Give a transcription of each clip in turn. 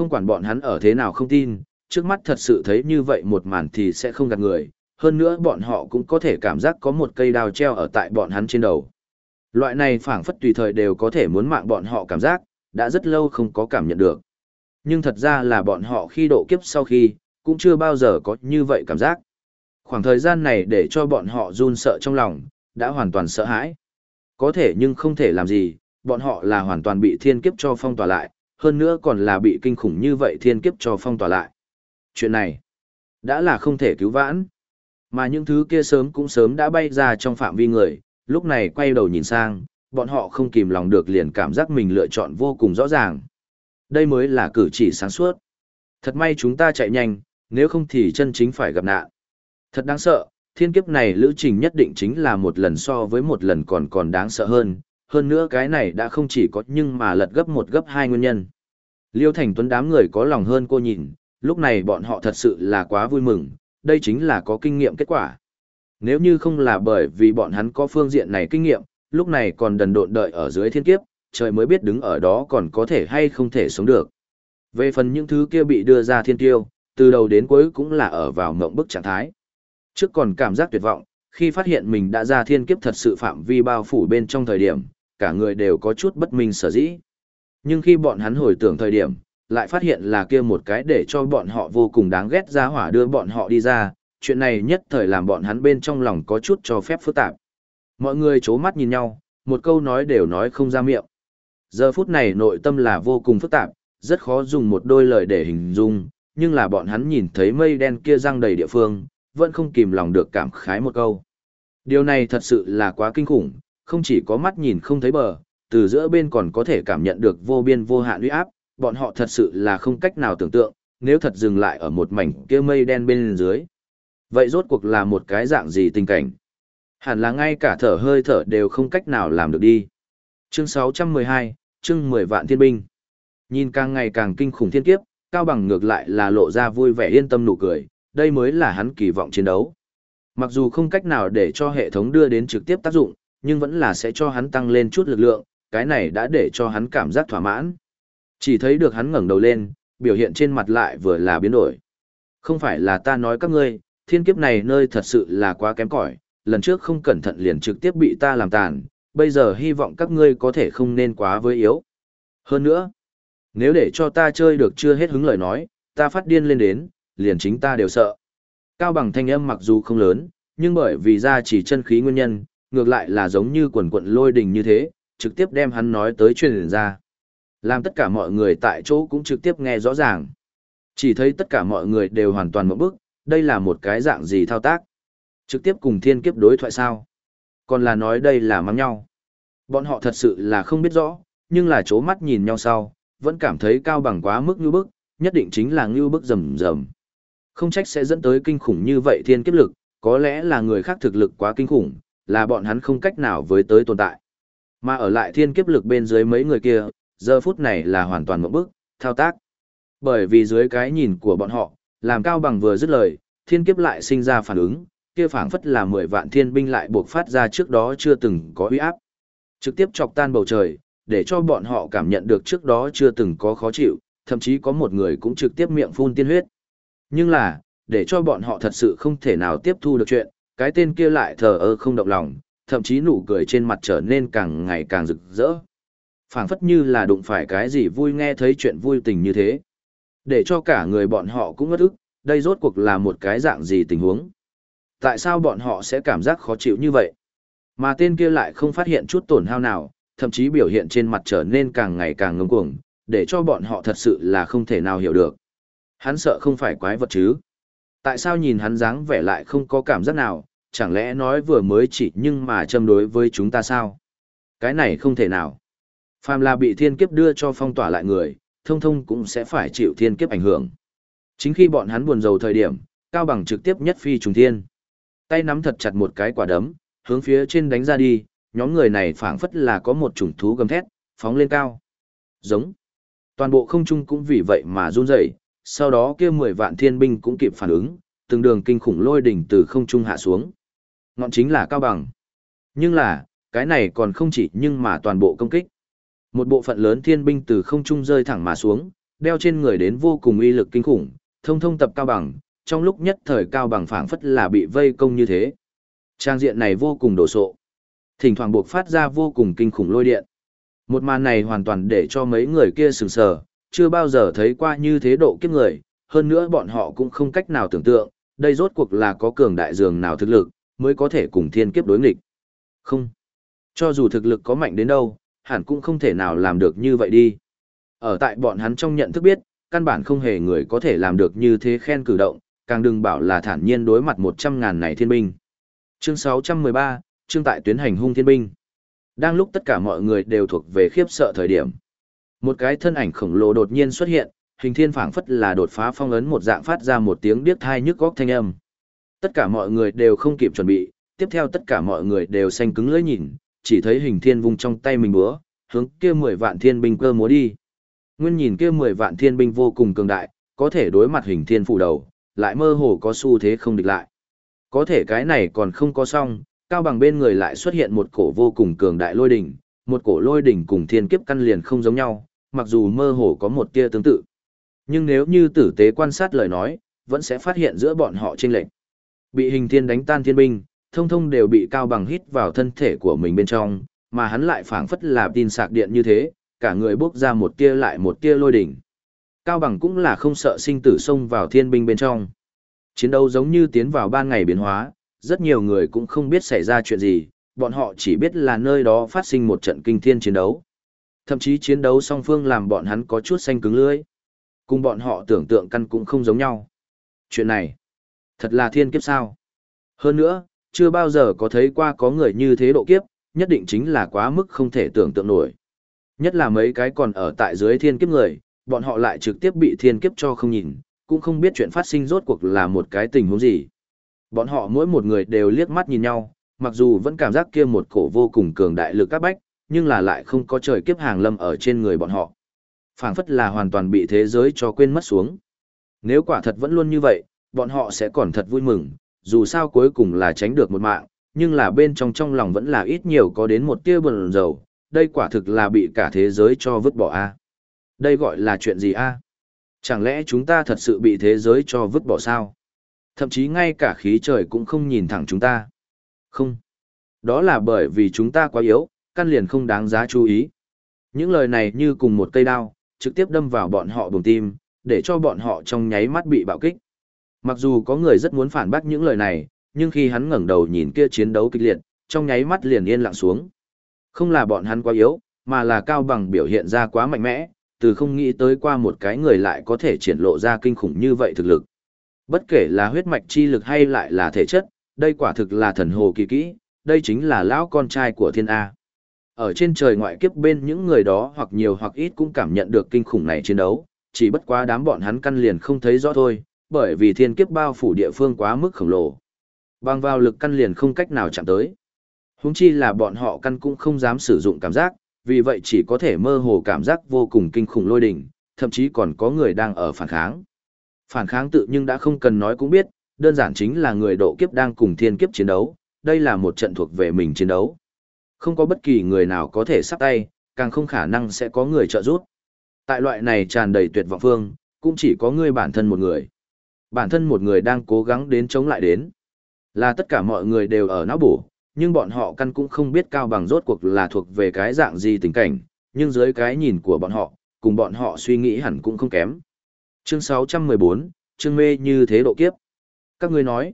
Không quản bọn hắn ở thế nào không tin, trước mắt thật sự thấy như vậy một màn thì sẽ không gạt người, hơn nữa bọn họ cũng có thể cảm giác có một cây đao treo ở tại bọn hắn trên đầu. Loại này phảng phất tùy thời đều có thể muốn mạng bọn họ cảm giác, đã rất lâu không có cảm nhận được. Nhưng thật ra là bọn họ khi độ kiếp sau khi, cũng chưa bao giờ có như vậy cảm giác. Khoảng thời gian này để cho bọn họ run sợ trong lòng, đã hoàn toàn sợ hãi. Có thể nhưng không thể làm gì, bọn họ là hoàn toàn bị thiên kiếp cho phong tỏa lại, hơn nữa còn là bị kinh khủng như vậy thiên kiếp cho phong tỏa lại. Chuyện này, đã là không thể cứu vãn. Mà những thứ kia sớm cũng sớm đã bay ra trong phạm vi người, lúc này quay đầu nhìn sang, bọn họ không kìm lòng được liền cảm giác mình lựa chọn vô cùng rõ ràng. Đây mới là cử chỉ sáng suốt. Thật may chúng ta chạy nhanh, nếu không thì chân chính phải gặp nạn. Thật đáng sợ, thiên kiếp này lữ trình nhất định chính là một lần so với một lần còn còn đáng sợ hơn, hơn nữa cái này đã không chỉ có nhưng mà lật gấp một gấp hai nguyên nhân. Liêu Thành Tuấn đám người có lòng hơn cô nhìn, lúc này bọn họ thật sự là quá vui mừng, đây chính là có kinh nghiệm kết quả. Nếu như không là bởi vì bọn hắn có phương diện này kinh nghiệm, lúc này còn đần độn đợi ở dưới thiên kiếp, trời mới biết đứng ở đó còn có thể hay không thể sống được. Về phần những thứ kia bị đưa ra thiên tiêu, từ đầu đến cuối cũng là ở vào ngộng bức trạng thái. Trước còn cảm giác tuyệt vọng, khi phát hiện mình đã ra thiên kiếp thật sự phạm vi bao phủ bên trong thời điểm, cả người đều có chút bất minh sở dĩ. Nhưng khi bọn hắn hồi tưởng thời điểm, lại phát hiện là kia một cái để cho bọn họ vô cùng đáng ghét ra hỏa đưa bọn họ đi ra, chuyện này nhất thời làm bọn hắn bên trong lòng có chút cho phép phức tạp. Mọi người chố mắt nhìn nhau, một câu nói đều nói không ra miệng. Giờ phút này nội tâm là vô cùng phức tạp, rất khó dùng một đôi lời để hình dung, nhưng là bọn hắn nhìn thấy mây đen kia răng đầy địa phương, vẫn không kìm lòng được cảm khái một câu. Điều này thật sự là quá kinh khủng, không chỉ có mắt nhìn không thấy bờ, từ giữa bên còn có thể cảm nhận được vô biên vô hạn uy áp, bọn họ thật sự là không cách nào tưởng tượng, nếu thật dừng lại ở một mảnh kia mây đen bên dưới. Vậy rốt cuộc là một cái dạng gì tình cảnh? Hẳn là ngay cả thở hơi thở đều không cách nào làm được đi. Chương 612, chương 10 vạn thiên binh. Nhìn càng ngày càng kinh khủng thiên kiếp, Cao Bằng ngược lại là lộ ra vui vẻ yên tâm nụ cười, đây mới là hắn kỳ vọng chiến đấu. Mặc dù không cách nào để cho hệ thống đưa đến trực tiếp tác dụng, nhưng vẫn là sẽ cho hắn tăng lên chút lực lượng, cái này đã để cho hắn cảm giác thỏa mãn. Chỉ thấy được hắn ngẩng đầu lên, biểu hiện trên mặt lại vừa là biến đổi. Không phải là ta nói các ngươi, thiên kiếp này nơi thật sự là quá kém cỏi, lần trước không cẩn thận liền trực tiếp bị ta làm tàn, bây giờ hy vọng các ngươi có thể không nên quá với yếu. Hơn nữa, nếu để cho ta chơi được chưa hết hứng lời nói, ta phát điên lên đến, liền chính ta đều sợ. Cao bằng thanh âm mặc dù không lớn, nhưng bởi vì ra chỉ chân khí nguyên nhân, ngược lại là giống như quần quận lôi đình như thế, trực tiếp đem hắn nói tới truyền ra. Làm tất cả mọi người tại chỗ cũng trực tiếp nghe rõ ràng. Chỉ thấy tất cả mọi người đều hoàn toàn một bước, đây là một cái dạng gì thao tác. Trực tiếp cùng thiên kiếp đối thoại sao. Còn là nói đây là mắng nhau. Bọn họ thật sự là không biết rõ, nhưng là chố mắt nhìn nhau sau, vẫn cảm thấy cao bằng quá mức như bức, nhất định chính là như bức rầm rầm. Không trách sẽ dẫn tới kinh khủng như vậy thiên kiếp lực, có lẽ là người khác thực lực quá kinh khủng, là bọn hắn không cách nào với tới tồn tại. Mà ở lại thiên kiếp lực bên dưới mấy người kia, giờ phút này là hoàn toàn một bức, thao tác. Bởi vì dưới cái nhìn của bọn họ, làm cao bằng vừa dứt lời, thiên kiếp lại sinh ra phản ứng, kia phảng phất là 10 vạn thiên binh lại buộc phát ra trước đó chưa từng có uy áp. Trực tiếp chọc tan bầu trời, để cho bọn họ cảm nhận được trước đó chưa từng có khó chịu, thậm chí có một người cũng trực tiếp miệng phun tiên huyết. Nhưng là, để cho bọn họ thật sự không thể nào tiếp thu được chuyện, cái tên kia lại thờ ơ không động lòng, thậm chí nụ cười trên mặt trở nên càng ngày càng rực rỡ. phảng phất như là đụng phải cái gì vui nghe thấy chuyện vui tình như thế. Để cho cả người bọn họ cũng ngất ức, đây rốt cuộc là một cái dạng gì tình huống. Tại sao bọn họ sẽ cảm giác khó chịu như vậy? Mà tên kia lại không phát hiện chút tổn hao nào, thậm chí biểu hiện trên mặt trở nên càng ngày càng ngông cuồng, để cho bọn họ thật sự là không thể nào hiểu được. Hắn sợ không phải quái vật chứ. Tại sao nhìn hắn dáng vẻ lại không có cảm giác nào, chẳng lẽ nói vừa mới chỉ nhưng mà châm đối với chúng ta sao? Cái này không thể nào. Phàm là bị thiên kiếp đưa cho phong tỏa lại người, thông thông cũng sẽ phải chịu thiên kiếp ảnh hưởng. Chính khi bọn hắn buồn rầu thời điểm, Cao Bằng trực tiếp nhất phi trùng thiên. Tay nắm thật chặt một cái quả đấm, hướng phía trên đánh ra đi, nhóm người này phảng phất là có một chủng thú gầm thét, phóng lên cao. Giống. Toàn bộ không trung cũng vì vậy mà run rẩy, sau đó kia 10 vạn thiên binh cũng kịp phản ứng, từng đường kinh khủng lôi đỉnh từ không trung hạ xuống. Ngọn chính là cao bằng. Nhưng là, cái này còn không chỉ nhưng mà toàn bộ công kích. Một bộ phận lớn thiên binh từ không trung rơi thẳng mà xuống, đeo trên người đến vô cùng uy lực kinh khủng, thông thông tập cao bằng, trong lúc nhất thời cao bằng phảng phất là bị vây công như thế. Trang diện này vô cùng đổ sộ. Thỉnh thoảng buộc phát ra vô cùng kinh khủng lôi điện. Một màn này hoàn toàn để cho mấy người kia sừng sờ, chưa bao giờ thấy qua như thế độ kiếp người, hơn nữa bọn họ cũng không cách nào tưởng tượng, đây rốt cuộc là có cường đại dường nào thực lực, mới có thể cùng thiên kiếp đối nghịch. Không. Cho dù thực lực có mạnh đến đâu, hẳn cũng không thể nào làm được như vậy đi. Ở tại bọn hắn trong nhận thức biết, căn bản không hề người có thể làm được như thế khen cử động, càng đừng bảo là thản nhiên đối mặt 100 ngàn này thiên binh. Chương 613, chương tại tuyến hành hung thiên binh. Đang lúc tất cả mọi người đều thuộc về khiếp sợ thời điểm. Một cái thân ảnh khổng lồ đột nhiên xuất hiện, hình thiên phảng phất là đột phá phong ấn một dạng phát ra một tiếng điếc thai nhức góc thanh âm. Tất cả mọi người đều không kịp chuẩn bị, tiếp theo tất cả mọi người đều xanh cứng lưỡi nhìn, chỉ thấy hình thiên vung trong tay mình búa, hướng kia 10 vạn thiên binh cơ múa đi. Nguyên nhìn kia 10 vạn thiên binh vô cùng cường đại, có thể đối mặt hình thiên phủ đầu, lại mơ hồ có xu thế không địch lại. Có thể cái này còn không có xong, cao bằng bên người lại xuất hiện một cổ vô cùng cường đại lôi đỉnh, một cổ lôi đỉnh cùng thiên kiếp căn liền không giống nhau, mặc dù mơ hồ có một tia tương tự. Nhưng nếu như tử tế quan sát lời nói, vẫn sẽ phát hiện giữa bọn họ chênh lệch. Bị hình thiên đánh tan thiên binh, thông thông đều bị cao bằng hít vào thân thể của mình bên trong, mà hắn lại phảng phất là tin sạc điện như thế, cả người bốc ra một tia lại một tia lôi đỉnh. Cao bằng cũng là không sợ sinh tử xông vào thiên binh bên trong. Chiến đấu giống như tiến vào ban ngày biến hóa, rất nhiều người cũng không biết xảy ra chuyện gì, bọn họ chỉ biết là nơi đó phát sinh một trận kinh thiên chiến đấu. Thậm chí chiến đấu song phương làm bọn hắn có chút xanh cứng lưỡi. Cùng bọn họ tưởng tượng căn cũng không giống nhau. Chuyện này, thật là thiên kiếp sao? Hơn nữa, chưa bao giờ có thấy qua có người như thế độ kiếp, nhất định chính là quá mức không thể tưởng tượng nổi. Nhất là mấy cái còn ở tại dưới thiên kiếp người, bọn họ lại trực tiếp bị thiên kiếp cho không nhìn, cũng không biết chuyện phát sinh rốt cuộc là một cái tình huống gì. Bọn họ mỗi một người đều liếc mắt nhìn nhau, mặc dù vẫn cảm giác kia một cổ vô cùng cường đại lực các bách, nhưng là lại không có trời kiếp hàng lâm ở trên người bọn họ. phảng phất là hoàn toàn bị thế giới cho quên mất xuống. Nếu quả thật vẫn luôn như vậy, bọn họ sẽ còn thật vui mừng, dù sao cuối cùng là tránh được một mạng, nhưng là bên trong trong lòng vẫn là ít nhiều có đến một tia bần dầu, đây quả thực là bị cả thế giới cho vứt bỏ a. Đây gọi là chuyện gì a? Chẳng lẽ chúng ta thật sự bị thế giới cho vứt bỏ sao? Thậm chí ngay cả khí trời cũng không nhìn thẳng chúng ta. Không. Đó là bởi vì chúng ta quá yếu, căn liền không đáng giá chú ý. Những lời này như cùng một cây đao, trực tiếp đâm vào bọn họ bùng tim, để cho bọn họ trong nháy mắt bị bạo kích. Mặc dù có người rất muốn phản bác những lời này, nhưng khi hắn ngẩng đầu nhìn kia chiến đấu kịch liệt, trong nháy mắt liền yên lặng xuống. Không là bọn hắn quá yếu, mà là cao bằng biểu hiện ra quá mạnh mẽ, từ không nghĩ tới qua một cái người lại có thể triển lộ ra kinh khủng như vậy thực lực. Bất kể là huyết mạch chi lực hay lại là thể chất, đây quả thực là thần hồ kỳ kỹ, đây chính là lão con trai của thiên A. Ở trên trời ngoại kiếp bên những người đó hoặc nhiều hoặc ít cũng cảm nhận được kinh khủng này chiến đấu, chỉ bất quá đám bọn hắn căn liền không thấy rõ thôi, bởi vì thiên kiếp bao phủ địa phương quá mức khổng lồ. Bằng vào lực căn liền không cách nào chạm tới. Húng chi là bọn họ căn cũng không dám sử dụng cảm giác, vì vậy chỉ có thể mơ hồ cảm giác vô cùng kinh khủng lôi đỉnh, thậm chí còn có người đang ở phản kháng. Phản kháng tự nhưng đã không cần nói cũng biết, đơn giản chính là người độ kiếp đang cùng thiên kiếp chiến đấu, đây là một trận thuộc về mình chiến đấu. Không có bất kỳ người nào có thể sắp tay, càng không khả năng sẽ có người trợ giúp. Tại loại này tràn đầy tuyệt vọng phương, cũng chỉ có người bản thân một người. Bản thân một người đang cố gắng đến chống lại đến. Là tất cả mọi người đều ở não bổ, nhưng bọn họ căn cũng không biết cao bằng rốt cuộc là thuộc về cái dạng gì tình cảnh, nhưng dưới cái nhìn của bọn họ, cùng bọn họ suy nghĩ hẳn cũng không kém. Chương 614, chương mê như thế độ kiếp. Các ngươi nói,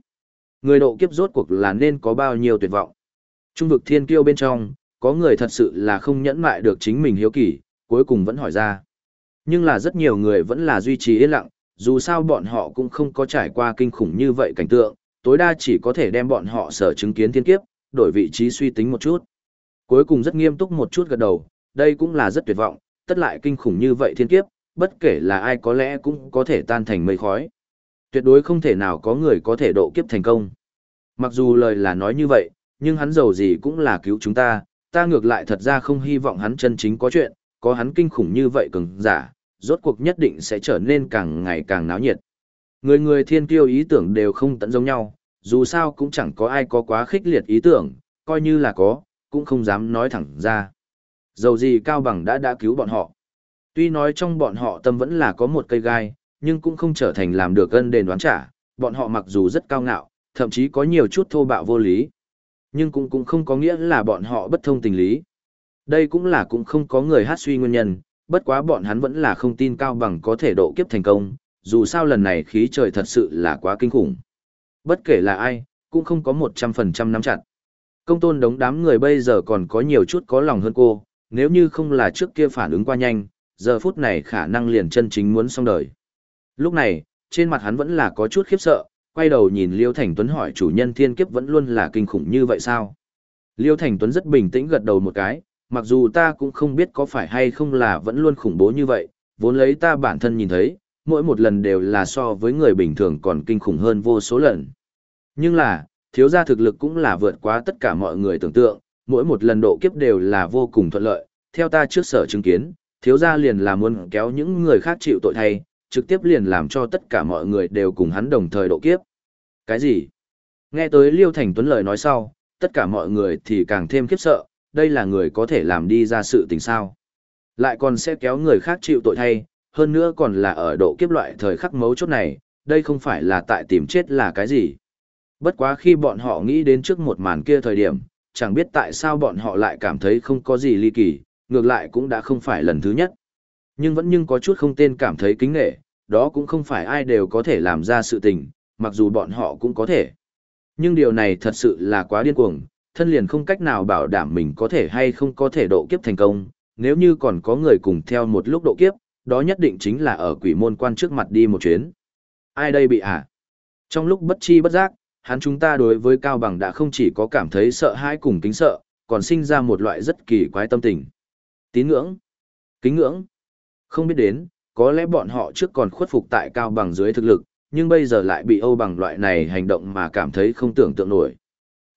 người độ kiếp rốt cuộc là nên có bao nhiêu tuyệt vọng. Trung vực thiên kiêu bên trong, có người thật sự là không nhẫn mại được chính mình hiếu kỳ, cuối cùng vẫn hỏi ra. Nhưng là rất nhiều người vẫn là duy trì yên lặng, dù sao bọn họ cũng không có trải qua kinh khủng như vậy cảnh tượng, tối đa chỉ có thể đem bọn họ sở chứng kiến thiên kiếp, đổi vị trí suy tính một chút. Cuối cùng rất nghiêm túc một chút gật đầu, đây cũng là rất tuyệt vọng, tất lại kinh khủng như vậy thiên kiếp, bất kể là ai có lẽ cũng có thể tan thành mây khói. Tuyệt đối không thể nào có người có thể độ kiếp thành công. Mặc dù lời là nói như vậy, nhưng hắn giàu gì cũng là cứu chúng ta, ta ngược lại thật ra không hy vọng hắn chân chính có chuyện, có hắn kinh khủng như vậy cường giả, rốt cuộc nhất định sẽ trở nên càng ngày càng náo nhiệt. Người người thiên kiêu ý tưởng đều không tận giống nhau, dù sao cũng chẳng có ai có quá khích liệt ý tưởng, coi như là có, cũng không dám nói thẳng ra. Dầu gì Cao Bằng đã đã cứu bọn họ. Tuy nói trong bọn họ tâm vẫn là có một cây gai, nhưng cũng không trở thành làm được gân đền đoán trả, bọn họ mặc dù rất cao ngạo, thậm chí có nhiều chút thô bạo vô lý, nhưng cũng cũng không có nghĩa là bọn họ bất thông tình lý. Đây cũng là cũng không có người hát suy nguyên nhân, bất quá bọn hắn vẫn là không tin cao bằng có thể độ kiếp thành công, dù sao lần này khí trời thật sự là quá kinh khủng. Bất kể là ai, cũng không có 100% nắm chặt. Công tôn đống đám người bây giờ còn có nhiều chút có lòng hơn cô, nếu như không là trước kia phản ứng qua nhanh, giờ phút này khả năng liền chân chính muốn xong đời. Lúc này, trên mặt hắn vẫn là có chút khiếp sợ, quay đầu nhìn Liêu Thành Tuấn hỏi chủ nhân thiên kiếp vẫn luôn là kinh khủng như vậy sao? Liêu Thành Tuấn rất bình tĩnh gật đầu một cái, mặc dù ta cũng không biết có phải hay không là vẫn luôn khủng bố như vậy, vốn lấy ta bản thân nhìn thấy, mỗi một lần đều là so với người bình thường còn kinh khủng hơn vô số lần. Nhưng là, thiếu gia thực lực cũng là vượt quá tất cả mọi người tưởng tượng, mỗi một lần độ kiếp đều là vô cùng thuận lợi, theo ta trước sở chứng kiến, thiếu gia liền là muốn kéo những người khác chịu tội thay, trực tiếp liền làm cho tất cả mọi người đều cùng hắn đồng thời độ kiếp. Cái gì? Nghe tới Liêu Thành Tuấn lời nói sau, tất cả mọi người thì càng thêm khiếp sợ, đây là người có thể làm đi ra sự tình sao. Lại còn sẽ kéo người khác chịu tội thay, hơn nữa còn là ở độ kiếp loại thời khắc mấu chốt này, đây không phải là tại tìm chết là cái gì. Bất quá khi bọn họ nghĩ đến trước một màn kia thời điểm, chẳng biết tại sao bọn họ lại cảm thấy không có gì ly kỳ, ngược lại cũng đã không phải lần thứ nhất. Nhưng vẫn nhưng có chút không tên cảm thấy kính nghệ, đó cũng không phải ai đều có thể làm ra sự tình, mặc dù bọn họ cũng có thể. Nhưng điều này thật sự là quá điên cuồng, thân liền không cách nào bảo đảm mình có thể hay không có thể độ kiếp thành công, nếu như còn có người cùng theo một lúc độ kiếp, đó nhất định chính là ở quỷ môn quan trước mặt đi một chuyến. Ai đây bị à? Trong lúc bất chi bất giác, hắn chúng ta đối với Cao Bằng đã không chỉ có cảm thấy sợ hãi cùng kính sợ, còn sinh ra một loại rất kỳ quái tâm tình. Tín ngưỡng, kính ngưỡng. Không biết đến, có lẽ bọn họ trước còn khuất phục tại Cao Bằng dưới thực lực, nhưng bây giờ lại bị Âu Bằng loại này hành động mà cảm thấy không tưởng tượng nổi.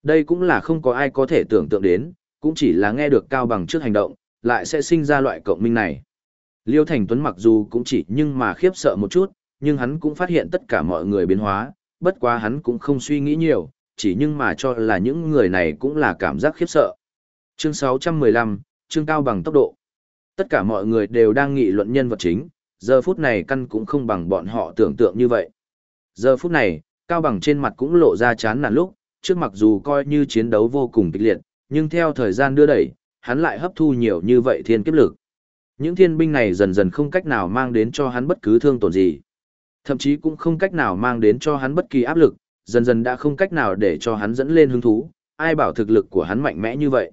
Đây cũng là không có ai có thể tưởng tượng đến, cũng chỉ là nghe được Cao Bằng trước hành động, lại sẽ sinh ra loại cộng minh này. Liêu Thành Tuấn mặc dù cũng chỉ nhưng mà khiếp sợ một chút, nhưng hắn cũng phát hiện tất cả mọi người biến hóa, bất quá hắn cũng không suy nghĩ nhiều, chỉ nhưng mà cho là những người này cũng là cảm giác khiếp sợ. Chương 615, chương cao bằng tốc độ. Tất cả mọi người đều đang nghị luận nhân vật chính, giờ phút này căn cũng không bằng bọn họ tưởng tượng như vậy. Giờ phút này, cao bằng trên mặt cũng lộ ra chán nản lúc, trước mặc dù coi như chiến đấu vô cùng kịch liệt, nhưng theo thời gian đưa đẩy, hắn lại hấp thu nhiều như vậy thiên kiếp lực. Những thiên binh này dần dần không cách nào mang đến cho hắn bất cứ thương tổn gì. Thậm chí cũng không cách nào mang đến cho hắn bất kỳ áp lực, dần dần đã không cách nào để cho hắn dẫn lên hứng thú, ai bảo thực lực của hắn mạnh mẽ như vậy.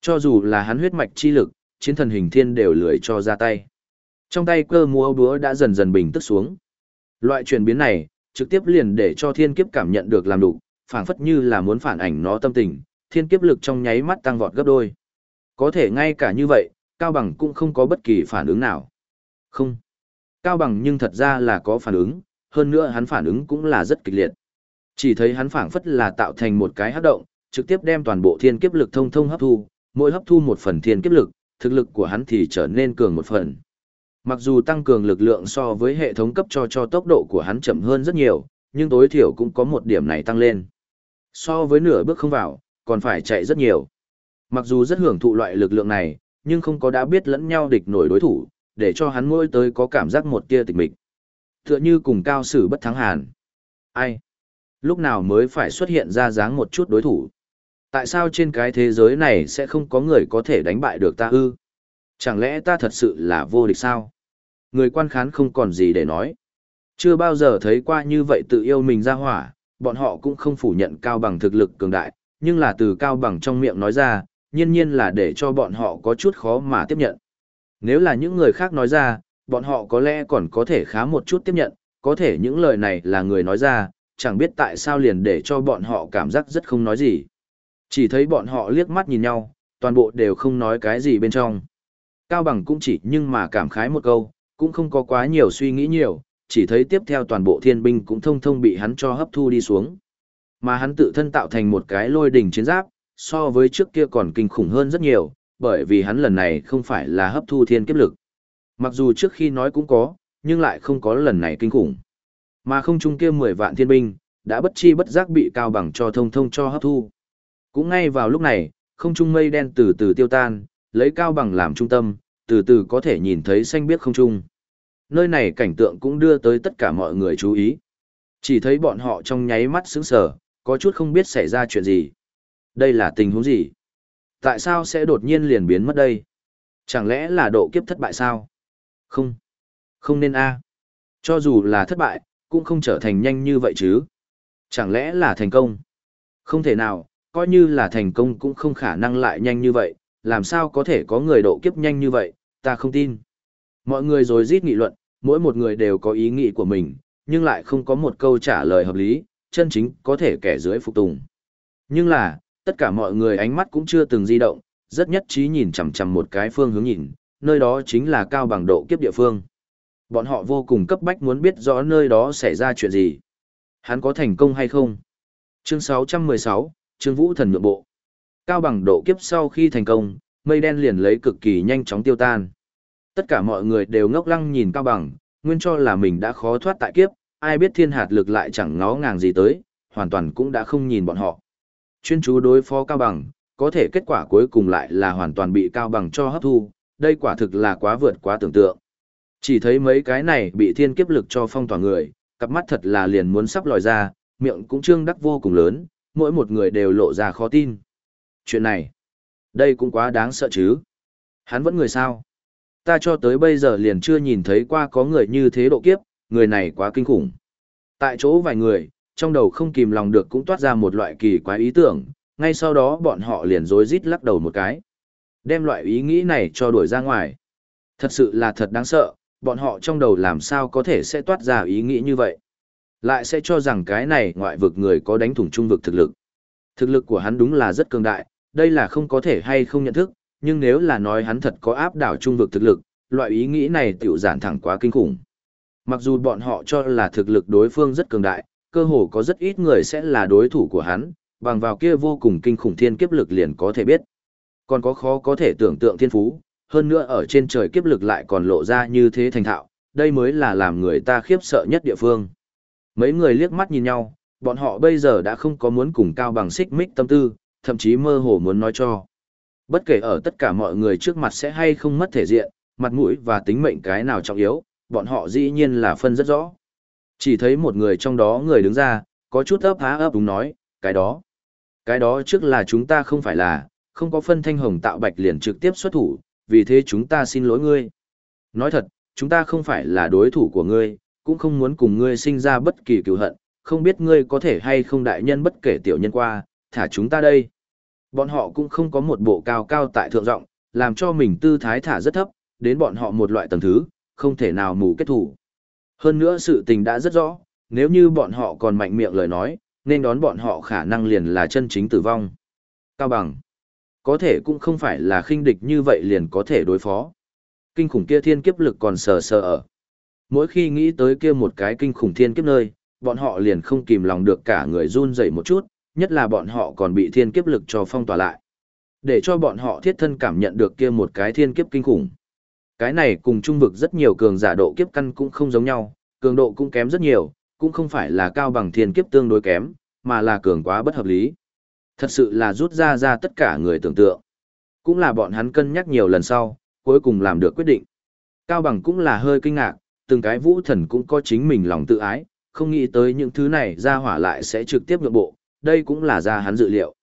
Cho dù là hắn huyết mạch chi lực, chiến thần hình thiên đều lười cho ra tay. Trong tay cơ múa búa đã dần dần bình tức xuống. Loại chuyển biến này, trực tiếp liền để cho thiên kiếp cảm nhận được làm đủ, phảng phất như là muốn phản ảnh nó tâm tình, thiên kiếp lực trong nháy mắt tăng vọt gấp đôi. Có thể ngay cả như vậy, Cao Bằng cũng không có bất kỳ phản ứng nào. Không. Cao Bằng nhưng thật ra là có phản ứng, hơn nữa hắn phản ứng cũng là rất kịch liệt. Chỉ thấy hắn phảng phất là tạo thành một cái hấp động, trực tiếp đem toàn bộ thiên kiếp lực thông thông hấp thu, mỗi hấp thu một phần thiên kiếp lực, thực lực của hắn thì trở nên cường một phần. Mặc dù tăng cường lực lượng so với hệ thống cấp cho cho tốc độ của hắn chậm hơn rất nhiều, nhưng tối thiểu cũng có một điểm này tăng lên. So với nửa bước không vào, còn phải chạy rất nhiều. Mặc dù rất hưởng thụ loại lực lượng này, nhưng không có đã biết lẫn nhau địch nổi đối thủ, để cho hắn mỗi tới có cảm giác một tia tịch mịch. Tựa như cùng cao sử bất thắng hàn. Ai? Lúc nào mới phải xuất hiện ra dáng một chút đối thủ? Tại sao trên cái thế giới này sẽ không có người có thể đánh bại được ta ư? Chẳng lẽ ta thật sự là vô địch sao? Người quan khán không còn gì để nói. Chưa bao giờ thấy qua như vậy tự yêu mình ra hỏa, bọn họ cũng không phủ nhận cao bằng thực lực cường đại, nhưng là từ cao bằng trong miệng nói ra, nhiên nhiên là để cho bọn họ có chút khó mà tiếp nhận. Nếu là những người khác nói ra, bọn họ có lẽ còn có thể khá một chút tiếp nhận, có thể những lời này là người nói ra, chẳng biết tại sao liền để cho bọn họ cảm giác rất không nói gì. Chỉ thấy bọn họ liếc mắt nhìn nhau, toàn bộ đều không nói cái gì bên trong. Cao Bằng cũng chỉ nhưng mà cảm khái một câu, cũng không có quá nhiều suy nghĩ nhiều, chỉ thấy tiếp theo toàn bộ thiên binh cũng thông thông bị hắn cho hấp thu đi xuống. Mà hắn tự thân tạo thành một cái lôi đỉnh chiến giáp, so với trước kia còn kinh khủng hơn rất nhiều, bởi vì hắn lần này không phải là hấp thu thiên kiếp lực. Mặc dù trước khi nói cũng có, nhưng lại không có lần này kinh khủng. Mà không chung kia 10 vạn thiên binh, đã bất chi bất giác bị cao bằng cho thông thông cho hấp thu. Cũng ngay vào lúc này, không trung mây đen từ từ tiêu tan, lấy cao bằng làm trung tâm, từ từ có thể nhìn thấy xanh biếc không trung. Nơi này cảnh tượng cũng đưa tới tất cả mọi người chú ý. Chỉ thấy bọn họ trong nháy mắt sững sờ, có chút không biết xảy ra chuyện gì. Đây là tình huống gì? Tại sao sẽ đột nhiên liền biến mất đây? Chẳng lẽ là độ kiếp thất bại sao? Không. Không nên a. Cho dù là thất bại, cũng không trở thành nhanh như vậy chứ. Chẳng lẽ là thành công? Không thể nào, coi như là thành công cũng không khả năng lại nhanh như vậy, làm sao có thể có người độ kiếp nhanh như vậy, ta không tin. Mọi người rồi rít nghị luận, mỗi một người đều có ý nghĩ của mình, nhưng lại không có một câu trả lời hợp lý, chân chính có thể kẻ dưới phục tùng. Nhưng là, tất cả mọi người ánh mắt cũng chưa từng di động, rất nhất trí nhìn chằm chằm một cái phương hướng nhìn, nơi đó chính là cao bằng độ kiếp địa phương. Bọn họ vô cùng cấp bách muốn biết rõ nơi đó xảy ra chuyện gì. Hắn có thành công hay không? Chương 616, Trương Vũ Thần nhượng bộ. Cao bằng độ kiếp sau khi thành công, mây đen liền lấy cực kỳ nhanh chóng tiêu tan. Tất cả mọi người đều ngốc lăng nhìn Cao bằng, nguyên cho là mình đã khó thoát tại kiếp, ai biết thiên hạt lực lại chẳng ngó ngàng gì tới, hoàn toàn cũng đã không nhìn bọn họ. Chuyên chú đối phó Cao bằng, có thể kết quả cuối cùng lại là hoàn toàn bị Cao bằng cho hấp thu, đây quả thực là quá vượt quá tưởng tượng. Chỉ thấy mấy cái này bị thiên kiếp lực cho phong tỏa người, cặp mắt thật là liền muốn sắp lòi ra, miệng cũng trương đắc vô cùng lớn, mỗi một người đều lộ ra khó tin. Chuyện này, đây cũng quá đáng sợ chứ. Hắn vẫn người sao? Ta cho tới bây giờ liền chưa nhìn thấy qua có người như thế độ kiếp, người này quá kinh khủng. Tại chỗ vài người, trong đầu không kìm lòng được cũng toát ra một loại kỳ quái ý tưởng, ngay sau đó bọn họ liền rối rít lắc đầu một cái. Đem loại ý nghĩ này cho đuổi ra ngoài. Thật sự là thật đáng sợ, bọn họ trong đầu làm sao có thể sẽ toát ra ý nghĩ như vậy. Lại sẽ cho rằng cái này ngoại vực người có đánh thủng trung vực thực lực. Thực lực của hắn đúng là rất cường đại, đây là không có thể hay không nhận thức, nhưng nếu là nói hắn thật có áp đảo trung vực thực lực, loại ý nghĩ này tiểu giản thẳng quá kinh khủng. Mặc dù bọn họ cho là thực lực đối phương rất cường đại, cơ hồ có rất ít người sẽ là đối thủ của hắn, bằng vào kia vô cùng kinh khủng thiên kiếp lực liền có thể biết. Còn có khó có thể tưởng tượng thiên phú, hơn nữa ở trên trời kiếp lực lại còn lộ ra như thế thành thạo, đây mới là làm người ta khiếp sợ nhất địa phương. Mấy người liếc mắt nhìn nhau, bọn họ bây giờ đã không có muốn cùng cao bằng xích mích tâm tư, thậm chí mơ hồ muốn nói cho. Bất kể ở tất cả mọi người trước mặt sẽ hay không mất thể diện, mặt mũi và tính mệnh cái nào trọng yếu, bọn họ dĩ nhiên là phân rất rõ. Chỉ thấy một người trong đó người đứng ra, có chút ấp há ấp đúng nói, cái đó. Cái đó trước là chúng ta không phải là, không có phân thanh hồng tạo bạch liền trực tiếp xuất thủ, vì thế chúng ta xin lỗi ngươi. Nói thật, chúng ta không phải là đối thủ của ngươi, cũng không muốn cùng ngươi sinh ra bất kỳ cựu hận, không biết ngươi có thể hay không đại nhân bất kể tiểu nhân qua, thả chúng ta đây. Bọn họ cũng không có một bộ cao cao tại thượng rộng, làm cho mình tư thái thả rất thấp, đến bọn họ một loại tầng thứ, không thể nào mù kết thủ. Hơn nữa sự tình đã rất rõ, nếu như bọn họ còn mạnh miệng lời nói, nên đón bọn họ khả năng liền là chân chính tử vong. Cao bằng, có thể cũng không phải là khinh địch như vậy liền có thể đối phó. Kinh khủng kia thiên kiếp lực còn sờ sờ ở. Mỗi khi nghĩ tới kia một cái kinh khủng thiên kiếp nơi, bọn họ liền không kìm lòng được cả người run rẩy một chút, nhất là bọn họ còn bị thiên kiếp lực cho phong tỏa lại. Để cho bọn họ thiết thân cảm nhận được kia một cái thiên kiếp kinh khủng. Cái này cùng trung vực rất nhiều cường giả độ kiếp căn cũng không giống nhau, cường độ cũng kém rất nhiều, cũng không phải là cao bằng thiên kiếp tương đối kém, mà là cường quá bất hợp lý. Thật sự là rút ra ra tất cả người tưởng tượng. Cũng là bọn hắn cân nhắc nhiều lần sau, cuối cùng làm được quyết định. Cao bằng cũng là hơi kinh ngạc, từng cái vũ thần cũng có chính mình lòng tự ái, không nghĩ tới những thứ này ra hỏa lại sẽ trực tiếp nhượng bộ, đây cũng là ra hắn dự liệu.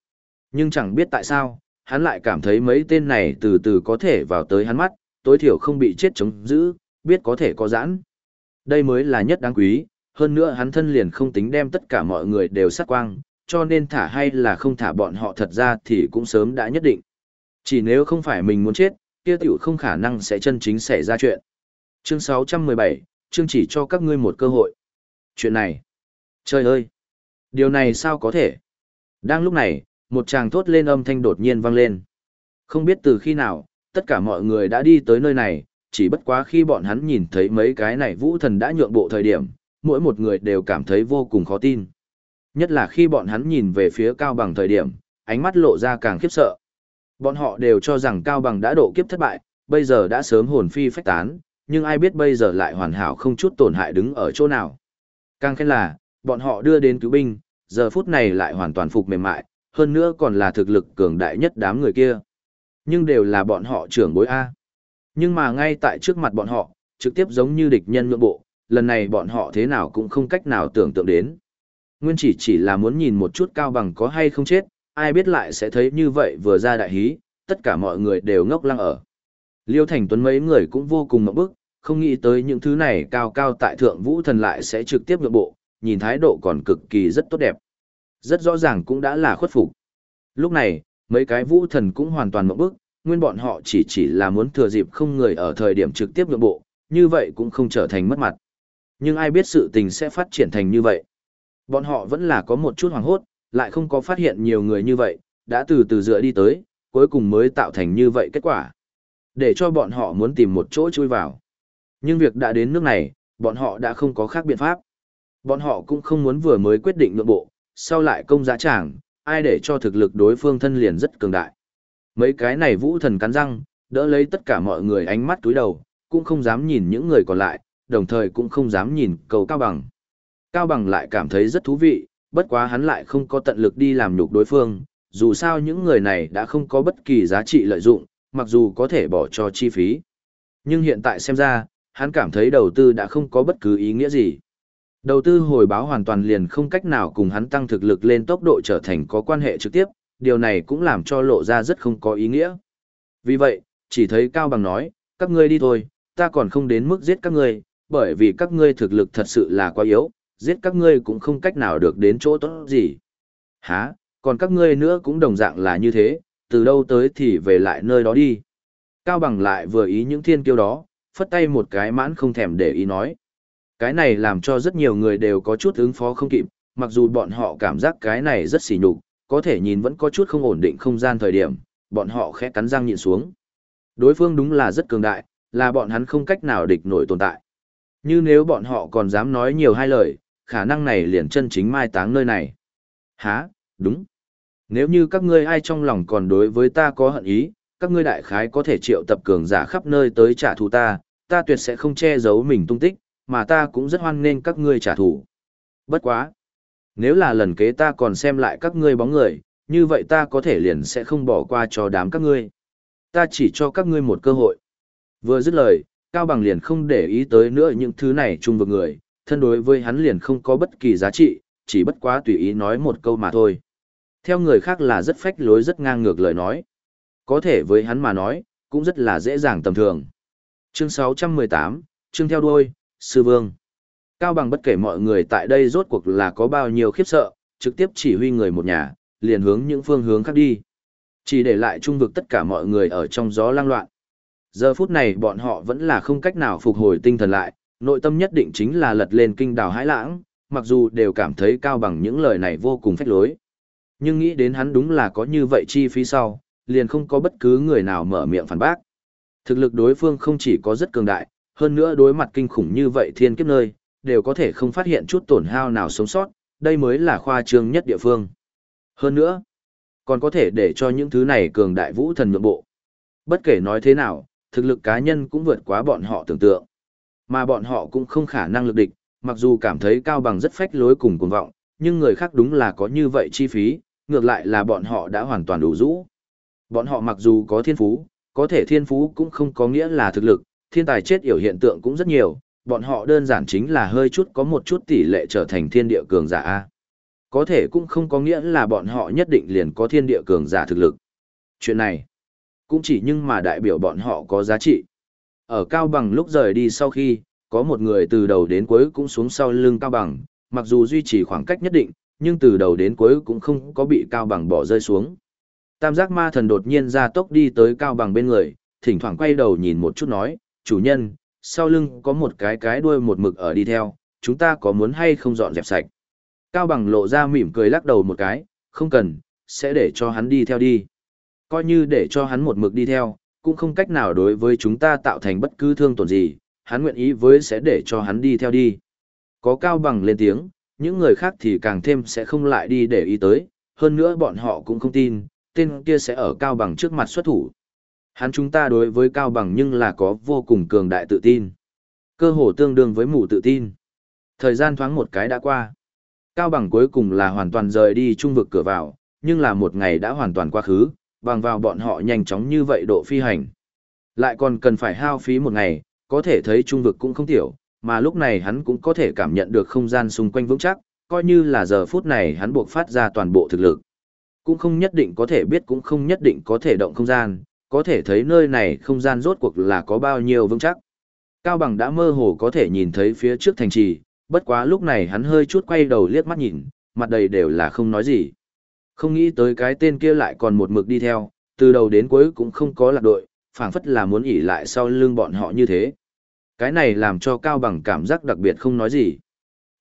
Nhưng chẳng biết tại sao, hắn lại cảm thấy mấy tên này từ từ có thể vào tới hắn mắt, tối thiểu không bị chết chống giữ, biết có thể có giãn. Đây mới là nhất đáng quý, hơn nữa hắn thân liền không tính đem tất cả mọi người đều sát quang, cho nên thả hay là không thả bọn họ thật ra thì cũng sớm đã nhất định. Chỉ nếu không phải mình muốn chết, kia tiểu không khả năng sẽ chân chính xảy ra chuyện. Chương 617, chương chỉ cho các ngươi một cơ hội. Chuyện này, trời ơi, điều này sao có thể? Đang lúc này, một chàng thốt lên âm thanh đột nhiên vang lên. Không biết từ khi nào, tất cả mọi người đã đi tới nơi này, chỉ bất quá khi bọn hắn nhìn thấy mấy cái này vũ thần đã nhượng bộ thời điểm, mỗi một người đều cảm thấy vô cùng khó tin. Nhất là khi bọn hắn nhìn về phía cao bằng thời điểm, ánh mắt lộ ra càng khiếp sợ. Bọn họ đều cho rằng cao bằng đã độ kiếp thất bại, bây giờ đã sớm hồn phi phách tán, nhưng ai biết bây giờ lại hoàn hảo không chút tổn hại đứng ở chỗ nào. Càng khen là, bọn họ đưa đến cứu binh, giờ phút này lại hoàn toàn phục mềm mại, hơn nữa còn là thực lực cường đại nhất đám người kia. Nhưng đều là bọn họ trưởng bối A. Nhưng mà ngay tại trước mặt bọn họ, trực tiếp giống như địch nhân nhượng bộ, lần này bọn họ thế nào cũng không cách nào tưởng tượng đến. Nguyên chỉ chỉ là muốn nhìn một chút cao bằng có hay không chết, ai biết lại sẽ thấy như vậy vừa ra đại hí, tất cả mọi người đều ngốc lăng ở. Liêu Thành Tuấn mấy người cũng vô cùng mộng bức, không nghĩ tới những thứ này cao cao tại thượng vũ thần lại sẽ trực tiếp nhượng bộ, nhìn thái độ còn cực kỳ rất tốt đẹp. Rất rõ ràng cũng đã là khuất phục. Lúc này, mấy cái vũ thần cũng hoàn toàn mộng bức, nguyên bọn họ chỉ chỉ là muốn thừa dịp không người ở thời điểm trực tiếp nhượng bộ, như vậy cũng không trở thành mất mặt. Nhưng ai biết sự tình sẽ phát triển thành như vậy. Bọn họ vẫn là có một chút hoảng hốt, lại không có phát hiện nhiều người như vậy, đã từ từ dựa đi tới, cuối cùng mới tạo thành như vậy kết quả. Để cho bọn họ muốn tìm một chỗ chui vào. Nhưng việc đã đến nước này, bọn họ đã không có khác biện pháp. Bọn họ cũng không muốn vừa mới quyết định nhượng bộ, sau lại công giá tràng, ai để cho thực lực đối phương thân liền rất cường đại. Mấy cái này vũ thần cắn răng, đỡ lấy tất cả mọi người ánh mắt túi đầu, cũng không dám nhìn những người còn lại, đồng thời cũng không dám nhìn cầu Cao Bằng. Cao Bằng lại cảm thấy rất thú vị, bất quá hắn lại không có tận lực đi làm nhục đối phương, dù sao những người này đã không có bất kỳ giá trị lợi dụng, mặc dù có thể bỏ cho chi phí. Nhưng hiện tại xem ra, hắn cảm thấy đầu tư đã không có bất cứ ý nghĩa gì. Đầu tư hồi báo hoàn toàn liền không cách nào cùng hắn tăng thực lực lên tốc độ trở thành có quan hệ trực tiếp, điều này cũng làm cho lộ ra rất không có ý nghĩa. Vì vậy, chỉ thấy Cao Bằng nói, các ngươi đi thôi, ta còn không đến mức giết các ngươi, bởi vì các ngươi thực lực thật sự là quá yếu, giết các ngươi cũng không cách nào được đến chỗ tốt gì. Hả, còn các ngươi nữa cũng đồng dạng là như thế, từ đâu tới thì về lại nơi đó đi. Cao Bằng lại vừa ý những thiên kiêu đó, phất tay một cái mãn không thèm để ý nói. Cái này làm cho rất nhiều người đều có chút ứng phó không kịp, mặc dù bọn họ cảm giác cái này rất xỉ nhục, có thể nhìn vẫn có chút không ổn định không gian thời điểm, bọn họ khẽ cắn răng nhịn xuống. Đối phương đúng là rất cường đại, là bọn hắn không cách nào địch nổi tồn tại. Như nếu bọn họ còn dám nói nhiều hai lời, khả năng này liền chân chính mai táng nơi này. Hả, đúng. Nếu như các ngươi ai trong lòng còn đối với ta có hận ý, các ngươi đại khái có thể triệu tập cường giả khắp nơi tới trả thù ta, ta tuyệt sẽ không che giấu mình tung tích, mà ta cũng rất hoan nghênh các ngươi trả thù. Bất quá. Nếu là lần kế ta còn xem lại các ngươi bóng người, như vậy ta có thể liền sẽ không bỏ qua cho đám các ngươi. Ta chỉ cho các ngươi một cơ hội. Vừa dứt lời, Cao Bằng liền không để ý tới nữa những thứ này chung vực người, thân đối với hắn liền không có bất kỳ giá trị, chỉ bất quá tùy ý nói một câu mà thôi. Theo người khác là rất phách lối rất ngang ngược lời nói. Có thể với hắn mà nói, cũng rất là dễ dàng tầm thường. Chương 618, chương theo đuôi, Sư Vương. Cao bằng bất kể mọi người tại đây rốt cuộc là có bao nhiêu khiếp sợ, trực tiếp chỉ huy người một nhà, liền hướng những phương hướng khác đi. Chỉ để lại trung vực tất cả mọi người ở trong gió lang loạn. Giờ phút này bọn họ vẫn là không cách nào phục hồi tinh thần lại, nội tâm nhất định chính là lật lên kinh đào hãi lãng, mặc dù đều cảm thấy cao bằng những lời này vô cùng phách lối. Nhưng nghĩ đến hắn đúng là có như vậy chi phí sau, liền không có bất cứ người nào mở miệng phản bác. Thực lực đối phương không chỉ có rất cường đại, hơn nữa đối mặt kinh khủng như vậy thiên kiếp nơi, đều có thể không phát hiện chút tổn hao nào sống sót, đây mới là khoa trương nhất địa phương. Hơn nữa, còn có thể để cho những thứ này cường đại vũ thần nhượng bộ. Bất kể nói thế nào, thực lực cá nhân cũng vượt quá bọn họ tưởng tượng. Mà bọn họ cũng không khả năng lực địch, mặc dù cảm thấy cao bằng rất phách lối cùng cuồng vọng, nhưng người khác đúng là có như vậy chi phí, ngược lại là bọn họ đã hoàn toàn đủ rũ. Bọn họ mặc dù có thiên phú, có thể thiên phú cũng không có nghĩa là thực lực, thiên tài chết yểu hiện tượng cũng rất nhiều, bọn họ đơn giản chính là hơi chút có một chút tỷ lệ trở thành thiên địa cường giả. a. Có thể cũng không có nghĩa là bọn họ nhất định liền có thiên địa cường giả thực lực. Chuyện này, cũng chỉ nhưng mà đại biểu bọn họ có giá trị. Ở Cao Bằng lúc rời đi sau khi, có một người từ đầu đến cuối cũng xuống sau lưng Cao Bằng, mặc dù duy trì khoảng cách nhất định, nhưng từ đầu đến cuối cũng không có bị Cao Bằng bỏ rơi xuống. Tam giác ma thần đột nhiên ra tốc đi tới Cao Bằng bên người, thỉnh thoảng quay đầu nhìn một chút nói, chủ nhân, sau lưng có một cái cái đuôi một mực ở đi theo, chúng ta có muốn hay không dọn dẹp sạch. Cao Bằng lộ ra mỉm cười lắc đầu một cái, không cần, sẽ để cho hắn đi theo đi. Coi như để cho hắn một mực đi theo, cũng không cách nào đối với chúng ta tạo thành bất cứ thương tổn gì, hắn nguyện ý với sẽ để cho hắn đi theo đi. Có Cao Bằng lên tiếng, những người khác thì càng thêm sẽ không lại đi để ý tới, hơn nữa bọn họ cũng không tin, tên kia sẽ ở Cao Bằng trước mặt xuất thủ. Hắn chúng ta đối với Cao Bằng nhưng là có vô cùng cường đại tự tin. Cơ hồ tương đương với mù tự tin. Thời gian thoáng một cái đã qua. Cao Bằng cuối cùng là hoàn toàn rời đi trung vực cửa vào, nhưng là một ngày đã hoàn toàn quá khứ, bằng vào bọn họ nhanh chóng như vậy độ phi hành. Lại còn cần phải hao phí một ngày, có thể thấy trung vực cũng không tiểu, mà lúc này hắn cũng có thể cảm nhận được không gian xung quanh vững chắc, coi như là giờ phút này hắn buộc phát ra toàn bộ thực lực. Cũng không nhất định có thể biết cũng không nhất định có thể động không gian, có thể thấy nơi này không gian rốt cuộc là có bao nhiêu vững chắc. Cao Bằng đã mơ hồ có thể nhìn thấy phía trước thành trì, bất quá lúc này hắn hơi chút quay đầu liếc mắt nhìn, mặt đầy đều là không nói gì. Không nghĩ tới cái tên kia lại còn một mực đi theo, từ đầu đến cuối cũng không có lạc đội, phảng phất là muốn ỉ lại sau lưng bọn họ như thế. Cái này làm cho Cao Bằng cảm giác đặc biệt không nói gì.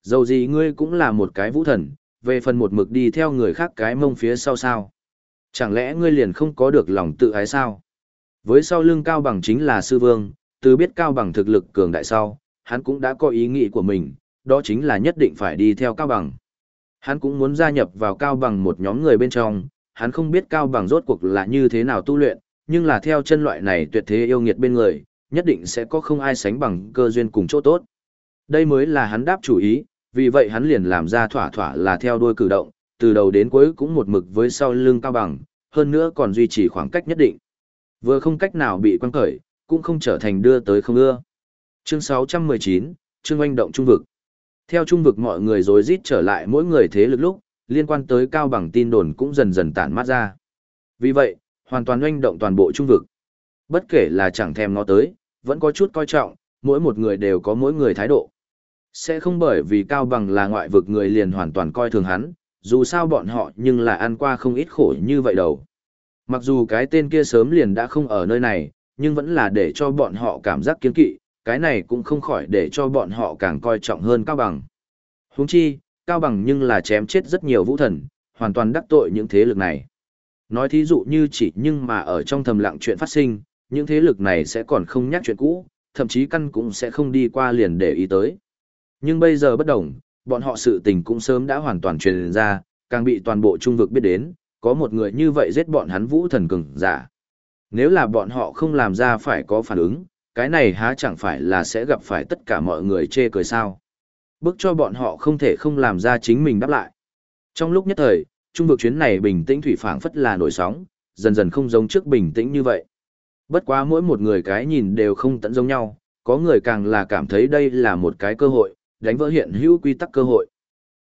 Dầu gì ngươi cũng là một cái vũ thần, về phần một mực đi theo người khác cái mông phía sau sao. Chẳng lẽ ngươi liền không có được lòng tự ái sao? Với sau lưng Cao Bằng chính là sư vương, từ biết Cao Bằng thực lực cường đại sau, hắn cũng đã có ý nghĩ của mình, đó chính là nhất định phải đi theo Cao Bằng. Hắn cũng muốn gia nhập vào Cao Bằng một nhóm người bên trong, hắn không biết Cao Bằng rốt cuộc là như thế nào tu luyện, nhưng là theo chân loại này tuyệt thế yêu nghiệt bên người, nhất định sẽ có không ai sánh bằng cơ duyên cùng chỗ tốt. Đây mới là hắn đáp chủ ý, vì vậy hắn liền làm ra thỏa thỏa là theo đuôi cử động, từ đầu đến cuối cũng một mực với sau lưng Cao Bằng, hơn nữa còn duy trì khoảng cách nhất định. Vừa không cách nào bị quăng khởi cũng không trở thành đưa tới không ưa. Chương 619, Trương Oanh động trung vực. Theo trung vực mọi người rối rít trở lại mỗi người thế lực lúc, liên quan tới cao bằng tin đồn cũng dần dần tản mát ra. Vì vậy, hoàn toàn oanh động toàn bộ trung vực. Bất kể là chẳng thèm ngó tới, vẫn có chút coi trọng, mỗi một người đều có mỗi người thái độ. Sẽ không bởi vì cao bằng là ngoại vực người liền hoàn toàn coi thường hắn, dù sao bọn họ nhưng là ăn qua không ít khổ như vậy đâu. Mặc dù cái tên kia sớm liền đã không ở nơi này, nhưng vẫn là để cho bọn họ cảm giác kiên kỵ, cái này cũng không khỏi để cho bọn họ càng coi trọng hơn Cao Bằng. Huống chi, Cao Bằng nhưng là chém chết rất nhiều vũ thần, hoàn toàn đắc tội những thế lực này. Nói thí dụ như chỉ nhưng mà ở trong thầm lặng chuyện phát sinh, những thế lực này sẽ còn không nhắc chuyện cũ, thậm chí căn cũng sẽ không đi qua liền để ý tới. Nhưng bây giờ bất đồng, bọn họ sự tình cũng sớm đã hoàn toàn truyền ra, càng bị toàn bộ trung vực biết đến, có một người như vậy giết bọn hắn vũ thần cường giả. Nếu là bọn họ không làm ra phải có phản ứng, cái này há chẳng phải là sẽ gặp phải tất cả mọi người chê cười sao. Bức cho bọn họ không thể không làm ra chính mình đáp lại. Trong lúc nhất thời, trung vực chuyến này bình tĩnh thủy phảng phất là nổi sóng, dần dần không giống trước bình tĩnh như vậy. Bất quá mỗi một người cái nhìn đều không tận giống nhau, có người càng là cảm thấy đây là một cái cơ hội, đánh vỡ hiện hữu quy tắc cơ hội.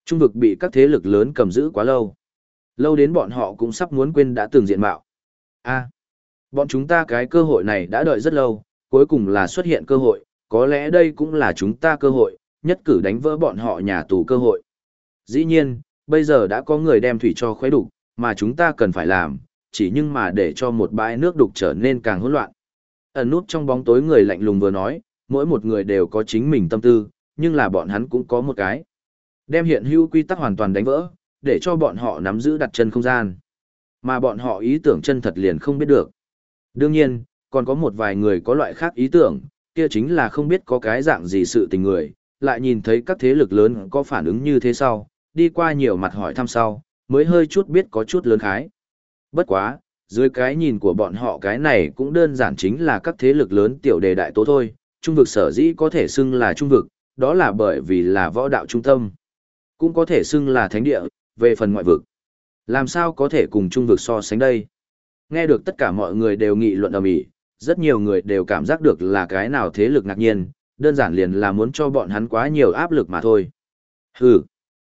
Trung vực bị các thế lực lớn cầm giữ quá lâu. Lâu đến bọn họ cũng sắp muốn quên đã từng diện mạo. a bọn chúng ta cái cơ hội này đã đợi rất lâu, cuối cùng là xuất hiện cơ hội, có lẽ đây cũng là chúng ta cơ hội, nhất cử đánh vỡ bọn họ nhà tù cơ hội. Dĩ nhiên, bây giờ đã có người đem thủy cho khuấy đục, mà chúng ta cần phải làm, chỉ nhưng mà để cho một bãi nước đục trở nên càng hỗn loạn. Ẩn nút trong bóng tối người lạnh lùng vừa nói, mỗi một người đều có chính mình tâm tư, nhưng là bọn hắn cũng có một cái. Đem hiện hữu quy tắc hoàn toàn đánh vỡ, để cho bọn họ nắm giữ đặt chân không gian. Mà bọn họ ý tưởng chân thật liền không biết được. Đương nhiên, còn có một vài người có loại khác ý tưởng, kia chính là không biết có cái dạng gì sự tình người, lại nhìn thấy các thế lực lớn có phản ứng như thế sau, đi qua nhiều mặt hỏi thăm sau, mới hơi chút biết có chút lớn khái. Bất quá, dưới cái nhìn của bọn họ cái này cũng đơn giản chính là các thế lực lớn tiểu đề đại tố thôi, trung vực sở dĩ có thể xưng là trung vực, đó là bởi vì là võ đạo trung tâm. Cũng có thể xưng là thánh địa, về phần ngoại vực. Làm sao có thể cùng trung vực so sánh đây? Nghe được tất cả mọi người đều nghị luận ầm ĩ, rất nhiều người đều cảm giác được là cái nào thế lực ngạc nhiên, đơn giản liền là muốn cho bọn hắn quá nhiều áp lực mà thôi. Hừ,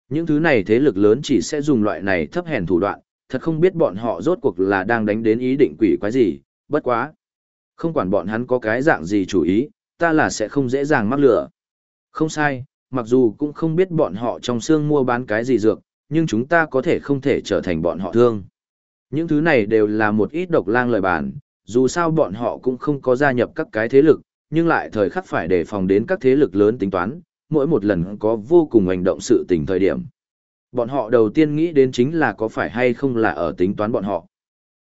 những thứ này thế lực lớn chỉ sẽ dùng loại này thấp hèn thủ đoạn, thật không biết bọn họ rốt cuộc là đang đánh đến ý định quỷ quái gì, bất quá. Không quản bọn hắn có cái dạng gì chủ ý, ta là sẽ không dễ dàng mắc lửa. Không sai, mặc dù cũng không biết bọn họ trong xương mua bán cái gì dược, nhưng chúng ta có thể không thể trở thành bọn họ thương. Những thứ này đều là một ít độc lang lời bản, dù sao bọn họ cũng không có gia nhập các cái thế lực, nhưng lại thời khắc phải đề phòng đến các thế lực lớn tính toán, mỗi một lần có vô cùng hành động sự tình thời điểm. Bọn họ đầu tiên nghĩ đến chính là có phải hay không là ở tính toán bọn họ.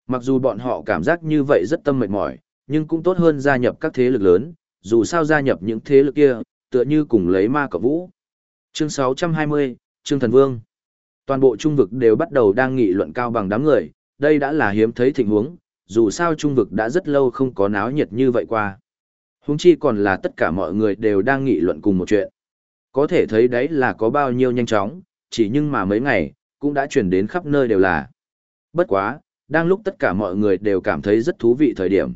Mặc dù bọn họ cảm giác như vậy rất tâm mệt mỏi, nhưng cũng tốt hơn gia nhập các thế lực lớn, dù sao gia nhập những thế lực kia, tựa như cùng lấy ma cọ vũ. Chương 620, Trương Thần Vương Toàn bộ trung vực đều bắt đầu đang nghị luận cao bằng đám người, đây đã là hiếm thấy tình huống, dù sao trung vực đã rất lâu không có náo nhiệt như vậy qua. Huống chi còn là tất cả mọi người đều đang nghị luận cùng một chuyện. Có thể thấy đấy là có bao nhiêu nhanh chóng, chỉ nhưng mà mấy ngày, cũng đã chuyển đến khắp nơi đều là. Bất quá, đang lúc tất cả mọi người đều cảm thấy rất thú vị thời điểm.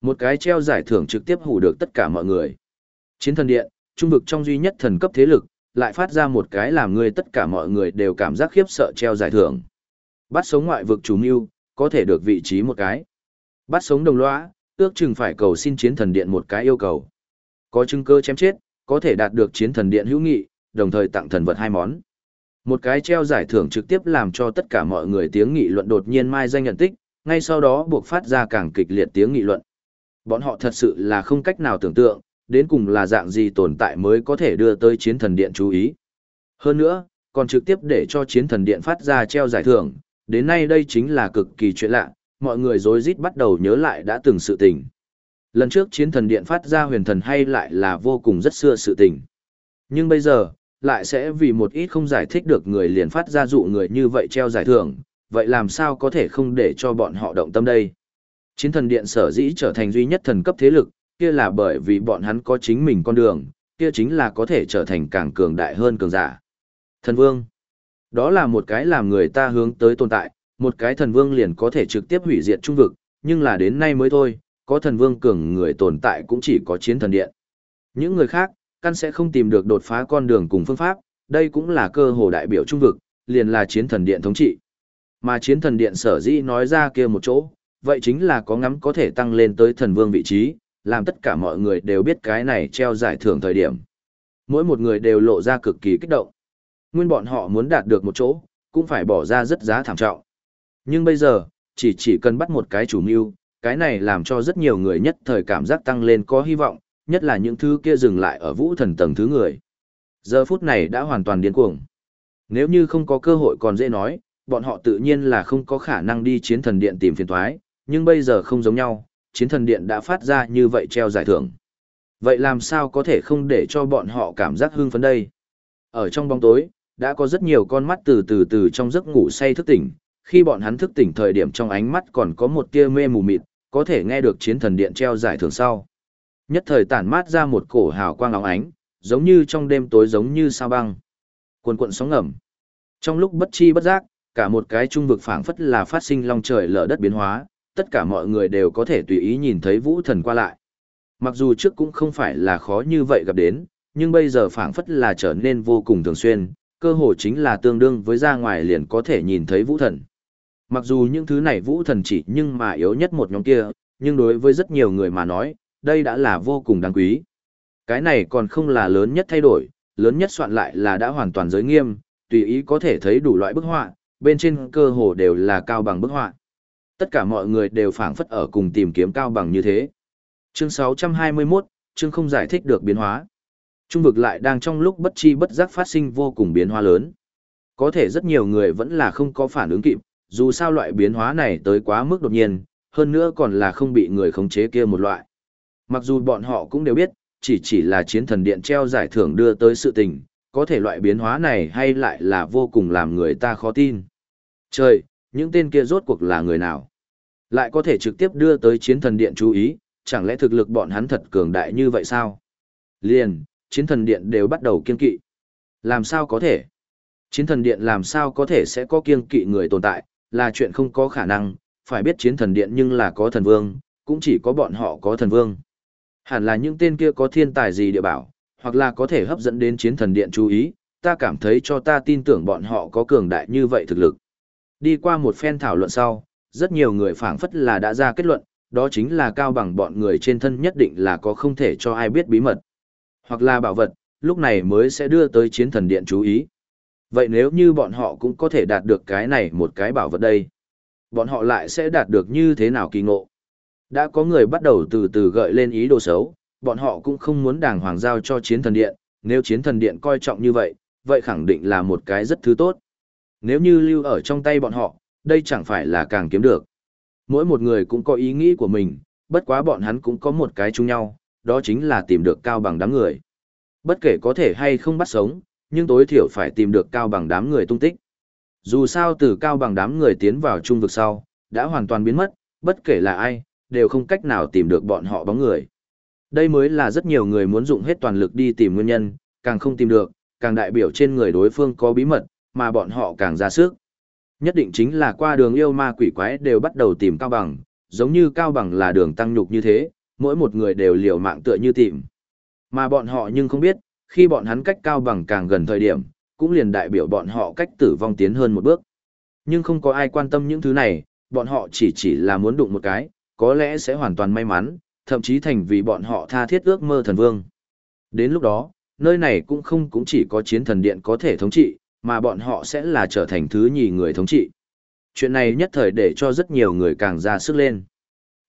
Một cái treo giải thưởng trực tiếp hủ được tất cả mọi người. Chiến thần điện, trung vực trong duy nhất thần cấp thế lực, lại phát ra một cái làm người tất cả mọi người đều cảm giác khiếp sợ treo giải thưởng. Bắt sống ngoại vực chủ mưu, có thể được vị trí một cái. Bắt sống đồng lõa, ước chừng phải cầu xin chiến thần điện một cái yêu cầu. Có chứng cơ chém chết, có thể đạt được chiến thần điện hữu nghị, đồng thời tặng thần vật hai món. Một cái treo giải thưởng trực tiếp làm cho tất cả mọi người tiếng nghị luận đột nhiên mai danh nhận tích, ngay sau đó buộc phát ra càng kịch liệt tiếng nghị luận. Bọn họ thật sự là không cách nào tưởng tượng, đến cùng là dạng gì tồn tại mới có thể đưa tới chiến thần điện chú ý. Hơn nữa, còn trực tiếp để cho chiến thần điện phát ra treo giải thưởng, đến nay đây chính là cực kỳ chuyện lạ, mọi người rối rít bắt đầu nhớ lại đã từng sự tình. Lần trước chiến thần điện phát ra huyền thần hay lại là vô cùng rất xưa sự tình. Nhưng bây giờ, lại sẽ vì một ít không giải thích được người liền phát ra dụ người như vậy treo giải thưởng, vậy làm sao có thể không để cho bọn họ động tâm đây? Chiến thần điện sở dĩ trở thành duy nhất thần cấp thế lực, kia là bởi vì bọn hắn có chính mình con đường, kia chính là có thể trở thành càng cường đại hơn cường giả. Thần vương. Đó là một cái làm người ta hướng tới tồn tại, một cái thần vương liền có thể trực tiếp hủy diệt trung vực, nhưng là đến nay mới thôi, có thần vương cường người tồn tại cũng chỉ có chiến thần điện. Những người khác, căn sẽ không tìm được đột phá con đường cùng phương pháp, đây cũng là cơ hồ đại biểu trung vực, liền là chiến thần điện thống trị. Mà chiến thần điện sở dĩ nói ra kia một chỗ, vậy chính là có ngắm có thể tăng lên tới thần vương vị trí, làm tất cả mọi người đều biết cái này treo giải thưởng thời điểm. Mỗi một người đều lộ ra cực kỳ kích động. Nguyên bọn họ muốn đạt được một chỗ, cũng phải bỏ ra rất giá thảm trọng. Nhưng bây giờ, chỉ chỉ cần bắt một cái chủ mưu, cái này làm cho rất nhiều người nhất thời cảm giác tăng lên có hy vọng, nhất là những thứ kia dừng lại ở vũ thần tầng thứ người. Giờ phút này đã hoàn toàn điên cuồng. Nếu như không có cơ hội còn dễ nói, bọn họ tự nhiên là không có khả năng đi chiến thần điện tìm phiền thoái, nhưng bây giờ không giống nhau, chiến thần điện đã phát ra như vậy treo giải thưởng. Vậy làm sao có thể không để cho bọn họ cảm giác hưng phấn đây? Ở trong bóng tối, đã có rất nhiều con mắt từ từ từ trong giấc ngủ say thức tỉnh, khi bọn hắn thức tỉnh thời điểm trong ánh mắt còn có một tia mê mù mịt, có thể nghe được chiến thần điện treo giải thưởng sau. Nhất thời tản mát ra một cổ hào quang óng ánh, giống như trong đêm tối giống như sao băng. Cuồn cuộn sóng ngầm. Trong lúc bất chi bất giác, cả một cái trung vực phảng phất là phát sinh long trời lở đất biến hóa, tất cả mọi người đều có thể tùy ý nhìn thấy vũ thần qua lại. Mặc dù trước cũng không phải là khó như vậy gặp đến, nhưng bây giờ phảng phất là trở nên vô cùng thường xuyên, cơ hồ chính là tương đương với ra ngoài liền có thể nhìn thấy vũ thần. Mặc dù những thứ này vũ thần chỉ nhưng mà yếu nhất một nhóm kia, nhưng đối với rất nhiều người mà nói, đây đã là vô cùng đáng quý. Cái này còn không là lớn nhất thay đổi, lớn nhất soạn lại là đã hoàn toàn giới nghiêm, tùy ý có thể thấy đủ loại bức họa, bên trên cơ hồ đều là cao bằng bức họa. Tất cả mọi người đều phảng phất ở cùng tìm kiếm cao bằng như thế. Chương 621, chương không giải thích được biến hóa. Trung vực lại đang trong lúc bất chi bất giác phát sinh vô cùng biến hóa lớn. Có thể rất nhiều người vẫn là không có phản ứng kịp, dù sao loại biến hóa này tới quá mức đột nhiên, hơn nữa còn là không bị người khống chế kia một loại. Mặc dù bọn họ cũng đều biết, chỉ chỉ là chiến thần điện treo giải thưởng đưa tới sự tình, có thể loại biến hóa này hay lại là vô cùng làm người ta khó tin. Trời, những tên kia rốt cuộc là người nào? Lại có thể trực tiếp đưa tới chiến thần điện chú ý, chẳng lẽ thực lực bọn hắn thật cường đại như vậy sao? Liền, chiến thần điện đều bắt đầu kiên kỵ. Làm sao có thể? Chiến thần điện làm sao có thể sẽ có kiên kỵ người tồn tại, là chuyện không có khả năng, phải biết chiến thần điện nhưng là có thần vương, cũng chỉ có bọn họ có thần vương. Hẳn là những tên kia có thiên tài gì địa bảo, hoặc là có thể hấp dẫn đến chiến thần điện chú ý, ta cảm thấy cho ta tin tưởng bọn họ có cường đại như vậy thực lực. Đi qua một phen thảo luận sau, rất nhiều người phảng phất là đã ra kết luận, đó chính là cao bằng bọn người trên thân nhất định là có không thể cho ai biết bí mật. Hoặc là bảo vật, lúc này mới sẽ đưa tới chiến thần điện chú ý. Vậy nếu như bọn họ cũng có thể đạt được cái này một cái bảo vật đây, bọn họ lại sẽ đạt được như thế nào kỳ ngộ? Đã có người bắt đầu từ từ gợi lên ý đồ xấu, bọn họ cũng không muốn đàng hoàng giao cho chiến thần điện, nếu chiến thần điện coi trọng như vậy, vậy khẳng định là một cái rất thứ tốt. Nếu như lưu ở trong tay bọn họ, đây chẳng phải là càng kiếm được. Mỗi một người cũng có ý nghĩ của mình, bất quá bọn hắn cũng có một cái chung nhau, đó chính là tìm được cao bằng đám người. Bất kể có thể hay không bắt sống, nhưng tối thiểu phải tìm được cao bằng đám người tung tích. Dù sao từ cao bằng đám người tiến vào trung vực sau, đã hoàn toàn biến mất, bất kể là ai, đều không cách nào tìm được bọn họ bóng người. Đây mới là rất nhiều người muốn dụng hết toàn lực đi tìm nguyên nhân, càng không tìm được, càng đại biểu trên người đối phương có bí mật, mà bọn họ càng ra sức. Nhất định chính là qua đường yêu ma quỷ quái đều bắt đầu tìm cao bằng, giống như cao bằng là đường tăng nhục như thế, mỗi một người đều liều mạng tựa như tìm. Mà bọn họ nhưng không biết, khi bọn hắn cách cao bằng càng gần thời điểm, cũng liền đại biểu bọn họ cách tử vong tiến hơn một bước. Nhưng không có ai quan tâm những thứ này, bọn họ chỉ chỉ là muốn đụng một cái, có lẽ sẽ hoàn toàn may mắn, thậm chí thành vì bọn họ tha thiết ước mơ thần vương. Đến lúc đó, nơi này cũng không cũng chỉ có chiến thần điện có thể thống trị, mà bọn họ sẽ là trở thành thứ nhì người thống trị. Chuyện này nhất thời để cho rất nhiều người càng ra sức lên.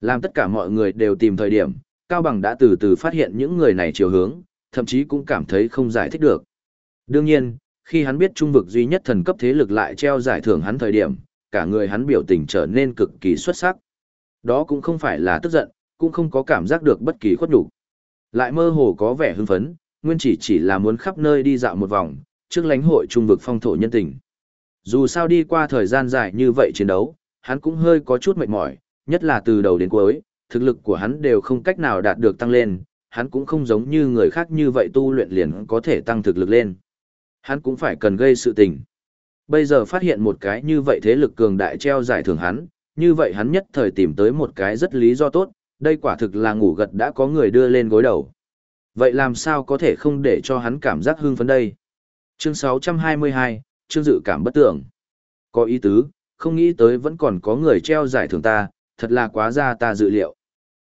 Làm tất cả mọi người đều tìm thời điểm, Cao Bằng đã từ từ phát hiện những người này chiều hướng, thậm chí cũng cảm thấy không giải thích được. Đương nhiên, khi hắn biết trung vực duy nhất thần cấp thế lực lại treo giải thưởng hắn thời điểm, cả người hắn biểu tình trở nên cực kỳ xuất sắc. Đó cũng không phải là tức giận, cũng không có cảm giác được bất kỳ khuất đủ. Lại mơ hồ có vẻ hưng phấn, nguyên chỉ chỉ là muốn khắp nơi đi dạo một vòng, trước lãnh hội trung vực phong thổ nhân tình. Dù sao đi qua thời gian dài như vậy chiến đấu, hắn cũng hơi có chút mệt mỏi, nhất là từ đầu đến cuối, thực lực của hắn đều không cách nào đạt được tăng lên, hắn cũng không giống như người khác như vậy tu luyện liền có thể tăng thực lực lên. Hắn cũng phải cần gây sự tình. Bây giờ phát hiện một cái như vậy thế lực cường đại treo giải thưởng hắn, như vậy hắn nhất thời tìm tới một cái rất lý do tốt, đây quả thực là ngủ gật đã có người đưa lên gối đầu. Vậy làm sao có thể không để cho hắn cảm giác hưng phấn đây? Chương 622, chương dự cảm bất tưởng. Có ý tứ, không nghĩ tới vẫn còn có người treo giải thưởng ta, thật là quá ra ta dự liệu.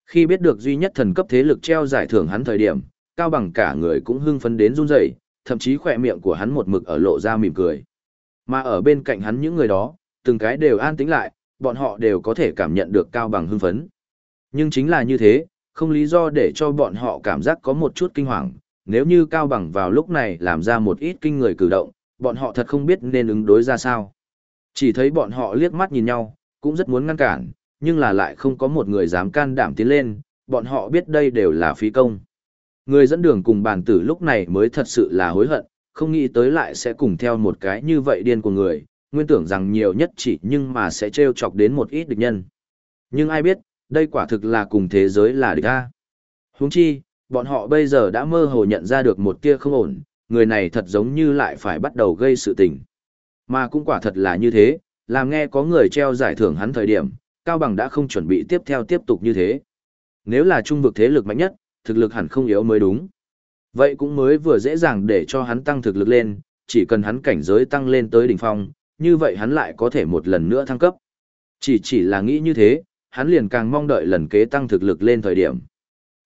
Khi biết được duy nhất thần cấp thế lực treo giải thưởng hắn thời điểm, cao bằng cả người cũng hưng phấn đến run rẩy, thậm chí khỏe miệng của hắn một mực ở lộ ra mỉm cười. Mà ở bên cạnh hắn những người đó, từng cái đều an tĩnh lại, bọn họ đều có thể cảm nhận được cao bằng hưng phấn. Nhưng chính là như thế, không lý do để cho bọn họ cảm giác có một chút kinh hoàng, nếu như cao bằng vào lúc này làm ra một ít kinh người cử động, bọn họ thật không biết nên ứng đối ra sao. Chỉ thấy bọn họ liếc mắt nhìn nhau, cũng rất muốn ngăn cản, nhưng là lại không có một người dám can đảm tiến lên, bọn họ biết đây đều là phí công. Người dẫn đường cùng bàn tử lúc này mới thật sự là hối hận, không nghĩ tới lại sẽ cùng theo một cái như vậy điên của người, nguyên tưởng rằng nhiều nhất chỉ nhưng mà sẽ trêu chọc đến một ít địch nhân. Nhưng ai biết, đây quả thực là cùng thế giới là địch ta. Huống chi, bọn họ bây giờ đã mơ hồ nhận ra được một tia không ổn, người này thật giống như lại phải bắt đầu gây sự tình. Mà cũng quả thật là như thế, làm nghe có người treo giải thưởng hắn thời điểm, Cao Bằng đã không chuẩn bị tiếp theo tiếp tục như thế. Nếu là trung vực thế lực mạnh nhất, thực lực hẳn không yếu mới đúng. Vậy cũng mới vừa dễ dàng để cho hắn tăng thực lực lên, chỉ cần hắn cảnh giới tăng lên tới đỉnh phong, như vậy hắn lại có thể một lần nữa thăng cấp. Chỉ chỉ là nghĩ như thế, hắn liền càng mong đợi lần kế tăng thực lực lên thời điểm.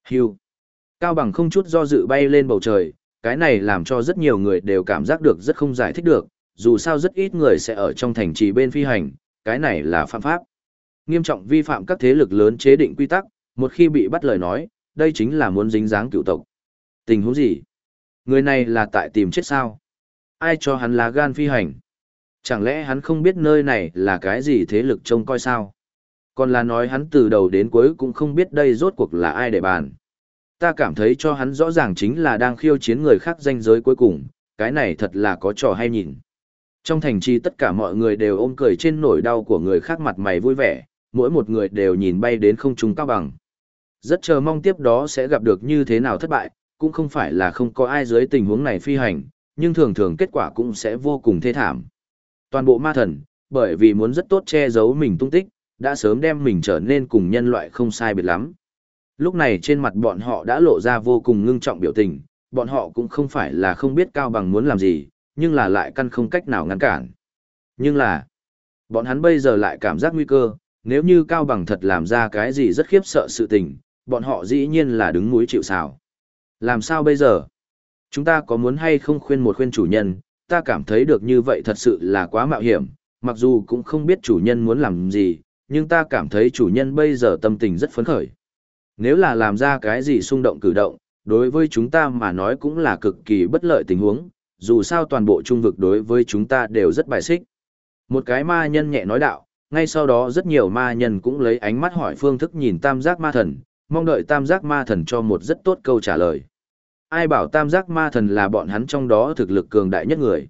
Hưu. Cao bằng không chút do dự bay lên bầu trời, cái này làm cho rất nhiều người đều cảm giác được rất không giải thích được, dù sao rất ít người sẽ ở trong thành trì bên phi hành, cái này là phạm pháp. Nghiêm trọng vi phạm các thế lực lớn chế định quy tắc, một khi bị bắt lời nói, đây chính là muốn dính dáng cựu tộc. Tình huống gì? Người này là tại tìm chết sao? Ai cho hắn lá gan phi hành? Chẳng lẽ hắn không biết nơi này là cái gì thế lực trông coi sao? Còn là nói hắn từ đầu đến cuối cũng không biết đây rốt cuộc là ai để bàn. Ta cảm thấy cho hắn rõ ràng chính là đang khiêu chiến người khác danh giới cuối cùng, cái này thật là có trò hay nhìn. Trong thành trì tất cả mọi người đều ôm cười trên nỗi đau của người khác mặt mày vui vẻ, mỗi một người đều nhìn bay đến không trung cao bằng. Rất chờ mong tiếp đó sẽ gặp được như thế nào thất bại, cũng không phải là không có ai dưới tình huống này phi hành, nhưng thường thường kết quả cũng sẽ vô cùng thê thảm. Toàn bộ ma thần, bởi vì muốn rất tốt che giấu mình tung tích, đã sớm đem mình trở nên cùng nhân loại không sai biệt lắm. Lúc này trên mặt bọn họ đã lộ ra vô cùng ngưng trọng biểu tình, bọn họ cũng không phải là không biết Cao Bằng muốn làm gì, nhưng là lại căn không cách nào ngăn cản. Nhưng là, bọn hắn bây giờ lại cảm giác nguy cơ, nếu như Cao Bằng thật làm ra cái gì rất khiếp sợ sự tình, bọn họ dĩ nhiên là đứng núi chịu sào. Làm sao bây giờ? Chúng ta có muốn hay không khuyên một khuyên chủ nhân, ta cảm thấy được như vậy thật sự là quá mạo hiểm, mặc dù cũng không biết chủ nhân muốn làm gì, nhưng ta cảm thấy chủ nhân bây giờ tâm tình rất phấn khởi. Nếu là làm ra cái gì xung động cử động, đối với chúng ta mà nói cũng là cực kỳ bất lợi tình huống, dù sao toàn bộ trung vực đối với chúng ta đều rất bài xích. Một cái ma nhân nhẹ nói đạo, ngay sau đó rất nhiều ma nhân cũng lấy ánh mắt hỏi phương thức nhìn tam giác ma thần, mong đợi tam giác ma thần cho một rất tốt câu trả lời. Ai bảo tam giác ma thần là bọn hắn trong đó thực lực cường đại nhất người.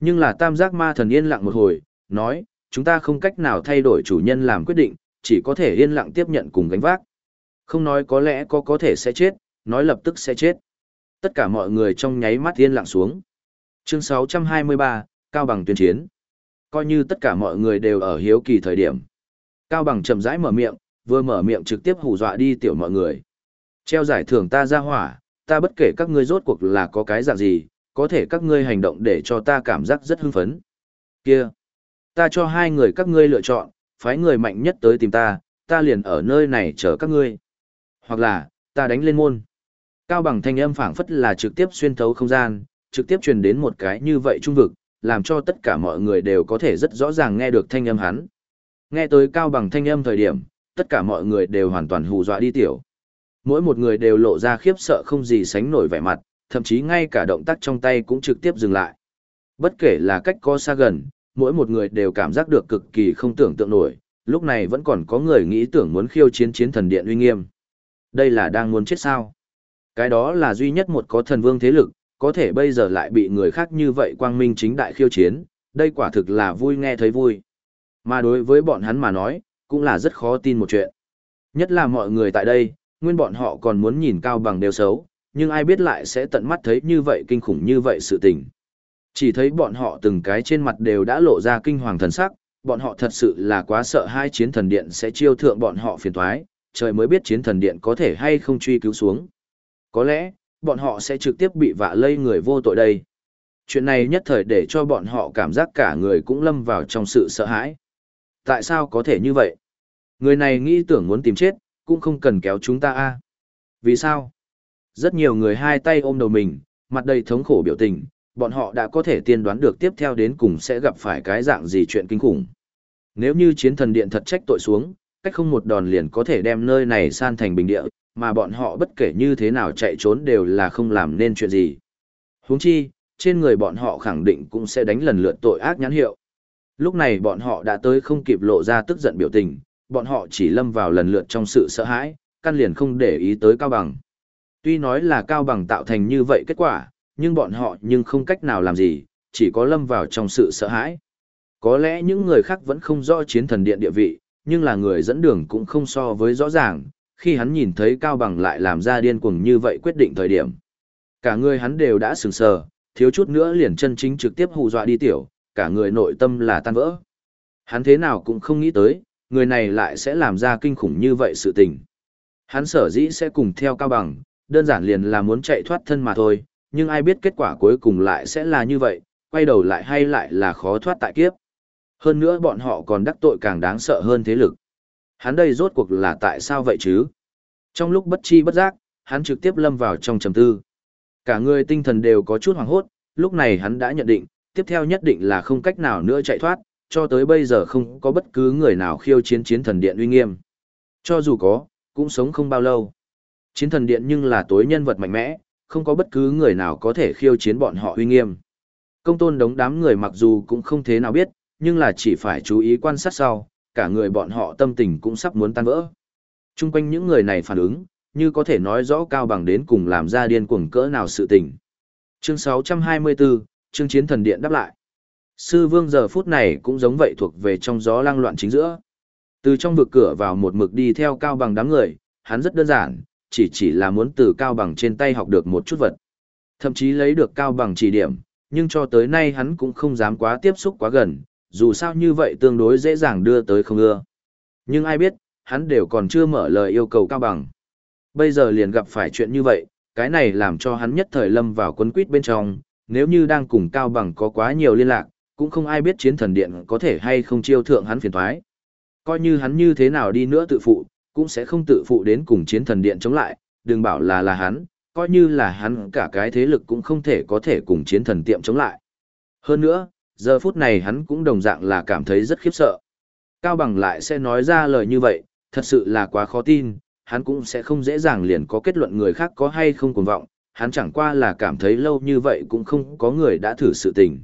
Nhưng là tam giác ma thần yên lặng một hồi, nói, chúng ta không cách nào thay đổi chủ nhân làm quyết định, chỉ có thể yên lặng tiếp nhận cùng gánh vác. Không nói có lẽ có có thể sẽ chết, nói lập tức sẽ chết. Tất cả mọi người trong nháy mắt yên lặng xuống. Chương 623, Cao Bằng tuyên chiến. Coi như tất cả mọi người đều ở hiếu kỳ thời điểm. Cao Bằng chậm rãi mở miệng, vừa mở miệng trực tiếp hù dọa đi tiểu mọi người. Treo giải thưởng ta ra hỏa, ta bất kể các ngươi rốt cuộc là có cái dạng gì, có thể các ngươi hành động để cho ta cảm giác rất hưng phấn. Kia, ta cho hai người các ngươi lựa chọn, phái người mạnh nhất tới tìm ta, ta liền ở nơi này chờ các ngươi. Hoặc là, ta đánh lên môn. Cao bằng thanh âm phảng phất là trực tiếp xuyên thấu không gian, trực tiếp truyền đến một cái như vậy trung vực, làm cho tất cả mọi người đều có thể rất rõ ràng nghe được thanh âm hắn. Nghe tới cao bằng thanh âm thời điểm, tất cả mọi người đều hoàn toàn hù dọa đi tiểu. Mỗi một người đều lộ ra khiếp sợ không gì sánh nổi vẻ mặt, thậm chí ngay cả động tác trong tay cũng trực tiếp dừng lại. Bất kể là cách có xa gần, mỗi một người đều cảm giác được cực kỳ không tưởng tượng nổi, lúc này vẫn còn có người nghĩ tưởng muốn khiêu chiến chiến thần điện uy nghiêm. Đây là đang muốn chết sao? Cái đó là duy nhất một có thần vương thế lực, có thể bây giờ lại bị người khác như vậy quang minh chính đại khiêu chiến, đây quả thực là vui nghe thấy vui. Mà đối với bọn hắn mà nói, cũng là rất khó tin một chuyện. Nhất là mọi người tại đây, nguyên bọn họ còn muốn nhìn cao bằng đều xấu, nhưng ai biết lại sẽ tận mắt thấy như vậy kinh khủng như vậy sự tình. Chỉ thấy bọn họ từng cái trên mặt đều đã lộ ra kinh hoàng thần sắc, bọn họ thật sự là quá sợ hai chiến thần điện sẽ chiêu thượng bọn họ phiền toái, trời mới biết chiến thần điện có thể hay không truy cứu xuống. Có lẽ, bọn họ sẽ trực tiếp bị vạ lây người vô tội đây. Chuyện này nhất thời để cho bọn họ cảm giác cả người cũng lâm vào trong sự sợ hãi. Tại sao có thể như vậy? Người này nghĩ tưởng muốn tìm chết, cũng không cần kéo chúng ta a. Vì sao? Rất nhiều người hai tay ôm đầu mình, mặt đầy thống khổ biểu tình, bọn họ đã có thể tiên đoán được tiếp theo đến cùng sẽ gặp phải cái dạng gì chuyện kinh khủng. Nếu như chiến thần điện thật trách tội xuống, cách không một đòn liền có thể đem nơi này san thành bình địa, mà bọn họ bất kể như thế nào chạy trốn đều là không làm nên chuyện gì. Huống chi, trên người bọn họ khẳng định cũng sẽ đánh lần lượt tội ác nhãn hiệu. Lúc này bọn họ đã tới không kịp lộ ra tức giận biểu tình, bọn họ chỉ lâm vào lần lượt trong sự sợ hãi, căn liền không để ý tới Cao Bằng. Tuy nói là Cao Bằng tạo thành như vậy kết quả, nhưng bọn họ nhưng không cách nào làm gì, chỉ có lâm vào trong sự sợ hãi. Có lẽ những người khác vẫn không rõ chiến thần điện địa vị, nhưng là người dẫn đường cũng không so với rõ ràng, khi hắn nhìn thấy Cao Bằng lại làm ra điên cuồng như vậy quyết định thời điểm. Cả người hắn đều đã sừng sờ, thiếu chút nữa liền chân chính trực tiếp hù dọa đi tiểu, cả người nội tâm là tan vỡ. Hắn thế nào cũng không nghĩ tới, người này lại sẽ làm ra kinh khủng như vậy sự tình. Hắn sở dĩ sẽ cùng theo Cao Bằng, đơn giản liền là muốn chạy thoát thân mà thôi, nhưng ai biết kết quả cuối cùng lại sẽ là như vậy, quay đầu lại hay lại là khó thoát tại kiếp. Hơn nữa bọn họ còn đắc tội càng đáng sợ hơn thế lực. Hắn đây rốt cuộc là tại sao vậy chứ? Trong lúc bất chi bất giác, hắn trực tiếp lâm vào trong trầm tư. Cả người tinh thần đều có chút hoảng hốt, lúc này hắn đã nhận định, tiếp theo nhất định là không cách nào nữa chạy thoát, cho tới bây giờ không có bất cứ người nào khiêu chiến chiến thần điện uy nghiêm. Cho dù có, cũng sống không bao lâu. Chiến thần điện nhưng là tối nhân vật mạnh mẽ, không có bất cứ người nào có thể khiêu chiến bọn họ uy nghiêm. Công tôn đống đám người mặc dù cũng không thế nào biết, nhưng là chỉ phải chú ý quan sát sau, cả người bọn họ tâm tình cũng sắp muốn tan vỡ. Trung quanh những người này phản ứng, như có thể nói rõ cao bằng đến cùng làm ra điên cuồng cỡ nào sự tình. Chương 624, chương chiến thần điện đáp lại. Sư vương giờ phút này cũng giống vậy thuộc về trong gió lang loạn chính giữa. Từ trong vực cửa vào một mực đi theo cao bằng đám người, hắn rất đơn giản, chỉ chỉ là muốn từ cao bằng trên tay học được một chút vật. Thậm chí lấy được cao bằng chỉ điểm, nhưng cho tới nay hắn cũng không dám quá tiếp xúc quá gần, dù sao như vậy tương đối dễ dàng đưa tới không ưa. Nhưng ai biết, hắn đều còn chưa mở lời yêu cầu cao bằng. Bây giờ liền gặp phải chuyện như vậy, cái này làm cho hắn nhất thời lâm vào quấn quýt bên trong, nếu như đang cùng cao bằng có quá nhiều liên lạc, cũng không ai biết chiến thần điện có thể hay không chiêu thượng hắn phiền toái. Coi như hắn như thế nào đi nữa tự phụ, cũng sẽ không tự phụ đến cùng chiến thần điện chống lại, đừng bảo là là hắn, coi như là hắn cả cái thế lực cũng không thể có thể cùng chiến thần tiệm chống lại. Hơn nữa, giờ phút này hắn cũng đồng dạng là cảm thấy rất khiếp sợ. Cao Bằng lại sẽ nói ra lời như vậy, thật sự là quá khó tin, hắn cũng sẽ không dễ dàng liền có kết luận người khác có hay không cuồng vọng, hắn chẳng qua là cảm thấy lâu như vậy cũng không có người đã thử sự tình.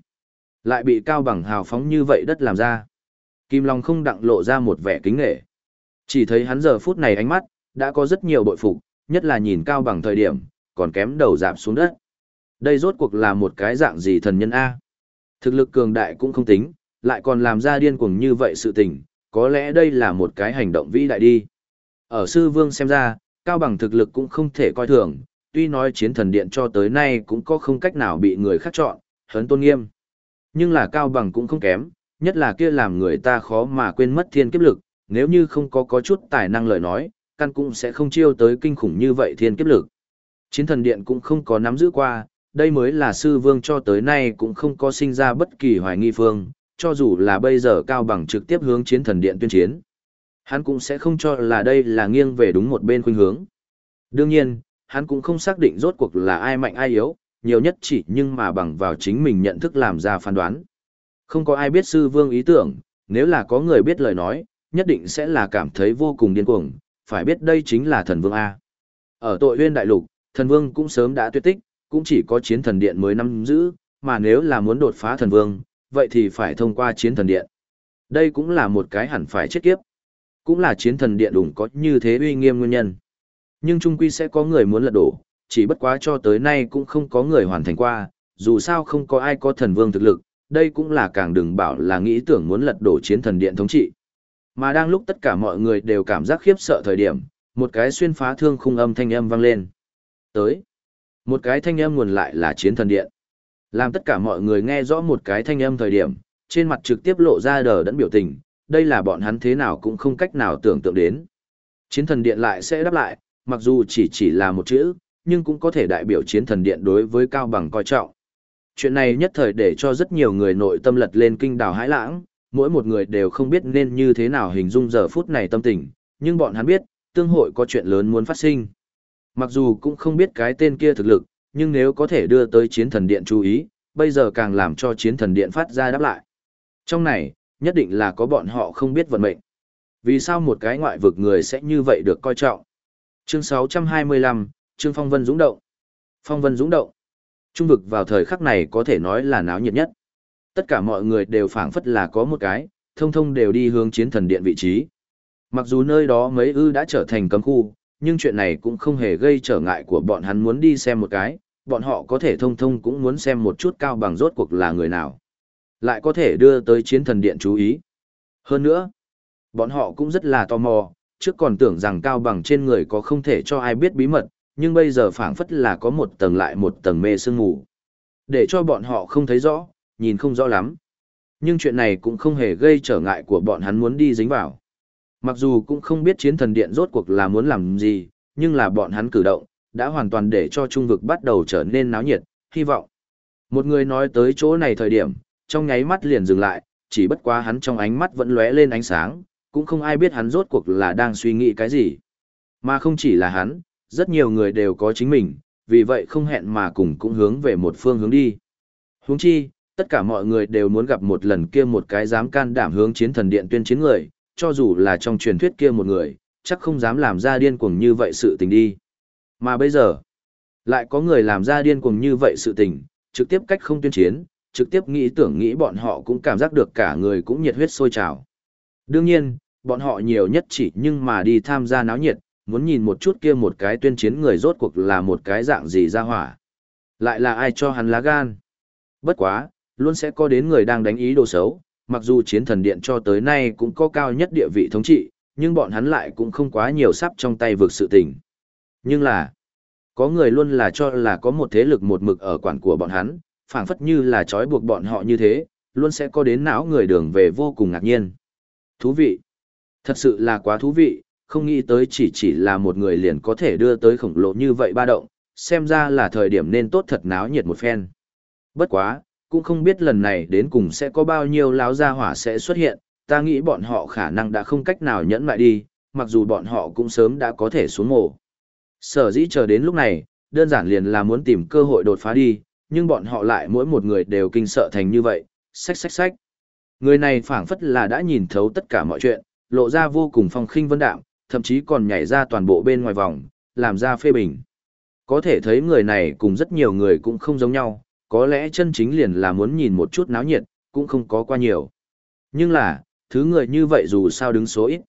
Lại bị Cao Bằng hào phóng như vậy đất làm ra. Kim Long không đặng lộ ra một vẻ kính nghệ. Chỉ thấy hắn giờ phút này ánh mắt, đã có rất nhiều bội phục, nhất là nhìn Cao Bằng thời điểm, còn kém đầu giảm xuống đất. Đây rốt cuộc là một cái dạng gì thần nhân A. Thực lực cường đại cũng không tính, lại còn làm ra điên cuồng như vậy sự tình, có lẽ đây là một cái hành động vĩ đại đi. Ở sư vương xem ra, Cao Bằng thực lực cũng không thể coi thường, tuy nói chiến thần điện cho tới nay cũng có không cách nào bị người khác chọn, hấn tôn nghiêm. Nhưng là Cao Bằng cũng không kém, nhất là kia làm người ta khó mà quên mất thiên kiếp lực, nếu như không có có chút tài năng lời nói, căn cũng sẽ không chiêu tới kinh khủng như vậy thiên kiếp lực. Chiến thần điện cũng không có nắm giữ qua, đây mới là sư vương cho tới nay cũng không có sinh ra bất kỳ hoài nghi phương, cho dù là bây giờ cao bằng trực tiếp hướng chiến thần điện tuyên chiến. Hắn cũng sẽ không cho là đây là nghiêng về đúng một bên khuynh hướng. Đương nhiên, hắn cũng không xác định rốt cuộc là ai mạnh ai yếu, nhiều nhất chỉ nhưng mà bằng vào chính mình nhận thức làm ra phán đoán. Không có ai biết sư vương ý tưởng, nếu là có người biết lời nói, nhất định sẽ là cảm thấy vô cùng điên cuồng, phải biết đây chính là thần vương A. Ở tội huyên đại lục, thần vương cũng sớm đã tuyệt tích, cũng chỉ có chiến thần điện mới nắm giữ, mà nếu là muốn đột phá thần vương, vậy thì phải thông qua chiến thần điện. Đây cũng là một cái hẳn phải chết kiếp. Cũng là chiến thần điện đủng có như thế uy nghiêm nguyên nhân. Nhưng trung quy sẽ có người muốn lật đổ, chỉ bất quá cho tới nay cũng không có người hoàn thành qua, dù sao không có ai có thần vương thực lực, đây cũng là càng đừng bảo là nghĩ tưởng muốn lật đổ chiến thần điện thống trị. Mà đang lúc tất cả mọi người đều cảm giác khiếp sợ thời điểm, một cái xuyên phá thương khung âm thanh âm vang lên. Tới. Một cái thanh âm nguồn lại là chiến thần điện. Làm tất cả mọi người nghe rõ một cái thanh âm thời điểm, trên mặt trực tiếp lộ ra đờ đẫn biểu tình, đây là bọn hắn thế nào cũng không cách nào tưởng tượng đến. Chiến thần điện lại sẽ đáp lại, mặc dù chỉ chỉ là một chữ, nhưng cũng có thể đại biểu chiến thần điện đối với cao bằng coi trọng. Chuyện này nhất thời để cho rất nhiều người nội tâm lật lên kinh đào hãi lãng, mỗi một người đều không biết nên như thế nào hình dung giờ phút này tâm tình, nhưng bọn hắn biết, tương hội có chuyện lớn muốn phát sinh. Mặc dù cũng không biết cái tên kia thực lực, nhưng nếu có thể đưa tới chiến thần điện chú ý, bây giờ càng làm cho chiến thần điện phát ra đáp lại. Trong này, nhất định là có bọn họ không biết vận mệnh. Vì sao một cái ngoại vực người sẽ như vậy được coi trọng? Chương 625, Trương Phong Vân Dũng Động. Phong Vân Dũng Động. Trung vực vào thời khắc này có thể nói là náo nhiệt nhất. Tất cả mọi người đều phảng phất là có một cái, thông thông đều đi hướng chiến thần điện vị trí. Mặc dù nơi đó mấy ư đã trở thành cấm khu, nhưng chuyện này cũng không hề gây trở ngại của bọn hắn muốn đi xem một cái, bọn họ có thể thông thông cũng muốn xem một chút cao bằng rốt cuộc là người nào. Lại có thể đưa tới chiến thần điện chú ý. Hơn nữa, bọn họ cũng rất là tò mò, trước còn tưởng rằng cao bằng trên người có không thể cho ai biết bí mật, nhưng bây giờ phảng phất là có một tầng lại một tầng mê sương mù. Để cho bọn họ không thấy rõ, nhìn không rõ lắm. Nhưng chuyện này cũng không hề gây trở ngại của bọn hắn muốn đi dính vào. Mặc dù cũng không biết chiến thần điện rốt cuộc là muốn làm gì, nhưng là bọn hắn cử động, đã hoàn toàn để cho trung vực bắt đầu trở nên náo nhiệt, hy vọng. Một người nói tới chỗ này thời điểm, trong nháy mắt liền dừng lại, chỉ bất quá hắn trong ánh mắt vẫn lóe lên ánh sáng, cũng không ai biết hắn rốt cuộc là đang suy nghĩ cái gì. Mà không chỉ là hắn, rất nhiều người đều có chính mình, vì vậy không hẹn mà cùng cũng hướng về một phương hướng đi. Hướng chi, tất cả mọi người đều muốn gặp một lần kia một cái dám can đảm hướng chiến thần điện tuyên chiến người, cho dù là trong truyền thuyết kia một người, chắc không dám làm ra điên cuồng như vậy sự tình đi. Mà bây giờ, lại có người làm ra điên cuồng như vậy sự tình, trực tiếp cách không tuyên chiến, trực tiếp nghĩ tưởng nghĩ bọn họ cũng cảm giác được cả người cũng nhiệt huyết sôi trào. Đương nhiên, bọn họ nhiều nhất chỉ nhưng mà đi tham gia náo nhiệt, muốn nhìn một chút kia một cái tuyên chiến người rốt cuộc là một cái dạng gì ra hỏa. Lại là ai cho hắn lá gan. Bất quá, luôn sẽ có đến người đang đánh ý đồ xấu, mặc dù chiến thần điện cho tới nay cũng có cao nhất địa vị thống trị, nhưng bọn hắn lại cũng không quá nhiều sắp trong tay vượt sự tình. Nhưng là, có người luôn là cho là có một thế lực một mực ở quản của bọn hắn, phảng phất như là trói buộc bọn họ như thế, luôn sẽ có đến não người đường về vô cùng ngạc nhiên. Thú vị. Thật sự là quá thú vị, không nghĩ tới chỉ chỉ là một người liền có thể đưa tới khổng lồ như vậy ba động, xem ra là thời điểm nên tốt thật náo nhiệt một phen. Bất quá, cũng không biết lần này đến cùng sẽ có bao nhiêu láo gia hỏa sẽ xuất hiện, ta nghĩ bọn họ khả năng đã không cách nào nhẫn lại đi, mặc dù bọn họ cũng sớm đã có thể xuống mổ. Sở dĩ chờ đến lúc này, đơn giản liền là muốn tìm cơ hội đột phá đi, nhưng bọn họ lại mỗi một người đều kinh sợ thành như vậy, Sách sách sách. Người này phảng phất là đã nhìn thấu tất cả mọi chuyện, lộ ra vô cùng phong khinh vân đạm, thậm chí còn nhảy ra toàn bộ bên ngoài vòng, làm ra phê bình. Có thể thấy người này cùng rất nhiều người cũng không giống nhau, có lẽ chân chính liền là muốn nhìn một chút náo nhiệt, cũng không có qua nhiều. Nhưng là, thứ người như vậy dù sao đứng số ít.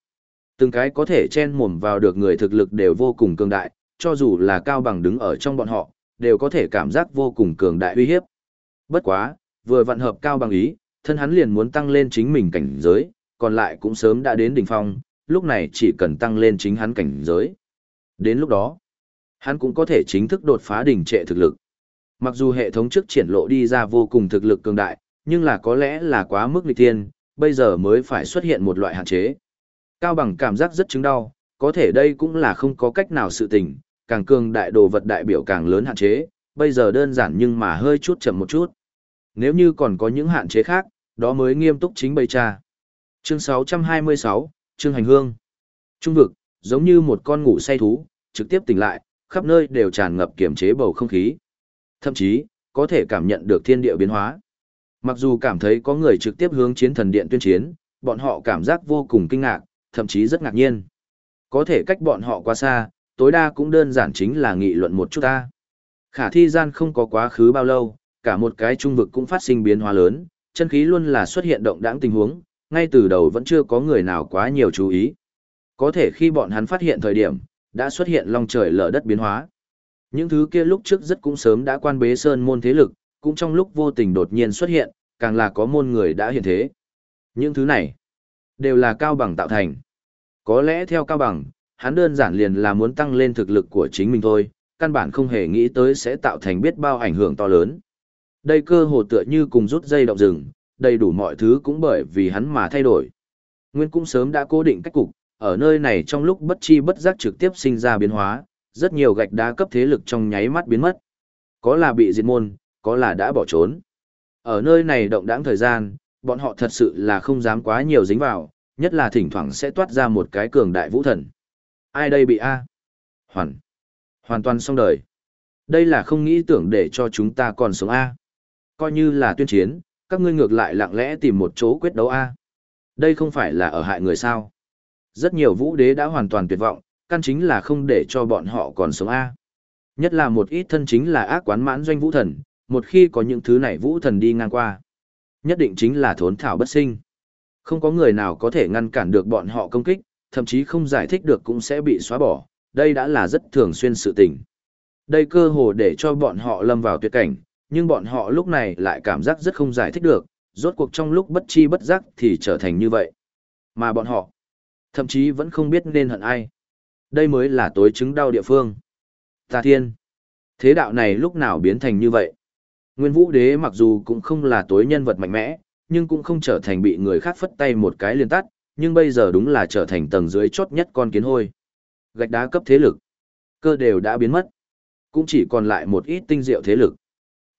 Từng cái có thể chen mồm vào được người thực lực đều vô cùng cường đại, cho dù là cao bằng đứng ở trong bọn họ, đều có thể cảm giác vô cùng cường đại uy hiếp. Bất quá, vừa vận hợp cao bằng ý, thân hắn liền muốn tăng lên chính mình cảnh giới, còn lại cũng sớm đã đến đỉnh phong, lúc này chỉ cần tăng lên chính hắn cảnh giới. Đến lúc đó, hắn cũng có thể chính thức đột phá đỉnh trệ thực lực. Mặc dù hệ thống trước triển lộ đi ra vô cùng thực lực cường đại, nhưng là có lẽ là quá mức lịch thiên, bây giờ mới phải xuất hiện một loại hạn chế. Cao bằng cảm giác rất chứng đau, có thể đây cũng là không có cách nào sự tình, càng cường đại đồ vật đại biểu càng lớn hạn chế, bây giờ đơn giản nhưng mà hơi chút chậm một chút. Nếu như còn có những hạn chế khác, đó mới nghiêm túc chính bày trà. Chương 626, Trương Hành Hương. Trung vực, giống như một con ngủ say thú, trực tiếp tỉnh lại, khắp nơi đều tràn ngập kiểm chế bầu không khí. Thậm chí, có thể cảm nhận được thiên địa biến hóa. Mặc dù cảm thấy có người trực tiếp hướng chiến thần điện tuyên chiến, bọn họ cảm giác vô cùng kinh ngạc, thậm chí rất ngạc nhiên. Có thể cách bọn họ quá xa, tối đa cũng đơn giản chính là nghị luận một chút ta. Khả thi gian không có quá khứ bao lâu, cả một cái trung vực cũng phát sinh biến hóa lớn, chân khí luôn là xuất hiện động đãng tình huống, ngay từ đầu vẫn chưa có người nào quá nhiều chú ý. Có thể khi bọn hắn phát hiện thời điểm, đã xuất hiện long trời lở đất biến hóa. Những thứ kia lúc trước rất cũng sớm đã quan bế sơn môn thế lực, cũng trong lúc vô tình đột nhiên xuất hiện, càng là có môn người đã hiện thế. Những thứ này, đều là cao bằng tạo thành. Có lẽ theo cao bằng, hắn đơn giản liền là muốn tăng lên thực lực của chính mình thôi, căn bản không hề nghĩ tới sẽ tạo thành biết bao ảnh hưởng to lớn. Đây cơ hồ tựa như cùng rút dây động rừng, đầy đủ mọi thứ cũng bởi vì hắn mà thay đổi. Nguyên cũng sớm đã cố định cách cục, ở nơi này trong lúc bất chi bất giác trực tiếp sinh ra biến hóa, rất nhiều gạch đá cấp thế lực trong nháy mắt biến mất. Có là bị diệt môn, có là đã bỏ trốn. Ở nơi này động đãng thời gian, bọn họ thật sự là không dám quá nhiều dính vào, nhất là thỉnh thoảng sẽ toát ra một cái cường đại vũ thần. Ai đây bị A? Hoàn. Hoàn toàn xong đời. Đây là không nghĩ tưởng để cho chúng ta còn sống A. Coi như là tuyên chiến, các ngươi ngược lại lặng lẽ tìm một chỗ quyết đấu A. Đây không phải là ở hại người sao. Rất nhiều vũ đế đã hoàn toàn tuyệt vọng, căn chính là không để cho bọn họ còn sống A. Nhất là một ít thân chính là ác quán mãn doanh vũ thần, một khi có những thứ này vũ thần đi ngang qua. Nhất định chính là thốn thảo bất sinh. Không có người nào có thể ngăn cản được bọn họ công kích, thậm chí không giải thích được cũng sẽ bị xóa bỏ, đây đã là rất thường xuyên sự tình. Đây cơ hồ để cho bọn họ lâm vào tuyệt cảnh, nhưng bọn họ lúc này lại cảm giác rất không giải thích được, rốt cuộc trong lúc bất chi bất giác thì trở thành như vậy. Mà bọn họ, thậm chí vẫn không biết nên hận ai. Đây mới là tối chứng đau địa phương. Tà thiên, thế đạo này lúc nào biến thành như vậy? Nguyên vũ đế mặc dù cũng không là tối nhân vật mạnh mẽ, nhưng cũng không trở thành bị người khác phất tay một cái liền tắt, nhưng bây giờ đúng là trở thành tầng dưới chốt nhất con kiến hôi. Gạch đá cấp thế lực, cơ đều đã biến mất, cũng chỉ còn lại một ít tinh diệu thế lực.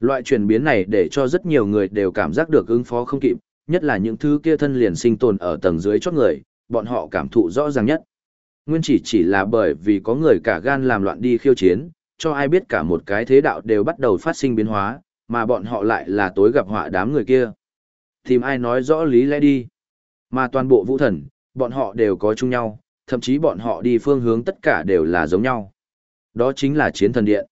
Loại chuyển biến này để cho rất nhiều người đều cảm giác được ứng phó không kịp, nhất là những thứ kia thân liền sinh tồn ở tầng dưới chót người, bọn họ cảm thụ rõ ràng nhất. Nguyên chỉ chỉ là bởi vì có người cả gan làm loạn đi khiêu chiến, cho ai biết cả một cái thế đạo đều bắt đầu phát sinh biến hóa, mà bọn họ lại là tối gặp họa đám người kia. Tìm ai nói rõ lý lẽ đi. Mà toàn bộ vũ thần, bọn họ đều có chung nhau, thậm chí bọn họ đi phương hướng tất cả đều là giống nhau. Đó chính là chiến thần điện.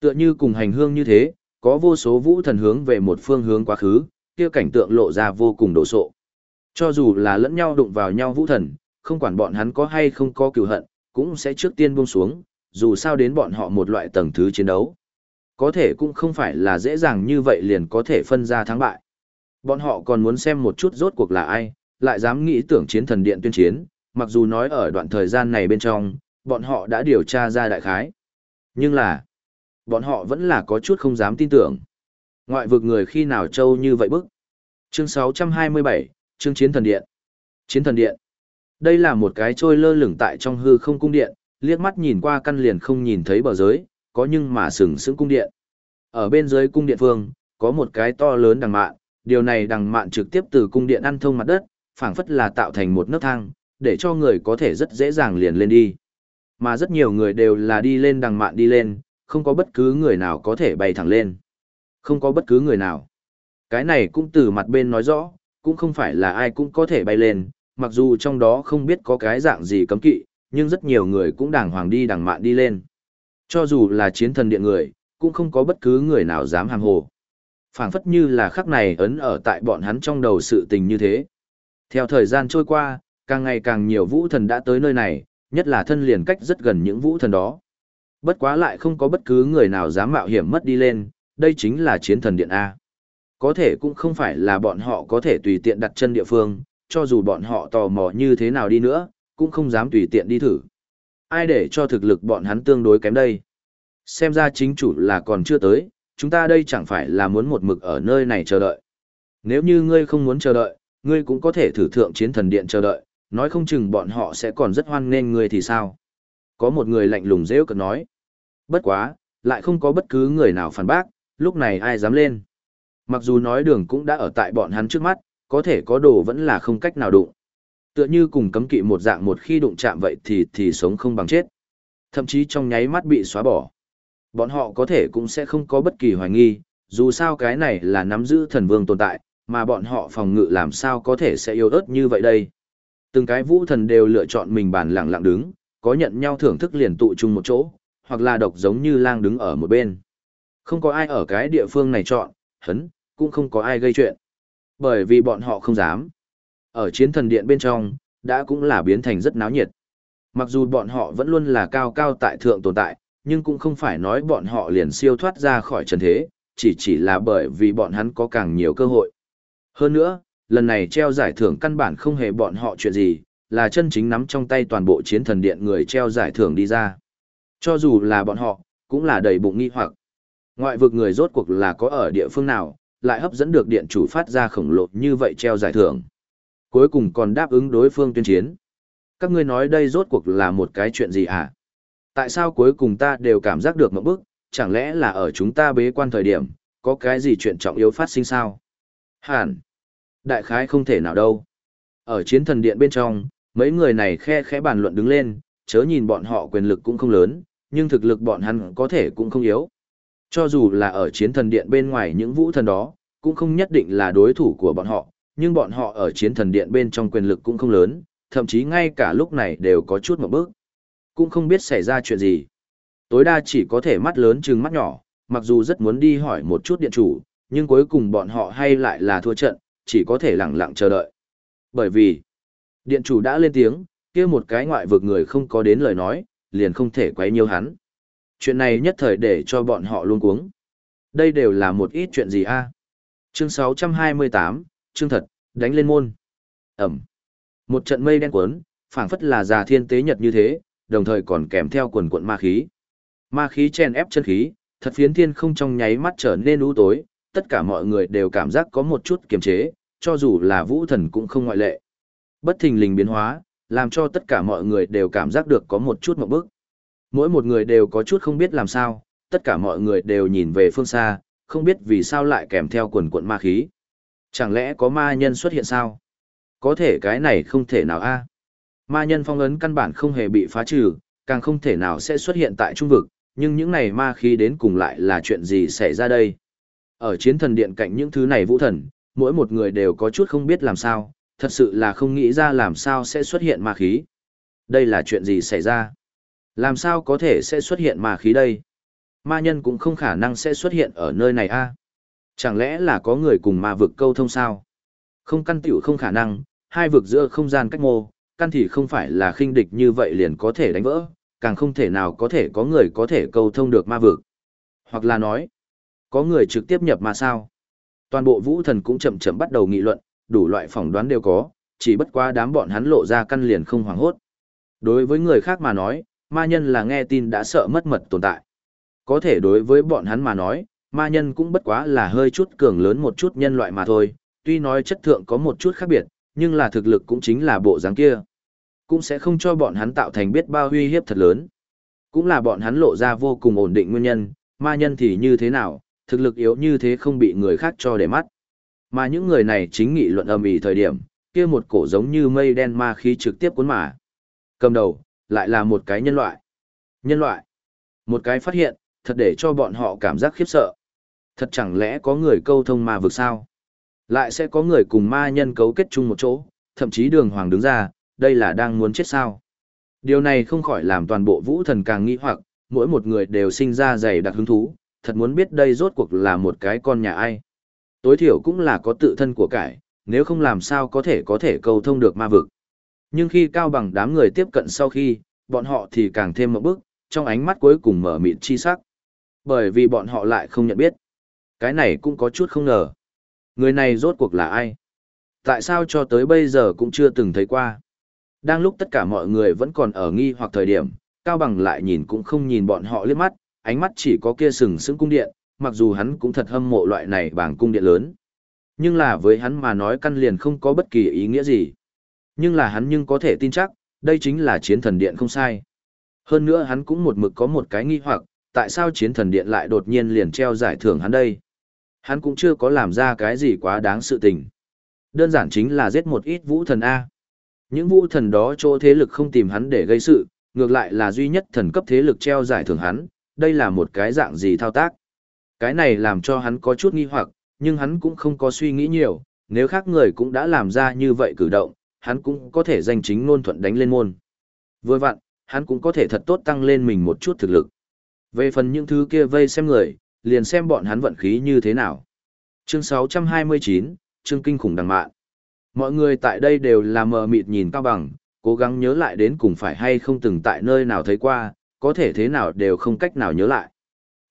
Tựa như cùng hành hương như thế, có vô số vũ thần hướng về một phương hướng quá khứ, kia cảnh tượng lộ ra vô cùng đồ sộ. Cho dù là lẫn nhau đụng vào nhau vũ thần, không quản bọn hắn có hay không có cựu hận, cũng sẽ trước tiên buông xuống, dù sao đến bọn họ một loại tầng thứ chiến đấu. Có thể cũng không phải là dễ dàng như vậy liền có thể phân ra thắng bại. Bọn họ còn muốn xem một chút rốt cuộc là ai, lại dám nghĩ tưởng chiến thần điện tuyên chiến, mặc dù nói ở đoạn thời gian này bên trong, bọn họ đã điều tra ra đại khái. Nhưng là, bọn họ vẫn là có chút không dám tin tưởng. Ngoại vực người khi nào trâu như vậy bức. Chương 627, Chương Chiến Thần Điện. Chiến Thần Điện. Đây là một cái trôi lơ lửng tại trong hư không cung điện, liếc mắt nhìn qua căn liền không nhìn thấy bờ giới, có nhưng mà sừng sững cung điện. Ở bên dưới cung điện phương, có một cái to lớn đằng mạn, điều này đằng mạn trực tiếp từ cung điện ăn thông mặt đất, phảng phất là tạo thành một nấc thang, để cho người có thể rất dễ dàng liền lên đi. Mà rất nhiều người đều là đi lên đằng mạn đi lên, không có bất cứ người nào có thể bay thẳng lên. Không có bất cứ người nào. Cái này cũng từ mặt bên nói rõ, cũng không phải là ai cũng có thể bay lên, mặc dù trong đó không biết có cái dạng gì cấm kỵ, nhưng rất nhiều người cũng đàng hoàng đi đàng mạn đi lên. Cho dù là chiến thần điện người, cũng không có bất cứ người nào dám hàng hồ. phảng phất như là khắc này ấn ở tại bọn hắn trong đầu sự tình như thế. Theo thời gian trôi qua, càng ngày càng nhiều vũ thần đã tới nơi này, nhất là thân liền cách rất gần những vũ thần đó. Bất quá lại không có bất cứ người nào dám mạo hiểm mất đi lên, đây chính là chiến thần điện A. Có thể cũng không phải là bọn họ có thể tùy tiện đặt chân địa phương, cho dù bọn họ tò mò như thế nào đi nữa, cũng không dám tùy tiện đi thử. Ai để cho thực lực bọn hắn tương đối kém đây? Xem ra chính chủ là còn chưa tới, chúng ta đây chẳng phải là muốn một mực ở nơi này chờ đợi. Nếu như ngươi không muốn chờ đợi, ngươi cũng có thể thử thượng chiến thần điện chờ đợi, nói không chừng bọn họ sẽ còn rất hoan nghênh người thì sao. Có một người lạnh lùng rêu cực nói. Bất quá, lại không có bất cứ người nào phản bác, lúc này ai dám lên. Mặc dù nói đường cũng đã ở tại bọn hắn trước mắt, có thể có đồ vẫn là không cách nào đụng. Tựa như cùng cấm kỵ một dạng một khi đụng chạm vậy thì thì sống không bằng chết. Thậm chí trong nháy mắt bị xóa bỏ. Bọn họ có thể cũng sẽ không có bất kỳ hoài nghi, dù sao cái này là nắm giữ thần vương tồn tại, mà bọn họ phòng ngự làm sao có thể sẽ yếu ớt như vậy đây. Từng cái vũ thần đều lựa chọn mình bàn lặng lặng đứng, có nhận nhau thưởng thức liền tụ chung một chỗ, hoặc là độc giống như lang đứng ở một bên. Không có ai ở cái địa phương này chọn, hấn, cũng không có ai gây chuyện. Bởi vì bọn họ không dám. Ở chiến thần điện bên trong, đã cũng là biến thành rất náo nhiệt. Mặc dù bọn họ vẫn luôn là cao cao tại thượng tồn tại, nhưng cũng không phải nói bọn họ liền siêu thoát ra khỏi trần thế, chỉ chỉ là bởi vì bọn hắn có càng nhiều cơ hội. Hơn nữa, lần này treo giải thưởng căn bản không hề bọn họ chuyện gì, là chân chính nắm trong tay toàn bộ chiến thần điện người treo giải thưởng đi ra. Cho dù là bọn họ, cũng là đầy bụng nghi hoặc. Ngoại vực người rốt cuộc là có ở địa phương nào, lại hấp dẫn được điện chủ phát ra khổng lồ như vậy treo giải thưởng. Cuối cùng còn đáp ứng đối phương tuyên chiến. Các ngươi nói đây rốt cuộc là một cái chuyện gì hả? Tại sao cuối cùng ta đều cảm giác được một bức, chẳng lẽ là ở chúng ta bế quan thời điểm, có cái gì chuyện trọng yếu phát sinh sao? Hẳn! Đại khái không thể nào đâu. Ở chiến thần điện bên trong, mấy người này khe khẽ bàn luận đứng lên, chớ nhìn bọn họ quyền lực cũng không lớn, nhưng thực lực bọn hắn có thể cũng không yếu. Cho dù là ở chiến thần điện bên ngoài những vũ thần đó, cũng không nhất định là đối thủ của bọn họ, nhưng bọn họ ở chiến thần điện bên trong quyền lực cũng không lớn, thậm chí ngay cả lúc này đều có chút một bước. Cũng không biết xảy ra chuyện gì. Tối đa chỉ có thể mắt lớn chừng mắt nhỏ, mặc dù rất muốn đi hỏi một chút điện chủ, nhưng cuối cùng bọn họ hay lại là thua trận, chỉ có thể lặng lặng chờ đợi. Bởi vì, điện chủ đã lên tiếng, kia một cái ngoại vực người không có đến lời nói, liền không thể quấy nhiều hắn. Chuyện này nhất thời để cho bọn họ luôn cuống. Đây đều là một ít chuyện gì a? Chương 628, chương thật, đánh lên môn. Ẩm. Một trận mây đen cuốn, phảng phất là già thiên tế nhật như thế, đồng thời còn kèm theo quần cuộn ma khí. Ma khí chen ép chân khí, thật phiến thiên không trong nháy mắt trở nên u tối, tất cả mọi người đều cảm giác có một chút kiềm chế, cho dù là vũ thần cũng không ngoại lệ. Bất thình lình biến hóa, làm cho tất cả mọi người đều cảm giác được có một chút một bước. Mỗi một người đều có chút không biết làm sao, tất cả mọi người đều nhìn về phương xa, không biết vì sao lại kèm theo quần cuộn ma khí. Chẳng lẽ có ma nhân xuất hiện sao? Có thể cái này không thể nào a. Ma nhân phong ấn căn bản không hề bị phá trừ, càng không thể nào sẽ xuất hiện tại trung vực, nhưng những này ma khí đến cùng lại là chuyện gì xảy ra đây? Ở chiến thần điện cạnh những thứ này vũ thần, mỗi một người đều có chút không biết làm sao, thật sự là không nghĩ ra làm sao sẽ xuất hiện ma khí. Đây là chuyện gì xảy ra? Làm sao có thể sẽ xuất hiện ma khí đây? Ma nhân cũng không khả năng sẽ xuất hiện ở nơi này a. Chẳng lẽ là có người cùng ma vực câu thông sao? Không căn tiểu không khả năng, hai vực giữa không gian cách mô, căn thì không phải là khinh địch như vậy liền có thể đánh vỡ, càng không thể nào có thể có người có thể câu thông được ma vực. Hoặc là nói, có người trực tiếp nhập ma sao? Toàn bộ vũ thần cũng chậm chậm bắt đầu nghị luận, đủ loại phỏng đoán đều có, chỉ bất quá đám bọn hắn lộ ra căn liền không hoảng hốt. Đối với người khác mà nói, ma nhân là nghe tin đã sợ mất mật tồn tại. Có thể đối với bọn hắn mà nói, ma nhân cũng bất quá là hơi chút cường lớn một chút nhân loại mà thôi, tuy nói chất thượng có một chút khác biệt, nhưng là thực lực cũng chính là bộ dáng kia. Cũng sẽ không cho bọn hắn tạo thành biết bao huy hiếp thật lớn. Cũng là bọn hắn lộ ra vô cùng ổn định nguyên nhân, ma nhân thì như thế nào, thực lực yếu như thế không bị người khác cho để mắt. Mà những người này chính nghị luận âm ỉ thời điểm, kia một cổ giống như mây đen ma khí trực tiếp cuốn mà. Cầm đầu, lại là một cái nhân loại. Nhân loại. Một cái phát hiện, thật để cho bọn họ cảm giác khiếp sợ. Thật chẳng lẽ có người câu thông ma vực sao? Lại sẽ có người cùng ma nhân cấu kết chung một chỗ, thậm chí đường hoàng đứng ra, đây là đang muốn chết sao? Điều này không khỏi làm toàn bộ vũ thần càng nghi hoặc, mỗi một người đều sinh ra dày đặc hứng thú, thật muốn biết đây rốt cuộc là một cái con nhà ai. Tối thiểu cũng là có tự thân của cải, nếu không làm sao có thể có thể câu thông được ma vực. Nhưng khi cao bằng đám người tiếp cận sau khi, bọn họ thì càng thêm một bước, trong ánh mắt cuối cùng mở mịt chi sắc. Bởi vì bọn họ lại không nhận biết. Cái này cũng có chút không ngờ. Người này rốt cuộc là ai? Tại sao cho tới bây giờ cũng chưa từng thấy qua? Đang lúc tất cả mọi người vẫn còn ở nghi hoặc thời điểm, Cao Bằng lại nhìn cũng không nhìn bọn họ liếc mắt, ánh mắt chỉ có kia sừng sững cung điện, mặc dù hắn cũng thật hâm mộ loại này bảng cung điện lớn. Nhưng là với hắn mà nói căn liền không có bất kỳ ý nghĩa gì. Nhưng là hắn nhưng có thể tin chắc, đây chính là chiến thần điện không sai. Hơn nữa hắn cũng một mực có một cái nghi hoặc, tại sao chiến thần điện lại đột nhiên liền treo giải thưởng hắn đây? Hắn cũng chưa có làm ra cái gì quá đáng sự tình. Đơn giản chính là giết một ít vũ thần A. Những vũ thần đó chỗ thế lực không tìm hắn để gây sự, ngược lại là duy nhất thần cấp thế lực treo giải thưởng hắn, đây là một cái dạng gì thao tác. Cái này làm cho hắn có chút nghi hoặc, nhưng hắn cũng không có suy nghĩ nhiều, nếu khác người cũng đã làm ra như vậy cử động, hắn cũng có thể danh chính ngôn thuận đánh lên môn. Vừa vặn, hắn cũng có thể thật tốt tăng lên mình một chút thực lực. Về phần những thứ kia vây xem người, liền xem bọn hắn vận khí như thế nào. Chương 629, chương kinh khủng đằng mạn. Mọi người tại đây đều là mờ mịt nhìn Cao Bằng, cố gắng nhớ lại đến cùng phải hay không từng tại nơi nào thấy qua, có thể thế nào đều không cách nào nhớ lại.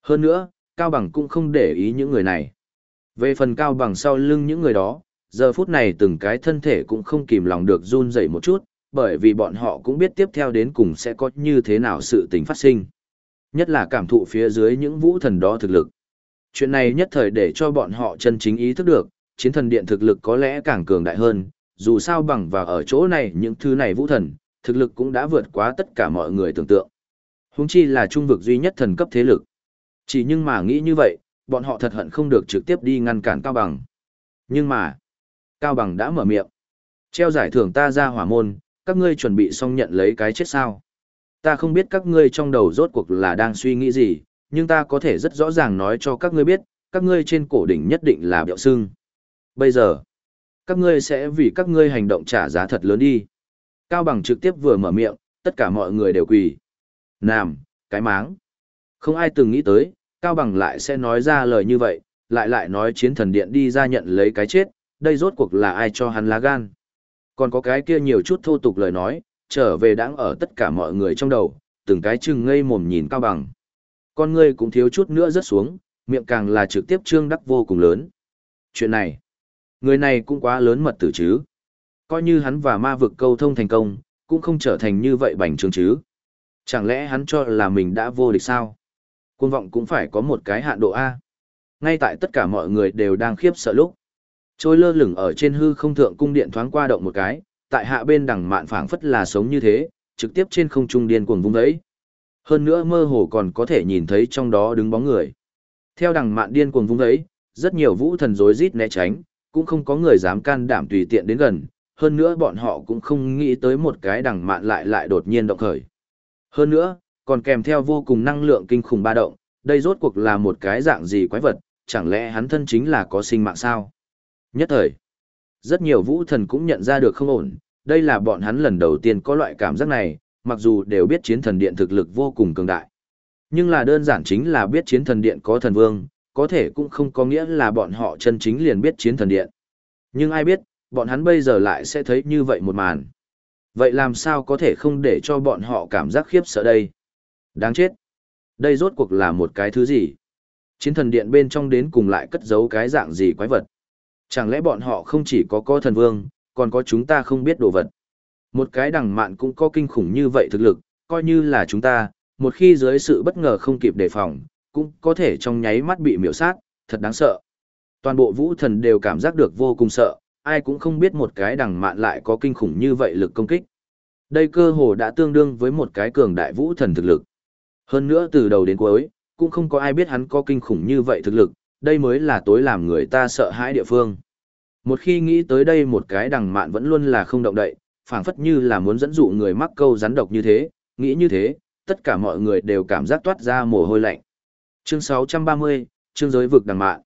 Hơn nữa, Cao Bằng cũng không để ý những người này. Về phần Cao Bằng sau lưng những người đó, giờ phút này từng cái thân thể cũng không kìm lòng được run dậy một chút, bởi vì bọn họ cũng biết tiếp theo đến cùng sẽ có như thế nào sự tình phát sinh. Nhất là cảm thụ phía dưới những vũ thần đó thực lực. Chuyện này nhất thời để cho bọn họ chân chính ý thức được, chiến thần điện thực lực có lẽ càng cường đại hơn, dù sao bằng và ở chỗ này những thứ này vũ thần, thực lực cũng đã vượt quá tất cả mọi người tưởng tượng. Húng chi là trung vực duy nhất thần cấp thế lực. Chỉ nhưng mà nghĩ như vậy, bọn họ thật hận không được trực tiếp đi ngăn cản Cao Bằng. Nhưng mà, Cao Bằng đã mở miệng. Treo giải thưởng ta ra hỏa môn, các ngươi chuẩn bị xong nhận lấy cái chết sao. Ta không biết các ngươi trong đầu rốt cuộc là đang suy nghĩ gì, nhưng ta có thể rất rõ ràng nói cho các ngươi biết, các ngươi trên cổ đỉnh nhất định là biểu sưng. Bây giờ, các ngươi sẽ vì các ngươi hành động trả giá thật lớn đi. Cao Bằng trực tiếp vừa mở miệng, tất cả mọi người đều quỳ. Nam, cái máng. Không ai từng nghĩ tới, Cao Bằng lại sẽ nói ra lời như vậy, lại lại nói chiến thần điện đi ra nhận lấy cái chết, đây rốt cuộc là ai cho hắn lá gan. Còn có cái kia nhiều chút thô tục lời nói, trở về đáng ở tất cả mọi người trong đầu, từng cái chừng ngây mồm nhìn Cao Bằng. Con ngươi cũng thiếu chút nữa rớt xuống, miệng càng là trực tiếp trương đắc vô cùng lớn. Chuyện này, người này cũng quá lớn mật tử chứ. Coi như hắn và ma vực câu thông thành công, cũng không trở thành như vậy bành trướng chứ. Chẳng lẽ hắn cho là mình đã vô địch sao? Cuồng vọng cũng phải có một cái hạn độ A. Ngay tại tất cả mọi người đều đang khiếp sợ lúc. Trôi lơ lửng ở trên hư không thượng cung điện thoáng qua động một cái, tại hạ bên đằng mạn phảng phất là sống như thế, trực tiếp trên không trung điên cuồng vung đấy. Hơn nữa mơ hồ còn có thể nhìn thấy trong đó đứng bóng người. Theo đằng mạn điên cuồng vung đấy, rất nhiều vũ thần rối rít né tránh, cũng không có người dám can đảm tùy tiện đến gần, hơn nữa bọn họ cũng không nghĩ tới một cái đằng mạn lại lại đột nhiên động khởi. Hơn nữa, còn kèm theo vô cùng năng lượng kinh khủng ba động, đây rốt cuộc là một cái dạng gì quái vật, chẳng lẽ hắn thân chính là có sinh mạng sao? Nhất thời, rất nhiều vũ thần cũng nhận ra được không ổn, đây là bọn hắn lần đầu tiên có loại cảm giác này, mặc dù đều biết chiến thần điện thực lực vô cùng cường đại. Nhưng là đơn giản chính là biết chiến thần điện có thần vương, có thể cũng không có nghĩa là bọn họ chân chính liền biết chiến thần điện. Nhưng ai biết, bọn hắn bây giờ lại sẽ thấy như vậy một màn. Vậy làm sao có thể không để cho bọn họ cảm giác khiếp sợ đây? Đáng chết. Đây rốt cuộc là một cái thứ gì? Chiến thần điện bên trong đến cùng lại cất giấu cái dạng gì quái vật? Chẳng lẽ bọn họ không chỉ có có thần vương, còn có chúng ta không biết đồ vật? Một cái đằng mạn cũng có kinh khủng như vậy thực lực, coi như là chúng ta, một khi dưới sự bất ngờ không kịp đề phòng, cũng có thể trong nháy mắt bị miểu sát, thật đáng sợ. Toàn bộ vũ thần đều cảm giác được vô cùng sợ, ai cũng không biết một cái đằng mạn lại có kinh khủng như vậy lực công kích. Đây cơ hồ đã tương đương với một cái cường đại vũ thần thực lực. Hơn nữa từ đầu đến cuối, cũng không có ai biết hắn có kinh khủng như vậy thực lực, đây mới là tối làm người ta sợ hãi địa phương. Một khi nghĩ tới đây một cái đằng mạn vẫn luôn là không động đậy, phảng phất như là muốn dẫn dụ người mắc câu rắn độc như thế, nghĩ như thế, tất cả mọi người đều cảm giác toát ra mồ hôi lạnh. Chương 630, chương giới vực đằng mạn.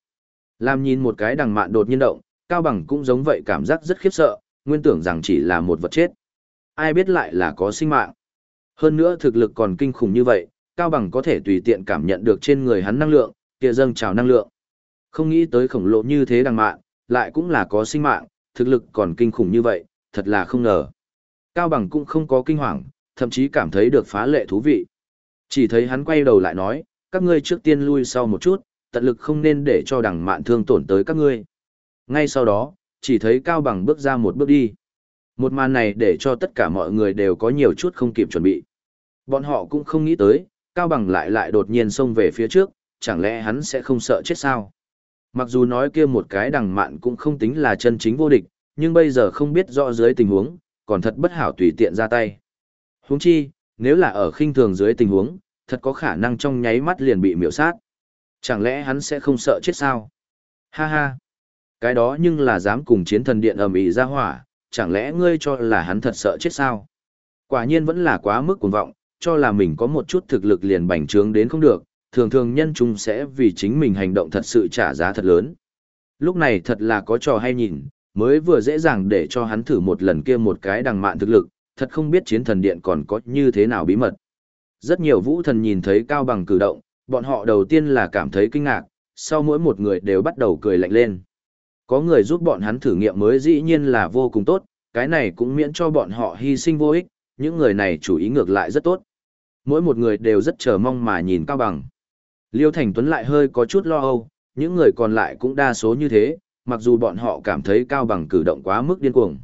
Làm nhìn một cái đằng mạn đột nhiên động, Cao Bằng cũng giống vậy cảm giác rất khiếp sợ, nguyên tưởng rằng chỉ là một vật chết. Ai biết lại là có sinh mạng. Hơn nữa thực lực còn kinh khủng như vậy, Cao Bằng có thể tùy tiện cảm nhận được trên người hắn năng lượng, kia dâng trào năng lượng. Không nghĩ tới khổng lồ như thế đằng mạn, lại cũng là có sinh mạng, thực lực còn kinh khủng như vậy, thật là không ngờ. Cao Bằng cũng không có kinh hoàng, thậm chí cảm thấy được phá lệ thú vị. Chỉ thấy hắn quay đầu lại nói, các ngươi trước tiên lui sau một chút, tận lực không nên để cho đằng mạn thương tổn tới các ngươi. Ngay sau đó, chỉ thấy Cao Bằng bước ra một bước đi. Một màn này để cho tất cả mọi người đều có nhiều chút không kịp chuẩn bị. Bọn họ cũng không nghĩ tới, Cao Bằng lại lại đột nhiên xông về phía trước, chẳng lẽ hắn sẽ không sợ chết sao? Mặc dù nói kia một cái đằng mạn cũng không tính là chân chính vô địch, nhưng bây giờ không biết rõ dưới tình huống, còn thật bất hảo tùy tiện ra tay. Huống chi, nếu là ở khinh thường dưới tình huống, thật có khả năng trong nháy mắt liền bị miểu sát. Chẳng lẽ hắn sẽ không sợ chết sao? Ha ha! Cái đó nhưng là dám cùng chiến thần điện ầm ĩ ra hỏa, chẳng lẽ ngươi cho là hắn thật sợ chết sao? Quả nhiên vẫn là quá mức cuồng vọng, cho là mình có một chút thực lực liền bành trướng đến không được, thường thường nhân chúng sẽ vì chính mình hành động thật sự trả giá thật lớn. Lúc này thật là có trò hay nhìn, mới vừa dễ dàng để cho hắn thử một lần kia một cái đằng mạn thực lực, thật không biết chiến thần điện còn có như thế nào bí mật. Rất nhiều vũ thần nhìn thấy cao bằng cử động, bọn họ đầu tiên là cảm thấy kinh ngạc, sau mỗi một người đều bắt đầu cười lạnh lên. Có người giúp bọn hắn thử nghiệm mới dĩ nhiên là vô cùng tốt, cái này cũng miễn cho bọn họ hy sinh vô ích, những người này chủ ý ngược lại rất tốt. Mỗi một người đều rất chờ mong mà nhìn Cao Bằng. Liêu Thành Tuấn lại hơi có chút lo âu, những người còn lại cũng đa số như thế, mặc dù bọn họ cảm thấy Cao Bằng cử động quá mức điên cuồng.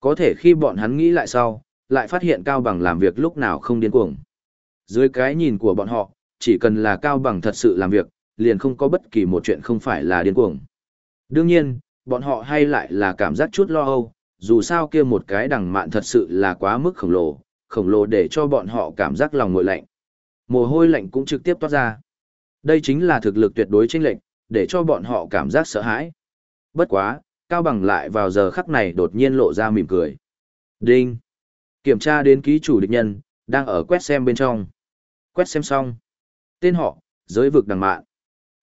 Có thể khi bọn hắn nghĩ lại sau, lại phát hiện Cao Bằng làm việc lúc nào không điên cuồng. Dưới cái nhìn của bọn họ, chỉ cần là Cao Bằng thật sự làm việc, liền không có bất kỳ một chuyện không phải là điên cuồng. Đương nhiên, bọn họ hay lại là cảm giác chút lo âu, dù sao kia một cái đằng mạn thật sự là quá mức khổng lồ, khổng lồ để cho bọn họ cảm giác lòng ngội lạnh. Mồ hôi lạnh cũng trực tiếp toát ra. Đây chính là thực lực tuyệt đối chênh lệnh, để cho bọn họ cảm giác sợ hãi. Bất quá, Cao Bằng lại vào giờ khắc này đột nhiên lộ ra mỉm cười. Đinh! Kiểm tra đến ký chủ địch nhân, đang ở quét xem bên trong. Quét xem xong. Tên họ, giới vực đằng mạn.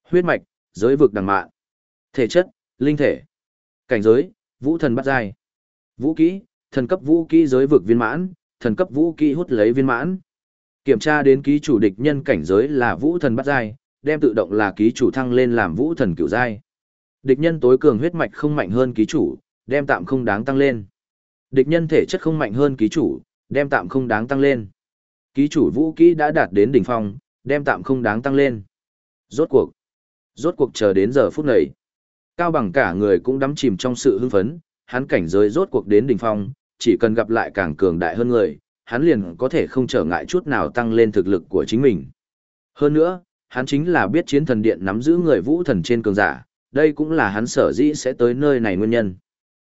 Huyết mạch, giới vực đằng mạn. Thể chất, linh thể. Cảnh giới, vũ thần bắt giai. Vũ kỹ, thần cấp vũ kỹ giới vực viên mãn, thần cấp vũ kỹ hút lấy viên mãn. Kiểm tra đến ký chủ địch nhân cảnh giới là vũ thần bắt giai, đem tự động là ký chủ thăng lên làm vũ thần cửu giai. Địch nhân tối cường huyết mạch không mạnh hơn ký chủ, đem tạm không đáng tăng lên. Địch nhân thể chất không mạnh hơn ký chủ, đem tạm không đáng tăng lên. Ký chủ vũ kỹ đã đạt đến đỉnh phong, đem tạm không đáng tăng lên. Rốt cuộc. Rốt cuộc chờ đến giờ phút này. Cao bằng cả người cũng đắm chìm trong sự hưng phấn, hắn cảnh giới rốt cuộc đến đỉnh phong, chỉ cần gặp lại càng cường đại hơn người, hắn liền có thể không trở ngại chút nào tăng lên thực lực của chính mình. Hơn nữa, hắn chính là biết chiến thần điện nắm giữ người vũ thần trên cường giả, đây cũng là hắn sở dĩ sẽ tới nơi này nguyên nhân.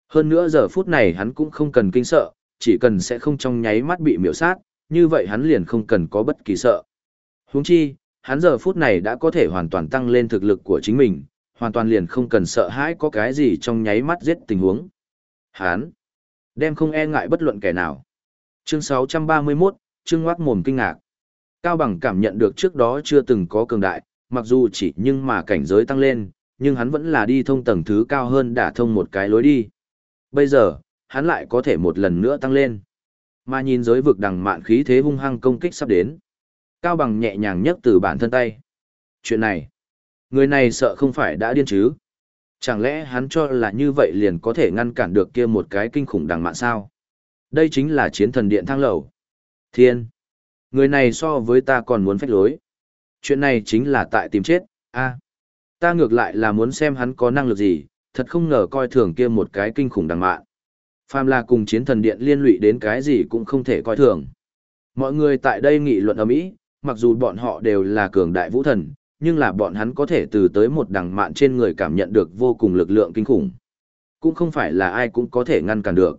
Hơn nữa giờ phút này hắn cũng không cần kinh sợ, chỉ cần sẽ không trong nháy mắt bị miểu sát, như vậy hắn liền không cần có bất kỳ sợ. Huống chi, hắn giờ phút này đã có thể hoàn toàn tăng lên thực lực của chính mình, hoàn toàn liền không cần sợ hãi có cái gì trong nháy mắt giết tình huống. Hắn đem không e ngại bất luận kẻ nào. Chương 631, chương ngoác mồm kinh ngạc. Cao Bằng cảm nhận được trước đó chưa từng có cường đại, mặc dù chỉ nhưng mà cảnh giới tăng lên, nhưng hắn vẫn là đi thông tầng thứ cao hơn đả thông một cái lối đi. Bây giờ, hắn lại có thể một lần nữa tăng lên. Mà nhìn giới vực đằng mạn khí thế hung hăng công kích sắp đến. Cao Bằng nhẹ nhàng nhấc từ bản thân tay. Chuyện này, người này sợ không phải đã điên chứ? Chẳng lẽ hắn cho là như vậy liền có thể ngăn cản được kia một cái kinh khủng đằng mạn sao? Đây chính là chiến thần điện thang lầu. Thiên! Người này so với ta còn muốn phách lối. Chuyện này chính là tại tìm chết, a Ta ngược lại là muốn xem hắn có năng lực gì, thật không ngờ coi thường kia một cái kinh khủng đằng mạn. Phàm là cùng chiến thần điện liên lụy đến cái gì cũng không thể coi thường. Mọi người tại đây nghị luận ầm ĩ, mặc dù bọn họ đều là cường đại vũ thần, nhưng là bọn hắn có thể từ tới một đằng mạn trên người cảm nhận được vô cùng lực lượng kinh khủng. Cũng không phải là ai cũng có thể ngăn cản được.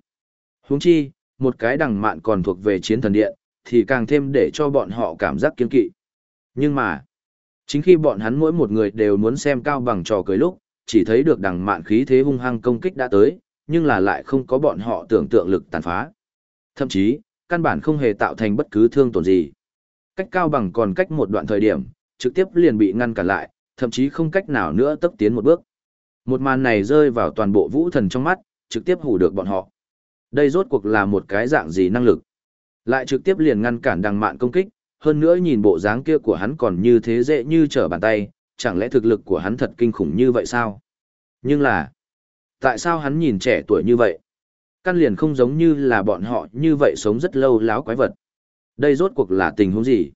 Huống chi, một cái đằng mạn còn thuộc về chiến thần điện, thì càng thêm để cho bọn họ cảm giác kiên kỵ. Nhưng mà, chính khi bọn hắn mỗi một người đều muốn xem cao bằng trò cười lúc, chỉ thấy được đằng mạn khí thế hung hăng công kích đã tới, nhưng là lại không có bọn họ tưởng tượng lực tàn phá. Thậm chí, căn bản không hề tạo thành bất cứ thương tổn gì. Cách cao bằng còn cách một đoạn thời điểm, trực tiếp liền bị ngăn cản lại, thậm chí không cách nào nữa tấp tiến một bước. Một màn này rơi vào toàn bộ vũ thần trong mắt, trực tiếp hủ được bọn họ. Đây rốt cuộc là một cái dạng gì năng lực. Lại trực tiếp liền ngăn cản đằng mạn công kích, hơn nữa nhìn bộ dáng kia của hắn còn như thế dễ như trở bàn tay, chẳng lẽ thực lực của hắn thật kinh khủng như vậy sao? Nhưng là, tại sao hắn nhìn trẻ tuổi như vậy? Căn liền không giống như là bọn họ như vậy sống rất lâu láo quái vật. Đây rốt cuộc là tình huống gì?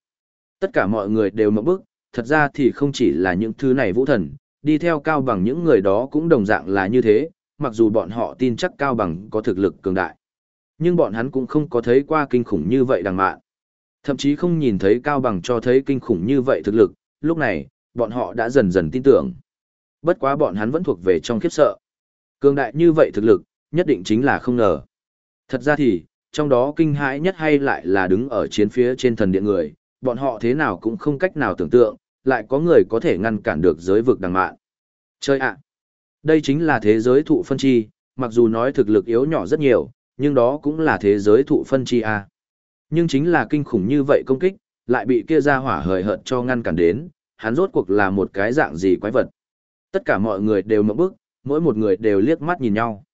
Tất cả mọi người đều mộng bức, thật ra thì không chỉ là những thứ này vũ thần, đi theo cao bằng những người đó cũng đồng dạng là như thế, mặc dù bọn họ tin chắc cao bằng có thực lực cường đại. Nhưng bọn hắn cũng không có thấy qua kinh khủng như vậy đằng mạn. Thậm chí không nhìn thấy cao bằng cho thấy kinh khủng như vậy thực lực, lúc này, bọn họ đã dần dần tin tưởng. Bất quá bọn hắn vẫn thuộc về trong khiếp sợ. Cường đại như vậy thực lực, nhất định chính là không ngờ. Thật ra thì, trong đó kinh hãi nhất hay lại là đứng ở chiến phía trên thần điện người, bọn họ thế nào cũng không cách nào tưởng tượng, lại có người có thể ngăn cản được giới vực đằng mạn. Chơi ạ! đây chính là thế giới thụ phân chi, mặc dù nói thực lực yếu nhỏ rất nhiều, nhưng đó cũng là thế giới thụ phân chi a. Nhưng chính là kinh khủng như vậy công kích, lại bị kia ra hỏa hời hợt cho ngăn cản đến, hắn rốt cuộc là một cái dạng gì quái vật. Tất cả mọi người đều mộng bức, mỗi một người đều liếc mắt nhìn nhau.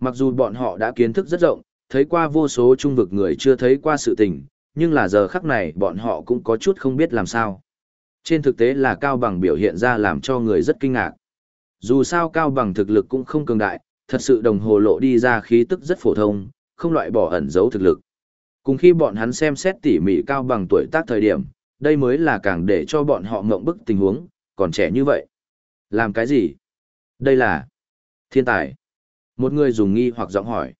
Mặc dù bọn họ đã kiến thức rất rộng, thấy qua vô số trung vực người chưa thấy qua sự tình, nhưng là giờ khắc này bọn họ cũng có chút không biết làm sao. Trên thực tế là Cao Bằng biểu hiện ra làm cho người rất kinh ngạc. Dù sao Cao Bằng thực lực cũng không cường đại, thật sự đồng hồ lộ đi ra khí tức rất phổ thông, không loại bỏ ẩn giấu thực lực. Cùng khi bọn hắn xem xét tỉ mỉ Cao Bằng tuổi tác thời điểm, đây mới là càng để cho bọn họ ngộng bức tình huống, còn trẻ như vậy. Làm cái gì? Đây là thiên tài. Một người dùng nghi hoặc giọng hỏi.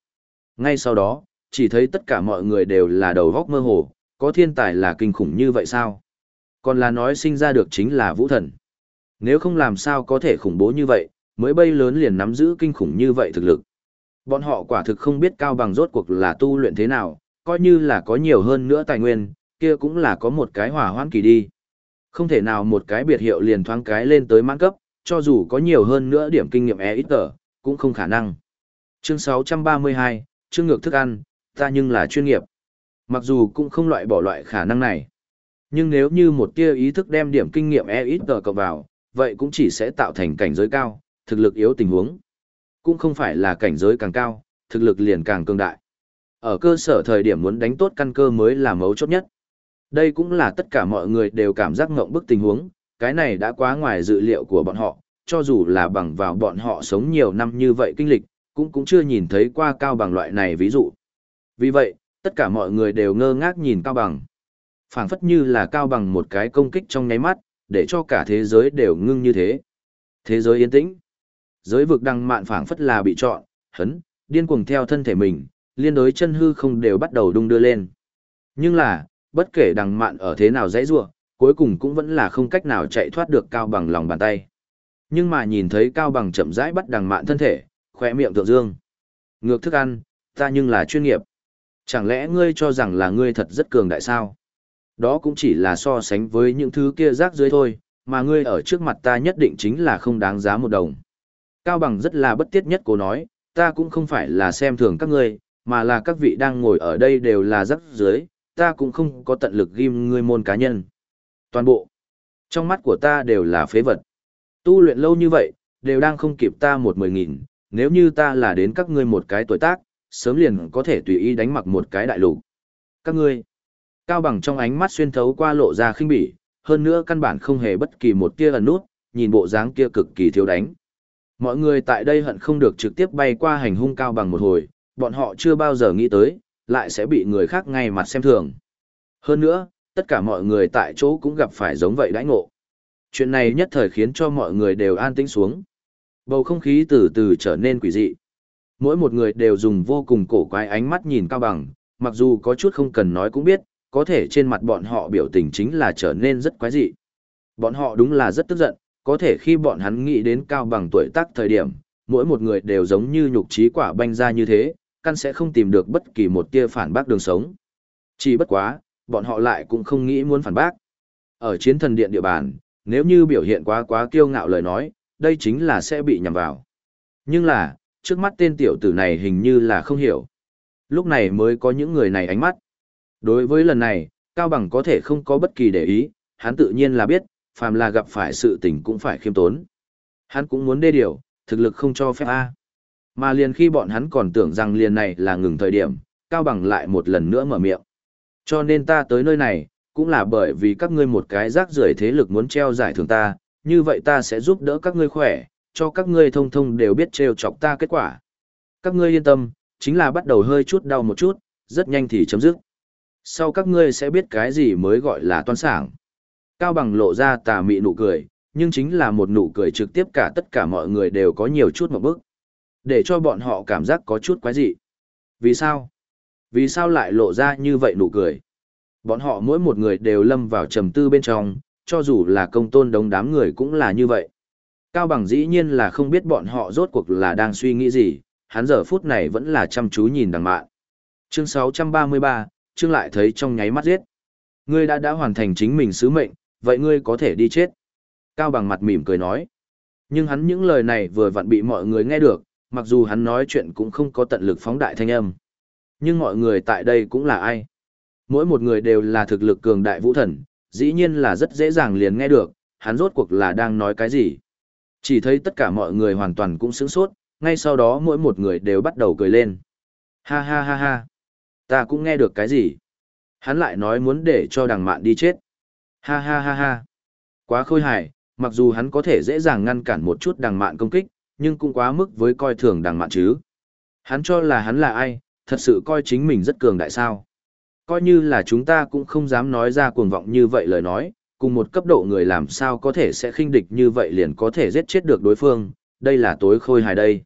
Ngay sau đó, chỉ thấy tất cả mọi người đều là đầu góc mơ hồ, có thiên tài là kinh khủng như vậy sao? Còn là nói sinh ra được chính là vũ thần. Nếu không làm sao có thể khủng bố như vậy, mới bay lớn liền nắm giữ kinh khủng như vậy thực lực. Bọn họ quả thực không biết cao bằng rốt cuộc là tu luyện thế nào, coi như là có nhiều hơn nữa tài nguyên, kia cũng là có một cái hỏa hoãn kỳ đi. Không thể nào một cái biệt hiệu liền thoáng cái lên tới mãn cấp, cho dù có nhiều hơn nữa điểm kinh nghiệm e ít tờ, cũng không khả năng. Chương 632, chương ngược thức ăn, ta nhưng là chuyên nghiệp. Mặc dù cũng không loại bỏ loại khả năng này. Nhưng nếu như một tia ý thức đem điểm kinh nghiệm e ít tờ cộng vào, vậy cũng chỉ sẽ tạo thành cảnh giới cao, thực lực yếu tình huống. Cũng không phải là cảnh giới càng cao, thực lực liền càng cường đại. Ở cơ sở thời điểm muốn đánh tốt căn cơ mới là mấu chốt nhất. Đây cũng là tất cả mọi người đều cảm giác ngộng bức tình huống, cái này đã quá ngoài dự liệu của bọn họ, cho dù là bằng vào bọn họ sống nhiều năm như vậy kinh lịch, cũng cũng chưa nhìn thấy qua cao bằng loại này ví dụ. Vì vậy, tất cả mọi người đều ngơ ngác nhìn cao bằng. phảng phất như là cao bằng một cái công kích trong nháy mắt, để cho cả thế giới đều ngưng như thế. Thế giới yên tĩnh. Giới vực đăng mạn phảng phất là bị chọn, hấn, điên cuồng theo thân thể mình, liên đối chân hư không đều bắt đầu đung đưa lên. Nhưng là, bất kể đằng mạn ở thế nào dãy rua, cuối cùng cũng vẫn là không cách nào chạy thoát được cao bằng lòng bàn tay. Nhưng mà nhìn thấy cao bằng chậm rãi bắt đằng mạn thân thể, khỏe miệng thượng dương. Ngược thức ăn, ta nhưng là chuyên nghiệp. Chẳng lẽ ngươi cho rằng là ngươi thật rất cường đại sao? Đó cũng chỉ là so sánh với những thứ kia rác dưới thôi, mà ngươi ở trước mặt ta nhất định chính là không đáng giá một đồng. Cao bằng rất là bất tiết nhất cố nói, ta cũng không phải là xem thường các ngươi, mà là các vị đang ngồi ở đây đều là rất dưới, ta cũng không có tận lực ghim ngươi môn cá nhân. Toàn bộ, trong mắt của ta đều là phế vật. Tu luyện lâu như vậy, đều đang không kịp ta một mười nghìn, nếu như ta là đến các ngươi một cái tuổi tác, sớm liền có thể tùy ý đánh mặc một cái đại lục. Các ngươi, cao bằng trong ánh mắt xuyên thấu qua lộ ra khinh bỉ, hơn nữa căn bản không hề bất kỳ một tia ẩn nút, nhìn bộ dáng kia cực kỳ thiếu đánh. Mọi người tại đây hận không được trực tiếp bay qua hành hung cao bằng một hồi, bọn họ chưa bao giờ nghĩ tới, lại sẽ bị người khác ngay mặt xem thường. Hơn nữa, tất cả mọi người tại chỗ cũng gặp phải giống vậy đãi ngộ. Chuyện này nhất thời khiến cho mọi người đều an tĩnh xuống. Bầu không khí từ từ trở nên quỷ dị. Mỗi một người đều dùng vô cùng cổ quái ánh mắt nhìn Cao Bằng, mặc dù có chút không cần nói cũng biết, có thể trên mặt bọn họ biểu tình chính là trở nên rất quái dị. Bọn họ đúng là rất tức giận, có thể khi bọn hắn nghĩ đến Cao Bằng tuổi tác thời điểm, mỗi một người đều giống như nhục trí quả banh ra như thế, căn sẽ không tìm được bất kỳ một tia phản bác đường sống. Chỉ bất quá, bọn họ lại cũng không nghĩ muốn phản bác. Ở chiến thần điện địa bàn, nếu như biểu hiện quá quá kiêu ngạo lời nói, đây chính là sẽ bị nhầm vào. Nhưng là, trước mắt tên tiểu tử này hình như là không hiểu. Lúc này mới có những người này ánh mắt. Đối với lần này, Cao Bằng có thể không có bất kỳ để ý, hắn tự nhiên là biết, phàm là gặp phải sự tình cũng phải khiêm tốn. Hắn cũng muốn đê điều, thực lực không cho phép A. Mà liền khi bọn hắn còn tưởng rằng liền này là ngừng thời điểm, Cao Bằng lại một lần nữa mở miệng. Cho nên ta tới nơi này, cũng là bởi vì các ngươi một cái rác rưởi thế lực muốn treo giải thưởng ta, như vậy ta sẽ giúp đỡ các ngươi khỏe, cho các ngươi thông thông đều biết treo chọc ta kết quả. Các ngươi yên tâm, chính là bắt đầu hơi chút đau một chút, rất nhanh thì chấm dứt. Sau các ngươi sẽ biết cái gì mới gọi là toan sảng. Cao bằng lộ ra tà mị nụ cười, nhưng chính là một nụ cười trực tiếp cả tất cả mọi người đều có nhiều chút một bức. Để cho bọn họ cảm giác có chút quái dị. Vì sao? Vì sao lại lộ ra như vậy nụ cười? Bọn họ mỗi một người đều lâm vào trầm tư bên trong, cho dù là công tôn đống đám người cũng là như vậy. Cao bằng dĩ nhiên là không biết bọn họ rốt cuộc là đang suy nghĩ gì, hắn giờ phút này vẫn là chăm chú nhìn đằng mạn. Chương 633, chương lại thấy trong nháy mắt giết. Ngươi đã đã hoàn thành chính mình sứ mệnh, vậy ngươi có thể đi chết. Cao bằng mặt mỉm cười nói. Nhưng hắn những lời này vừa vặn bị mọi người nghe được, mặc dù hắn nói chuyện cũng không có tận lực phóng đại thanh âm. Nhưng mọi người tại đây cũng là ai? Mỗi một người đều là thực lực cường đại vũ thần, dĩ nhiên là rất dễ dàng liền nghe được, hắn rốt cuộc là đang nói cái gì. Chỉ thấy tất cả mọi người hoàn toàn cũng sướng sốt, ngay sau đó mỗi một người đều bắt đầu cười lên. Ha ha ha ha. Ta cũng nghe được cái gì. Hắn lại nói muốn để cho đằng mạn đi chết. Ha ha ha ha. Quá khôi hài, mặc dù hắn có thể dễ dàng ngăn cản một chút đằng mạn công kích, nhưng cũng quá mức với coi thường đằng mạn chứ. Hắn cho là hắn là ai, thật sự coi chính mình rất cường đại sao. Coi như là chúng ta cũng không dám nói ra cuồng vọng như vậy lời nói, cùng một cấp độ người làm sao có thể sẽ khinh địch như vậy liền có thể giết chết được đối phương, đây là tối khôi hài đây.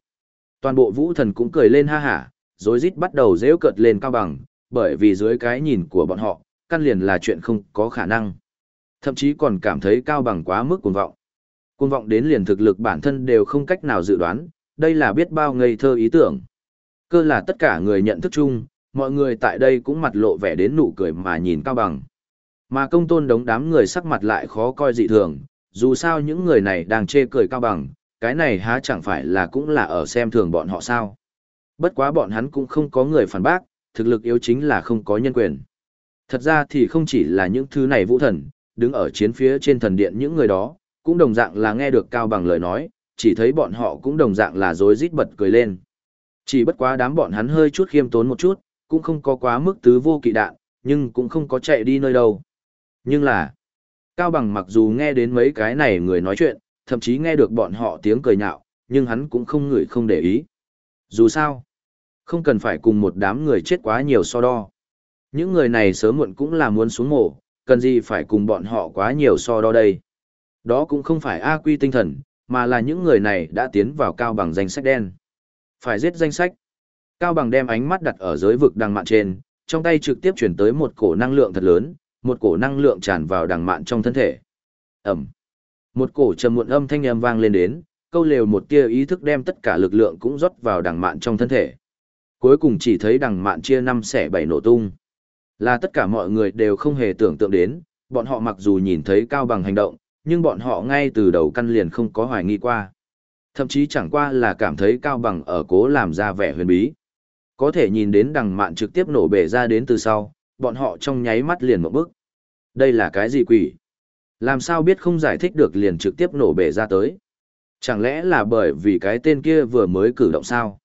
Toàn bộ vũ thần cũng cười lên ha hả, rồi rít bắt đầu dễu cợt lên cao bằng, bởi vì dưới cái nhìn của bọn họ, căn liền là chuyện không có khả năng. Thậm chí còn cảm thấy cao bằng quá mức cuồng vọng. Cuồng vọng đến liền thực lực bản thân đều không cách nào dự đoán, đây là biết bao ngây thơ ý tưởng. Cơ là tất cả người nhận thức chung, mọi người tại đây cũng mặt lộ vẻ đến nụ cười mà nhìn cao bằng. Mà công tôn đống đám người sắc mặt lại khó coi dị thường, dù sao những người này đang chê cười cao bằng, cái này há chẳng phải là cũng là ở xem thường bọn họ sao. Bất quá bọn hắn cũng không có người phản bác, thực lực yếu chính là không có nhân quyền. Thật ra thì không chỉ là những thứ này vũ thần, đứng ở chiến phía trên thần điện những người đó, cũng đồng dạng là nghe được cao bằng lời nói, chỉ thấy bọn họ cũng đồng dạng là rối rít bật cười lên. Chỉ bất quá đám bọn hắn hơi chút khiêm tốn một chút, cũng không có quá mức tứ vô kỵ đạn, nhưng cũng không có chạy đi nơi đâu. Nhưng là, Cao Bằng mặc dù nghe đến mấy cái này người nói chuyện, thậm chí nghe được bọn họ tiếng cười nhạo, nhưng hắn cũng không ngửi không để ý. Dù sao, không cần phải cùng một đám người chết quá nhiều so đo. Những người này sớm muộn cũng là muốn xuống mổ, cần gì phải cùng bọn họ quá nhiều so đo đây. Đó cũng không phải A quy tinh thần, mà là những người này đã tiến vào cao bằng danh sách đen. Phải giết danh sách. Cao bằng đem ánh mắt đặt ở giới vực đằng mạn trên, trong tay trực tiếp chuyển tới một cổ năng lượng thật lớn, một cổ năng lượng tràn vào đằng mạn trong thân thể. Ẩm. Một cổ trầm muộn âm thanh âm vang lên đến, câu lều một tia ý thức đem tất cả lực lượng cũng rót vào đằng mạn trong thân thể. Cuối cùng chỉ thấy đằng mạn chia năm xẻ bảy nổ tung. Là tất cả mọi người đều không hề tưởng tượng đến, bọn họ mặc dù nhìn thấy cao bằng hành động, nhưng bọn họ ngay từ đầu căn liền không có hoài nghi qua. Thậm chí chẳng qua là cảm thấy cao bằng ở cố làm ra vẻ huyền bí. Có thể nhìn đến đằng mạn trực tiếp nổ bể ra đến từ sau, bọn họ trong nháy mắt liền một bước. Đây là cái gì quỷ? Làm sao biết không giải thích được liền trực tiếp nổ bể ra tới? Chẳng lẽ là bởi vì cái tên kia vừa mới cử động sao?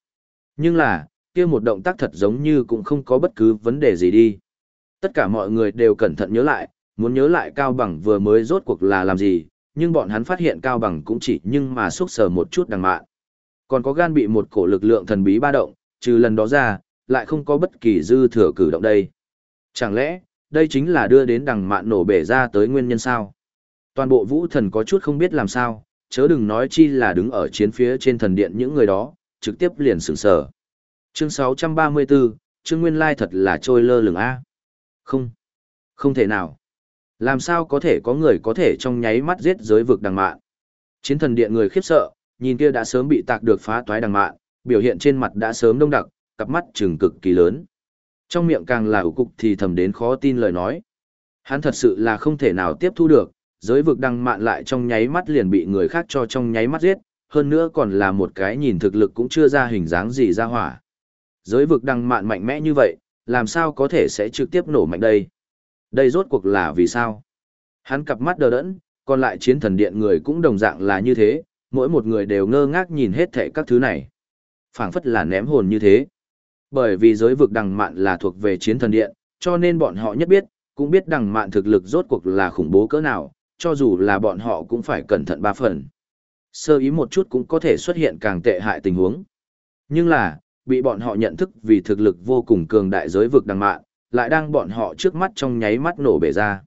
Nhưng là, kia một động tác thật giống như cũng không có bất cứ vấn đề gì đi. Tất cả mọi người đều cẩn thận nhớ lại, muốn nhớ lại Cao Bằng vừa mới rốt cuộc là làm gì, nhưng bọn hắn phát hiện Cao Bằng cũng chỉ nhưng mà xúc sờ một chút đằng mạn. Còn có gan bị một cổ lực lượng thần bí ba động, trừ lần đó ra, lại không có bất kỳ dư thừa cử động đây. Chẳng lẽ, đây chính là đưa đến đằng mạn nổ bể ra tới nguyên nhân sao? Toàn bộ vũ thần có chút không biết làm sao, chớ đừng nói chi là đứng ở chiến phía trên thần điện những người đó, trực tiếp liền sửng sở. Chương 634, chương nguyên lai thật là trôi lơ lửng A. Không, không thể nào. Làm sao có thể có người có thể trong nháy mắt giết giới vực đằng mạn? Chiến thần điện người khiếp sợ, nhìn kia đã sớm bị tạc được phá toái đằng mạn, biểu hiện trên mặt đã sớm đông đặc, cặp mắt trừng cực kỳ lớn. Trong miệng càng là ủ cục thì thầm đến khó tin lời nói. Hắn thật sự là không thể nào tiếp thu được, giới vực đằng mạn lại trong nháy mắt liền bị người khác cho trong nháy mắt giết, hơn nữa còn là một cái nhìn thực lực cũng chưa ra hình dáng gì ra hỏa. Giới vực đằng mạn mạnh mẽ như vậy, làm sao có thể sẽ trực tiếp nổ mạnh đây? Đây rốt cuộc là vì sao? Hắn cặp mắt đờ đẫn, còn lại chiến thần điện người cũng đồng dạng là như thế, mỗi một người đều ngơ ngác nhìn hết thảy các thứ này. phảng phất là ném hồn như thế. Bởi vì giới vực đằng mạn là thuộc về chiến thần điện, cho nên bọn họ nhất biết, cũng biết đằng mạn thực lực rốt cuộc là khủng bố cỡ nào, cho dù là bọn họ cũng phải cẩn thận ba phần. Sơ ý một chút cũng có thể xuất hiện càng tệ hại tình huống. Nhưng là, bị bọn họ nhận thức vì thực lực vô cùng cường đại giới vực đằng mạn, lại đang bọn họ trước mắt trong nháy mắt nổ bể ra.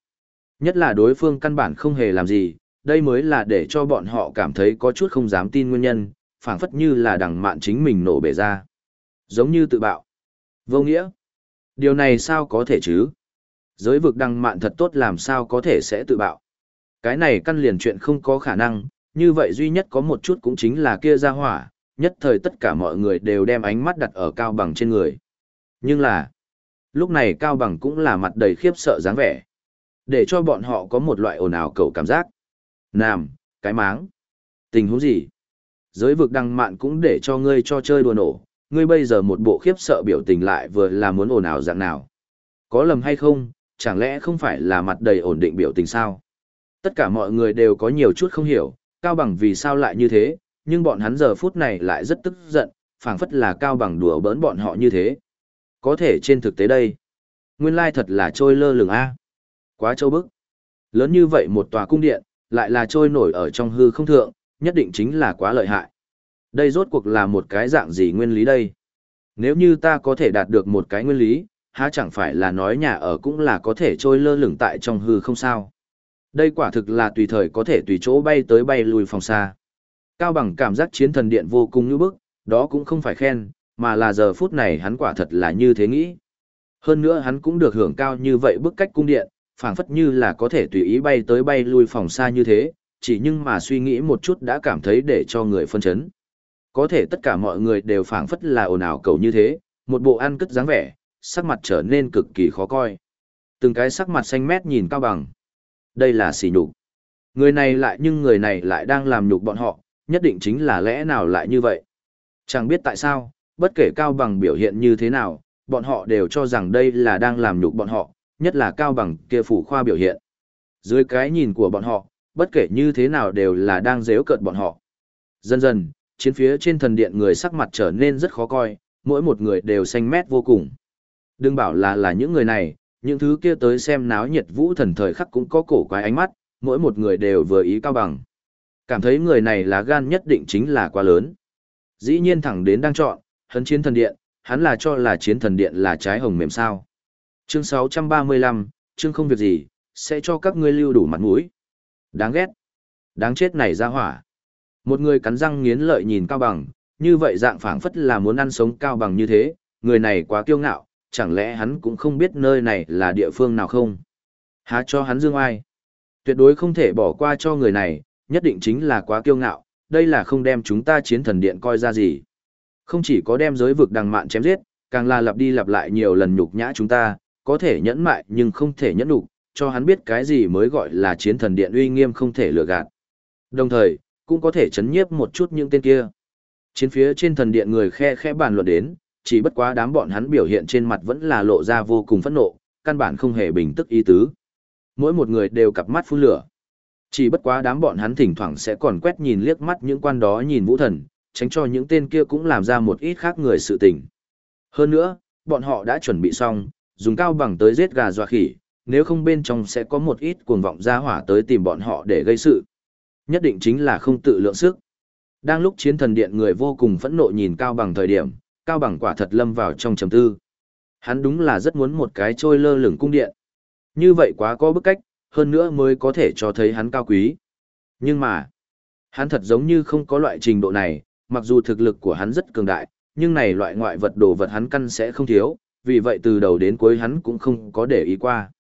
Nhất là đối phương căn bản không hề làm gì, đây mới là để cho bọn họ cảm thấy có chút không dám tin nguyên nhân, phảng phất như là đằng mạn chính mình nổ bể ra. Giống như tự bạo. Vô nghĩa. Điều này sao có thể chứ? Giới vực đằng mạn thật tốt làm sao có thể sẽ tự bạo. Cái này căn liền chuyện không có khả năng, như vậy duy nhất có một chút cũng chính là kia ra hỏa, nhất thời tất cả mọi người đều đem ánh mắt đặt ở cao bằng trên người. Nhưng là, lúc này Cao Bằng cũng là mặt đầy khiếp sợ dáng vẻ. Để cho bọn họ có một loại ồn ào cầu cảm giác. Nam, cái máng. Tình huống gì? Giới vực đăng mạn cũng để cho ngươi cho chơi đùa nổ, ngươi bây giờ một bộ khiếp sợ biểu tình lại vừa là muốn ồn ào dạng nào. Có lầm hay không, chẳng lẽ không phải là mặt đầy ổn định biểu tình sao? Tất cả mọi người đều có nhiều chút không hiểu, Cao Bằng vì sao lại như thế, nhưng bọn hắn giờ phút này lại rất tức giận, phảng phất là Cao Bằng đùa bỡn bọn họ như thế. Có thể trên thực tế đây, nguyên lai thật là trôi lơ lửng A. Quá châu bức. Lớn như vậy một tòa cung điện, lại là trôi nổi ở trong hư không thượng, nhất định chính là quá lợi hại. Đây rốt cuộc là một cái dạng gì nguyên lý đây? Nếu như ta có thể đạt được một cái nguyên lý, há chẳng phải là nói nhà ở cũng là có thể trôi lơ lửng tại trong hư không sao? Đây quả thực là tùy thời có thể tùy chỗ bay tới bay lui phòng xa. Cao bằng cảm giác chiến thần điện vô cùng như bức, đó cũng không phải khen, mà là giờ phút này hắn quả thật là như thế nghĩ. Hơn nữa hắn cũng được hưởng cao như vậy bức cách cung điện, phảng phất như là có thể tùy ý bay tới bay lui phòng xa như thế, chỉ nhưng mà suy nghĩ một chút đã cảm thấy để cho người phân chấn. Có thể tất cả mọi người đều phảng phất là ồn ào cầu như thế, một bộ ăn cất dáng vẻ, sắc mặt trở nên cực kỳ khó coi. Từng cái sắc mặt xanh mét nhìn cao bằng. Đây là xỉ nhục. Người này lại nhưng người này lại đang làm nhục bọn họ, nhất định chính là lẽ nào lại như vậy. Chẳng biết tại sao, bất kể cao bằng biểu hiện như thế nào, bọn họ đều cho rằng đây là đang làm nhục bọn họ, nhất là cao bằng kia phủ khoa biểu hiện. Dưới cái nhìn của bọn họ, bất kể như thế nào đều là đang dễu cợt bọn họ. Dần dần, chiến phía trên thần điện người sắc mặt trở nên rất khó coi, mỗi một người đều xanh mét vô cùng. Đừng bảo là là những người này, những thứ kia tới xem náo nhiệt vũ thần thời khắc cũng có cổ quái ánh mắt, mỗi một người đều vừa ý cao bằng. Cảm thấy người này là gan nhất định chính là quá lớn. Dĩ nhiên thẳng đến đang chọn, hấn chiến thần điện, hắn là cho là chiến thần điện là trái hồng mềm sao. Chương 635, chương không việc gì, sẽ cho các ngươi lưu đủ mặt mũi. Đáng ghét. Đáng chết này ra hỏa. Một người cắn răng nghiến lợi nhìn Cao Bằng, như vậy dạng phảng phất là muốn ăn sống Cao Bằng như thế, người này quá kiêu ngạo, chẳng lẽ hắn cũng không biết nơi này là địa phương nào không? Há cho hắn dương ai? Tuyệt đối không thể bỏ qua cho người này, nhất định chính là quá kiêu ngạo, đây là không đem chúng ta chiến thần điện coi ra gì. Không chỉ có đem giới vực đằng mạn chém giết, càng là lặp đi lặp lại nhiều lần nhục nhã chúng ta, có thể nhẫn mại nhưng không thể nhẫn nhục, cho hắn biết cái gì mới gọi là chiến thần điện uy nghiêm không thể lừa gạt. Đồng thời, cũng có thể chấn nhiếp một chút những tên kia. Chiến phía trên thần điện người khe khẽ bàn luận đến, chỉ bất quá đám bọn hắn biểu hiện trên mặt vẫn là lộ ra vô cùng phẫn nộ, căn bản không hề bình tức ý tứ. Mỗi một người đều cặp mắt phun lửa. Chỉ bất quá đám bọn hắn thỉnh thoảng sẽ còn quét nhìn liếc mắt những quan đó nhìn vũ thần, tránh cho những tên kia cũng làm ra một ít khác người sự tình. Hơn nữa, bọn họ đã chuẩn bị xong, dùng cao bằng tới giết gà dọa khỉ, nếu không bên trong sẽ có một ít cuồng vọng ra hỏa tới tìm bọn họ để gây sự. Nhất định chính là không tự lượng sức. Đang lúc chiến thần điện người vô cùng phẫn nộ nhìn cao bằng thời điểm, cao bằng quả thật lâm vào trong trầm tư. Hắn đúng là rất muốn một cái trôi lơ lửng cung điện. Như vậy quá có bức cách, hơn nữa mới có thể cho thấy hắn cao quý. Nhưng mà, hắn thật giống như không có loại trình độ này, mặc dù thực lực của hắn rất cường đại, nhưng này loại ngoại vật đồ vật hắn căn sẽ không thiếu, vì vậy từ đầu đến cuối hắn cũng không có để ý qua.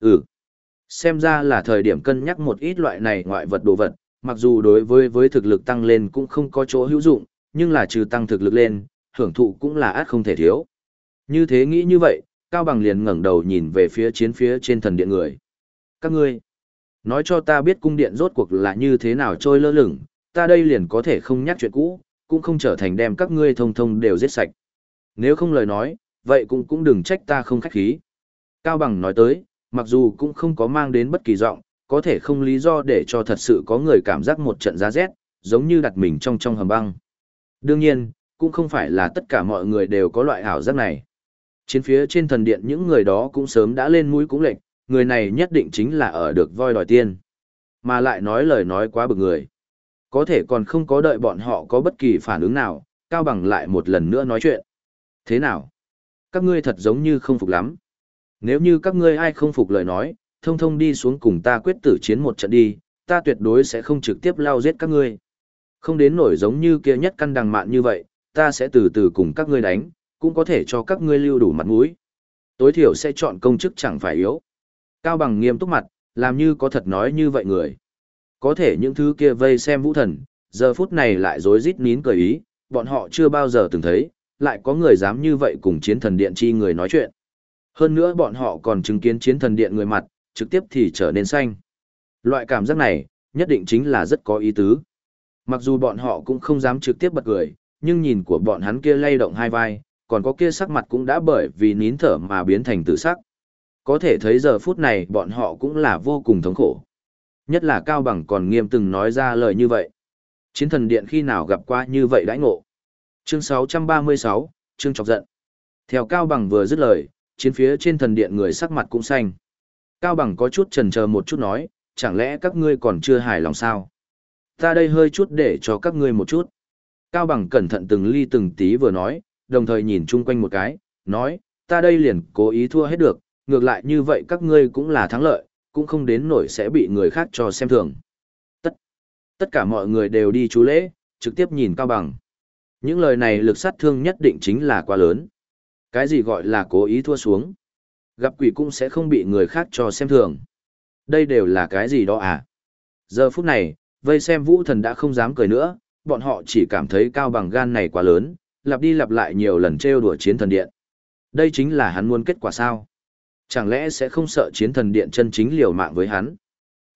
Ừ, xem ra là thời điểm cân nhắc một ít loại này ngoại vật đồ vật, mặc dù đối với với thực lực tăng lên cũng không có chỗ hữu dụng, nhưng là trừ tăng thực lực lên, hưởng thụ cũng là át không thể thiếu. Như thế nghĩ như vậy, Cao Bằng liền ngẩng đầu nhìn về phía chiến phía trên thần điện người. Các ngươi, nói cho ta biết cung điện rốt cuộc là như thế nào trôi lơ lửng, ta đây liền có thể không nhắc chuyện cũ, cũng không trở thành đem các ngươi thông thông đều giết sạch. Nếu không lời nói, vậy cũng cũng đừng trách ta không khách khí. Cao Bằng nói tới, mặc dù cũng không có mang đến bất kỳ giọng, có thể không lý do để cho thật sự có người cảm giác một trận giá rét, giống như đặt mình trong trong hầm băng. Đương nhiên, cũng không phải là tất cả mọi người đều có loại ảo giác này. Chiến phía trên thần điện những người đó cũng sớm đã lên mũi cũng lệnh, người này nhất định chính là ở được voi đòi tiên. Mà lại nói lời nói quá bực người. Có thể còn không có đợi bọn họ có bất kỳ phản ứng nào, Cao Bằng lại một lần nữa nói chuyện. Thế nào? Các ngươi thật giống như không phục lắm. Nếu như các ngươi ai không phục lời nói, thông thông đi xuống cùng ta quyết tử chiến một trận đi, ta tuyệt đối sẽ không trực tiếp lao giết các ngươi. Không đến nổi giống như kia nhất căn đằng mạn như vậy, ta sẽ từ từ cùng các ngươi đánh, cũng có thể cho các ngươi lưu đủ mặt mũi. Tối thiểu sẽ chọn công chức chẳng phải yếu. Cao bằng nghiêm túc mặt, làm như có thật nói như vậy người. Có thể những thứ kia vây xem vũ thần, giờ phút này lại rối rít nín cười ý, bọn họ chưa bao giờ từng thấy, lại có người dám như vậy cùng chiến thần điện chi người nói chuyện. Hơn nữa bọn họ còn chứng kiến chiến thần điện người mặt, trực tiếp thì trở nên xanh. Loại cảm giác này, nhất định chính là rất có ý tứ. Mặc dù bọn họ cũng không dám trực tiếp bật cười, nhưng nhìn của bọn hắn kia lay động hai vai, còn có kia sắc mặt cũng đã bởi vì nín thở mà biến thành tự sắc. Có thể thấy giờ phút này bọn họ cũng là vô cùng thống khổ. Nhất là Cao Bằng còn nghiêm từng nói ra lời như vậy. Chiến thần điện khi nào gặp qua như vậy đãi ngộ. Chương 636, chương chọc giận. Theo Cao Bằng vừa dứt lời, chiến phía trên thần điện người sắc mặt cũng xanh. Cao Bằng có chút chần chờ một chút nói, chẳng lẽ các ngươi còn chưa hài lòng sao? Ta đây hơi chút để cho các ngươi một chút. Cao Bằng cẩn thận từng ly từng tí vừa nói, đồng thời nhìn chung quanh một cái, nói, ta đây liền cố ý thua hết được, ngược lại như vậy các ngươi cũng là thắng lợi, cũng không đến nổi sẽ bị người khác cho xem thường. Tất, tất cả mọi người đều đi chú lễ, trực tiếp nhìn Cao Bằng. Những lời này lực sát thương nhất định chính là quá lớn. Cái gì gọi là cố ý thua xuống? Gặp quỷ cũng sẽ không bị người khác cho xem thường. Đây đều là cái gì đó à? Giờ phút này, vây xem vũ thần đã không dám cười nữa, bọn họ chỉ cảm thấy cao bằng gan này quá lớn, lặp đi lặp lại nhiều lần trêu đùa chiến thần điện. Đây chính là hắn muốn kết quả sao? Chẳng lẽ sẽ không sợ chiến thần điện chân chính liều mạng với hắn?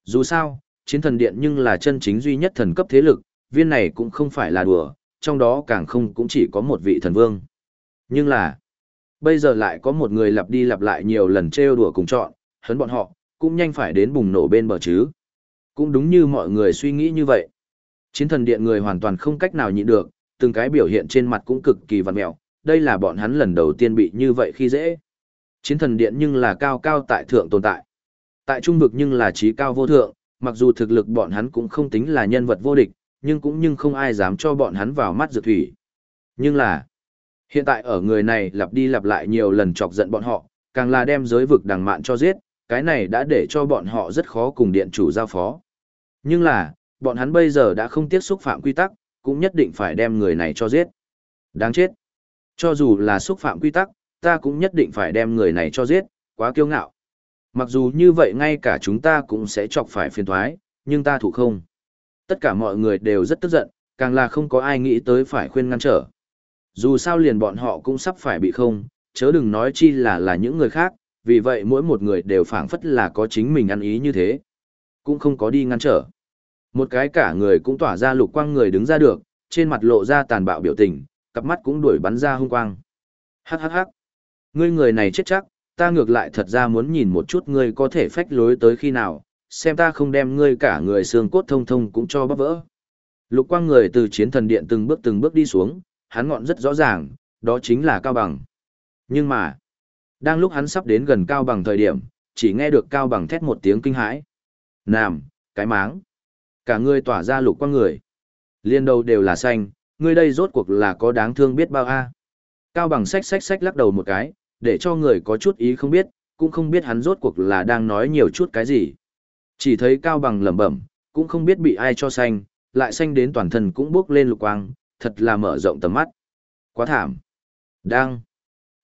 Dù sao, chiến thần điện nhưng là chân chính duy nhất thần cấp thế lực, viên này cũng không phải là đùa, trong đó càng không cũng chỉ có một vị thần vương. Nhưng là, bây giờ lại có một người lặp đi lặp lại nhiều lần trêu đùa cùng chọn, hấn bọn họ, cũng nhanh phải đến bùng nổ bên bờ chứ. Cũng đúng như mọi người suy nghĩ như vậy. Chiến thần điện người hoàn toàn không cách nào nhịn được, từng cái biểu hiện trên mặt cũng cực kỳ vằn mẹo, đây là bọn hắn lần đầu tiên bị như vậy khi dễ. Chiến thần điện nhưng là cao cao tại thượng tồn tại. Tại trung vực nhưng là trí cao vô thượng, mặc dù thực lực bọn hắn cũng không tính là nhân vật vô địch, nhưng cũng nhưng không ai dám cho bọn hắn vào mắt dược thủy. Nhưng là, hiện tại ở người này lặp đi lặp lại nhiều lần chọc giận bọn họ, càng là đem giới vực đằng mạn cho giết, cái này đã để cho bọn họ rất khó cùng điện chủ giao phó. Nhưng là, bọn hắn bây giờ đã không tiếp xúc phạm quy tắc, cũng nhất định phải đem người này cho giết. Đáng chết. Cho dù là xúc phạm quy tắc, ta cũng nhất định phải đem người này cho giết, quá kiêu ngạo. Mặc dù như vậy ngay cả chúng ta cũng sẽ chọc phải phiền thoái, nhưng ta thủ không. Tất cả mọi người đều rất tức giận, càng là không có ai nghĩ tới phải khuyên ngăn trở. Dù sao liền bọn họ cũng sắp phải bị không, chớ đừng nói chi là là những người khác, vì vậy mỗi một người đều phảng phất là có chính mình ăn ý như thế. Cũng không có đi ngăn trở. Một cái cả người cũng tỏa ra lục quang người đứng ra được, trên mặt lộ ra tàn bạo biểu tình, cặp mắt cũng đuổi bắn ra hung quang. Hắc hắc hắc. Ngươi người này chết chắc, ta ngược lại thật ra muốn nhìn một chút ngươi có thể phách lối tới khi nào, xem ta không đem ngươi cả người xương cốt thông thông cũng cho bắp vỡ. Lục quang người từ chiến thần điện từng bước từng bước đi xuống, hắn ngọn rất rõ ràng, đó chính là Cao Bằng. Nhưng mà, đang lúc hắn sắp đến gần Cao Bằng thời điểm, chỉ nghe được Cao Bằng thét một tiếng kinh hãi. Nàm, cái máng. Cả người tỏa ra lục quang người. Liên đầu đều là xanh, ngươi đây rốt cuộc là có đáng thương biết bao a. Cao Bằng xách xách xách lắc đầu một cái, để cho người có chút ý không biết, cũng không biết hắn rốt cuộc là đang nói nhiều chút cái gì. Chỉ thấy Cao Bằng lẩm bẩm, cũng không biết bị ai cho xanh, lại xanh đến toàn thân cũng bước lên lục quang, thật là mở rộng tầm mắt. Quá thảm. Đang.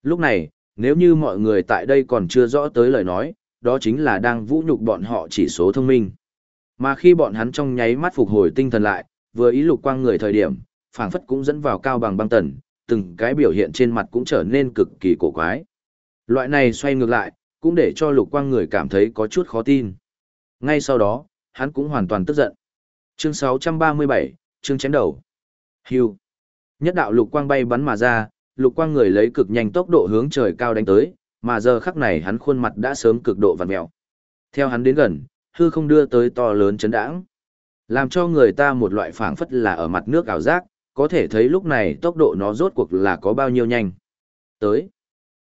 Lúc này, nếu như mọi người tại đây còn chưa rõ tới lời nói, đó chính là đang vũ nhục bọn họ chỉ số thông minh. Mà khi bọn hắn trong nháy mắt phục hồi tinh thần lại, vừa ý lục quang người thời điểm, phảng phất cũng dẫn vào cao bằng băng tần, từng cái biểu hiện trên mặt cũng trở nên cực kỳ cổ quái. Loại này xoay ngược lại, cũng để cho lục quang người cảm thấy có chút khó tin. Ngay sau đó, hắn cũng hoàn toàn tức giận. Chương 637, chương chém đầu. Hưu. Nhất đạo lục quang bay bắn mà ra, lục quang người lấy cực nhanh tốc độ hướng trời cao đánh tới, mà giờ khắc này hắn khuôn mặt đã sớm cực độ vặn mèo. Theo hắn đến gần, hư không đưa tới to lớn chấn đãng, làm cho người ta một loại phảng phất là ở mặt nước ảo giác, có thể thấy lúc này tốc độ nó rốt cuộc là có bao nhiêu nhanh. Tới,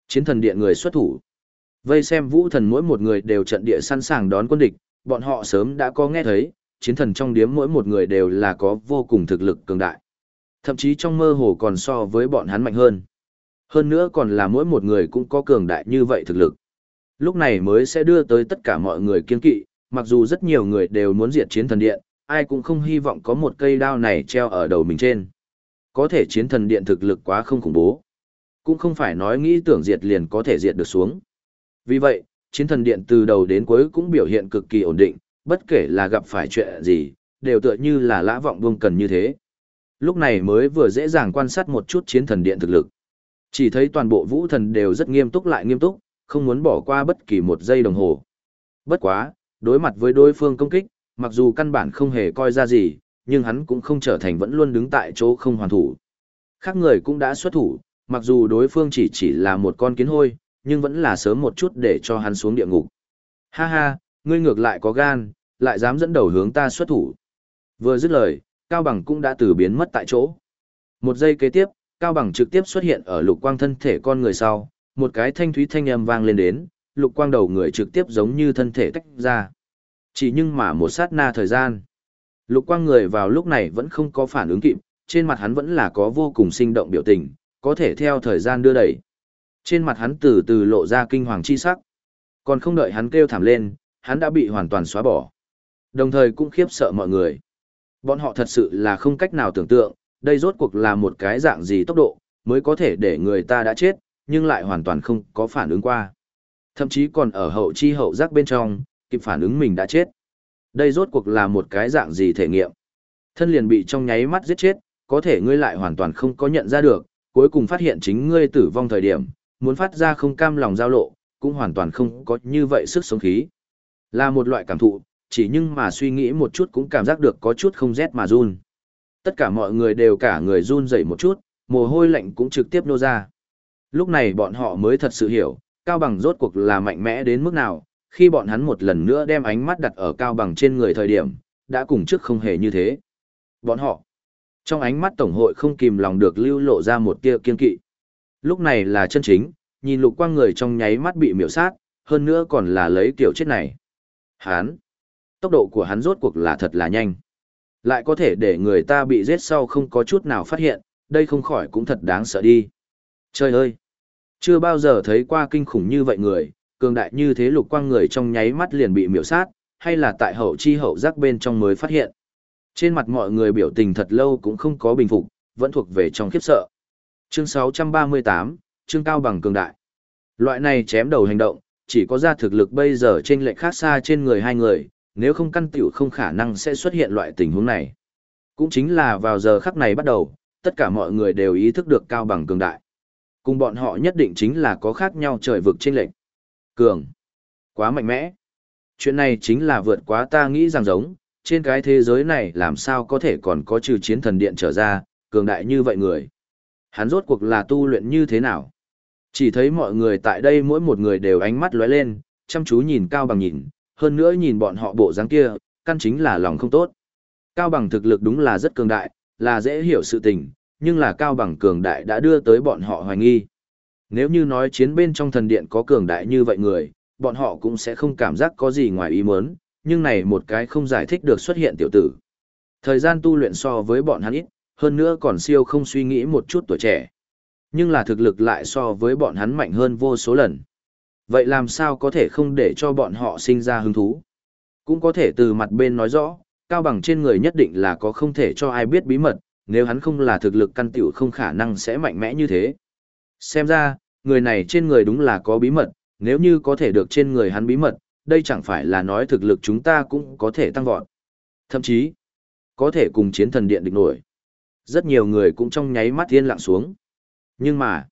chiến thần điện người xuất thủ. Vây xem vũ thần mỗi một người đều trận địa sẵn sàng đón quân địch, bọn họ sớm đã có nghe thấy, chiến thần trong điếm mỗi một người đều là có vô cùng thực lực cường đại. Thậm chí trong mơ hồ còn so với bọn hắn mạnh hơn. Hơn nữa còn là mỗi một người cũng có cường đại như vậy thực lực. Lúc này mới sẽ đưa tới tất cả mọi người kiên kỵ, mặc dù rất nhiều người đều muốn diệt chiến thần điện, ai cũng không hy vọng có một cây đao này treo ở đầu mình trên. Có thể chiến thần điện thực lực quá không khủng bố. Cũng không phải nói nghĩ tưởng diệt liền có thể diệt được xuống. Vì vậy, chiến thần điện từ đầu đến cuối cũng biểu hiện cực kỳ ổn định, bất kể là gặp phải chuyện gì, đều tựa như là lã vọng buông cần như thế. Lúc này mới vừa dễ dàng quan sát một chút chiến thần điện thực lực. Chỉ thấy toàn bộ vũ thần đều rất nghiêm túc lại nghiêm túc, không muốn bỏ qua bất kỳ một giây đồng hồ. Bất quá, đối mặt với đối phương công kích, mặc dù căn bản không hề coi ra gì, nhưng hắn cũng không trở thành vẫn luôn đứng tại chỗ không hoàn thủ. Khác người cũng đã xuất thủ, mặc dù đối phương chỉ chỉ là một con kiến hôi, nhưng vẫn là sớm một chút để cho hắn xuống địa ngục. Ha ha, ngươi ngược lại có gan, lại dám dẫn đầu hướng ta xuất thủ. Vừa dứt lời, Cao Bằng cũng đã từ biến mất tại chỗ. Một giây kế tiếp, Cao Bằng trực tiếp xuất hiện ở lục quang thân thể con người sau, một cái thanh thúy thanh âm vang lên đến, lục quang đầu người trực tiếp giống như thân thể tách ra. Chỉ nhưng mà một sát na thời gian. Lục quang người vào lúc này vẫn không có phản ứng kịp, trên mặt hắn vẫn là có vô cùng sinh động biểu tình, có thể theo thời gian đưa đẩy. Trên mặt hắn từ từ lộ ra kinh hoàng chi sắc. Còn không đợi hắn kêu thảm lên, hắn đã bị hoàn toàn xóa bỏ. Đồng thời cũng khiếp sợ mọi người. Bọn họ thật sự là không cách nào tưởng tượng, đây rốt cuộc là một cái dạng gì tốc độ, mới có thể để người ta đã chết, nhưng lại hoàn toàn không có phản ứng qua. Thậm chí còn ở hậu chi hậu giác bên trong, kịp phản ứng mình đã chết. Đây rốt cuộc là một cái dạng gì thể nghiệm. Thân liền bị trong nháy mắt giết chết, có thể ngươi lại hoàn toàn không có nhận ra được, cuối cùng phát hiện chính ngươi tử vong thời điểm, muốn phát ra không cam lòng giao lộ, cũng hoàn toàn không có như vậy sức sống khí. Là một loại cảm thụ, chỉ nhưng mà suy nghĩ một chút cũng cảm giác được có chút không rét mà run. Tất cả mọi người đều cả người run dậy một chút, mồ hôi lạnh cũng trực tiếp nô ra. Lúc này bọn họ mới thật sự hiểu, Cao Bằng rốt cuộc là mạnh mẽ đến mức nào, khi bọn hắn một lần nữa đem ánh mắt đặt ở Cao Bằng trên người thời điểm, đã cùng trước không hề như thế. Bọn họ, trong ánh mắt Tổng hội không kìm lòng được lưu lộ ra một tia kiên kỵ. Lúc này là chân chính, nhìn lục quang người trong nháy mắt bị miểu sát, hơn nữa còn là lấy kiểu chết này. Hán, tốc độ của hắn rốt cuộc là thật là nhanh. Lại có thể để người ta bị giết sau không có chút nào phát hiện, đây không khỏi cũng thật đáng sợ đi. Trời ơi! Chưa bao giờ thấy qua kinh khủng như vậy người, cường đại như thế lục quang người trong nháy mắt liền bị miểu sát, hay là tại hậu chi hậu giác bên trong mới phát hiện. Trên mặt mọi người biểu tình thật lâu cũng không có bình phục, vẫn thuộc về trong khiếp sợ. Chương 638, chương cao bằng cường đại. Loại này chém đầu hành động, chỉ có ra thực lực bây giờ trên lệnh khác xa trên người hai người, nếu không căn tiểu không khả năng sẽ xuất hiện loại tình huống này. Cũng chính là vào giờ khắc này bắt đầu, tất cả mọi người đều ý thức được cao bằng cường đại. Cùng bọn họ nhất định chính là có khác nhau trời vực trên lệnh. Cường. Quá mạnh mẽ. Chuyện này chính là vượt quá ta nghĩ rằng giống, trên cái thế giới này làm sao có thể còn có trừ chiến thần điện trở ra, cường đại như vậy người. Hắn rốt cuộc là tu luyện như thế nào? Chỉ thấy mọi người tại đây mỗi một người đều ánh mắt lóe lên, chăm chú nhìn Cao Bằng nhìn, hơn nữa nhìn bọn họ bộ dáng kia, căn chính là lòng không tốt. Cao Bằng thực lực đúng là rất cường đại, là dễ hiểu sự tình, nhưng là Cao Bằng cường đại đã đưa tới bọn họ hoài nghi. Nếu như nói chiến bên trong thần điện có cường đại như vậy người, bọn họ cũng sẽ không cảm giác có gì ngoài ý muốn, nhưng này một cái không giải thích được xuất hiện tiểu tử. Thời gian tu luyện so với bọn hắn ít, hơn nữa còn siêu không suy nghĩ một chút tuổi trẻ. Nhưng là thực lực lại so với bọn hắn mạnh hơn vô số lần. Vậy làm sao có thể không để cho bọn họ sinh ra hứng thú? Cũng có thể từ mặt bên nói rõ, cao bằng trên người nhất định là có không thể cho ai biết bí mật, nếu hắn không là thực lực căn tiểu không khả năng sẽ mạnh mẽ như thế. Xem ra, người này trên người đúng là có bí mật, nếu như có thể được trên người hắn bí mật, đây chẳng phải là nói thực lực chúng ta cũng có thể tăng vọt. Thậm chí, có thể cùng chiến thần điện địch nổi. Rất nhiều người cũng trong nháy mắt yên lặng xuống. Nhưng mà,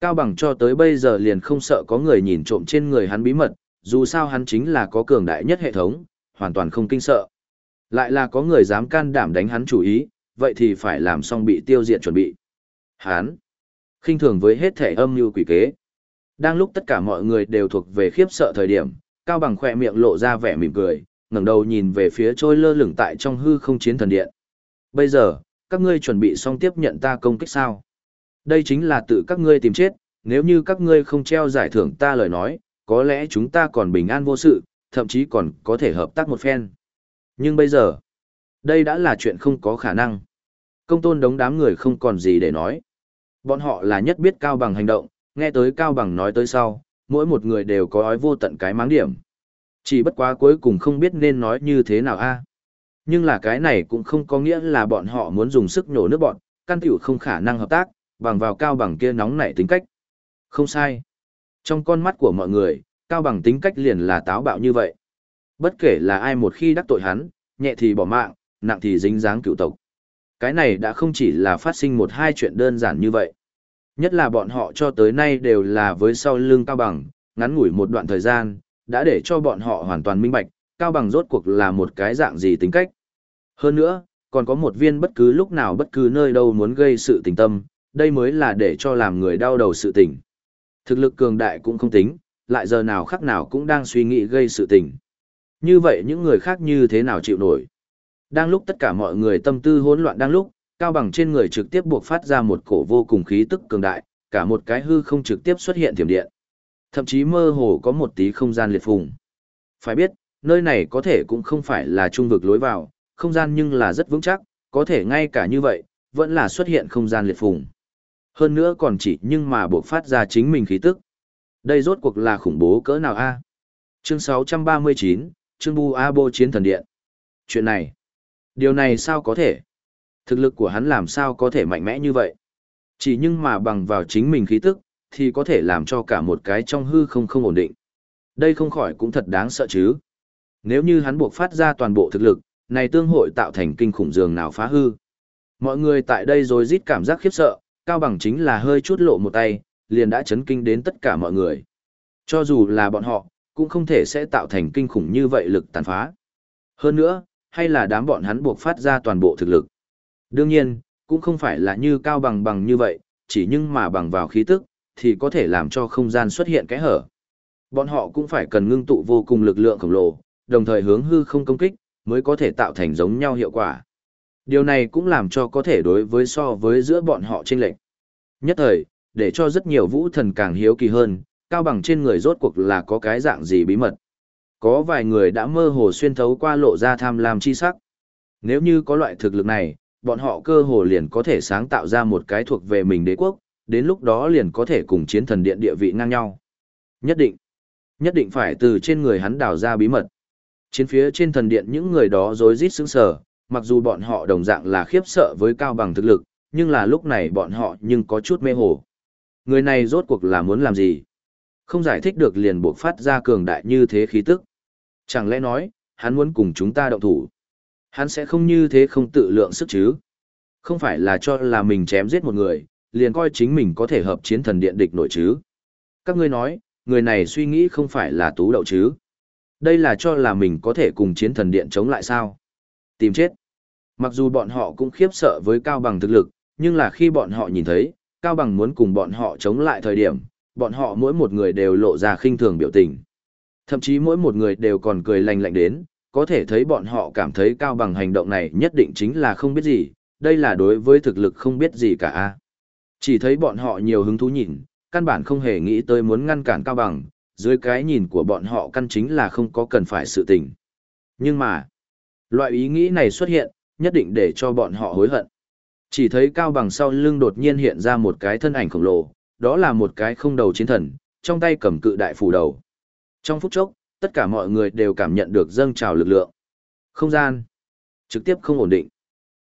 Cao Bằng cho tới bây giờ liền không sợ có người nhìn trộm trên người hắn bí mật, dù sao hắn chính là có cường đại nhất hệ thống, hoàn toàn không kinh sợ. Lại là có người dám can đảm đánh hắn chủ ý, vậy thì phải làm xong bị tiêu diệt chuẩn bị. Hắn, khinh thường với hết thể âm mưu quỷ kế. Đang lúc tất cả mọi người đều thuộc về khiếp sợ thời điểm, Cao Bằng khỏe miệng lộ ra vẻ mỉm cười, ngẩng đầu nhìn về phía trôi lơ lửng tại trong hư không chiến thần điện. Bây giờ, các ngươi chuẩn bị xong tiếp nhận ta công kích sao? Đây chính là tự các ngươi tìm chết, nếu như các ngươi không treo giải thưởng ta lời nói, có lẽ chúng ta còn bình an vô sự, thậm chí còn có thể hợp tác một phen. Nhưng bây giờ, đây đã là chuyện không có khả năng. Công tôn đống đám người không còn gì để nói. Bọn họ là nhất biết cao bằng hành động, nghe tới cao bằng nói tới sau, mỗi một người đều có ói vô tận cái máng điểm. Chỉ bất quá cuối cùng không biết nên nói như thế nào a. Nhưng là cái này cũng không có nghĩa là bọn họ muốn dùng sức nhổ nước bọn, căn tiểu không khả năng hợp tác, bằng vào cao bằng kia nóng nảy tính cách. Không sai. Trong con mắt của mọi người, cao bằng tính cách liền là táo bạo như vậy. Bất kể là ai một khi đắc tội hắn, nhẹ thì bỏ mạng, nặng thì dính dáng cựu tộc. Cái này đã không chỉ là phát sinh một hai chuyện đơn giản như vậy. Nhất là bọn họ cho tới nay đều là với sau lưng cao bằng, Ngắn ngủi một đoạn thời gian, đã để cho bọn họ hoàn toàn minh bạch, Cao Bằng rốt cuộc là một cái dạng gì tính cách. Hơn nữa, còn có một viên bất cứ lúc nào bất cứ nơi đâu muốn gây sự tình tâm, đây mới là để cho làm người đau đầu sự tình. Thực lực cường đại cũng không tính, lại giờ nào khắc nào cũng đang suy nghĩ gây sự tình. Như vậy những người khác như thế nào chịu nổi? Đang lúc tất cả mọi người tâm tư hỗn loạn đang lúc, cao bằng trên người trực tiếp buộc phát ra một cổ vô cùng khí tức cường đại, cả một cái hư không trực tiếp xuất hiện thiểm điện. Thậm chí mơ hồ có một tí không gian liệt phùng. Phải biết, nơi này có thể cũng không phải là trung vực lối vào, không gian nhưng là rất vững chắc, có thể ngay cả như vậy, vẫn là xuất hiện không gian liệt phùng. Hơn nữa còn chỉ nhưng mà buộc phát ra chính mình khí tức. Đây rốt cuộc là khủng bố cỡ nào a? À? Chương 639, Chương Bu A Chiến Thần Điện. Chuyện này, điều này sao có thể? Thực lực của hắn làm sao có thể mạnh mẽ như vậy? Chỉ nhưng mà bằng vào chính mình khí tức, thì có thể làm cho cả một cái trong hư không không ổn định. Đây không khỏi cũng thật đáng sợ chứ. Nếu như hắn buộc phát ra toàn bộ thực lực, này tương hội tạo thành kinh khủng dường nào phá hư. Mọi người tại đây rồi rít cảm giác khiếp sợ, Cao Bằng chính là hơi chút lộ một tay, liền đã chấn kinh đến tất cả mọi người. Cho dù là bọn họ, cũng không thể sẽ tạo thành kinh khủng như vậy lực tàn phá. Hơn nữa, hay là đám bọn hắn buộc phát ra toàn bộ thực lực. Đương nhiên, cũng không phải là như Cao Bằng bằng như vậy, chỉ nhưng mà bằng vào khí tức, thì có thể làm cho không gian xuất hiện cái hở. Bọn họ cũng phải cần ngưng tụ vô cùng lực lượng khổng lồ, đồng thời hướng hư không công kích, mới có thể tạo thành giống nhau hiệu quả. Điều này cũng làm cho có thể đối với so với giữa bọn họ chênh lệch. Nhất thời, để cho rất nhiều vũ thần càng hiếu kỳ hơn, cao bằng trên người rốt cuộc là có cái dạng gì bí mật. Có vài người đã mơ hồ xuyên thấu qua lộ ra tham lam chi sắc. Nếu như có loại thực lực này, bọn họ cơ hồ liền có thể sáng tạo ra một cái thuộc về mình đế quốc, đến lúc đó liền có thể cùng chiến thần điện địa vị ngang nhau. Nhất định, nhất định phải từ trên người hắn đào ra bí mật. Chiến phía trên thần điện những người đó rối rít sững sờ, mặc dù bọn họ đồng dạng là khiếp sợ với cao bằng thực lực, nhưng là lúc này bọn họ nhưng có chút mê hồ. Người này rốt cuộc là muốn làm gì? Không giải thích được liền buộc phát ra cường đại như thế khí tức. Chẳng lẽ nói, hắn muốn cùng chúng ta động thủ? Hắn sẽ không như thế không tự lượng sức chứ? Không phải là cho là mình chém giết một người, liền coi chính mình có thể hợp chiến thần điện địch nổi chứ? Các ngươi nói, người này suy nghĩ không phải là tú đậu chứ? Đây là cho là mình có thể cùng chiến thần điện chống lại sao? Tìm chết. Mặc dù bọn họ cũng khiếp sợ với cao bằng thực lực, nhưng là khi bọn họ nhìn thấy, cao bằng muốn cùng bọn họ chống lại thời điểm, bọn họ mỗi một người đều lộ ra khinh thường biểu tình. Thậm chí mỗi một người đều còn cười lành lạnh đến, có thể thấy bọn họ cảm thấy cao bằng hành động này nhất định chính là không biết gì, đây là đối với thực lực không biết gì cả. Chỉ thấy bọn họ nhiều hứng thú nhìn, căn bản không hề nghĩ tới muốn ngăn cản cao bằng, dưới cái nhìn của bọn họ căn chính là không có cần phải sự tình. Nhưng mà, loại ý nghĩ này xuất hiện, nhất định để cho bọn họ hối hận. Chỉ thấy cao bằng sau lưng đột nhiên hiện ra một cái thân ảnh khổng lồ, đó là một cái không đầu chiến thần, trong tay cầm cự đại phủ đầu. Trong phút chốc, tất cả mọi người đều cảm nhận được dâng trào lực lượng. Không gian trực tiếp không ổn định.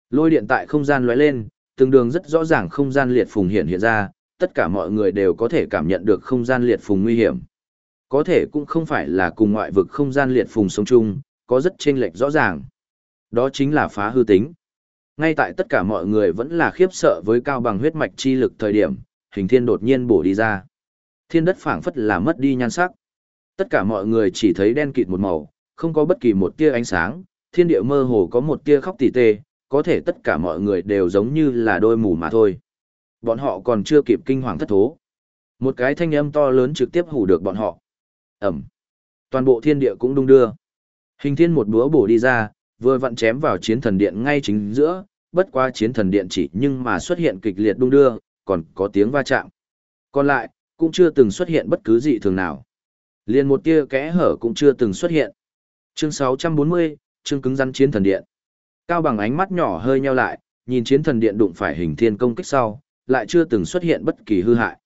Lôi điện tại không gian lóe lên, từng đường rất rõ ràng không gian liệt phùng hiện hiện ra, tất cả mọi người đều có thể cảm nhận được không gian liệt phùng nguy hiểm. Có thể cũng không phải là cùng ngoại vực không gian liệt phùng sống chung, có rất chênh lệch rõ ràng. Đó chính là phá hư tính. Ngay tại tất cả mọi người vẫn là khiếp sợ với cao bằng huyết mạch chi lực thời điểm, hình thiên đột nhiên bổ đi ra. Thiên đất phảng phất là mất đi nhan sắc. Tất cả mọi người chỉ thấy đen kịt một màu, không có bất kỳ một tia ánh sáng, thiên địa mơ hồ có một tia khóc tỉ tê, có thể tất cả mọi người đều giống như là đôi mù mà thôi. Bọn họ còn chưa kịp kinh hoàng thất thố. Một cái thanh âm to lớn trực tiếp hủ được bọn họ. Ẩm. Toàn bộ thiên địa cũng đung đưa. Hình thiên một búa bổ đi ra, vừa vặn chém vào chiến thần điện ngay chính giữa, bất qua chiến thần điện chỉ nhưng mà xuất hiện kịch liệt đung đưa, còn có tiếng va chạm. Còn lại, cũng chưa từng xuất hiện bất cứ gì thường nào. Liền một tia kẽ hở cũng chưa từng xuất hiện. Chương 640, chương cứng rắn chiến thần điện. Cao bằng ánh mắt nhỏ hơi nheo lại, nhìn chiến thần điện đụng phải hình thiên công kích sau, lại chưa từng xuất hiện bất kỳ hư hại.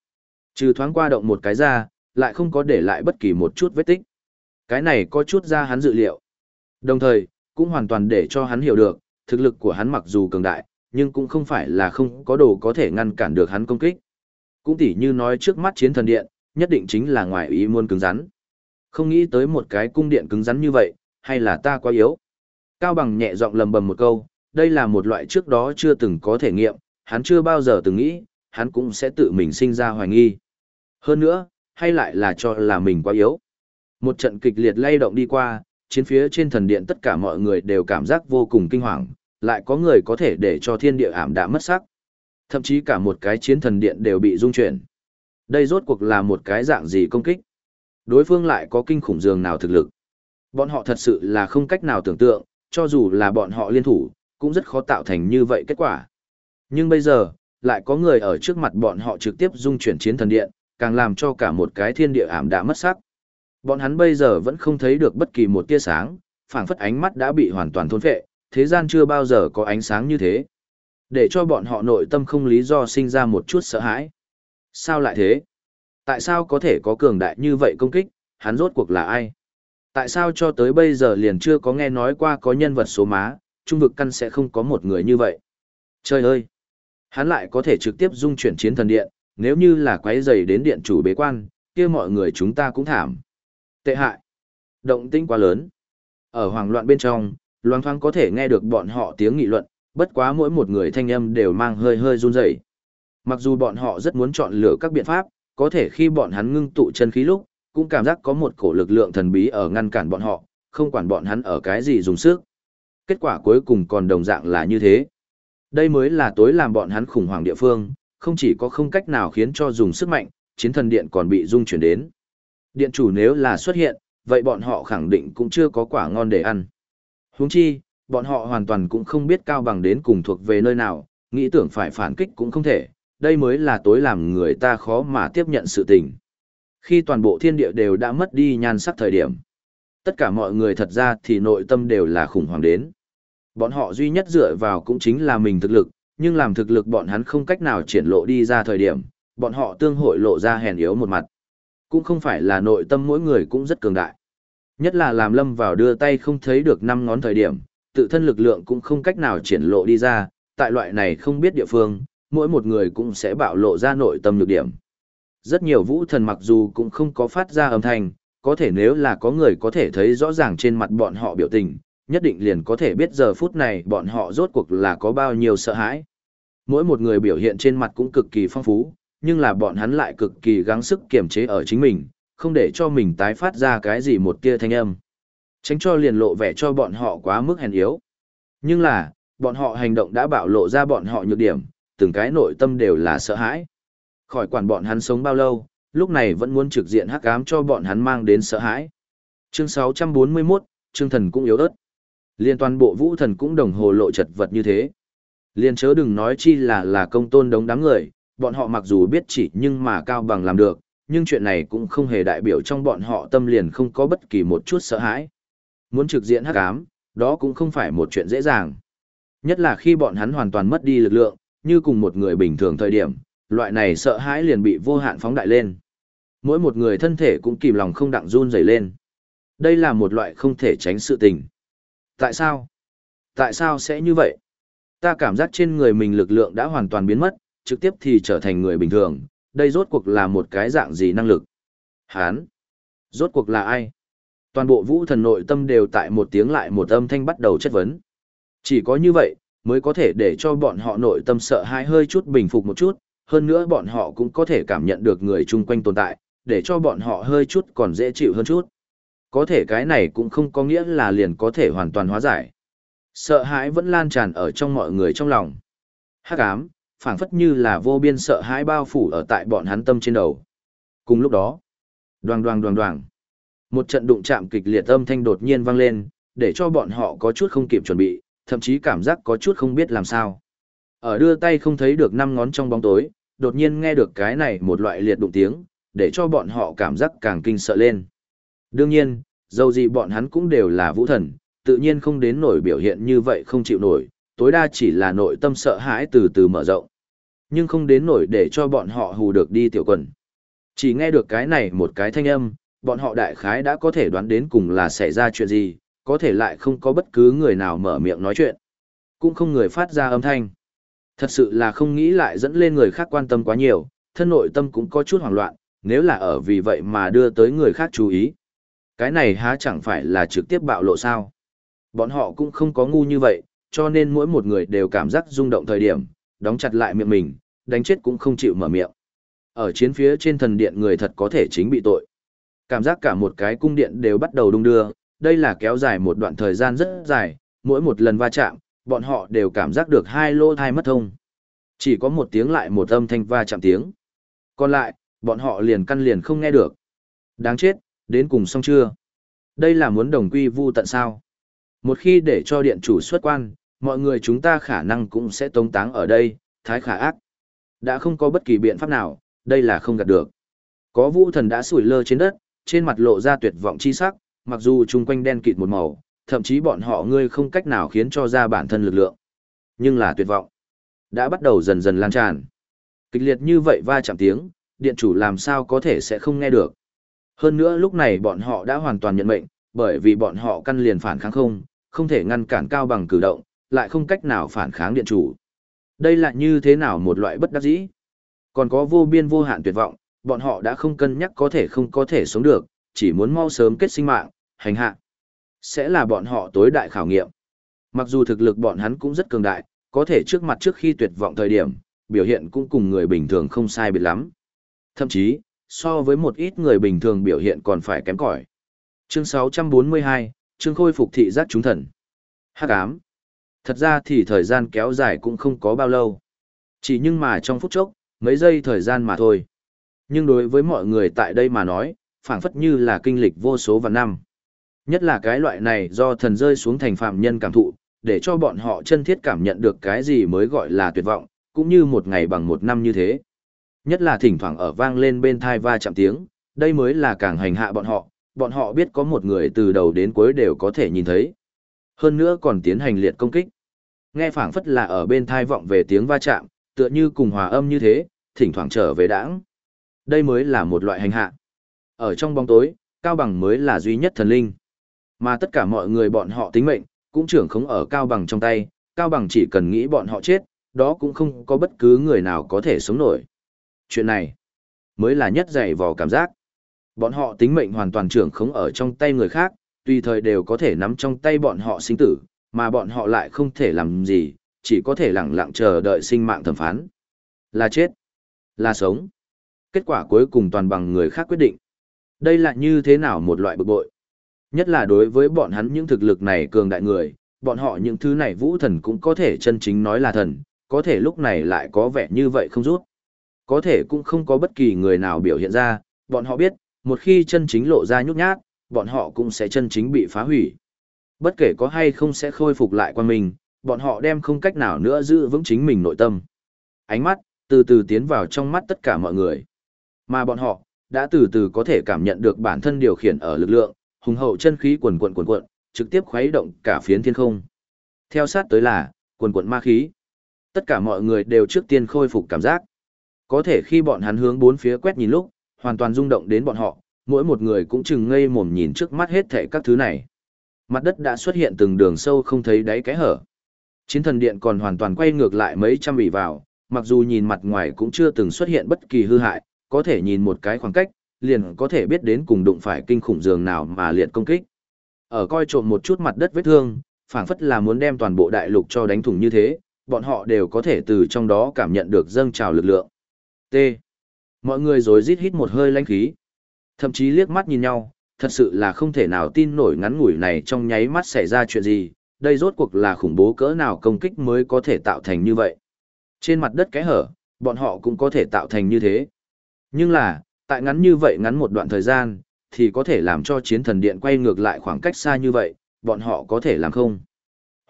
Trừ thoáng qua động một cái ra, lại không có để lại bất kỳ một chút vết tích. Cái này có chút ra hắn dự liệu. Đồng thời, cũng hoàn toàn để cho hắn hiểu được, thực lực của hắn mặc dù cường đại, nhưng cũng không phải là không có đồ có thể ngăn cản được hắn công kích. Cũng tỉ như nói trước mắt chiến thần điện, nhất định chính là ngoài ý muốn cứng rắn. Không nghĩ tới một cái cung điện cứng rắn như vậy, hay là ta quá yếu. Cao bằng nhẹ giọng lầm bầm một câu, đây là một loại trước đó chưa từng có thể nghiệm, hắn chưa bao giờ từng nghĩ, hắn cũng sẽ tự mình sinh ra hoài nghi. Hơn nữa, hay lại là cho là mình quá yếu. Một trận kịch liệt lay động đi qua, chiến phía trên thần điện tất cả mọi người đều cảm giác vô cùng kinh hoàng, lại có người có thể để cho thiên địa ảm đạm mất sắc. Thậm chí cả một cái chiến thần điện đều bị rung chuyển. Đây rốt cuộc là một cái dạng gì công kích? Đối phương lại có kinh khủng dường nào thực lực? Bọn họ thật sự là không cách nào tưởng tượng, cho dù là bọn họ liên thủ, cũng rất khó tạo thành như vậy kết quả. Nhưng bây giờ, lại có người ở trước mặt bọn họ trực tiếp dung chuyển chiến thần điện, càng làm cho cả một cái thiên địa ảm đã mất sắc. Bọn hắn bây giờ vẫn không thấy được bất kỳ một tia sáng, phảng phất ánh mắt đã bị hoàn toàn thôn phệ, thế gian chưa bao giờ có ánh sáng như thế. Để cho bọn họ nội tâm không lý do sinh ra một chút sợ hãi. Sao lại thế? Tại sao có thể có cường đại như vậy công kích, hắn rốt cuộc là ai? Tại sao cho tới bây giờ liền chưa có nghe nói qua có nhân vật số má, trung vực căn sẽ không có một người như vậy? Trời ơi! Hắn lại có thể trực tiếp dung chuyển chiến thần điện, nếu như là quấy rầy đến điện chủ bế quan, kia mọi người chúng ta cũng thảm. Tệ hại. Động tĩnh quá lớn. Ở hoảng loạn bên trong, loang thoáng có thể nghe được bọn họ tiếng nghị luận, bất quá mỗi một người thanh âm đều mang hơi hơi run rẩy. Mặc dù bọn họ rất muốn chọn lựa các biện pháp, có thể khi bọn hắn ngưng tụ chân khí lúc, cũng cảm giác có một cổ lực lượng thần bí ở ngăn cản bọn họ, không quản bọn hắn ở cái gì dùng sức. Kết quả cuối cùng còn đồng dạng là như thế. Đây mới là tối làm bọn hắn khủng hoảng địa phương, không chỉ có không cách nào khiến cho dùng sức mạnh, chiến thần điện còn bị dung chuyển đến. Điện chủ nếu là xuất hiện, vậy bọn họ khẳng định cũng chưa có quả ngon để ăn. Huống chi, bọn họ hoàn toàn cũng không biết cao bằng đến cùng thuộc về nơi nào, nghĩ tưởng phải phản kích cũng không thể, đây mới là tối làm người ta khó mà tiếp nhận sự tình. Khi toàn bộ thiên địa đều đã mất đi nhan sắc thời điểm, tất cả mọi người thật ra thì nội tâm đều là khủng hoảng đến. Bọn họ duy nhất dựa vào cũng chính là mình thực lực, nhưng làm thực lực bọn hắn không cách nào triển lộ đi ra thời điểm, bọn họ tương hội lộ ra hèn yếu một mặt. Cũng không phải là nội tâm mỗi người cũng rất cường đại. Nhất là làm lâm vào đưa tay không thấy được năm ngón thời điểm, tự thân lực lượng cũng không cách nào triển lộ đi ra, tại loại này không biết địa phương, mỗi một người cũng sẽ bạo lộ ra nội tâm nhược điểm. Rất nhiều vũ thần mặc dù cũng không có phát ra âm thanh, có thể nếu là có người có thể thấy rõ ràng trên mặt bọn họ biểu tình, nhất định liền có thể biết giờ phút này bọn họ rốt cuộc là có bao nhiêu sợ hãi. Mỗi một người biểu hiện trên mặt cũng cực kỳ phong phú, nhưng là bọn hắn lại cực kỳ gắng sức kiềm chế ở chính mình, không để cho mình tái phát ra cái gì một tia thanh âm. Tránh cho liền lộ vẻ cho bọn họ quá mức hèn yếu. Nhưng là, bọn họ hành động đã bạo lộ ra bọn họ nhược điểm, từng cái nội tâm đều là sợ hãi. Khỏi quản bọn hắn sống bao lâu, lúc này vẫn muốn trực diện hắc ám cho bọn hắn mang đến sợ hãi. Chương 641, Trương Thần cũng yếu ớt. Liên toàn bộ vũ thần cũng đồng hồ lộ chật vật như thế. Liên chớ đừng nói chi là là công tôn đống đám người, bọn họ mặc dù biết chỉ nhưng mà cao bằng làm được, nhưng chuyện này cũng không hề đại biểu trong bọn họ tâm liền không có bất kỳ một chút sợ hãi. Muốn trực diện hắc ám, đó cũng không phải một chuyện dễ dàng. Nhất là khi bọn hắn hoàn toàn mất đi lực lượng, như cùng một người bình thường thời điểm, loại này sợ hãi liền bị vô hạn phóng đại lên. Mỗi một người thân thể cũng kìm lòng không đặng run rẩy lên. Đây là một loại không thể tránh sự tình. Tại sao? Tại sao sẽ như vậy? Ta cảm giác trên người mình lực lượng đã hoàn toàn biến mất, trực tiếp thì trở thành người bình thường, đây rốt cuộc là một cái dạng gì năng lực? Hán? Rốt cuộc là ai? Toàn bộ vũ thần nội tâm đều tại một tiếng lại một âm thanh bắt đầu chất vấn. Chỉ có như vậy, mới có thể để cho bọn họ nội tâm sợ hãi hơi chút bình phục một chút, hơn nữa bọn họ cũng có thể cảm nhận được người chung quanh tồn tại, để cho bọn họ hơi chút còn dễ chịu hơn chút. Có thể cái này cũng không có nghĩa là liền có thể hoàn toàn hóa giải. Sợ hãi vẫn lan tràn ở trong mọi người trong lòng. Hắc ám, phảng phất như là vô biên sợ hãi bao phủ ở tại bọn hắn tâm trên đầu. Cùng lúc đó, đoàng đoàng đoàng đoàng, một trận đụng chạm kịch liệt âm thanh đột nhiên vang lên, để cho bọn họ có chút không kịp chuẩn bị, thậm chí cảm giác có chút không biết làm sao. Ở đưa tay không thấy được năm ngón trong bóng tối, đột nhiên nghe được cái này một loại liệt đụng tiếng, để cho bọn họ cảm giác càng kinh sợ lên. Đương nhiên, dầu gì bọn hắn cũng đều là vũ thần, tự nhiên không đến nổi biểu hiện như vậy không chịu nổi, tối đa chỉ là nội tâm sợ hãi từ từ mở rộng. Nhưng không đến nổi để cho bọn họ hù được đi tiểu quần. Chỉ nghe được cái này một cái thanh âm, bọn họ đại khái đã có thể đoán đến cùng là xảy ra chuyện gì, có thể lại không có bất cứ người nào mở miệng nói chuyện. Cũng không người phát ra âm thanh. Thật sự là không nghĩ lại dẫn lên người khác quan tâm quá nhiều, thân nội tâm cũng có chút hoảng loạn, nếu là ở vì vậy mà đưa tới người khác chú ý. Cái này há chẳng phải là trực tiếp bạo lộ sao. Bọn họ cũng không có ngu như vậy, cho nên mỗi một người đều cảm giác rung động thời điểm, đóng chặt lại miệng mình, đánh chết cũng không chịu mở miệng. Ở chiến phía trên thần điện người thật có thể chính bị tội. Cảm giác cả một cái cung điện đều bắt đầu đung đưa, đây là kéo dài một đoạn thời gian rất dài, mỗi một lần va chạm, bọn họ đều cảm giác được hai lô thai mất thông. Chỉ có một tiếng lại một âm thanh va chạm tiếng. Còn lại, bọn họ liền căn liền không nghe được. Đáng chết, đến cùng xong chưa? Đây là muốn đồng quy vu tận sao? Một khi để cho điện chủ xuất quan, mọi người chúng ta khả năng cũng sẽ tống táng ở đây, thái khả ác. Đã không có bất kỳ biện pháp nào, đây là không gạt được. Có vũ thần đã sủi lơ trên đất, trên mặt lộ ra tuyệt vọng chi sắc, mặc dù chung quanh đen kịt một màu, thậm chí bọn họ ngươi không cách nào khiến cho ra bản thân lực lượng. Nhưng là tuyệt vọng. Đã bắt đầu dần dần lan tràn. Kịch liệt như vậy va chạm tiếng, điện chủ làm sao có thể sẽ không nghe được. Hơn nữa lúc này bọn họ đã hoàn toàn nhận mệnh, bởi vì bọn họ căn liền phản kháng không, không thể ngăn cản cao bằng cử động, lại không cách nào phản kháng điện chủ. Đây là như thế nào một loại bất đắc dĩ? Còn có vô biên vô hạn tuyệt vọng, bọn họ đã không cân nhắc có thể không có thể sống được, chỉ muốn mau sớm kết sinh mạng, hành hạ. Sẽ là bọn họ tối đại khảo nghiệm. Mặc dù thực lực bọn hắn cũng rất cường đại, có thể trước mặt trước khi tuyệt vọng thời điểm, biểu hiện cũng cùng người bình thường không sai biệt lắm. Thậm chí, so với một ít người bình thường biểu hiện còn phải kém cỏi. Chương 642, chương khôi phục thị giác chúng thần. Hắc ám. Thật ra thì thời gian kéo dài cũng không có bao lâu. Chỉ nhưng mà trong phút chốc, mấy giây thời gian mà thôi. Nhưng đối với mọi người tại đây mà nói, phảng phất như là kinh lịch vô số vạn năm. Nhất là cái loại này do thần rơi xuống thành phạm nhân cảm thụ, để cho bọn họ chân thiết cảm nhận được cái gì mới gọi là tuyệt vọng, cũng như một ngày bằng một năm như thế. Nhất là thỉnh thoảng ở vang lên bên thai va chạm tiếng, đây mới là càng hành hạ bọn họ, bọn họ biết có một người từ đầu đến cuối đều có thể nhìn thấy. Hơn nữa còn tiến hành liệt công kích. Nghe phảng phất là ở bên thai vọng về tiếng va chạm, tựa như cùng hòa âm như thế, thỉnh thoảng trở về đãng. Đây mới là một loại hành hạ. Ở trong bóng tối, Cao Bằng mới là duy nhất thần linh. Mà tất cả mọi người bọn họ tính mệnh, cũng trưởng không ở Cao Bằng trong tay, Cao Bằng chỉ cần nghĩ bọn họ chết, đó cũng không có bất cứ người nào có thể sống nổi. Chuyện này, mới là nhất dày vò cảm giác. Bọn họ tính mệnh hoàn toàn trưởng không ở trong tay người khác, tùy thời đều có thể nắm trong tay bọn họ sinh tử, mà bọn họ lại không thể làm gì, chỉ có thể lặng lặng chờ đợi sinh mạng thẩm phán. Là chết, là sống. Kết quả cuối cùng toàn bằng người khác quyết định. Đây là như thế nào một loại bực bội. Nhất là đối với bọn hắn những thực lực này cường đại người, bọn họ những thứ này vũ thần cũng có thể chân chính nói là thần, có thể lúc này lại có vẻ như vậy không rút. Có thể cũng không có bất kỳ người nào biểu hiện ra, bọn họ biết, một khi chân chính lộ ra nhút nhát, bọn họ cũng sẽ chân chính bị phá hủy. Bất kể có hay không sẽ khôi phục lại qua mình, bọn họ đem không cách nào nữa giữ vững chính mình nội tâm. Ánh mắt, từ từ tiến vào trong mắt tất cả mọi người. Mà bọn họ, đã từ từ có thể cảm nhận được bản thân điều khiển ở lực lượng, hùng hậu chân khí quần quận quần quận, trực tiếp khuấy động cả phiến thiên không. Theo sát tới là, quần quận ma khí. Tất cả mọi người đều trước tiên khôi phục cảm giác. Có thể khi bọn hắn hướng bốn phía quét nhìn lúc, hoàn toàn rung động đến bọn họ, mỗi một người cũng chừng ngây mồm nhìn trước mắt hết thảy các thứ này. Mặt đất đã xuất hiện từng đường sâu không thấy đáy cái hở. Chiến thần điện còn hoàn toàn quay ngược lại mấy trăm bị vào, mặc dù nhìn mặt ngoài cũng chưa từng xuất hiện bất kỳ hư hại, có thể nhìn một cái khoảng cách, liền có thể biết đến cùng đụng phải kinh khủng giường nào mà liệt công kích. Ở coi trộm một chút mặt đất vết thương, phảng phất là muốn đem toàn bộ đại lục cho đánh thủng như thế, bọn họ đều có thể từ trong đó cảm nhận được dâng trào lực lượng. T. Mọi người rồi rít hít một hơi lãnh khí. Thậm chí liếc mắt nhìn nhau, thật sự là không thể nào tin nổi ngắn ngủi này trong nháy mắt xảy ra chuyện gì, đây rốt cuộc là khủng bố cỡ nào công kích mới có thể tạo thành như vậy. Trên mặt đất cái hở, bọn họ cũng có thể tạo thành như thế. Nhưng là, tại ngắn như vậy ngắn một đoạn thời gian, thì có thể làm cho chiến thần điện quay ngược lại khoảng cách xa như vậy, bọn họ có thể làm không.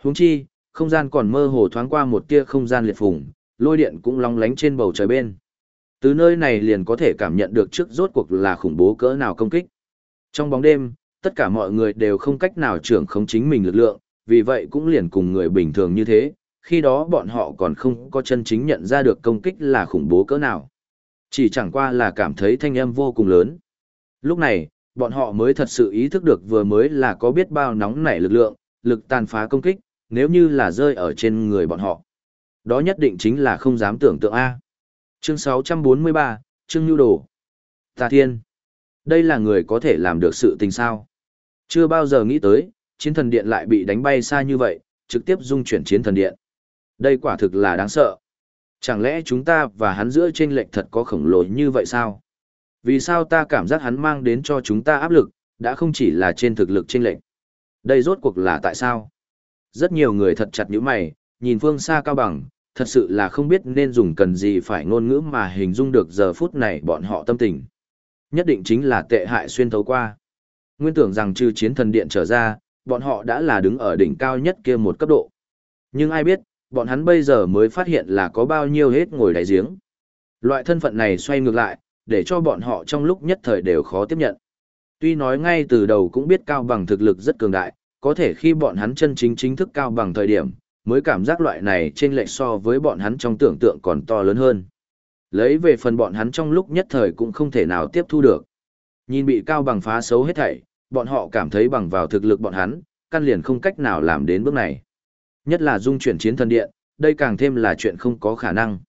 Huống chi, không gian còn mơ hồ thoáng qua một tia không gian liệt phùng, lôi điện cũng long lánh trên bầu trời bên. Từ nơi này liền có thể cảm nhận được trước rốt cuộc là khủng bố cỡ nào công kích. Trong bóng đêm, tất cả mọi người đều không cách nào trưởng khống chính mình lực lượng, vì vậy cũng liền cùng người bình thường như thế, khi đó bọn họ còn không có chân chính nhận ra được công kích là khủng bố cỡ nào. Chỉ chẳng qua là cảm thấy thanh âm vô cùng lớn. Lúc này, bọn họ mới thật sự ý thức được vừa mới là có biết bao nóng nảy lực lượng, lực tàn phá công kích, nếu như là rơi ở trên người bọn họ. Đó nhất định chính là không dám tưởng tượng A. Chương 643, Chương Nhu Đồ. Tà Thiên. Đây là người có thể làm được sự tình sao. Chưa bao giờ nghĩ tới, chiến thần điện lại bị đánh bay xa như vậy, trực tiếp dung chuyển chiến thần điện. Đây quả thực là đáng sợ. Chẳng lẽ chúng ta và hắn giữa chênh lệch thật có khổng lồ như vậy sao? Vì sao ta cảm giác hắn mang đến cho chúng ta áp lực, đã không chỉ là trên thực lực chênh lệch. Đây rốt cuộc là tại sao? Rất nhiều người thật chặt như mày, nhìn phương xa cao bằng, thật sự là không biết nên dùng cần gì phải ngôn ngữ mà hình dung được giờ phút này bọn họ tâm tình. Nhất định chính là tệ hại xuyên thấu qua. Nguyên tưởng rằng trừ chiến thần điện trở ra, bọn họ đã là đứng ở đỉnh cao nhất kia một cấp độ. Nhưng ai biết, bọn hắn bây giờ mới phát hiện là có bao nhiêu hết ngồi đáy giếng. Loại thân phận này xoay ngược lại, để cho bọn họ trong lúc nhất thời đều khó tiếp nhận. Tuy nói ngay từ đầu cũng biết cao bằng thực lực rất cường đại, có thể khi bọn hắn chân chính chính thức cao bằng thời điểm, mới cảm giác loại này trên lệch so với bọn hắn trong tưởng tượng còn to lớn hơn. Lấy về phần bọn hắn trong lúc nhất thời cũng không thể nào tiếp thu được. Nhìn bị cao bằng phá xấu hết thảy, bọn họ cảm thấy bằng vào thực lực bọn hắn, căn liền không cách nào làm đến bước này. Nhất là dung chuyển chiến thần điện, đây càng thêm là chuyện không có khả năng.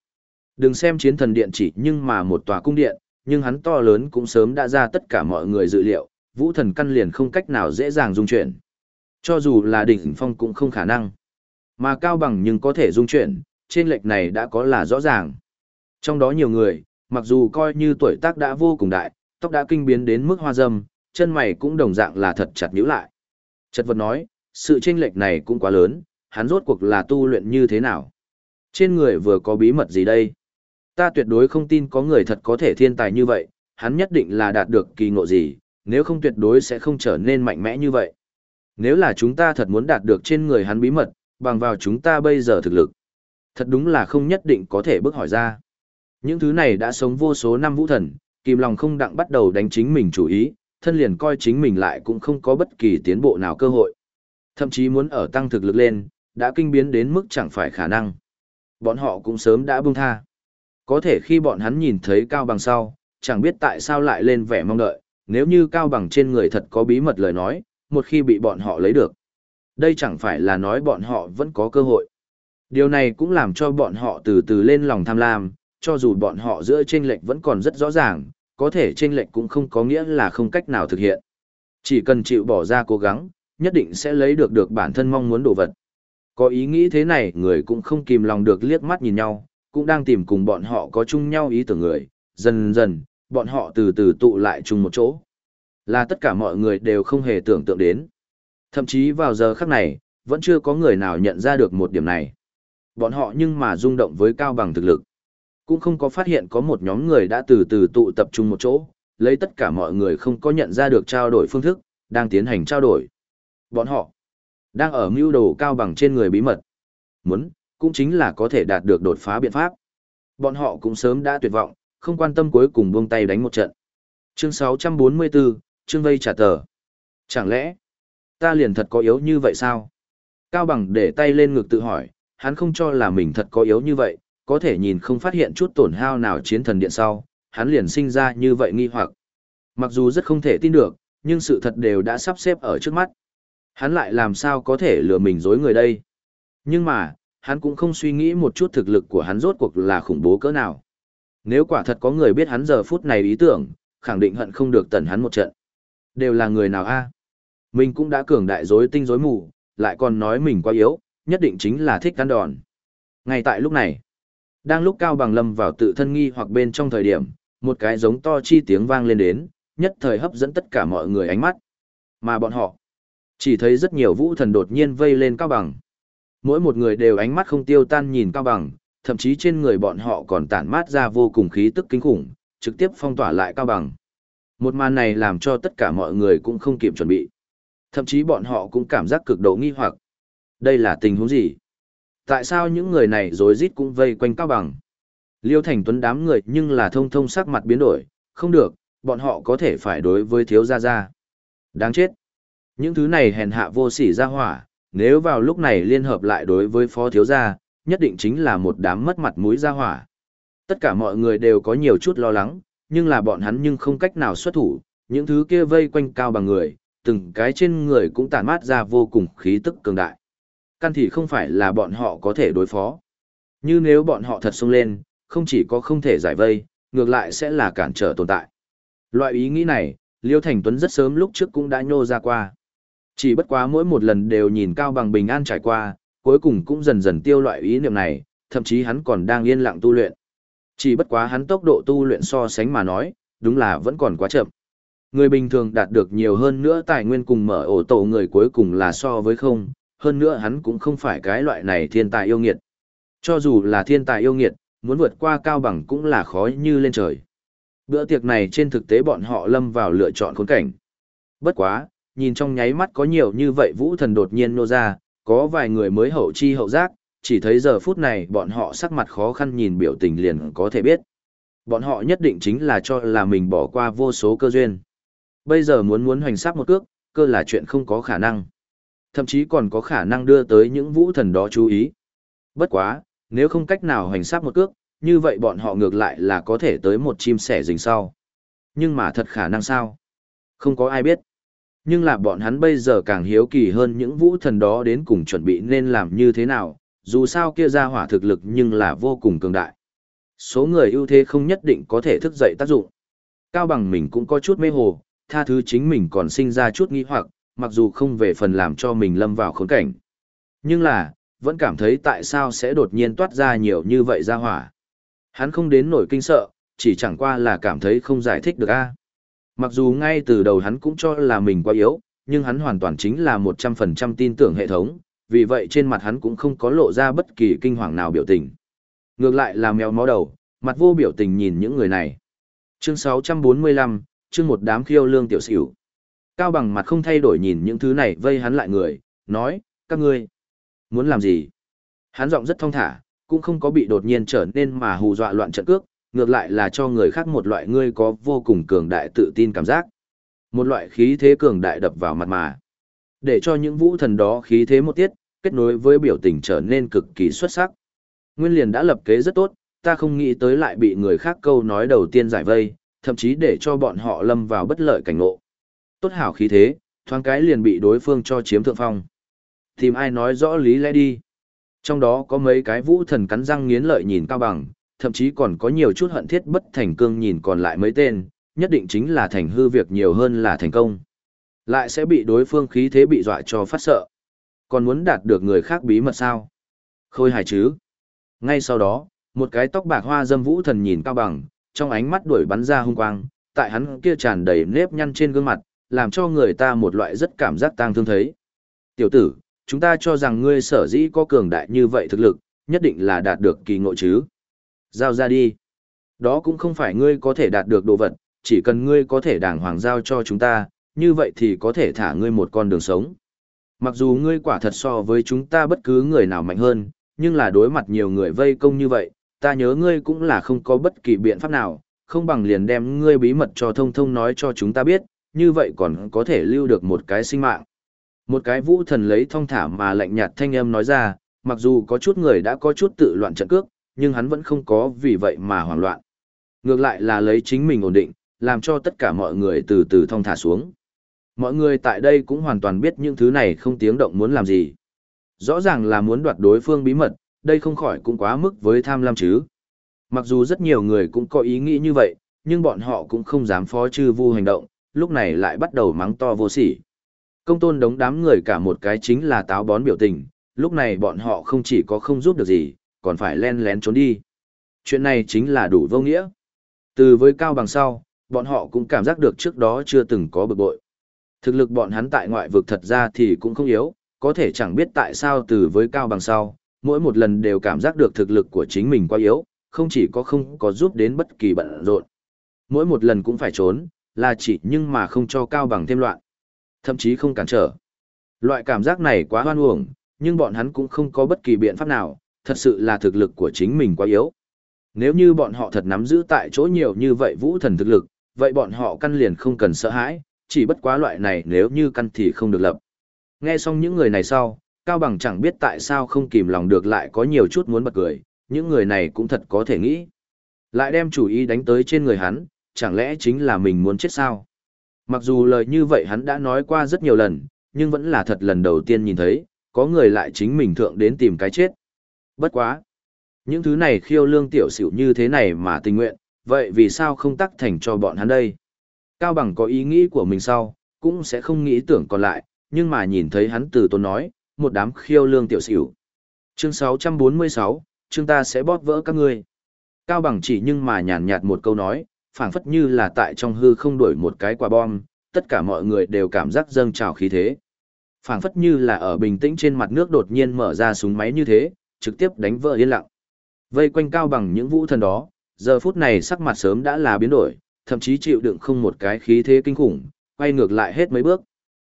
Đừng xem chiến thần điện chỉ nhưng mà một tòa cung điện, nhưng hắn to lớn cũng sớm đã ra tất cả mọi người dự liệu, vũ thần căn liền không cách nào dễ dàng dung chuyển. Cho dù là đỉnh phong cũng không khả năng. Mà cao bằng nhưng có thể dung chuyển, trên lệch này đã có là rõ ràng. Trong đó nhiều người, mặc dù coi như tuổi tác đã vô cùng đại, tóc đã kinh biến đến mức hoa dâm, chân mày cũng đồng dạng là thật chặt nhíu lại. Chật vật nói, sự chênh lệch này cũng quá lớn, hắn rốt cuộc là tu luyện như thế nào? Trên người vừa có bí mật gì đây? Ta tuyệt đối không tin có người thật có thể thiên tài như vậy, hắn nhất định là đạt được kỳ ngộ gì, nếu không tuyệt đối sẽ không trở nên mạnh mẽ như vậy. Nếu là chúng ta thật muốn đạt được trên người hắn bí mật, bằng vào chúng ta bây giờ thực lực. Thật đúng là không nhất định có thể bước hỏi ra. Những thứ này đã sống vô số năm vũ thần, kìm lòng không đặng bắt đầu đánh chính mình chủ ý, thân liền coi chính mình lại cũng không có bất kỳ tiến bộ nào cơ hội. Thậm chí muốn ở tăng thực lực lên, đã kinh biến đến mức chẳng phải khả năng. Bọn họ cũng sớm đã buông tha. Có thể khi bọn hắn nhìn thấy cao bằng sau, chẳng biết tại sao lại lên vẻ mong đợi, nếu như cao bằng trên người thật có bí mật lời nói, một khi bị bọn họ lấy được. Đây chẳng phải là nói bọn họ vẫn có cơ hội. Điều này cũng làm cho bọn họ từ từ lên lòng tham lam, cho dù bọn họ giữa chênh lệch vẫn còn rất rõ ràng, có thể chênh lệch cũng không có nghĩa là không cách nào thực hiện. Chỉ cần chịu bỏ ra cố gắng, nhất định sẽ lấy được được bản thân mong muốn đồ vật. Có ý nghĩ thế này người cũng không kìm lòng được liếc mắt nhìn nhau, cũng đang tìm cùng bọn họ có chung nhau ý tưởng người, dần dần, bọn họ từ từ tụ lại chung một chỗ. Là tất cả mọi người đều không hề tưởng tượng đến. Thậm chí vào giờ khắc này, vẫn chưa có người nào nhận ra được một điểm này. Bọn họ nhưng mà rung động với cao bằng thực lực. Cũng không có phát hiện có một nhóm người đã từ từ tụ tập trung một chỗ, lấy tất cả mọi người không có nhận ra được trao đổi phương thức, đang tiến hành trao đổi. Bọn họ đang ở mưu đồ cao bằng trên người bí mật. Muốn, cũng chính là có thể đạt được đột phá biện pháp. Bọn họ cũng sớm đã tuyệt vọng, không quan tâm cuối cùng buông tay đánh một trận. Chương 644, chương vây trả tờ. Chẳng lẽ, ta liền thật có yếu như vậy sao? Cao bằng để tay lên ngực tự hỏi, hắn không cho là mình thật có yếu như vậy, có thể nhìn không phát hiện chút tổn hao nào chiến thần điện sau, hắn liền sinh ra như vậy nghi hoặc. Mặc dù rất không thể tin được, nhưng sự thật đều đã sắp xếp ở trước mắt. Hắn lại làm sao có thể lừa mình dối người đây? Nhưng mà, hắn cũng không suy nghĩ một chút thực lực của hắn rốt cuộc là khủng bố cỡ nào. Nếu quả thật có người biết hắn giờ phút này ý tưởng, khẳng định hận không được tần hắn một trận. Đều là người nào a? Mình cũng đã cường đại dối tinh dối mù, lại còn nói mình quá yếu, nhất định chính là thích ăn đòn. Ngay tại lúc này, đang lúc Cao Bằng Lâm vào tự thân nghi hoặc bên trong thời điểm, một cái giống to chi tiếng vang lên đến, nhất thời hấp dẫn tất cả mọi người ánh mắt. Mà bọn họ, chỉ thấy rất nhiều vũ thần đột nhiên vây lên Cao Bằng. Mỗi một người đều ánh mắt không tiêu tan nhìn Cao Bằng, thậm chí trên người bọn họ còn tản mát ra vô cùng khí tức kinh khủng, trực tiếp phong tỏa lại Cao Bằng. Một màn này làm cho tất cả mọi người cũng không kịp chuẩn bị. Thậm chí bọn họ cũng cảm giác cực độ nghi hoặc. Đây là tình huống gì? Tại sao những người này rối rít cũng vây quanh Cao Bằng? Liêu Thành Tuấn đám người nhưng là thông thông sắc mặt biến đổi, không được, bọn họ có thể phải đối với thiếu gia gia. Đáng chết. Những thứ này hèn hạ vô sỉ ra hỏa, nếu vào lúc này liên hợp lại đối với phó thiếu gia, nhất định chính là một đám mất mặt mũi ra hỏa. Tất cả mọi người đều có nhiều chút lo lắng, nhưng là bọn hắn nhưng không cách nào xuất thủ, những thứ kia vây quanh cao bằng người, từng cái trên người cũng tản mát ra vô cùng khí tức cường đại. Căn thì không phải là bọn họ có thể đối phó. Như nếu bọn họ thật xông lên, không chỉ có không thể giải vây, ngược lại sẽ là cản trở tồn tại. Loại ý nghĩ này, Liêu Thành Tuấn rất sớm lúc trước cũng đã nhô ra qua. Chỉ bất quá mỗi một lần đều nhìn Cao Bằng bình an trải qua, cuối cùng cũng dần dần tiêu loại ý niệm này, thậm chí hắn còn đang yên lặng tu luyện. Chỉ bất quá hắn tốc độ tu luyện so sánh mà nói, đúng là vẫn còn quá chậm. Người bình thường đạt được nhiều hơn nữa tài nguyên cùng mở ổ tổ người cuối cùng là so với không, hơn nữa hắn cũng không phải cái loại này thiên tài yêu nghiệt. Cho dù là thiên tài yêu nghiệt, muốn vượt qua cao bằng cũng là khó như lên trời. Bữa tiệc này trên thực tế bọn họ lâm vào lựa chọn khốn cảnh. Bất quá, nhìn trong nháy mắt có nhiều như vậy vũ thần đột nhiên nô ra, có vài người mới hậu chi hậu giác, chỉ thấy giờ phút này bọn họ sắc mặt khó khăn nhìn biểu tình liền có thể biết. Bọn họ nhất định chính là cho là mình bỏ qua vô số cơ duyên. Bây giờ muốn muốn hoành sát một cước, cơ là chuyện không có khả năng. Thậm chí còn có khả năng đưa tới những vũ thần đó chú ý. Bất quá, nếu không cách nào hoành sát một cước, như vậy bọn họ ngược lại là có thể tới một chim sẻ rình sau. Nhưng mà thật khả năng sao? Không có ai biết. Nhưng là bọn hắn bây giờ càng hiếu kỳ hơn những vũ thần đó đến cùng chuẩn bị nên làm như thế nào, dù sao kia ra hỏa thực lực nhưng là vô cùng cường đại. Số người ưu thế không nhất định có thể thức dậy tác dụng. Cao bằng mình cũng có chút mê hồ, tha thứ chính mình còn sinh ra chút nghi hoặc, mặc dù không về phần làm cho mình lâm vào khốn cảnh. Nhưng là, vẫn cảm thấy tại sao sẽ đột nhiên toát ra nhiều như vậy ra hỏa. Hắn không đến nổi kinh sợ, chỉ chẳng qua là cảm thấy không giải thích được a. Mặc dù ngay từ đầu hắn cũng cho là mình quá yếu, nhưng hắn hoàn toàn chính là 100% tin tưởng hệ thống, vì vậy trên mặt hắn cũng không có lộ ra bất kỳ kinh hoàng nào biểu tình. Ngược lại là mèo mó đầu, mặt vô biểu tình nhìn những người này. Chương 645, chương một đám khiêu lương tiểu xỉu. Cao bằng mặt không thay đổi nhìn những thứ này vây hắn lại người, nói, các ngươi, muốn làm gì? Hắn giọng rất thong thả, cũng không có bị đột nhiên trở nên mà hù dọa loạn trận cước, ngược lại là cho người khác một loại ngươi có vô cùng cường đại tự tin cảm giác. Một loại khí thế cường đại đập vào mặt mà. Để cho những vũ thần đó khí thế một tiết, kết nối với biểu tình trở nên cực kỳ xuất sắc. Nguyên liền đã lập kế rất tốt, ta không nghĩ tới lại bị người khác câu nói đầu tiên giải vây, thậm chí để cho bọn họ lâm vào bất lợi cảnh ngộ. Tốt hảo khí thế, thoáng cái liền bị đối phương cho chiếm thượng phong. Tìm ai nói rõ lý lẽ đi. Trong đó có mấy cái vũ thần cắn răng nghiến lợi nhìn cao bằng, thậm chí còn có nhiều chút hận thiết bất thành cương nhìn còn lại mấy tên, nhất định chính là thành hư việc nhiều hơn là thành công. Lại sẽ bị đối phương khí thế bị dọa cho phát sợ. Còn muốn đạt được người khác bí mật sao? Khôi hài chứ? Ngay sau đó, một cái tóc bạc hoa dâm vũ thần nhìn cao bằng, trong ánh mắt đuổi bắn ra hung quang, tại hắn kia tràn đầy nếp nhăn trên gương mặt, làm cho người ta một loại rất cảm giác tang thương thấy. Tiểu tử, chúng ta cho rằng ngươi sở dĩ có cường đại như vậy thực lực, nhất định là đạt được kỳ ngộ chứ. Giao ra đi. Đó cũng không phải ngươi có thể đạt được đồ vật, chỉ cần ngươi có thể đàng hoàng giao cho chúng ta, như vậy thì có thể thả ngươi một con đường sống. Mặc dù ngươi quả thật so với chúng ta bất cứ người nào mạnh hơn, nhưng là đối mặt nhiều người vây công như vậy, ta nhớ ngươi cũng là không có bất kỳ biện pháp nào, không bằng liền đem ngươi bí mật cho thông thông nói cho chúng ta biết, như vậy còn có thể lưu được một cái sinh mạng. Một cái vũ thần lấy thong thả mà lạnh nhạt thanh âm nói ra, mặc dù có chút người đã có chút tự loạn trận cước, nhưng hắn vẫn không có vì vậy mà hoảng loạn. Ngược lại là lấy chính mình ổn định, làm cho tất cả mọi người từ từ thong thả xuống. Mọi người tại đây cũng hoàn toàn biết những thứ này không tiếng động muốn làm gì. Rõ ràng là muốn đoạt đối phương bí mật, đây không khỏi cũng quá mức với tham lam chứ. Mặc dù rất nhiều người cũng có ý nghĩ như vậy, nhưng bọn họ cũng không dám phó chư vu hành động, lúc này lại bắt đầu mắng to vô sỉ. Công tôn đống đám người cả một cái chính là táo bón biểu tình, lúc này bọn họ không chỉ có không giúp được gì, còn phải len lén trốn đi. Chuyện này chính là đủ vô nghĩa. Từ với cao bằng sau, bọn họ cũng cảm giác được trước đó chưa từng có bực bội. Thực lực bọn hắn tại ngoại vực thật ra thì cũng không yếu, có thể chẳng biết tại sao từ với cao bằng sau, mỗi một lần đều cảm giác được thực lực của chính mình quá yếu, không chỉ có không có giúp đến bất kỳ bận rộn. Mỗi một lần cũng phải trốn, là chỉ nhưng mà không cho cao bằng thêm loạn. Thậm chí không cản trở. Loại cảm giác này quá hoan uổng, nhưng bọn hắn cũng không có bất kỳ biện pháp nào, thật sự là thực lực của chính mình quá yếu. Nếu như bọn họ thật nắm giữ tại chỗ nhiều như vậy vũ thần thực lực, vậy bọn họ căn liền không cần sợ hãi, chỉ bất quá loại này nếu như căn thì không được lập. Nghe xong những người này sau, Cao Bằng chẳng biết tại sao không kìm lòng được lại có nhiều chút muốn bật cười, những người này cũng thật có thể nghĩ. Lại đem chủ ý đánh tới trên người hắn, chẳng lẽ chính là mình muốn chết sao? Mặc dù lời như vậy hắn đã nói qua rất nhiều lần, nhưng vẫn là thật lần đầu tiên nhìn thấy, có người lại chính mình thượng đến tìm cái chết. Bất quá. Những thứ này khiêu lương tiểu xỉu như thế này mà tình nguyện, vậy vì sao không tắc thành cho bọn hắn đây? Cao Bằng có ý nghĩ của mình sau, cũng sẽ không nghĩ tưởng còn lại, nhưng mà nhìn thấy hắn từ tôn nói, một đám khiêu lương tiểu xỉu. Chương 646, chúng ta sẽ bóp vỡ các ngươi. Cao bằng chỉ nhưng mà nhàn nhạt một câu nói, phảng phất như là tại trong hư không đổi một cái quả bom, tất cả mọi người đều cảm giác dâng trào khí thế. phảng phất như là ở bình tĩnh trên mặt nước đột nhiên mở ra súng máy như thế, trực tiếp đánh vỡ yên lặng. Vây quanh cao bằng những vũ thần đó, giờ phút này sắc mặt sớm đã là biến đổi, thậm chí chịu đựng không một cái khí thế kinh khủng, quay ngược lại hết mấy bước.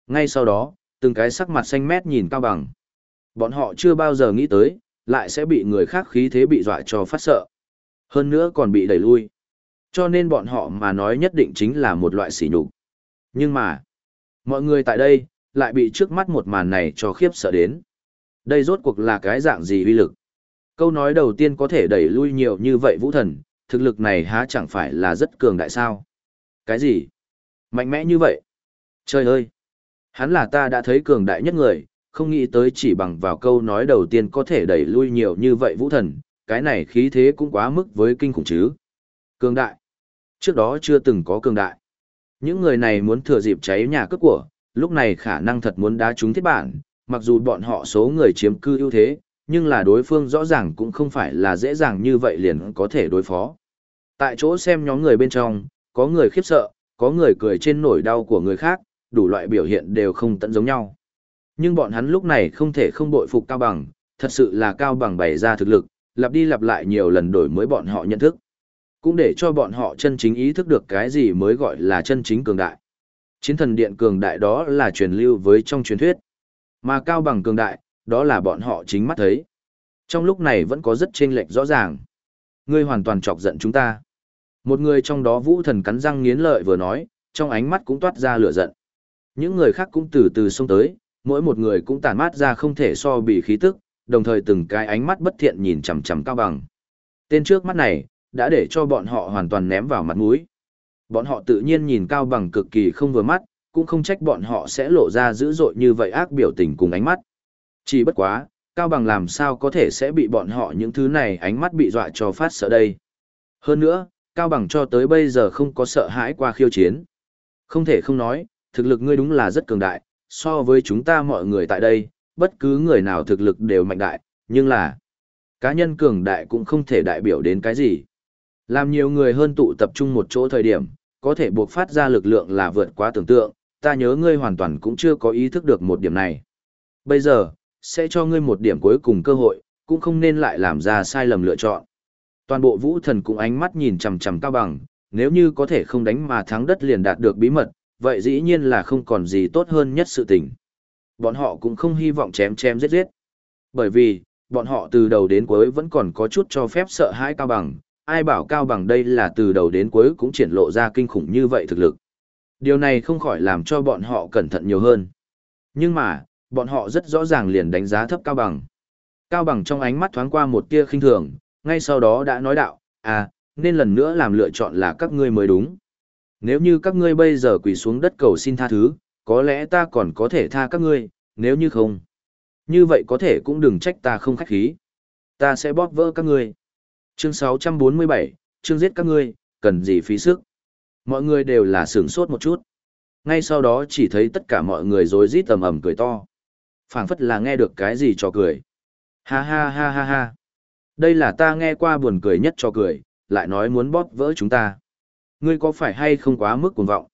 Ngay sau đó, từng cái sắc mặt xanh mét nhìn cao bằng. Bọn họ chưa bao giờ nghĩ tới, lại sẽ bị người khác khí thế bị dọa cho phát sợ. Hơn nữa còn bị đẩy lui. Cho nên bọn họ mà nói nhất định chính là một loại sỉ nhục. Nhưng mà, mọi người tại đây, lại bị trước mắt một màn này cho khiếp sợ đến. Đây rốt cuộc là cái dạng gì uy lực? Câu nói đầu tiên có thể đẩy lui nhiều như vậy vũ thần, thực lực này há chẳng phải là rất cường đại sao? Cái gì? Mạnh mẽ như vậy? Trời ơi! Hắn là ta đã thấy cường đại nhất người, không nghĩ tới chỉ bằng vào câu nói đầu tiên có thể đẩy lui nhiều như vậy vũ thần, cái này khí thế cũng quá mức với kinh khủng chứ. Cường đại. Trước đó chưa từng có cường đại. Những người này muốn thừa dịp cháy nhà cướp của, lúc này khả năng thật muốn đá trúng thiết bản, mặc dù bọn họ số người chiếm cư ưu thế, nhưng là đối phương rõ ràng cũng không phải là dễ dàng như vậy liền có thể đối phó. Tại chỗ xem nhóm người bên trong, có người khiếp sợ, có người cười trên nỗi đau của người khác, đủ loại biểu hiện đều không tận giống nhau. Nhưng bọn hắn lúc này không thể không bội phục Cao Bằng, thật sự là Cao Bằng bày ra thực lực, lặp đi lặp lại nhiều lần đổi mới bọn họ nhận thức. Cũng để cho bọn họ chân chính ý thức được cái gì mới gọi là chân chính cường đại. Chiến thần điện cường đại đó là truyền lưu với trong truyền thuyết. Mà Cao Bằng cường đại, đó là bọn họ chính mắt thấy. Trong lúc này vẫn có rất chênh lệch rõ ràng. Ngươi hoàn toàn chọc giận chúng ta. Một người trong đó vũ thần cắn răng nghiến lợi vừa nói, trong ánh mắt cũng toát ra lửa giận. Những người khác cũng từ từ xông tới, mỗi một người cũng tản mát ra không thể so bị khí tức, đồng thời từng cái ánh mắt bất thiện nhìn chằm chằm cao bằng. Tên trước mắt này, đã để cho bọn họ hoàn toàn ném vào mặt mũi. Bọn họ tự nhiên nhìn cao bằng cực kỳ không vừa mắt, cũng không trách bọn họ sẽ lộ ra dữ dội như vậy ác biểu tình cùng ánh mắt. Chỉ bất quá, cao bằng làm sao có thể sẽ bị bọn họ những thứ này ánh mắt bị dọa cho phát sợ đây. Hơn nữa, cao bằng cho tới bây giờ không có sợ hãi qua khiêu chiến. Không thể không nói, thực lực ngươi đúng là rất cường đại, so với chúng ta mọi người tại đây, bất cứ người nào thực lực đều mạnh đại, nhưng là cá nhân cường đại cũng không thể đại biểu đến cái gì. Làm nhiều người hơn tụ tập trung một chỗ thời điểm, có thể buộc phát ra lực lượng là vượt quá tưởng tượng, ta nhớ ngươi hoàn toàn cũng chưa có ý thức được một điểm này. Bây giờ, sẽ cho ngươi một điểm cuối cùng cơ hội, cũng không nên lại làm ra sai lầm lựa chọn. Toàn bộ vũ thần cũng ánh mắt nhìn chằm chằm cao bằng, nếu như có thể không đánh mà thắng đất liền đạt được bí mật, vậy dĩ nhiên là không còn gì tốt hơn nhất sự tình. Bọn họ cũng không hy vọng chém chém giết giết. Bởi vì, bọn họ từ đầu đến cuối vẫn còn có chút cho phép sợ hãi cao bằng, ai bảo cao bằng đây là từ đầu đến cuối cũng triển lộ ra kinh khủng như vậy thực lực. Điều này không khỏi làm cho bọn họ cẩn thận nhiều hơn. Nhưng mà, bọn họ rất rõ ràng liền đánh giá thấp cao bằng. Cao bằng trong ánh mắt thoáng qua một tia khinh thường, ngay sau đó đã nói đạo, à, nên lần nữa làm lựa chọn là các ngươi mới đúng. Nếu như các ngươi bây giờ quỳ xuống đất cầu xin tha thứ, có lẽ ta còn có thể tha các ngươi, nếu như không. Như vậy có thể cũng đừng trách ta không khách khí. Ta sẽ bóp vỡ các ngươi. Chương 647, chương giết các ngươi, cần gì phí sức. Mọi người đều là sửng sốt một chút. Ngay sau đó chỉ thấy tất cả mọi người rối rít tầm ầm cười to. phảng phất là nghe được cái gì cho cười. Ha ha ha ha ha. Đây là ta nghe qua buồn cười nhất cho cười, lại nói muốn bóp vỡ chúng ta. Ngươi có phải hay không quá mức cuồng vọng?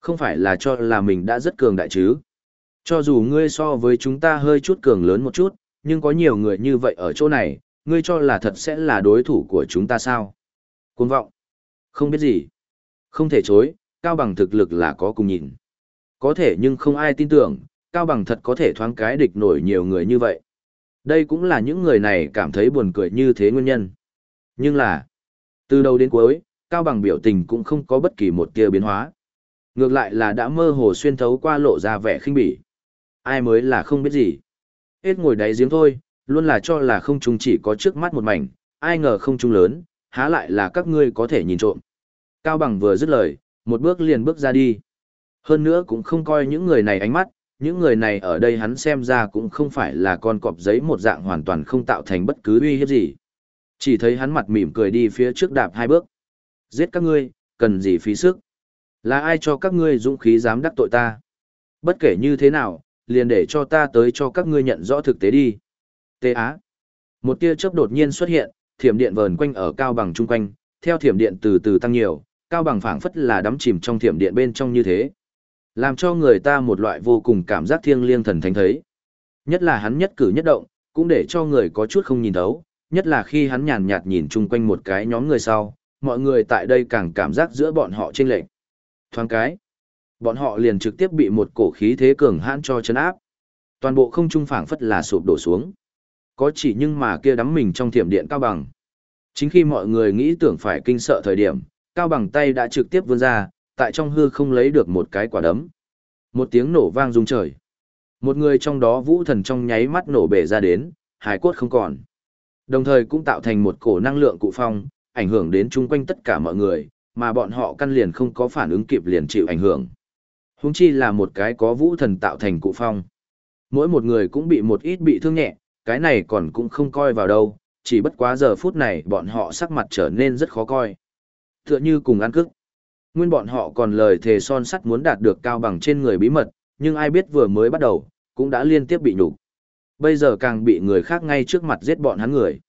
Không phải là cho là mình đã rất cường đại chứ? Cho dù ngươi so với chúng ta hơi chút cường lớn một chút, nhưng có nhiều người như vậy ở chỗ này, ngươi cho là thật sẽ là đối thủ của chúng ta sao? Cuồng vọng? Không biết gì. Không thể chối, Cao Bằng thực lực là có cùng nhìn. Có thể nhưng không ai tin tưởng, Cao Bằng thật có thể thoáng cái địch nổi nhiều người như vậy. Đây cũng là những người này cảm thấy buồn cười như thế nguyên nhân. Nhưng là, từ đầu đến cuối, Cao Bằng biểu tình cũng không có bất kỳ một tia biến hóa. Ngược lại là đã mơ hồ xuyên thấu qua lộ ra vẻ khinh bỉ. Ai mới là không biết gì. Hết ngồi đáy giếng thôi, luôn là cho là không trung chỉ có trước mắt một mảnh, ai ngờ không trung lớn, há lại là các ngươi có thể nhìn trộm. Cao Bằng vừa dứt lời, một bước liền bước ra đi. Hơn nữa cũng không coi những người này ánh mắt, những người này ở đây hắn xem ra cũng không phải là con cọp giấy một dạng hoàn toàn không tạo thành bất cứ uy hiếp gì. Chỉ thấy hắn mặt mỉm cười đi phía trước đạp hai bước. Giết các ngươi, cần gì phí sức? Là ai cho các ngươi dũng khí dám đắc tội ta? Bất kể như thế nào, liền để cho ta tới cho các ngươi nhận rõ thực tế đi. Tê Á. Một tia chớp đột nhiên xuất hiện, thiểm điện vờn quanh ở cao bằng trung quanh, theo thiểm điện từ từ tăng nhiều, cao bằng phảng phất là đắm chìm trong thiểm điện bên trong như thế. Làm cho người ta một loại vô cùng cảm giác thiêng liêng thần thánh thấy. Nhất là hắn nhất cử nhất động, cũng để cho người có chút không nhìn thấu, nhất là khi hắn nhàn nhạt nhìn chung quanh một cái nhóm người sau, mọi người tại đây càng cảm giác giữa bọn họ chênh lệch. Thoáng cái, bọn họ liền trực tiếp bị một cổ khí thế cường hãn cho chấn áp. Toàn bộ không trung phảng phất là sụp đổ xuống. Có chỉ nhưng mà kia đắm mình trong thiểm điện cao bằng. Chính khi mọi người nghĩ tưởng phải kinh sợ thời điểm, cao bằng tay đã trực tiếp vươn ra, tại trong hư không lấy được một cái quả đấm. Một tiếng nổ vang rung trời. Một người trong đó vũ thần trong nháy mắt nổ bể ra đến, hải cốt không còn. Đồng thời cũng tạo thành một cổ năng lượng cụ phong, ảnh hưởng đến chung quanh tất cả mọi người, mà bọn họ căn liền không có phản ứng kịp liền chịu ảnh hưởng. Húng chi là một cái có vũ thần tạo thành cụ phong. Mỗi một người cũng bị một ít bị thương nhẹ, cái này còn cũng không coi vào đâu, chỉ bất quá giờ phút này bọn họ sắc mặt trở nên rất khó coi. Tựa như cùng ăn cức. Nguyên bọn họ còn lời thề son sắt muốn đạt được cao bằng trên người bí mật, nhưng ai biết vừa mới bắt đầu, cũng đã liên tiếp bị nhục. Bây giờ càng bị người khác ngay trước mặt giết bọn hắn người.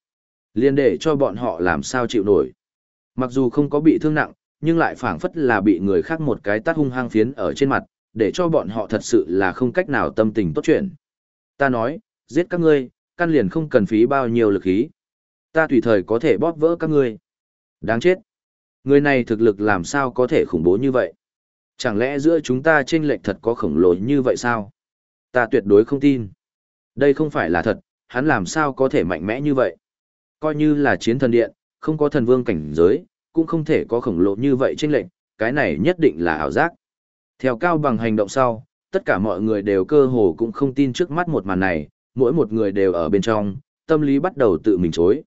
Liên để cho bọn họ làm sao chịu nổi. Mặc dù không có bị thương nặng, nhưng lại phảng phất là bị người khác một cái tát hung hăng phiến ở trên mặt, để cho bọn họ thật sự là không cách nào tâm tình tốt chuyện. Ta nói, giết các ngươi, căn liền không cần phí bao nhiêu lực khí. Ta tùy thời có thể bóp vỡ các ngươi. Đáng chết. Người này thực lực làm sao có thể khủng bố như vậy? Chẳng lẽ giữa chúng ta chênh lệch thật có khổng lồ như vậy sao? Ta tuyệt đối không tin. Đây không phải là thật, hắn làm sao có thể mạnh mẽ như vậy? Coi như là chiến thần điện, không có thần vương cảnh giới, cũng không thể có khổng lồ như vậy chênh lệch, cái này nhất định là ảo giác. Theo cao bằng hành động sau, tất cả mọi người đều cơ hồ cũng không tin trước mắt một màn này, mỗi một người đều ở bên trong, tâm lý bắt đầu tự mình chối.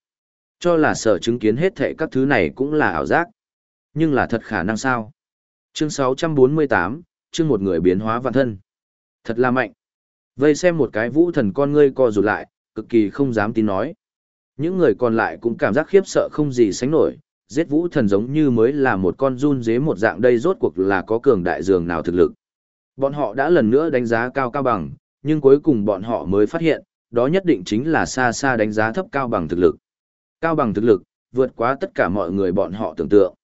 Cho là sợ chứng kiến hết thệ các thứ này cũng là ảo giác. Nhưng là thật khả năng sao? Chương 648, chương một người biến hóa vạn thân. Thật là mạnh. Vây xem một cái vũ thần con ngươi co rụt lại, cực kỳ không dám tin nói. Những người còn lại cũng cảm giác khiếp sợ không gì sánh nổi, giết vũ thần giống như mới là một con run dế một dạng đây rốt cuộc là có cường đại dường nào thực lực. Bọn họ đã lần nữa đánh giá cao cao bằng, nhưng cuối cùng bọn họ mới phát hiện, đó nhất định chính là xa xa đánh giá thấp cao bằng thực lực. Cao bằng thực lực, vượt quá tất cả mọi người bọn họ tưởng tượng.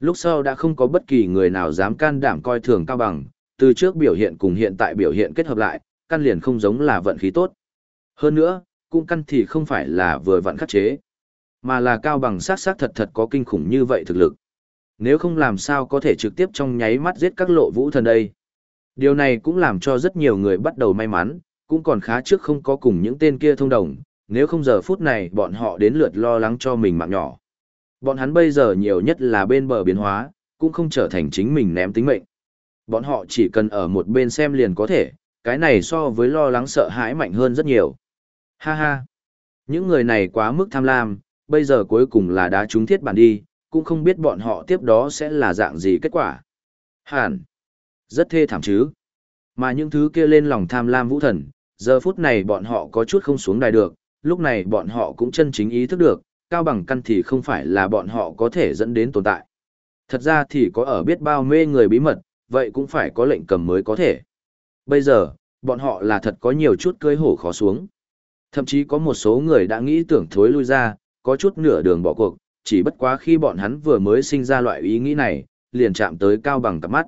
Lúc sau đã không có bất kỳ người nào dám can đảm coi thường cao bằng, từ trước biểu hiện cùng hiện tại biểu hiện kết hợp lại, căn liền không giống là vận khí tốt. Hơn nữa, cung căn thì không phải là vừa vận khắc chế, mà là cao bằng sát sát thật thật có kinh khủng như vậy thực lực. Nếu không làm sao có thể trực tiếp trong nháy mắt giết các lộ vũ thần đây. Điều này cũng làm cho rất nhiều người bắt đầu may mắn, cũng còn khá trước không có cùng những tên kia thông đồng, nếu không giờ phút này bọn họ đến lượt lo lắng cho mình mạng nhỏ. Bọn hắn bây giờ nhiều nhất là bên bờ biến hóa, cũng không trở thành chính mình ném tính mệnh. Bọn họ chỉ cần ở một bên xem liền có thể, cái này so với lo lắng sợ hãi mạnh hơn rất nhiều. Ha ha! Những người này quá mức tham lam, bây giờ cuối cùng là đá trúng thiết bản đi, cũng không biết bọn họ tiếp đó sẽ là dạng gì kết quả. Hẳn! Rất thê thảm chứ. Mà những thứ kia lên lòng tham lam vũ thần, giờ phút này bọn họ có chút không xuống đài được, lúc này bọn họ cũng chân chính ý thức được, cao bằng căn thì không phải là bọn họ có thể dẫn đến tồn tại. Thật ra thì có ở biết bao mê người bí mật, vậy cũng phải có lệnh cầm mới có thể. Bây giờ, bọn họ là thật có nhiều chút cưới hổ khó xuống. Thậm chí có một số người đã nghĩ tưởng thối lui ra, có chút nửa đường bỏ cuộc, chỉ bất quá khi bọn hắn vừa mới sinh ra loại ý nghĩ này, liền chạm tới cao bằng cặp mắt.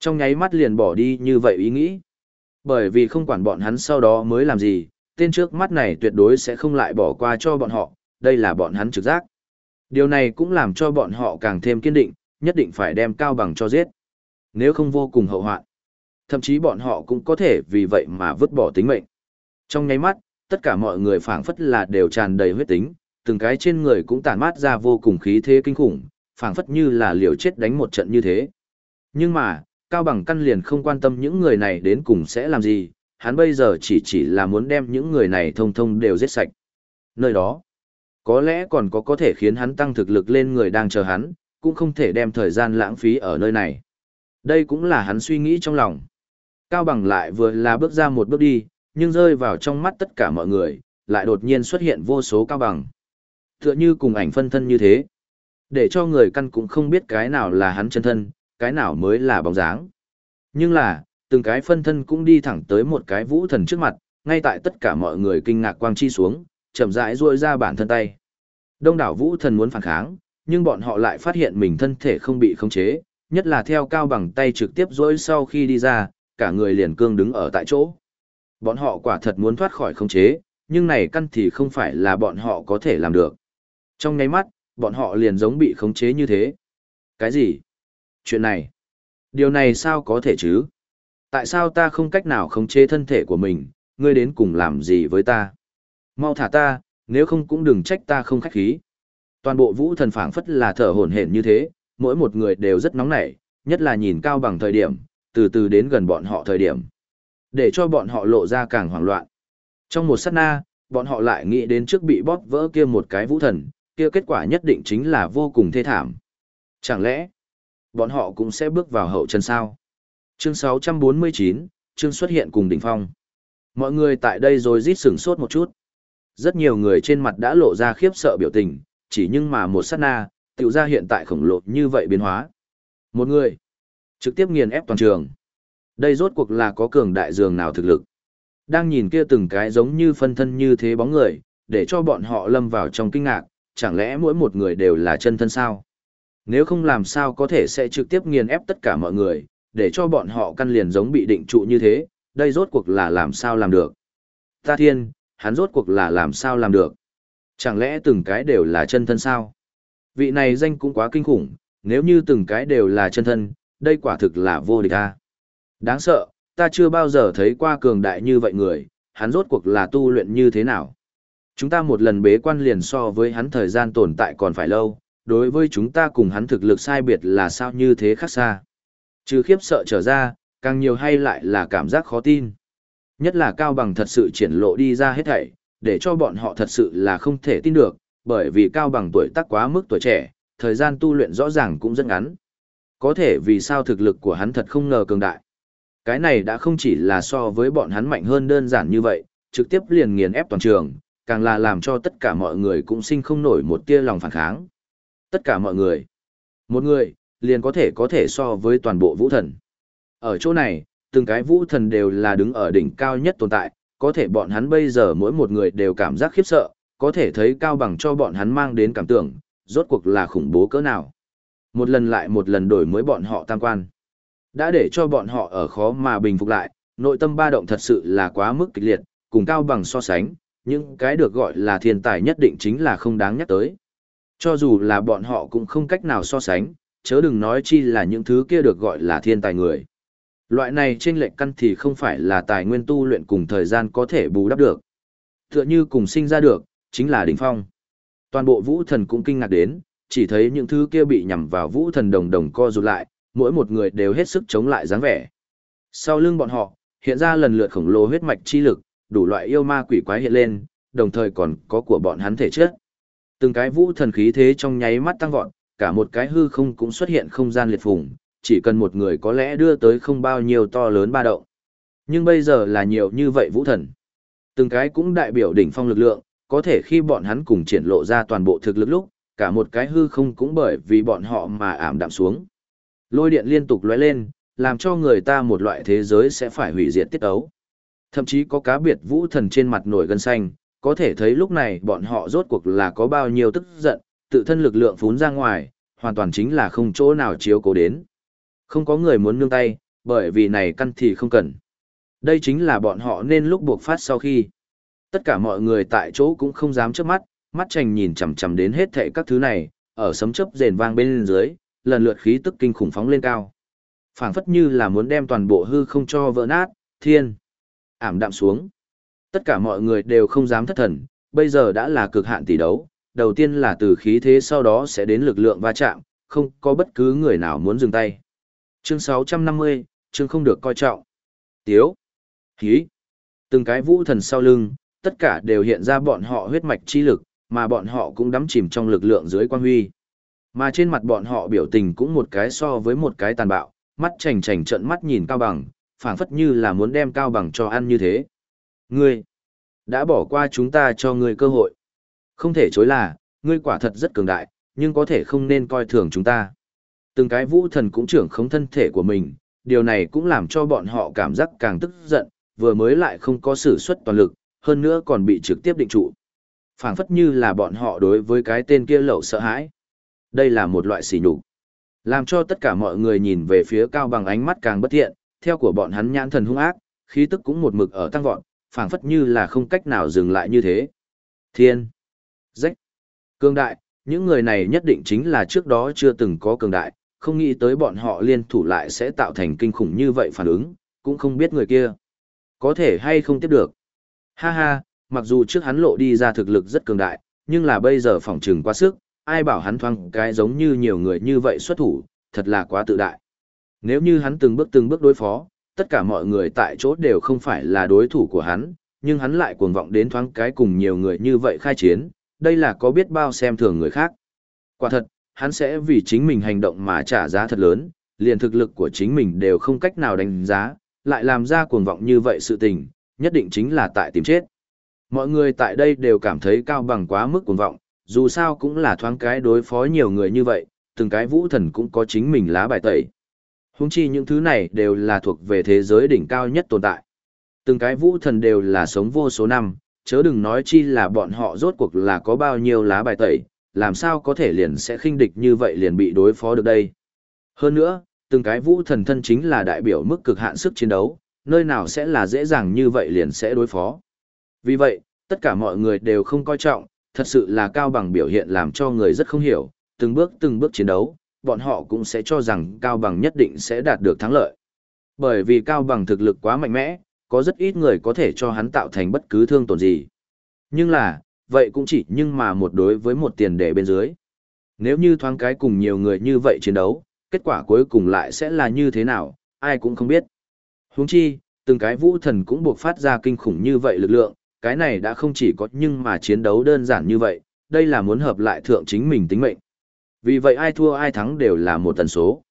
Trong nháy mắt liền bỏ đi như vậy ý nghĩ. Bởi vì không quản bọn hắn sau đó mới làm gì, tên trước mắt này tuyệt đối sẽ không lại bỏ qua cho bọn họ, đây là bọn hắn trực giác. Điều này cũng làm cho bọn họ càng thêm kiên định, nhất định phải đem cao bằng cho giết. Nếu không vô cùng hậu hoạn. Thậm chí bọn họ cũng có thể vì vậy mà vứt bỏ tính mệnh. Trong nháy mắt, tất cả mọi người phảng phất là đều tràn đầy huyết tính, từng cái trên người cũng tản mát ra vô cùng khí thế kinh khủng, phảng phất như là liều chết đánh một trận như thế. Nhưng mà, Cao Bằng căn liền không quan tâm những người này đến cùng sẽ làm gì, hắn bây giờ chỉ chỉ là muốn đem những người này thông thông đều giết sạch. Nơi đó, có lẽ còn có có thể khiến hắn tăng thực lực lên người đang chờ hắn, cũng không thể đem thời gian lãng phí ở nơi này. Đây cũng là hắn suy nghĩ trong lòng. Cao Bằng lại vừa là bước ra một bước đi, nhưng rơi vào trong mắt tất cả mọi người, lại đột nhiên xuất hiện vô số Cao Bằng. Tựa như cùng ảnh phân thân như thế. Để cho người căn cũng không biết cái nào là hắn chân thân, cái nào mới là bóng dáng. Nhưng là, từng cái phân thân cũng đi thẳng tới một cái vũ thần trước mặt, ngay tại tất cả mọi người kinh ngạc quang chi xuống, chậm rãi duỗi ra bản thân tay. Đông đảo vũ thần muốn phản kháng, nhưng bọn họ lại phát hiện mình thân thể không bị khống chế, nhất là theo cao bằng tay trực tiếp duỗi sau khi đi ra, cả người liền cương đứng ở tại chỗ. Bọn họ quả thật muốn thoát khỏi khống chế, nhưng này căn thì không phải là bọn họ có thể làm được. Trong nháy mắt, bọn họ liền giống bị khống chế như thế. Cái gì? Chuyện này? Điều này sao có thể chứ? Tại sao ta không cách nào khống chế thân thể của mình, ngươi đến cùng làm gì với ta? Mau thả ta, nếu không cũng đừng trách ta không khách khí. Toàn bộ vũ thần phảng phất là thở hổn hển như thế, mỗi một người đều rất nóng nảy, nhất là nhìn cao bằng thời điểm, từ từ đến gần bọn họ thời điểm. Để cho bọn họ lộ ra càng hoảng loạn. Trong một sát na, bọn họ lại nghĩ đến trước bị bóp vỡ kia một cái vũ thần, kia kết quả nhất định chính là vô cùng thê thảm. Chẳng lẽ, bọn họ cũng sẽ bước vào hậu chân sao? Chương 649, chương xuất hiện cùng đỉnh phong. Mọi người tại đây rồi rít sửng sốt một chút. Rất nhiều người trên mặt đã lộ ra khiếp sợ biểu tình, chỉ nhưng mà một sát na, tiểu ra hiện tại khổng lồ như vậy biến hóa. Một người, trực tiếp nghiền ép toàn trường. Đây rốt cuộc là có cường đại dường nào thực lực. Đang nhìn kia từng cái giống như phân thân như thế bóng người, để cho bọn họ lâm vào trong kinh ngạc, chẳng lẽ mỗi một người đều là chân thân sao? Nếu không làm sao có thể sẽ trực tiếp nghiền ép tất cả mọi người, để cho bọn họ căn liền giống bị định trụ như thế, đây rốt cuộc là làm sao làm được? Ta thiên, hắn rốt cuộc là làm sao làm được? Chẳng lẽ từng cái đều là chân thân sao? Vị này danh cũng quá kinh khủng, nếu như từng cái đều là chân thân, đây quả thực là vô địch ta. Đáng sợ, ta chưa bao giờ thấy qua cường đại như vậy người, hắn rốt cuộc là tu luyện như thế nào? Chúng ta một lần bế quan liền so với hắn thời gian tồn tại còn phải lâu, đối với chúng ta cùng hắn thực lực sai biệt là sao như thế khác xa. Trừ khiếp sợ trở ra, càng nhiều hay lại là cảm giác khó tin. Nhất là Cao Bằng thật sự triển lộ đi ra hết thảy, để cho bọn họ thật sự là không thể tin được, bởi vì Cao Bằng tuổi tác quá mức tuổi trẻ, thời gian tu luyện rõ ràng cũng rất ngắn. Có thể vì sao thực lực của hắn thật không ngờ cường đại. Cái này đã không chỉ là so với bọn hắn mạnh hơn đơn giản như vậy, trực tiếp liền nghiền ép toàn trường, càng là làm cho tất cả mọi người cũng sinh không nổi một tia lòng phản kháng. Tất cả mọi người. Một người, liền có thể có thể so với toàn bộ vũ thần. Ở chỗ này, từng cái vũ thần đều là đứng ở đỉnh cao nhất tồn tại, có thể bọn hắn bây giờ mỗi một người đều cảm giác khiếp sợ, có thể thấy cao bằng cho bọn hắn mang đến cảm tưởng, rốt cuộc là khủng bố cỡ nào. Một lần lại một lần đổi mới bọn họ tam quan. Đã để cho bọn họ ở khó mà bình phục lại, nội tâm ba động thật sự là quá mức kịch liệt, cùng cao bằng so sánh, những cái được gọi là thiên tài nhất định chính là không đáng nhắc tới. Cho dù là bọn họ cũng không cách nào so sánh, chớ đừng nói chi là những thứ kia được gọi là thiên tài người. Loại này trên lệnh căn thì không phải là tài nguyên tu luyện cùng thời gian có thể bù đắp được. Tựa như cùng sinh ra được, chính là đỉnh phong. Toàn bộ vũ thần cũng kinh ngạc đến, chỉ thấy những thứ kia bị nhằm vào vũ thần đồng đồng co rụt lại, mỗi một người đều hết sức chống lại dáng vẻ. Sau lưng bọn họ, hiện ra lần lượt khổng lồ huyết mạch chi lực, đủ loại yêu ma quỷ quái hiện lên, đồng thời còn có của bọn hắn thể chất. Từng cái vũ thần khí thế trong nháy mắt tăng vọt, cả một cái hư không cũng xuất hiện không gian liệt phùng, chỉ cần một người có lẽ đưa tới không bao nhiêu to lớn ba động. Nhưng bây giờ là nhiều như vậy vũ thần. Từng cái cũng đại biểu đỉnh phong lực lượng, có thể khi bọn hắn cùng triển lộ ra toàn bộ thực lực lúc, cả một cái hư không cũng bởi vì bọn họ mà ảm đạm xuống. Lôi điện liên tục lóe lên, làm cho người ta một loại thế giới sẽ phải hủy diệt tiết ấu. Thậm chí có cá biệt vũ thần trên mặt nổi gân xanh, có thể thấy lúc này bọn họ rốt cuộc là có bao nhiêu tức giận, tự thân lực lượng phún ra ngoài, hoàn toàn chính là không chỗ nào chiếu cố đến. Không có người muốn nương tay, bởi vì này căn thì không cần. Đây chính là bọn họ nên lúc buộc phát sau khi. Tất cả mọi người tại chỗ cũng không dám chớp mắt, mắt chành nhìn chằm chằm đến hết thệ các thứ này, ở sấm chớp rền vang bên dưới, lần lượt khí tức kinh khủng phóng lên cao. phảng phất như là muốn đem toàn bộ hư không cho vỡ nát, thiên. Ảm đạm xuống. Tất cả mọi người đều không dám thất thần, bây giờ đã là cực hạn tỷ đấu, đầu tiên là từ khí thế sau đó sẽ đến lực lượng va chạm, không có bất cứ người nào muốn dừng tay. Chương 650, chương không được coi trọng. Tiếu. Hí. Từng cái vũ thần sau lưng, tất cả đều hiện ra bọn họ huyết mạch chi lực, mà bọn họ cũng đắm chìm trong lực lượng dưới quan huy. Mà trên mặt bọn họ biểu tình cũng một cái so với một cái tàn bạo, mắt chảnh chảnh trận mắt nhìn cao bằng, phảng phất như là muốn đem cao bằng cho ăn như thế. Ngươi, đã bỏ qua chúng ta cho ngươi cơ hội. Không thể chối là, ngươi quả thật rất cường đại, nhưng có thể không nên coi thường chúng ta. Từng cái vũ thần cũng trưởng không thân thể của mình, điều này cũng làm cho bọn họ cảm giác càng tức giận, vừa mới lại không có sử xuất toàn lực, hơn nữa còn bị trực tiếp định trụ. phảng phất như là bọn họ đối với cái tên kia lậu sợ hãi. Đây là một loại sỉ nhục, làm cho tất cả mọi người nhìn về phía cao bằng ánh mắt càng bất thiện, theo của bọn hắn nhãn thần hung ác, khí tức cũng một mực ở tăng vọt, phảng phất như là không cách nào dừng lại như thế. Thiên, rách, cương đại, những người này nhất định chính là trước đó chưa từng có cường đại, không nghĩ tới bọn họ liên thủ lại sẽ tạo thành kinh khủng như vậy phản ứng, cũng không biết người kia có thể hay không tiếp được. Ha ha, mặc dù trước hắn lộ đi ra thực lực rất cường đại, nhưng là bây giờ phỏng trừng quá sức, ai bảo hắn thoáng cái giống như nhiều người như vậy xuất thủ, thật là quá tự đại. Nếu như hắn từng bước từng bước đối phó, tất cả mọi người tại chỗ đều không phải là đối thủ của hắn, nhưng hắn lại cuồng vọng đến thoáng cái cùng nhiều người như vậy khai chiến, đây là có biết bao xem thường người khác. Quả thật, hắn sẽ vì chính mình hành động mà trả giá thật lớn, liền thực lực của chính mình đều không cách nào đánh giá, lại làm ra cuồng vọng như vậy sự tình, nhất định chính là tại tìm chết. Mọi người tại đây đều cảm thấy cao bằng quá mức cuồng vọng, dù sao cũng là thoáng cái đối phó nhiều người như vậy, từng cái vũ thần cũng có chính mình lá bài tẩy. Húng chi những thứ này đều là thuộc về thế giới đỉnh cao nhất tồn tại. Từng cái vũ thần đều là sống vô số năm, chớ đừng nói chi là bọn họ rốt cuộc là có bao nhiêu lá bài tẩy, làm sao có thể liền sẽ khinh địch như vậy liền bị đối phó được đây. Hơn nữa, từng cái vũ thần thân chính là đại biểu mức cực hạn sức chiến đấu, nơi nào sẽ là dễ dàng như vậy liền sẽ đối phó. Vì vậy, tất cả mọi người đều không coi trọng, thật sự là cao bằng biểu hiện làm cho người rất không hiểu, từng bước từng bước chiến đấu, bọn họ cũng sẽ cho rằng cao bằng nhất định sẽ đạt được thắng lợi. Bởi vì cao bằng thực lực quá mạnh mẽ, có rất ít người có thể cho hắn tạo thành bất cứ thương tổn gì. Nhưng là, vậy cũng chỉ nhưng mà một đối với một tiền đề bên dưới. Nếu như thoáng cái cùng nhiều người như vậy chiến đấu, kết quả cuối cùng lại sẽ là như thế nào, ai cũng không biết. Huống chi, từng cái vũ thần cũng buộc phát ra kinh khủng như vậy lực lượng, cái này đã không chỉ có nhưng mà chiến đấu đơn giản như vậy, đây là muốn hợp lại thượng chính mình tính mệnh. Vì vậy ai thua ai thắng đều là một tần số.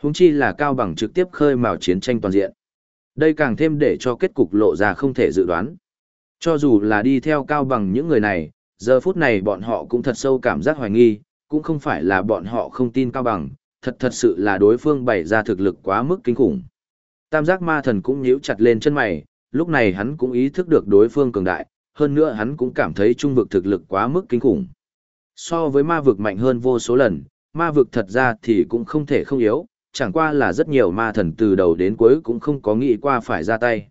Huống chi là cao bằng trực tiếp khơi mào chiến tranh toàn diện. Đây càng thêm để cho kết cục lộ ra không thể dự đoán. Cho dù là đi theo cao bằng những người này, giờ phút này bọn họ cũng thật sâu cảm giác hoài nghi, cũng không phải là bọn họ không tin cao bằng, thật thật sự là đối phương bày ra thực lực quá mức kinh khủng. Tam giác ma thần cũng nhíu chặt lên chân mày, lúc này hắn cũng ý thức được đối phương cường đại, hơn nữa hắn cũng cảm thấy trung vực thực lực quá mức kinh khủng. So với ma vực mạnh hơn vô số lần, ma vực thật ra thì cũng không thể không yếu, chẳng qua là rất nhiều ma thần từ đầu đến cuối cũng không có nghĩ qua phải ra tay.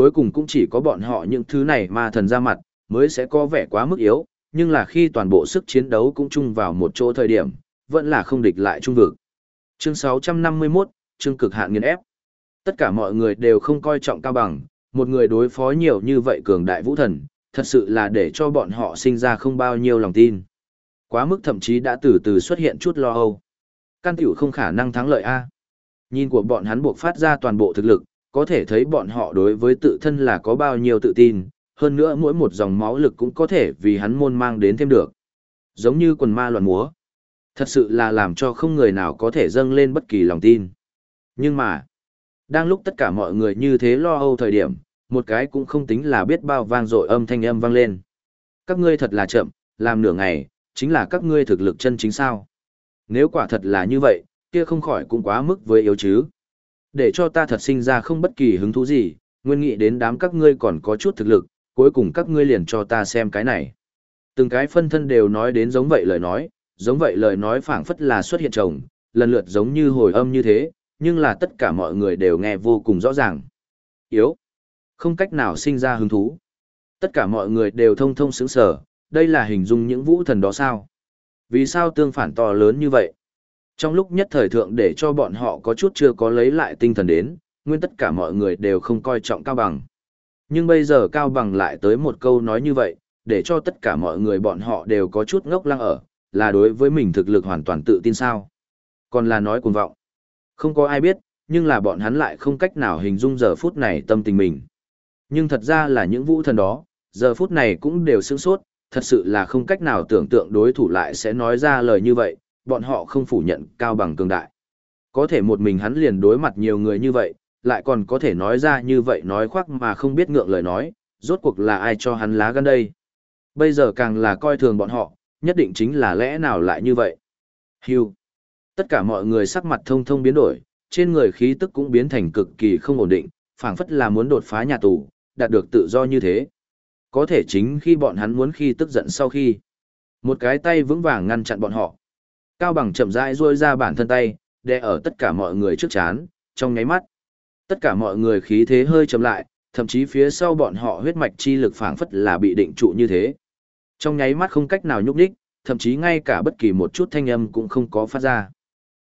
Cuối cùng cũng chỉ có bọn họ những thứ này ma thần ra mặt, mới sẽ có vẻ quá mức yếu, nhưng là khi toàn bộ sức chiến đấu cũng chung vào một chỗ thời điểm, vẫn là không địch lại trung vực. Chương 651, chương cực hạn nghiền ép. Tất cả mọi người đều không coi trọng cao bằng, một người đối phó nhiều như vậy cường đại vũ thần, thật sự là để cho bọn họ sinh ra không bao nhiêu lòng tin. Quá mức thậm chí đã từ từ xuất hiện chút lo âu. Căn tiểu không khả năng thắng lợi A. Nhìn của bọn hắn buộc phát ra toàn bộ thực lực, có thể thấy bọn họ đối với tự thân là có bao nhiêu tự tin, hơn nữa mỗi một dòng máu lực cũng có thể vì hắn môn mang đến thêm được. Giống như quần ma loạn múa. Thật sự là làm cho không người nào có thể dâng lên bất kỳ lòng tin. Nhưng mà, đang lúc tất cả mọi người như thế lo âu thời điểm, một cái cũng không tính là biết bao vang dội âm thanh âm vang lên. Các ngươi thật là chậm, làm nửa ngày, chính là các ngươi thực lực chân chính sao. Nếu quả thật là như vậy, kia không khỏi cũng quá mức với yếu chứ. Để cho ta thật sinh ra không bất kỳ hứng thú gì, nguyên nghĩ đến đám các ngươi còn có chút thực lực, cuối cùng các ngươi liền cho ta xem cái này. Từng cái phân thân đều nói đến giống vậy lời nói, giống vậy lời nói phảng phất là xuất hiện chồng, lần lượt giống như hồi âm như thế, nhưng là tất cả mọi người đều nghe vô cùng rõ ràng. Yếu. Không cách nào sinh ra hứng thú. Tất cả mọi người đều thông thông sững sở, đây là hình dung những vũ thần đó sao? Vì sao tương phản to lớn như vậy? Trong lúc nhất thời thượng để cho bọn họ có chút chưa có lấy lại tinh thần đến, nguyên tất cả mọi người đều không coi trọng Cao Bằng. Nhưng bây giờ Cao Bằng lại tới một câu nói như vậy, để cho tất cả mọi người bọn họ đều có chút ngốc lăng ở, là đối với mình thực lực hoàn toàn tự tin sao. Còn là nói cuồng vọng. Không có ai biết, nhưng là bọn hắn lại không cách nào hình dung giờ phút này tâm tình mình. Nhưng thật ra là những vũ thần đó, giờ phút này cũng đều sướng sốt, thật sự là không cách nào tưởng tượng đối thủ lại sẽ nói ra lời như vậy, bọn họ không phủ nhận cao bằng cường đại. Có thể một mình hắn liền đối mặt nhiều người như vậy, lại còn có thể nói ra như vậy nói khoác mà không biết ngượng lời nói, rốt cuộc là ai cho hắn lá gan đây. Bây giờ càng là coi thường bọn họ, nhất định chính là lẽ nào lại như vậy. Hưu. Tất cả mọi người sắc mặt thông thông biến đổi, trên người khí tức cũng biến thành cực kỳ không ổn định, phảng phất là muốn đột phá nhà tù, đạt được tự do như thế. Có thể chính khi bọn hắn muốn khi tức giận sau khi. Một cái tay vững vàng ngăn chặn bọn họ. Cao bằng chậm rãi duỗi ra bản thân tay, đè ở tất cả mọi người trước chán, trong nháy mắt. Tất cả mọi người khí thế hơi chậm lại, thậm chí phía sau bọn họ huyết mạch chi lực phảng phất là bị định trụ như thế. Trong nháy mắt không cách nào nhúc nhích, thậm chí ngay cả bất kỳ một chút thanh âm cũng không có phát ra.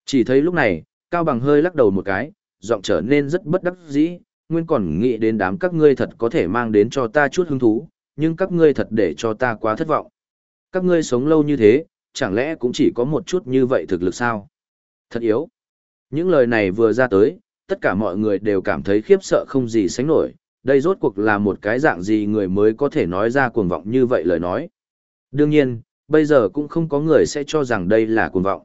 Chỉ thấy lúc này, Cao Bằng hơi lắc đầu một cái, giọng trở nên rất bất đắc dĩ, nguyên còn nghĩ đến đám các ngươi thật có thể mang đến cho ta chút hứng thú, nhưng các ngươi thật để cho ta quá thất vọng. Các ngươi sống lâu như thế, chẳng lẽ cũng chỉ có một chút như vậy thực lực sao? Thật yếu. Những lời này vừa ra tới, tất cả mọi người đều cảm thấy khiếp sợ không gì sánh nổi, đây rốt cuộc là một cái dạng gì người mới có thể nói ra cuồng vọng như vậy lời nói. Đương nhiên, bây giờ cũng không có người sẽ cho rằng đây là cuồng vọng.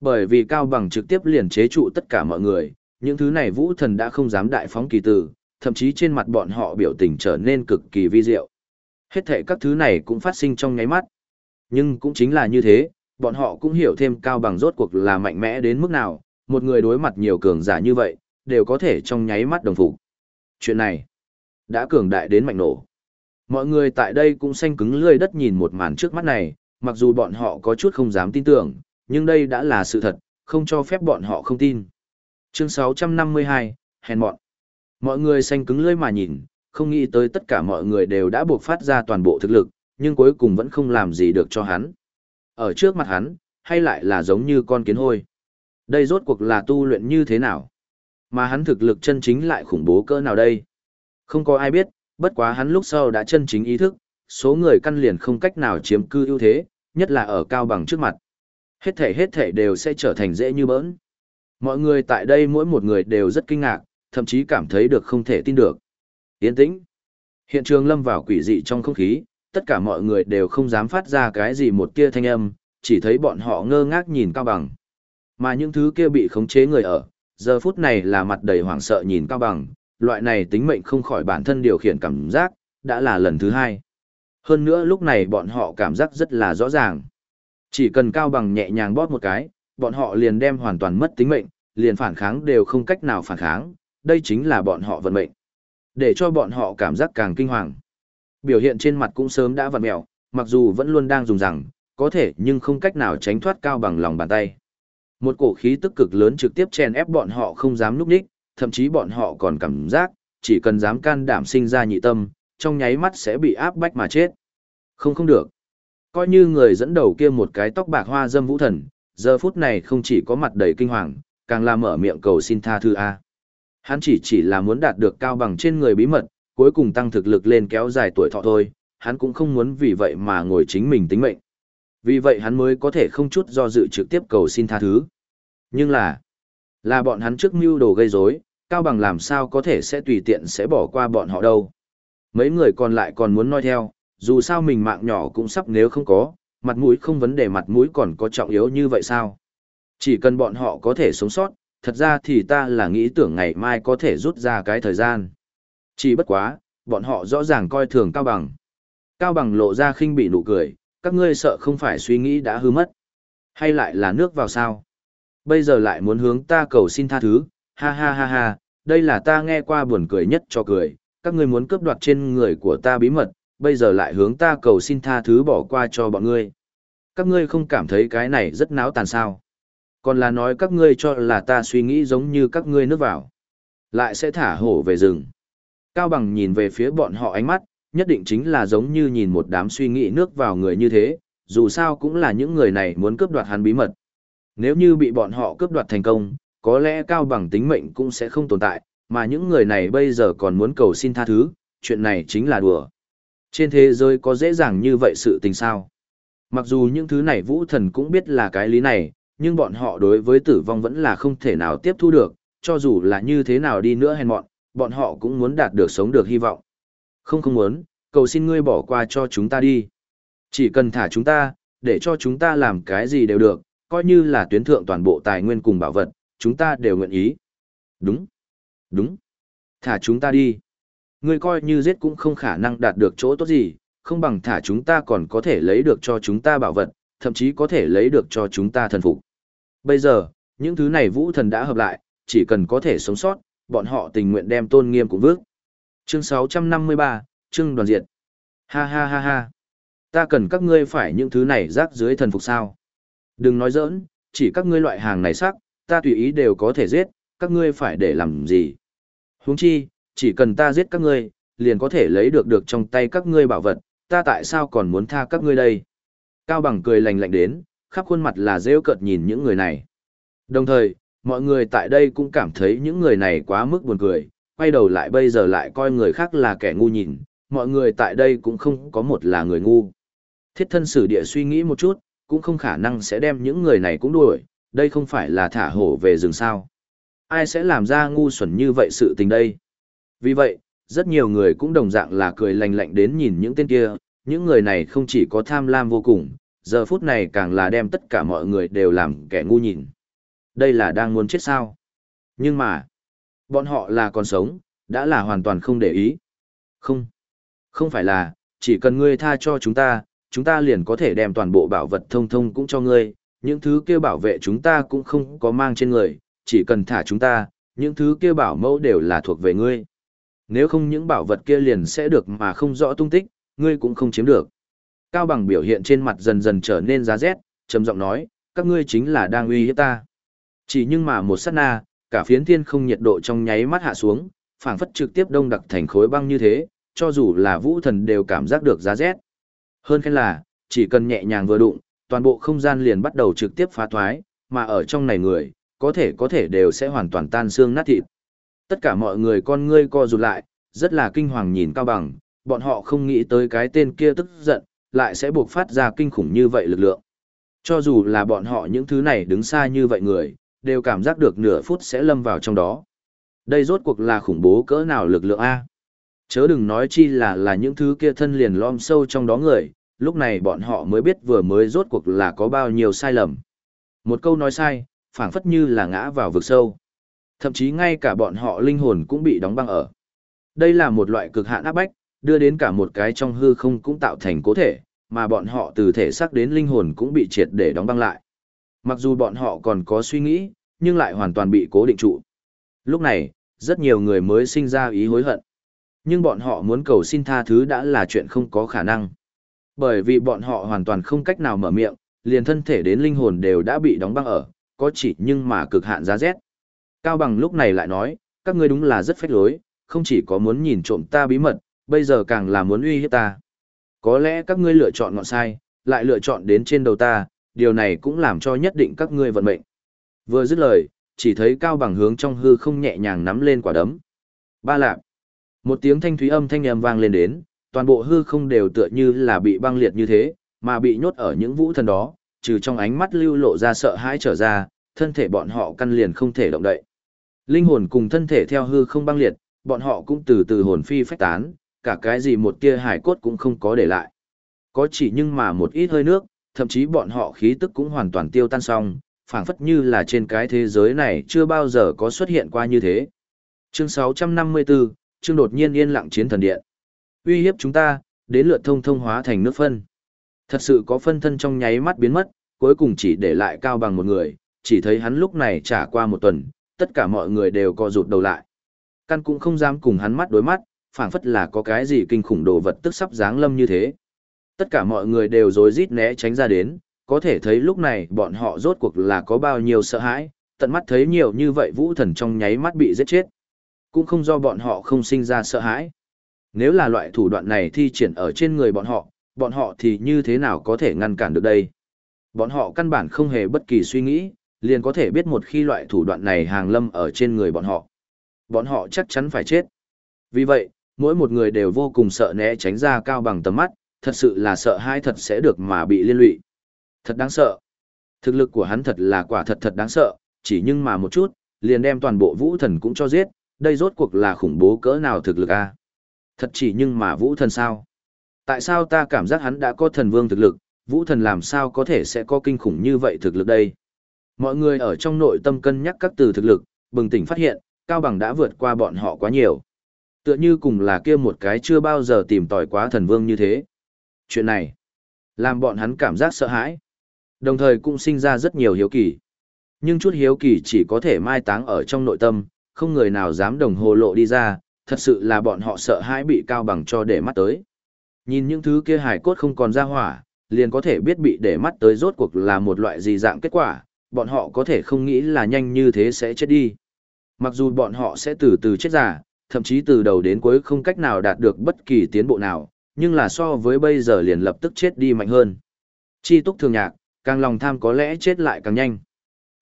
Bởi vì Cao Bằng trực tiếp liền chế trụ tất cả mọi người, những thứ này vũ thần đã không dám đại phóng kỳ tử, thậm chí trên mặt bọn họ biểu tình trở nên cực kỳ vi diệu. Hết thể các thứ này cũng phát sinh trong nháy mắt. Nhưng cũng chính là như thế, bọn họ cũng hiểu thêm Cao Bằng rốt cuộc là mạnh mẽ đến mức nào, một người đối mặt nhiều cường giả như vậy, đều có thể trong nháy mắt đồng phục. Chuyện này, đã cường đại đến mạnh nổ. Mọi người tại đây cũng xanh cứng lươi đất nhìn một màn trước mắt này, mặc dù bọn họ có chút không dám tin tưởng, nhưng đây đã là sự thật, không cho phép bọn họ không tin. Chương 652, hèn mọn. Mọi người xanh cứng lưỡi mà nhìn, không nghĩ tới tất cả mọi người đều đã buộc phát ra toàn bộ thực lực, nhưng cuối cùng vẫn không làm gì được cho hắn. Ở trước mặt hắn, hay lại là giống như con kiến hôi. Đây rốt cuộc là tu luyện như thế nào? Mà hắn thực lực chân chính lại khủng bố cỡ nào đây? Không có ai biết, bất quá hắn lúc sau đã chân chính ý thức, số người căn liền không cách nào chiếm cư ưu thế, nhất là ở cao bằng trước mặt. Hết thể hết thể đều sẽ trở thành dễ như bỡn. Mọi người tại đây mỗi một người đều rất kinh ngạc, thậm chí cảm thấy được không thể tin được. Yên tĩnh. Hiện trường lâm vào quỷ dị trong không khí, tất cả mọi người đều không dám phát ra cái gì một kia thanh âm, chỉ thấy bọn họ ngơ ngác nhìn cao bằng. Mà những thứ kia bị khống chế người ở, giờ phút này là mặt đầy hoảng sợ nhìn cao bằng, loại này tính mệnh không khỏi bản thân điều khiển cảm giác, đã là lần thứ hai. Hơn nữa lúc này bọn họ cảm giác rất là rõ ràng. Chỉ cần cao bằng nhẹ nhàng bóp một cái, bọn họ liền đem hoàn toàn mất tính mệnh, liền phản kháng đều không cách nào phản kháng, đây chính là bọn họ vận mệnh. Để cho bọn họ cảm giác càng kinh hoàng. Biểu hiện trên mặt cũng sớm đã vặn mẹo, mặc dù vẫn luôn đang dùng rằng, có thể nhưng không cách nào tránh thoát cao bằng lòng bàn tay. Một cổ khí tức cực lớn trực tiếp chèn ép bọn họ không dám núp đích, thậm chí bọn họ còn cảm giác, chỉ cần dám can đảm sinh ra nhị tâm, trong nháy mắt sẽ bị áp bách mà chết. Không không được. Coi như người dẫn đầu kia một cái tóc bạc hoa dâm vũ thần, giờ phút này không chỉ có mặt đầy kinh hoàng, càng là mở miệng cầu xin tha thứ A. Hắn chỉ chỉ là muốn đạt được cao bằng trên người bí mật, cuối cùng tăng thực lực lên kéo dài tuổi thọ thôi, hắn cũng không muốn vì vậy mà ngồi chính mình tính mệnh. Vì vậy hắn mới có thể không chút do dự trực tiếp cầu xin tha thứ. Nhưng là, là bọn hắn trước mưu đồ gây rối, cao bằng làm sao có thể sẽ tùy tiện sẽ bỏ qua bọn họ đâu. Mấy người còn lại còn muốn nói theo, dù sao mình mạng nhỏ cũng sắp nếu không có, mặt mũi không vấn đề mặt mũi còn có trọng yếu như vậy sao? Chỉ cần bọn họ có thể sống sót, thật ra thì ta là nghĩ tưởng ngày mai có thể rút ra cái thời gian. Chỉ bất quá, bọn họ rõ ràng coi thường Cao Bằng. Cao Bằng lộ ra khinh bị nụ cười, các ngươi sợ không phải suy nghĩ đã hư mất. Hay lại là nước vào sao? Bây giờ lại muốn hướng ta cầu xin tha thứ, ha ha ha ha, đây là ta nghe qua buồn cười nhất cho cười, các ngươi muốn cướp đoạt trên người của ta bí mật, bây giờ lại hướng ta cầu xin tha thứ bỏ qua cho bọn ngươi. Các ngươi không cảm thấy cái này rất náo tàn sao? Còn là nói các ngươi cho là ta suy nghĩ giống như các ngươi nước vào. Lại sẽ thả hổ về rừng. Cao Bằng nhìn về phía bọn họ ánh mắt, nhất định chính là giống như nhìn một đám suy nghĩ nước vào người như thế, dù sao cũng là những người này muốn cướp đoạt hắn bí mật. Nếu như bị bọn họ cướp đoạt thành công, có lẽ Cao Bằng tính mệnh cũng sẽ không tồn tại, mà những người này bây giờ còn muốn cầu xin tha thứ, chuyện này chính là đùa. Trên thế giới có dễ dàng như vậy sự tình sao? Mặc dù những thứ này vũ thần cũng biết là cái lý này, nhưng bọn họ đối với tử vong vẫn là không thể nào tiếp thu được, cho dù là như thế nào đi nữa hèn mọn, bọn họ cũng muốn đạt được sống được hy vọng. Không không muốn, cầu xin ngươi bỏ qua cho chúng ta đi. Chỉ cần thả chúng ta, để cho chúng ta làm cái gì đều được, coi như là tuyến thượng toàn bộ tài nguyên cùng bảo vật, chúng ta đều nguyện ý. Đúng, đúng, thả chúng ta đi. Ngươi coi như giết cũng không khả năng đạt được chỗ tốt gì, không bằng thả chúng ta còn có thể lấy được cho chúng ta bảo vật, thậm chí có thể lấy được cho chúng ta thần phục. Bây giờ, những thứ này vũ thần đã hợp lại, chỉ cần có thể sống sót, bọn họ tình nguyện đem tôn nghiêm cũng vước. Chương 653, chương Đoàn Diệt. Ha ha ha ha. Ta cần các ngươi phải những thứ này rác dưới thần phục sao. Đừng nói giỡn, chỉ các ngươi loại hàng này sắc, ta tùy ý đều có thể giết, các ngươi phải để làm gì. Huống chi, chỉ cần ta giết các ngươi, liền có thể lấy được được trong tay các ngươi bảo vật, ta tại sao còn muốn tha các ngươi đây? Cao bằng cười lạnh lạnh đến, khắp khuôn mặt là rêu cợt nhìn những người này. Đồng thời, mọi người tại đây cũng cảm thấy những người này quá mức buồn cười, quay đầu lại bây giờ lại coi người khác là kẻ ngu nhìn, mọi người tại đây cũng không có một là người ngu. Thiết thân sử địa suy nghĩ một chút, cũng không khả năng sẽ đem những người này cũng đuổi, đây không phải là thả hổ về rừng sao. Ai sẽ làm ra ngu xuẩn như vậy sự tình đây? Vì vậy, rất nhiều người cũng đồng dạng là cười lành lạnh đến nhìn những tên kia, những người này không chỉ có tham lam vô cùng, giờ phút này càng là đem tất cả mọi người đều làm kẻ ngu nhìn. Đây là đang muốn chết sao? Nhưng mà, bọn họ là còn sống, đã là hoàn toàn không để ý. Không, không phải là, chỉ cần ngươi tha cho chúng ta, chúng ta liền có thể đem toàn bộ bảo vật thông thông cũng cho ngươi, những thứ kia bảo vệ chúng ta cũng không có mang trên người, chỉ cần thả chúng ta, những thứ kia bảo mẫu đều là thuộc về ngươi. Nếu không những bảo vật kia liền sẽ được mà không rõ tung tích, ngươi cũng không chiếm được. Cao bằng biểu hiện trên mặt dần dần trở nên giá rét, trầm giọng nói, các ngươi chính là đang uy hiếp ta. Chỉ nhưng mà một sát na, cả phiến thiên không nhiệt độ trong nháy mắt hạ xuống, phảng phất trực tiếp đông đặc thành khối băng như thế, cho dù là vũ thần đều cảm giác được giá rét. Hơn khen là, chỉ cần nhẹ nhàng vừa đụng, toàn bộ không gian liền bắt đầu trực tiếp phá thoái, mà ở trong này người, có thể có thể đều sẽ hoàn toàn tan xương nát thịt. Tất cả mọi người con ngươi co rụt lại, rất là kinh hoàng nhìn Cao Bằng, bọn họ không nghĩ tới cái tên kia tức giận, lại sẽ buộc phát ra kinh khủng như vậy lực lượng. Cho dù là bọn họ những thứ này đứng xa như vậy người, đều cảm giác được nửa phút sẽ lâm vào trong đó. Đây rốt cuộc là khủng bố cỡ nào lực lượng A. Chớ đừng nói chi là là những thứ kia thân liền lom sâu trong đó người, lúc này bọn họ mới biết vừa mới rốt cuộc là có bao nhiêu sai lầm. Một câu nói sai, phảng phất như là ngã vào vực sâu. Thậm chí ngay cả bọn họ linh hồn cũng bị đóng băng ở. Đây là một loại cực hạn áp bách, đưa đến cả một cái trong hư không cũng tạo thành cố thể, mà bọn họ từ thể xác đến linh hồn cũng bị triệt để đóng băng lại. Mặc dù bọn họ còn có suy nghĩ, nhưng lại hoàn toàn bị cố định trụ. Lúc này, rất nhiều người mới sinh ra ý hối hận. Nhưng bọn họ muốn cầu xin tha thứ đã là chuyện không có khả năng. Bởi vì bọn họ hoàn toàn không cách nào mở miệng, liền thân thể đến linh hồn đều đã bị đóng băng ở, có chỉ nhưng mà cực hạn giá rét. Cao Bằng lúc này lại nói, các ngươi đúng là rất phách lối, không chỉ có muốn nhìn trộm ta bí mật, bây giờ càng là muốn uy hiếp ta. Có lẽ các ngươi lựa chọn ngọn sai, lại lựa chọn đến trên đầu ta, điều này cũng làm cho nhất định các ngươi vận mệnh. Vừa dứt lời, chỉ thấy Cao Bằng hướng trong hư không nhẹ nhàng nắm lên quả đấm. Ba lạp. Một tiếng thanh thúy âm thanh ầm vang lên đến, toàn bộ hư không đều tựa như là bị băng liệt như thế, mà bị nhốt ở những vũ thần đó, trừ trong ánh mắt lưu lộ ra sợ hãi trở ra, thân thể bọn họ căn liền không thể động đậy. Linh hồn cùng thân thể theo hư không băng liệt, bọn họ cũng từ từ hồn phi phách tán, cả cái gì một tia hải cốt cũng không có để lại. Có chỉ nhưng mà một ít hơi nước, thậm chí bọn họ khí tức cũng hoàn toàn tiêu tan xong, phảng phất như là trên cái thế giới này chưa bao giờ có xuất hiện qua như thế. Chương 654, chương đột nhiên yên lặng chiến thần điện. Uy hiếp chúng ta, đến lượt thông thông hóa thành nước phân. Thật sự có phân thân trong nháy mắt biến mất, cuối cùng chỉ để lại cao bằng một người, chỉ thấy hắn lúc này trả qua một tuần, tất cả mọi người đều co rụt đầu lại. Căn cũng không dám cùng hắn mắt đối mắt, phảng phất là có cái gì kinh khủng đồ vật tức sắp giáng lâm như thế. Tất cả mọi người đều rối rít né tránh ra đến, có thể thấy lúc này bọn họ rốt cuộc là có bao nhiêu sợ hãi, tận mắt thấy nhiều như vậy vũ thần trong nháy mắt bị giết chết. Cũng không do bọn họ không sinh ra sợ hãi. Nếu là loại thủ đoạn này thi triển ở trên người bọn họ, bọn họ thì như thế nào có thể ngăn cản được đây? Bọn họ căn bản không hề bất kỳ suy nghĩ, liền có thể biết một khi loại thủ đoạn này hàng lâm ở trên người bọn họ. Bọn họ chắc chắn phải chết. Vì vậy, mỗi một người đều vô cùng sợ né tránh ra cao bằng tầm mắt, thật sự là sợ hai thật sẽ được mà bị liên lụy. Thật đáng sợ. Thực lực của hắn thật là quả thật thật đáng sợ, chỉ nhưng mà một chút, liền đem toàn bộ vũ thần cũng cho giết, đây rốt cuộc là khủng bố cỡ nào thực lực a? Thật chỉ nhưng mà vũ thần sao? Tại sao ta cảm giác hắn đã có thần vương thực lực, vũ thần làm sao có thể sẽ có kinh khủng như vậy thực lực đây? Mọi người ở trong nội tâm cân nhắc các từ thực lực, bừng tỉnh phát hiện, Cao Bằng đã vượt qua bọn họ quá nhiều. Tựa như cùng là kia một cái chưa bao giờ tìm tòi quá thần vương như thế. Chuyện này, làm bọn hắn cảm giác sợ hãi. Đồng thời cũng sinh ra rất nhiều hiếu kỳ. Nhưng chút hiếu kỳ chỉ có thể mai táng ở trong nội tâm, không người nào dám đồng hồ lộ đi ra, thật sự là bọn họ sợ hãi bị Cao Bằng cho để mắt tới. Nhìn những thứ kia hải cốt không còn ra hỏa, liền có thể biết bị để mắt tới rốt cuộc là một loại gì dạng kết quả, bọn họ có thể không nghĩ là nhanh như thế sẽ chết đi. Mặc dù bọn họ sẽ từ từ chết giả, thậm chí từ đầu đến cuối không cách nào đạt được bất kỳ tiến bộ nào, nhưng là so với bây giờ liền lập tức chết đi mạnh hơn. Chi túc thường nhạc, càng lòng tham có lẽ chết lại càng nhanh.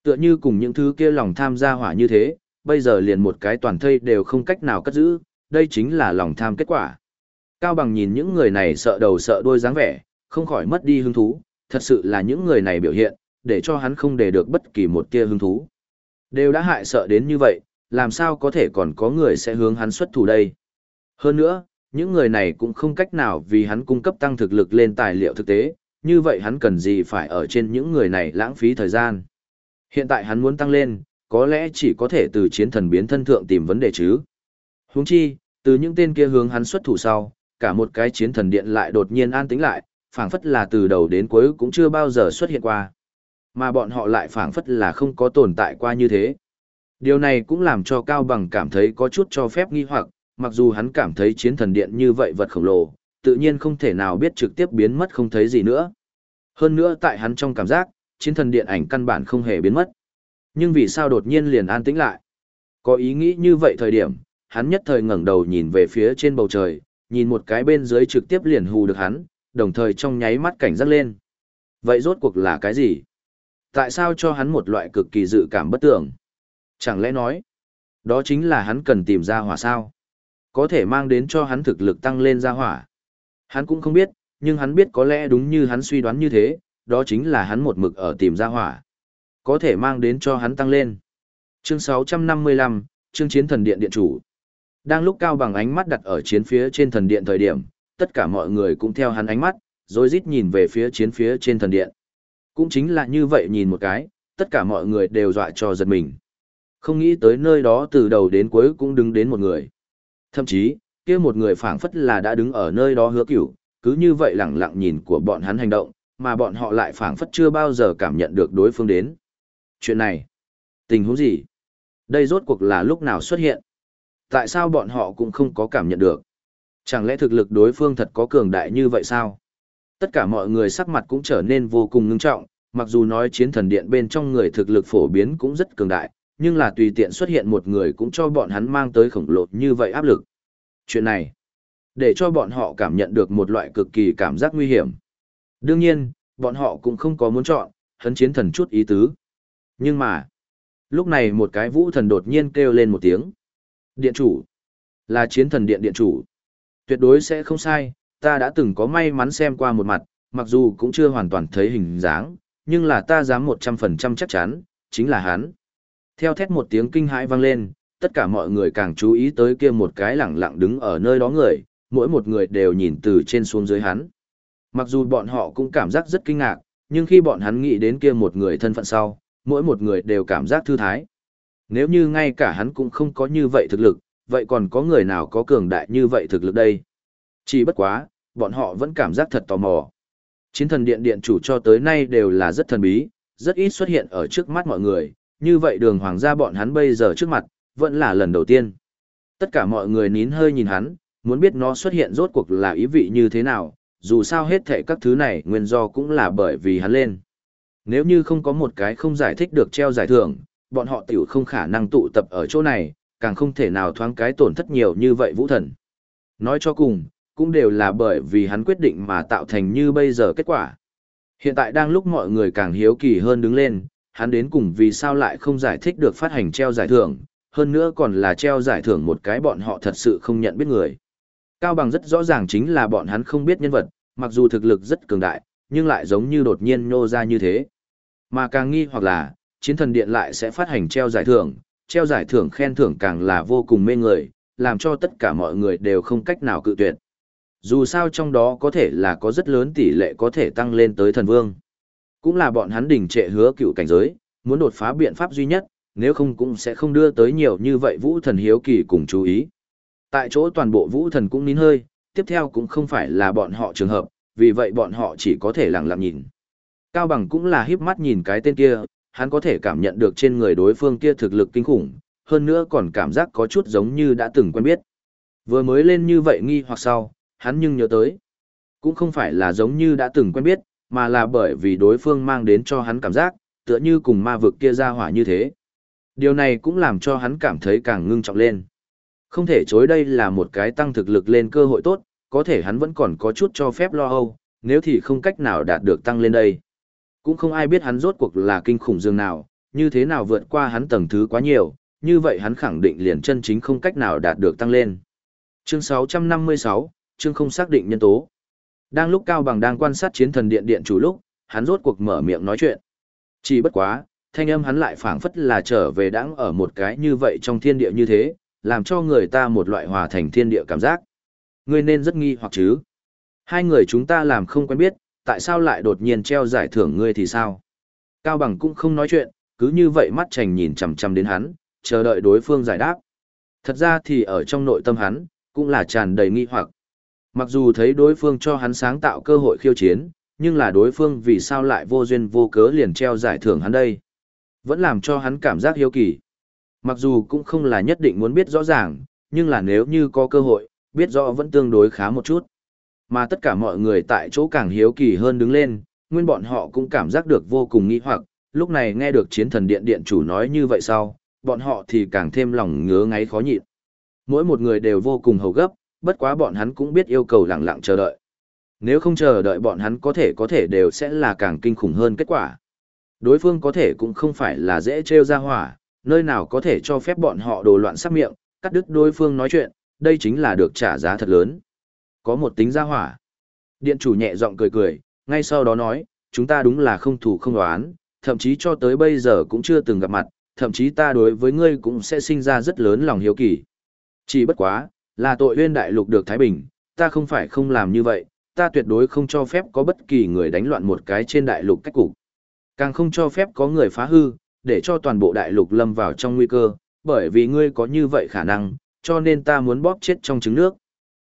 Tựa như cùng những thứ kia lòng tham ra hỏa như thế, bây giờ liền một cái toàn thây đều không cách nào cất giữ, đây chính là lòng tham kết quả. Cao bằng nhìn những người này sợ đầu sợ đuôi dáng vẻ, không khỏi mất đi hứng thú, thật sự là những người này biểu hiện, để cho hắn không để được bất kỳ một tia hứng thú. Đều đã hại sợ đến như vậy, làm sao có thể còn có người sẽ hướng hắn xuất thủ đây. Hơn nữa, những người này cũng không cách nào vì hắn cung cấp tăng thực lực lên tài liệu thực tế, như vậy hắn cần gì phải ở trên những người này lãng phí thời gian. Hiện tại hắn muốn tăng lên, có lẽ chỉ có thể từ chiến thần biến thân thượng tìm vấn đề chứ. Huống chi, từ những tên kia hướng hắn xuất thủ sau, cả một cái chiến thần điện lại đột nhiên an tĩnh lại, phảng phất là từ đầu đến cuối cũng chưa bao giờ xuất hiện qua. Mà bọn họ lại phảng phất là không có tồn tại qua như thế. Điều này cũng làm cho Cao Bằng cảm thấy có chút cho phép nghi hoặc, mặc dù hắn cảm thấy chiến thần điện như vậy vật khổng lồ, tự nhiên không thể nào biết trực tiếp biến mất không thấy gì nữa. Hơn nữa tại hắn trong cảm giác, chiến thần điện ảnh căn bản không hề biến mất. Nhưng vì sao đột nhiên liền an tĩnh lại? Có ý nghĩ như vậy thời điểm, hắn nhất thời ngẩng đầu nhìn về phía trên bầu trời, nhìn một cái bên dưới trực tiếp liền hù được hắn, đồng thời trong nháy mắt cảnh giác lên. Vậy rốt cuộc là cái gì? Tại sao cho hắn một loại cực kỳ dự cảm bất tưởng? Chẳng lẽ nói, đó chính là hắn cần tìm ra hỏa sao? Có thể mang đến cho hắn thực lực tăng lên ra hỏa. Hắn cũng không biết, nhưng hắn biết có lẽ đúng như hắn suy đoán như thế, đó chính là hắn một mực ở tìm ra hỏa. Có thể mang đến cho hắn tăng lên. Chương 655, chương chiến thần điện điện chủ. Đang lúc Cao Bằng ánh mắt đặt ở chiến phía trên thần điện thời điểm, tất cả mọi người cũng theo hắn ánh mắt, rồi rít nhìn về phía chiến phía trên thần điện. Cũng chính là như vậy nhìn một cái, tất cả mọi người đều dọa cho giật mình. Không nghĩ tới nơi đó từ đầu đến cuối cũng đứng đến một người. Thậm chí, kia một người phảng phất là đã đứng ở nơi đó hứa cửu, cứ như vậy lẳng lặng nhìn của bọn hắn hành động, mà bọn họ lại phảng phất chưa bao giờ cảm nhận được đối phương đến. Chuyện này, tình huống gì? Đây rốt cuộc là lúc nào xuất hiện? Tại sao bọn họ cũng không có cảm nhận được? Chẳng lẽ thực lực đối phương thật có cường đại như vậy sao? Tất cả mọi người sắc mặt cũng trở nên vô cùng ngưng trọng, mặc dù nói chiến thần điện bên trong người thực lực phổ biến cũng rất cường đại, nhưng là tùy tiện xuất hiện một người cũng cho bọn hắn mang tới khổng lồ như vậy áp lực. Chuyện này, để cho bọn họ cảm nhận được một loại cực kỳ cảm giác nguy hiểm. Đương nhiên, bọn họ cũng không có muốn chọn, hấn chiến thần chút ý tứ. Nhưng mà, lúc này một cái vũ thần đột nhiên kêu lên một tiếng. Điện chủ, là chiến thần điện điện chủ. Tuyệt đối sẽ không sai, ta đã từng có may mắn xem qua một mặt, mặc dù cũng chưa hoàn toàn thấy hình dáng, nhưng là ta dám 100% chắc chắn, chính là hắn. Theo thét một tiếng kinh hãi vang lên, tất cả mọi người càng chú ý tới kia một cái lẳng lặng đứng ở nơi đó người, mỗi một người đều nhìn từ trên xuống dưới hắn. Mặc dù bọn họ cũng cảm giác rất kinh ngạc, nhưng khi bọn hắn nghĩ đến kia một người thân phận sau, mỗi một người đều cảm giác thư thái. Nếu như ngay cả hắn cũng không có như vậy thực lực, vậy còn có người nào có cường đại như vậy thực lực đây? Chỉ bất quá, bọn họ vẫn cảm giác thật tò mò. Chiến thần điện điện chủ cho tới nay đều là rất thần bí, rất ít xuất hiện ở trước mắt mọi người, như vậy đường hoàng gia bọn hắn bây giờ trước mặt, vẫn là lần đầu tiên. Tất cả mọi người nín hơi nhìn hắn, muốn biết nó xuất hiện rốt cuộc là ý vị như thế nào, dù sao hết thệ các thứ này nguyên do cũng là bởi vì hắn lên. Nếu như không có một cái không giải thích được treo giải thưởng, bọn họ tiểu không khả năng tụ tập ở chỗ này, càng không thể nào thoáng cái tổn thất nhiều như vậy vũ thần. Nói cho cùng, cũng đều là bởi vì hắn quyết định mà tạo thành như bây giờ kết quả. Hiện tại đang lúc mọi người càng hiếu kỳ hơn đứng lên, hắn đến cùng vì sao lại không giải thích được phát hành treo giải thưởng, hơn nữa còn là treo giải thưởng một cái bọn họ thật sự không nhận biết người. Cao bằng rất rõ ràng chính là bọn hắn không biết nhân vật, mặc dù thực lực rất cường đại, nhưng lại giống như đột nhiên nô ra như thế. Mà càng nghi hoặc là, chiến thần điện lại sẽ phát hành treo giải thưởng, treo giải thưởng khen thưởng càng là vô cùng mê người, làm cho tất cả mọi người đều không cách nào cự tuyệt. Dù sao trong đó có thể là có rất lớn tỷ lệ có thể tăng lên tới thần vương. Cũng là bọn hắn đỉnh trệ hứa cựu cảnh giới, muốn đột phá biện pháp duy nhất, nếu không cũng sẽ không đưa tới nhiều như vậy vũ thần hiếu kỳ cùng chú ý. Tại chỗ toàn bộ vũ thần cũng nín hơi, tiếp theo cũng không phải là bọn họ trường hợp, vì vậy bọn họ chỉ có thể lặng lặng nhìn. Cao Bằng cũng là híp mắt nhìn cái tên kia, hắn có thể cảm nhận được trên người đối phương kia thực lực kinh khủng, hơn nữa còn cảm giác có chút giống như đã từng quen biết. Vừa mới lên như vậy nghi hoặc sau, hắn nhưng nhớ tới. Cũng không phải là giống như đã từng quen biết, mà là bởi vì đối phương mang đến cho hắn cảm giác, tựa như cùng ma vực kia ra hỏa như thế. Điều này cũng làm cho hắn cảm thấy càng ngưng trọng lên. Không thể chối đây là một cái tăng thực lực lên cơ hội tốt, có thể hắn vẫn còn có chút cho phép lo âu, nếu thì không cách nào đạt được tăng lên đây. Cũng không ai biết hắn rốt cuộc là kinh khủng dương nào, như thế nào vượt qua hắn tầng thứ quá nhiều, như vậy hắn khẳng định liền chân chính không cách nào đạt được tăng lên. Chương 656, chương không xác định nhân tố. Đang lúc Cao Bằng đang quan sát chiến thần điện điện chủ lúc, hắn rốt cuộc mở miệng nói chuyện. Chỉ bất quá, thanh âm hắn lại phảng phất là trở về đãng ở một cái như vậy trong thiên địa như thế, làm cho người ta một loại hòa thành thiên địa cảm giác. Ngươi nên rất nghi hoặc chứ. Hai người chúng ta làm không quen biết, tại sao lại đột nhiên treo giải thưởng ngươi thì sao? Cao Bằng cũng không nói chuyện, cứ như vậy mắt chành nhìn chằm chằm đến hắn, chờ đợi đối phương giải đáp. Thật ra thì ở trong nội tâm hắn, cũng là tràn đầy nghi hoặc. Mặc dù thấy đối phương cho hắn sáng tạo cơ hội khiêu chiến, nhưng là đối phương vì sao lại vô duyên vô cớ liền treo giải thưởng hắn đây. Vẫn làm cho hắn cảm giác hiếu kỳ. Mặc dù cũng không là nhất định muốn biết rõ ràng, nhưng là nếu như có cơ hội, biết rõ vẫn tương đối khá một chút. Mà tất cả mọi người tại chỗ càng hiếu kỳ hơn đứng lên, nguyên bọn họ cũng cảm giác được vô cùng nghi hoặc, lúc này nghe được chiến thần điện điện chủ nói như vậy sau, bọn họ thì càng thêm lòng ngứa ngáy khó nhịn. Mỗi một người đều vô cùng hầu gấp, bất quá bọn hắn cũng biết yêu cầu lặng lặng chờ đợi. Nếu không chờ đợi bọn hắn có thể có thể đều sẽ là càng kinh khủng hơn kết quả. Đối phương có thể cũng không phải là dễ trêu ra hỏa, nơi nào có thể cho phép bọn họ đồ loạn sắc miệng, cắt đứt đối phương nói chuyện, đây chính là được trả giá thật lớn. Có một tính ra hỏa. Điện chủ nhẹ giọng cười cười, ngay sau đó nói, chúng ta đúng là không thủ không đoán, thậm chí cho tới bây giờ cũng chưa từng gặp mặt, thậm chí ta đối với ngươi cũng sẽ sinh ra rất lớn lòng hiếu kỳ. Chỉ bất quá, là tội uyên đại lục được Thái Bình, ta không phải không làm như vậy, ta tuyệt đối không cho phép có bất kỳ người đánh loạn một cái trên đại lục cách cục. Càng không cho phép có người phá hư, để cho toàn bộ đại lục lâm vào trong nguy cơ, bởi vì ngươi có như vậy khả năng, cho nên ta muốn bóp chết trong trứng nước.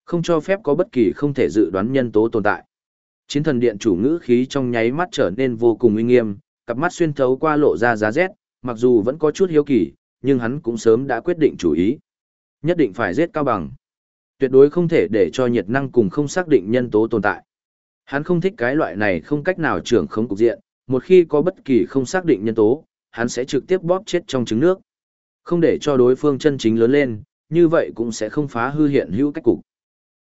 Không cho phép có bất kỳ không thể dự đoán nhân tố tồn tại. Chiến thần điện chủ ngữ khí trong nháy mắt trở nên vô cùng uy nghiêm, cặp mắt xuyên thấu qua lộ ra giá rét, mặc dù vẫn có chút hiếu kỳ, nhưng hắn cũng sớm đã quyết định chủ ý. Nhất định phải giết cao bằng. Tuyệt đối không thể để cho nhiệt năng cùng không xác định nhân tố tồn tại. Hắn không thích cái loại này không cách nào trưởng không cục diện, một khi có bất kỳ không xác định nhân tố, hắn sẽ trực tiếp bóp chết trong trứng nước. Không để cho đối phương chân chính lớn lên, như vậy cũng sẽ không phá hư hiện hữu cách cục.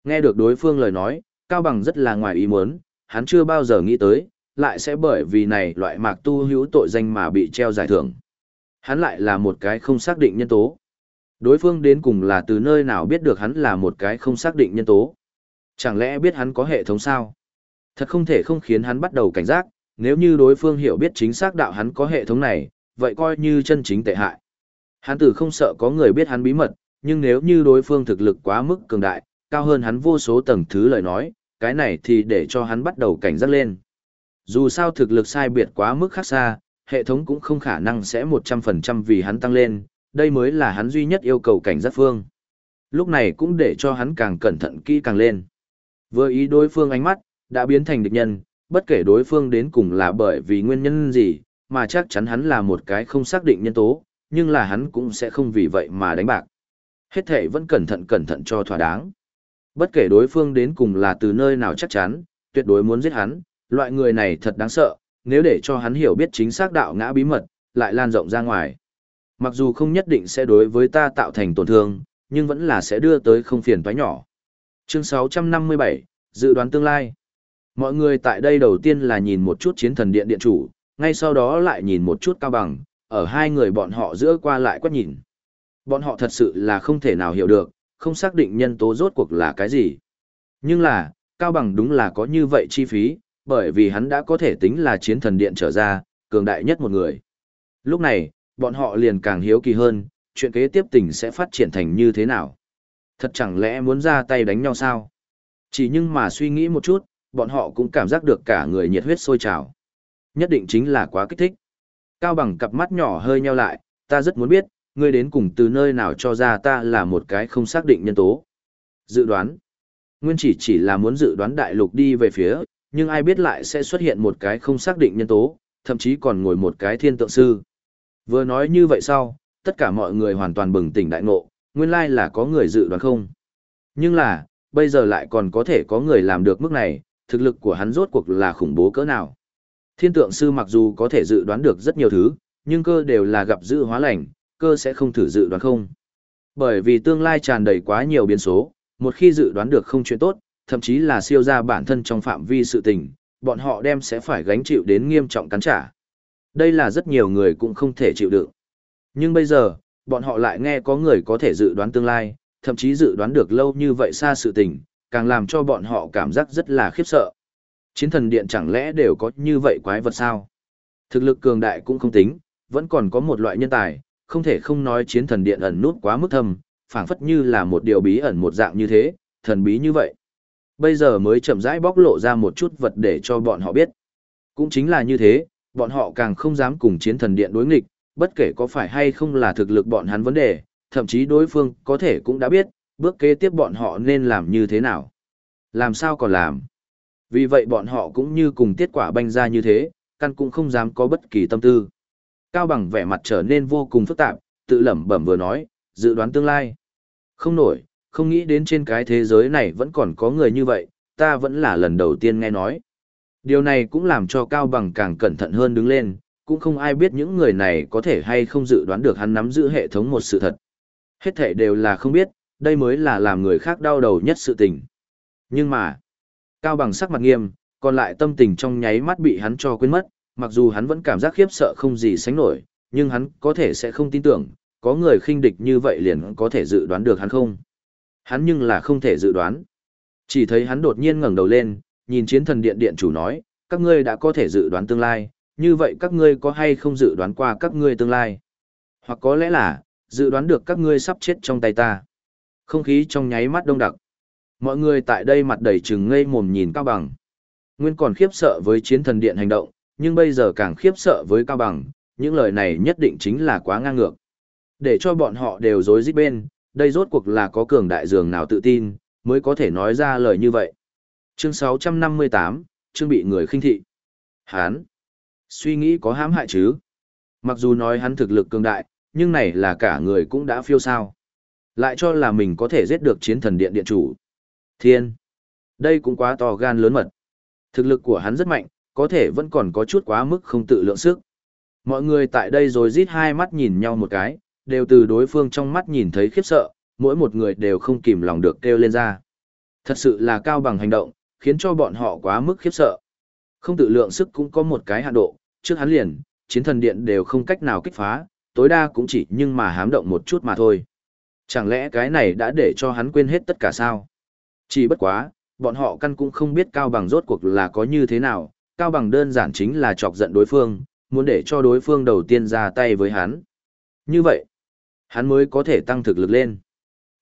Nghe được đối phương lời nói, Cao Bằng rất là ngoài ý muốn, hắn chưa bao giờ nghĩ tới, lại sẽ bởi vì này loại mạc tu hữu tội danh mà bị treo giải thưởng. Hắn lại là một cái không xác định nhân tố. Đối phương đến cùng là từ nơi nào biết được hắn là một cái không xác định nhân tố. Chẳng lẽ biết hắn có hệ thống sao? Thật không thể không khiến hắn bắt đầu cảnh giác, nếu như đối phương hiểu biết chính xác đạo hắn có hệ thống này, vậy coi như chân chính tệ hại. Hắn từ không sợ có người biết hắn bí mật, nhưng nếu như đối phương thực lực quá mức cường đại, cao hơn hắn vô số tầng thứ lời nói, cái này thì để cho hắn bắt đầu cảnh giác lên. Dù sao thực lực sai biệt quá mức khác xa, hệ thống cũng không khả năng sẽ 100% vì hắn tăng lên, đây mới là hắn duy nhất yêu cầu cảnh giác phương. Lúc này cũng để cho hắn càng cẩn thận kỹ càng lên. Vừa ý đối phương ánh mắt, đã biến thành địch nhân, bất kể đối phương đến cùng là bởi vì nguyên nhân gì, mà chắc chắn hắn là một cái không xác định nhân tố, nhưng là hắn cũng sẽ không vì vậy mà đánh bạc. Hết thể vẫn cẩn thận cẩn thận cho thỏa đáng. Bất kể đối phương đến cùng là từ nơi nào chắc chắn, tuyệt đối muốn giết hắn, loại người này thật đáng sợ, nếu để cho hắn hiểu biết chính xác đạo ngã bí mật, lại lan rộng ra ngoài. Mặc dù không nhất định sẽ đối với ta tạo thành tổn thương, nhưng vẫn là sẽ đưa tới không phiền toái nhỏ. Chương 657, dự đoán tương lai. Mọi người tại đây đầu tiên là nhìn một chút chiến thần điện điện chủ, ngay sau đó lại nhìn một chút cao bằng, ở hai người bọn họ giữa qua lại quét nhìn. Bọn họ thật sự là không thể nào hiểu được, không xác định nhân tố rốt cuộc là cái gì. Nhưng là, cao bằng đúng là có như vậy chi phí, bởi vì hắn đã có thể tính là chiến thần điện trở ra, cường đại nhất một người. Lúc này, bọn họ liền càng hiếu kỳ hơn, chuyện kế tiếp tình sẽ phát triển thành như thế nào. Thật chẳng lẽ muốn ra tay đánh nhau sao? Chỉ nhưng mà suy nghĩ một chút, bọn họ cũng cảm giác được cả người nhiệt huyết sôi trào. Nhất định chính là quá kích thích. Cao bằng cặp mắt nhỏ hơi nheo lại, ta rất muốn biết, ngươi đến cùng từ nơi nào cho ra ta là một cái không xác định nhân tố. Dự đoán. Nguyên chỉ chỉ là muốn dự đoán đại lục đi về phía, nhưng ai biết lại sẽ xuất hiện một cái không xác định nhân tố, thậm chí còn ngồi một cái thiên tượng sư. Vừa nói như vậy sau, tất cả mọi người hoàn toàn bừng tỉnh đại ngộ, nguyên lai là có người dự đoán không. Nhưng là, bây giờ lại còn có thể có người làm được mức này, thực lực của hắn rốt cuộc là khủng bố cỡ nào. Thiên tượng sư mặc dù có thể dự đoán được rất nhiều thứ, nhưng cơ đều là gặp dự hóa lành, cơ sẽ không thử dự đoán không. Bởi vì tương lai tràn đầy quá nhiều biến số, một khi dự đoán được không chuyện tốt, thậm chí là siêu ra bản thân trong phạm vi sự tình, bọn họ đem sẽ phải gánh chịu đến nghiêm trọng cắn trả. Đây là rất nhiều người cũng không thể chịu đựng. Nhưng bây giờ, bọn họ lại nghe có người có thể dự đoán tương lai, thậm chí dự đoán được lâu như vậy xa sự tình, càng làm cho bọn họ cảm giác rất là khiếp sợ. Chiến thần điện chẳng lẽ đều có như vậy quái vật sao? Thực lực cường đại cũng không tính, vẫn còn có một loại nhân tài, không thể không nói chiến thần điện ẩn nút quá mức thâm, phảng phất như là một điều bí ẩn một dạng như thế, thần bí như vậy. Bây giờ mới chậm rãi bóc lộ ra một chút vật để cho bọn họ biết. Cũng chính là như thế, bọn họ càng không dám cùng chiến thần điện đối nghịch, bất kể có phải hay không là thực lực bọn hắn vấn đề, thậm chí đối phương có thể cũng đã biết, bước kế tiếp bọn họ nên làm như thế nào. Làm sao còn làm. Vì vậy bọn họ cũng như cùng tiết quả banh ra như thế, căn cũng không dám có bất kỳ tâm tư. Cao bằng vẻ mặt trở nên vô cùng phức tạp, tự lẩm bẩm vừa nói, dự đoán tương lai. Không nổi, không nghĩ đến trên cái thế giới này vẫn còn có người như vậy, ta vẫn là lần đầu tiên nghe nói. Điều này cũng làm cho Cao Bằng càng cẩn thận hơn đứng lên, cũng không ai biết những người này có thể hay không dự đoán được hắn nắm giữ hệ thống một sự thật. Hết thể đều là không biết, đây mới là làm người khác đau đầu nhất sự tình. Nhưng mà, Cao Bằng sắc mặt nghiêm, còn lại tâm tình trong nháy mắt bị hắn cho quên mất, mặc dù hắn vẫn cảm giác khiếp sợ không gì sánh nổi, nhưng hắn có thể sẽ không tin tưởng, có người khinh địch như vậy liền có thể dự đoán được hắn không. Hắn nhưng là không thể dự đoán. Chỉ thấy hắn đột nhiên ngẩng đầu lên, nhìn chiến thần điện điện chủ nói, các ngươi đã có thể dự đoán tương lai, như vậy các ngươi có hay không dự đoán qua các ngươi tương lai? Hoặc có lẽ là, dự đoán được các ngươi sắp chết trong tay ta. Không khí trong nháy mắt đông đặc. Mọi người tại đây mặt đầy trừng ngây mồm nhìn Cao Bằng. Nguyên còn khiếp sợ với chiến thần điện hành động, nhưng bây giờ càng khiếp sợ với Cao Bằng, những lời này nhất định chính là quá ngang ngược. Để cho bọn họ đều rối rít bên, đây rốt cuộc là có cường đại dường nào tự tin, mới có thể nói ra lời như vậy. Chương 658, chương bị người khinh thị. Hán. Suy nghĩ có hãm hại chứ. Mặc dù nói hắn thực lực cường đại, nhưng này là cả người cũng đã phiêu sao. Lại cho là mình có thể giết được chiến thần điện điện chủ. Thiên. Đây cũng quá to gan lớn mật. Thực lực của hắn rất mạnh, có thể vẫn còn có chút quá mức không tự lượng sức. Mọi người tại đây rồi rít hai mắt nhìn nhau một cái, đều từ đối phương trong mắt nhìn thấy khiếp sợ, mỗi một người đều không kìm lòng được kêu lên ra. Thật sự là cao bằng hành động, khiến cho bọn họ quá mức khiếp sợ. Không tự lượng sức cũng có một cái hạn độ, trước hắn liền, chiến thần điện đều không cách nào kích phá, tối đa cũng chỉ nhưng mà hám động một chút mà thôi. Chẳng lẽ cái này đã để cho hắn quên hết tất cả sao? Chỉ bất quá, bọn họ căn cũng không biết Cao Bằng rốt cuộc là có như thế nào, Cao Bằng đơn giản chính là chọc giận đối phương, muốn để cho đối phương đầu tiên ra tay với hắn. Như vậy, hắn mới có thể tăng thực lực lên.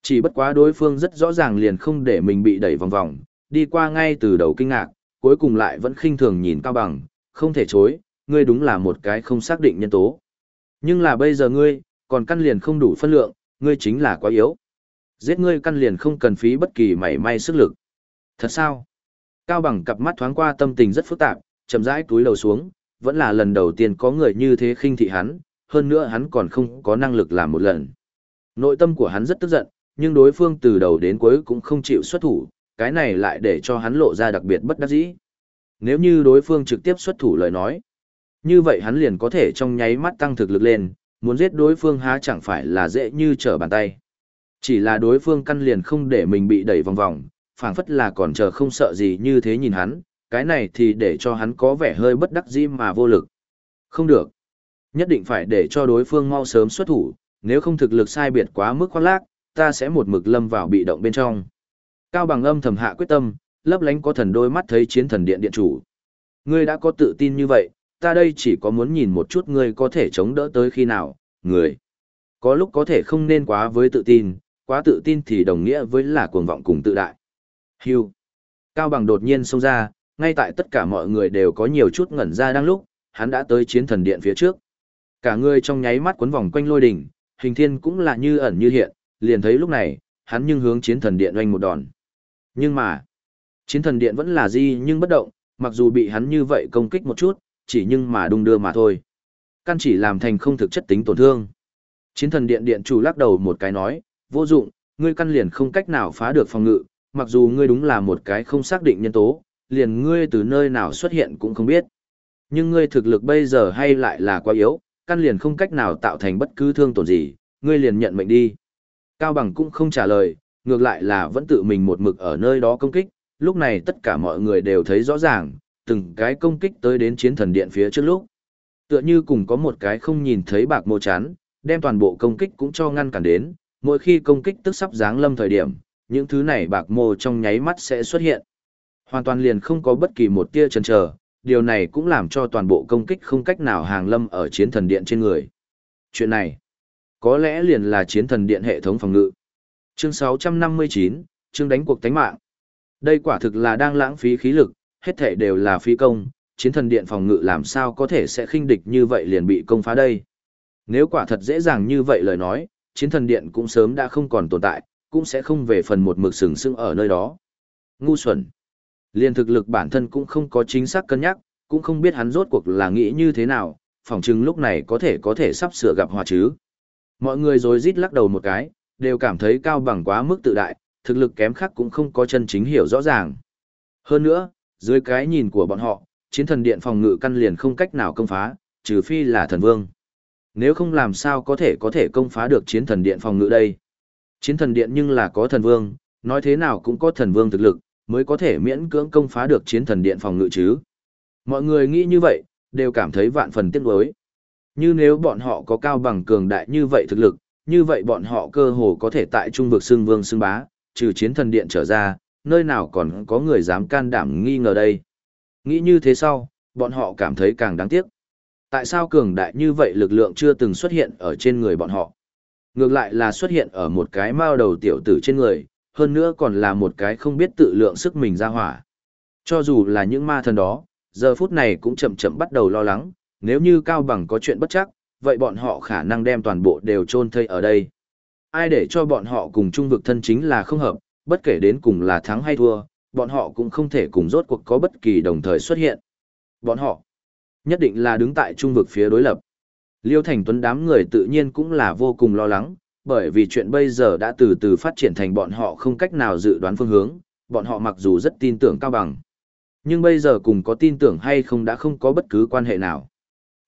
Chỉ bất quá đối phương rất rõ ràng liền không để mình bị đẩy vòng vòng, đi qua ngay từ đầu kinh ngạc, cuối cùng lại vẫn khinh thường nhìn Cao Bằng, không thể chối, ngươi đúng là một cái không xác định nhân tố. Nhưng là bây giờ ngươi, còn căn liền không đủ phân lượng, ngươi chính là quá yếu. Giết ngươi căn liền không cần phí bất kỳ mảy may sức lực. Thật sao? Cao bằng cặp mắt thoáng qua tâm tình rất phức tạp, chậm rãi túi đầu xuống, vẫn là lần đầu tiên có người như thế khinh thị hắn, hơn nữa hắn còn không có năng lực làm một lần. Nội tâm của hắn rất tức giận, nhưng đối phương từ đầu đến cuối cũng không chịu xuất thủ, cái này lại để cho hắn lộ ra đặc biệt bất đắc dĩ. Nếu như đối phương trực tiếp xuất thủ lời nói, như vậy hắn liền có thể trong nháy mắt tăng thực lực lên, muốn giết đối phương há chẳng phải là dễ như trở bàn tay. Chỉ là đối phương căn liền không để mình bị đẩy vòng vòng, phảng phất là còn chờ không sợ gì như thế nhìn hắn, cái này thì để cho hắn có vẻ hơi bất đắc dĩ mà vô lực. Không được. Nhất định phải để cho đối phương mau sớm xuất thủ, nếu không thực lực sai biệt quá mức khoác lác, ta sẽ một mực lâm vào bị động bên trong. Cao bằng âm thầm hạ quyết tâm, lấp lánh có thần đôi mắt thấy chiến thần điện điện chủ. Ngươi đã có tự tin như vậy, ta đây chỉ có muốn nhìn một chút ngươi có thể chống đỡ tới khi nào, người. Có lúc có thể không nên quá với tự tin, quá tự tin thì đồng nghĩa với là cuồng vọng cùng tự đại. Hưu. Cao bằng đột nhiên xông ra, ngay tại tất cả mọi người đều có nhiều chút ngẩn ra đang lúc, hắn đã tới chiến thần điện phía trước. Cả người trong nháy mắt quấn vòng quanh lôi đỉnh, hình thiên cũng là như ẩn như hiện, liền thấy lúc này, hắn nhưng hướng chiến thần điện oanh một đòn. Nhưng mà, chiến thần điện vẫn là gì nhưng bất động, mặc dù bị hắn như vậy công kích một chút, chỉ nhưng mà đung đưa mà thôi. Căn chỉ làm thành không thực chất tính tổn thương. Chiến thần điện điện chủ lắc đầu một cái nói, vô dụng, ngươi căn liền không cách nào phá được phòng ngự, mặc dù ngươi đúng là một cái không xác định nhân tố, liền ngươi từ nơi nào xuất hiện cũng không biết. Nhưng ngươi thực lực bây giờ hay lại là quá yếu, căn liền không cách nào tạo thành bất cứ thương tổn gì, ngươi liền nhận mệnh đi. Cao Bằng cũng không trả lời, ngược lại là vẫn tự mình một mực ở nơi đó công kích, lúc này tất cả mọi người đều thấy rõ ràng, từng cái công kích tới đến chiến thần điện phía trước lúc. Tựa như cùng có một cái không nhìn thấy bạc mô chán, đem toàn bộ công kích cũng cho ngăn cản đến, mỗi khi công kích tức sắp giáng lâm thời điểm, những thứ này bạc mô trong nháy mắt sẽ xuất hiện. Hoàn toàn liền không có bất kỳ một tia chần chờ, điều này cũng làm cho toàn bộ công kích không cách nào hàng lâm ở chiến thần điện trên người. Chuyện này, có lẽ liền là chiến thần điện hệ thống phòng ngự. Chương 659, chương đánh cuộc tánh mạng. Đây quả thực là đang lãng phí khí lực, hết thể đều là phi công, chiến thần điện phòng ngự làm sao có thể sẽ khinh địch như vậy liền bị công phá đây. Nếu quả thật dễ dàng như vậy lời nói, chiến thần điện cũng sớm đã không còn tồn tại, cũng sẽ không về phần một mực sừng sững ở nơi đó. Ngu xuẩn. Liên thực lực bản thân cũng không có chính xác cân nhắc, cũng không biết hắn rốt cuộc là nghĩ như thế nào, phỏng chừng lúc này có thể có thể sắp sửa gặp hòa chứ. Mọi người rồi rít lắc đầu một cái, đều cảm thấy cao bằng quá mức tự đại, thực lực kém khác cũng không có chân chính hiểu rõ ràng. Hơn nữa, dưới cái nhìn của bọn họ, chiến thần điện phòng ngự căn liền không cách nào công phá, trừ phi là thần vương. Nếu không làm sao có thể có thể công phá được chiến thần điện phòng ngự đây. Chiến thần điện nhưng là có thần vương, nói thế nào cũng có thần vương thực lực, mới có thể miễn cưỡng công phá được chiến thần điện phòng ngự chứ. Mọi người nghĩ như vậy, đều cảm thấy vạn phần tiếc nuối. Như nếu bọn họ có cao bằng cường đại như vậy thực lực, như vậy bọn họ cơ hồ có thể tại trung vực xương vương xương bá, trừ chiến thần điện trở ra, nơi nào còn có người dám can đảm nghi ngờ đây. Nghĩ như thế sau, bọn họ cảm thấy càng đáng tiếc. Tại sao cường đại như vậy lực lượng chưa từng xuất hiện ở trên người bọn họ? Ngược lại là xuất hiện ở một cái mao đầu tiểu tử trên người, hơn nữa còn là một cái không biết tự lượng sức mình ra hỏa. Cho dù là những ma thần đó, giờ phút này cũng chậm chậm bắt đầu lo lắng, nếu như Cao Bằng có chuyện bất chắc, vậy bọn họ khả năng đem toàn bộ đều chôn thây ở đây. Ai để cho bọn họ cùng trung vực thân chính là không hợp, bất kể đến cùng là thắng hay thua, bọn họ cũng không thể cùng rốt cuộc có bất kỳ đồng thời xuất hiện. Bọn họ nhất định là đứng tại trung vực phía đối lập. Liêu Thành Tuấn đám người tự nhiên cũng là vô cùng lo lắng, bởi vì chuyện bây giờ đã từ từ phát triển thành bọn họ không cách nào dự đoán phương hướng, bọn họ mặc dù rất tin tưởng Cao Bằng. Nhưng bây giờ cùng có tin tưởng hay không đã không có bất cứ quan hệ nào.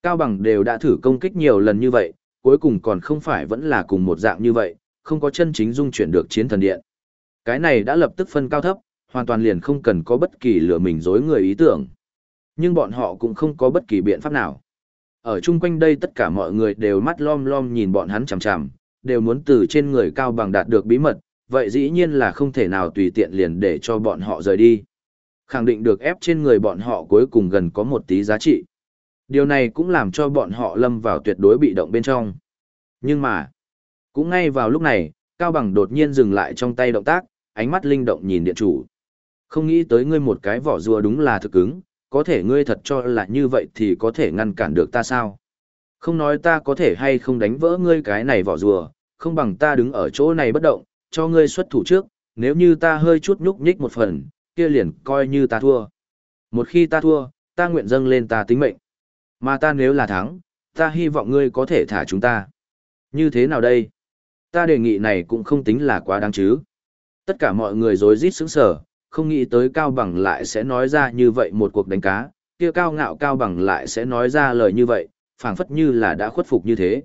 Cao Bằng đều đã thử công kích nhiều lần như vậy, cuối cùng còn không phải vẫn là cùng một dạng như vậy, không có chân chính dung chuyển được chiến thần điện. Cái này đã lập tức phân cao thấp, hoàn toàn liền không cần có bất kỳ lừa mình dối người ý tưởng. Nhưng bọn họ cũng không có bất kỳ biện pháp nào. Ở chung quanh đây tất cả mọi người đều mắt lom lom nhìn bọn hắn chằm chằm, đều muốn từ trên người cao bằng đạt được bí mật, vậy dĩ nhiên là không thể nào tùy tiện liền để cho bọn họ rời đi. Khẳng định được ép trên người bọn họ cuối cùng gần có một tí giá trị. Điều này cũng làm cho bọn họ lâm vào tuyệt đối bị động bên trong. Nhưng mà, cũng ngay vào lúc này, Cao Bằng đột nhiên dừng lại trong tay động tác, ánh mắt linh động nhìn điện chủ. Không nghĩ tới ngươi một cái vỏ rùa đúng là thực cứng, có thể ngươi thật cho là như vậy thì có thể ngăn cản được ta sao? Không nói ta có thể hay không đánh vỡ ngươi cái này vỏ rùa, không bằng ta đứng ở chỗ này bất động, cho ngươi xuất thủ trước, nếu như ta hơi chút nhúc nhích một phần, kia liền coi như ta thua. Một khi ta thua, ta nguyện dâng lên ta tính mệnh. Mà ta nếu là thắng, ta hy vọng ngươi có thể thả chúng ta. Như thế nào đây? Ta đề nghị này cũng không tính là quá đáng chứ. Tất cả mọi người rối rít sững sờ, không nghĩ tới Cao Bằng lại sẽ nói ra như vậy một cuộc đánh cá, kia cao ngạo Cao Bằng lại sẽ nói ra lời như vậy, phảng phất như là đã khuất phục như thế.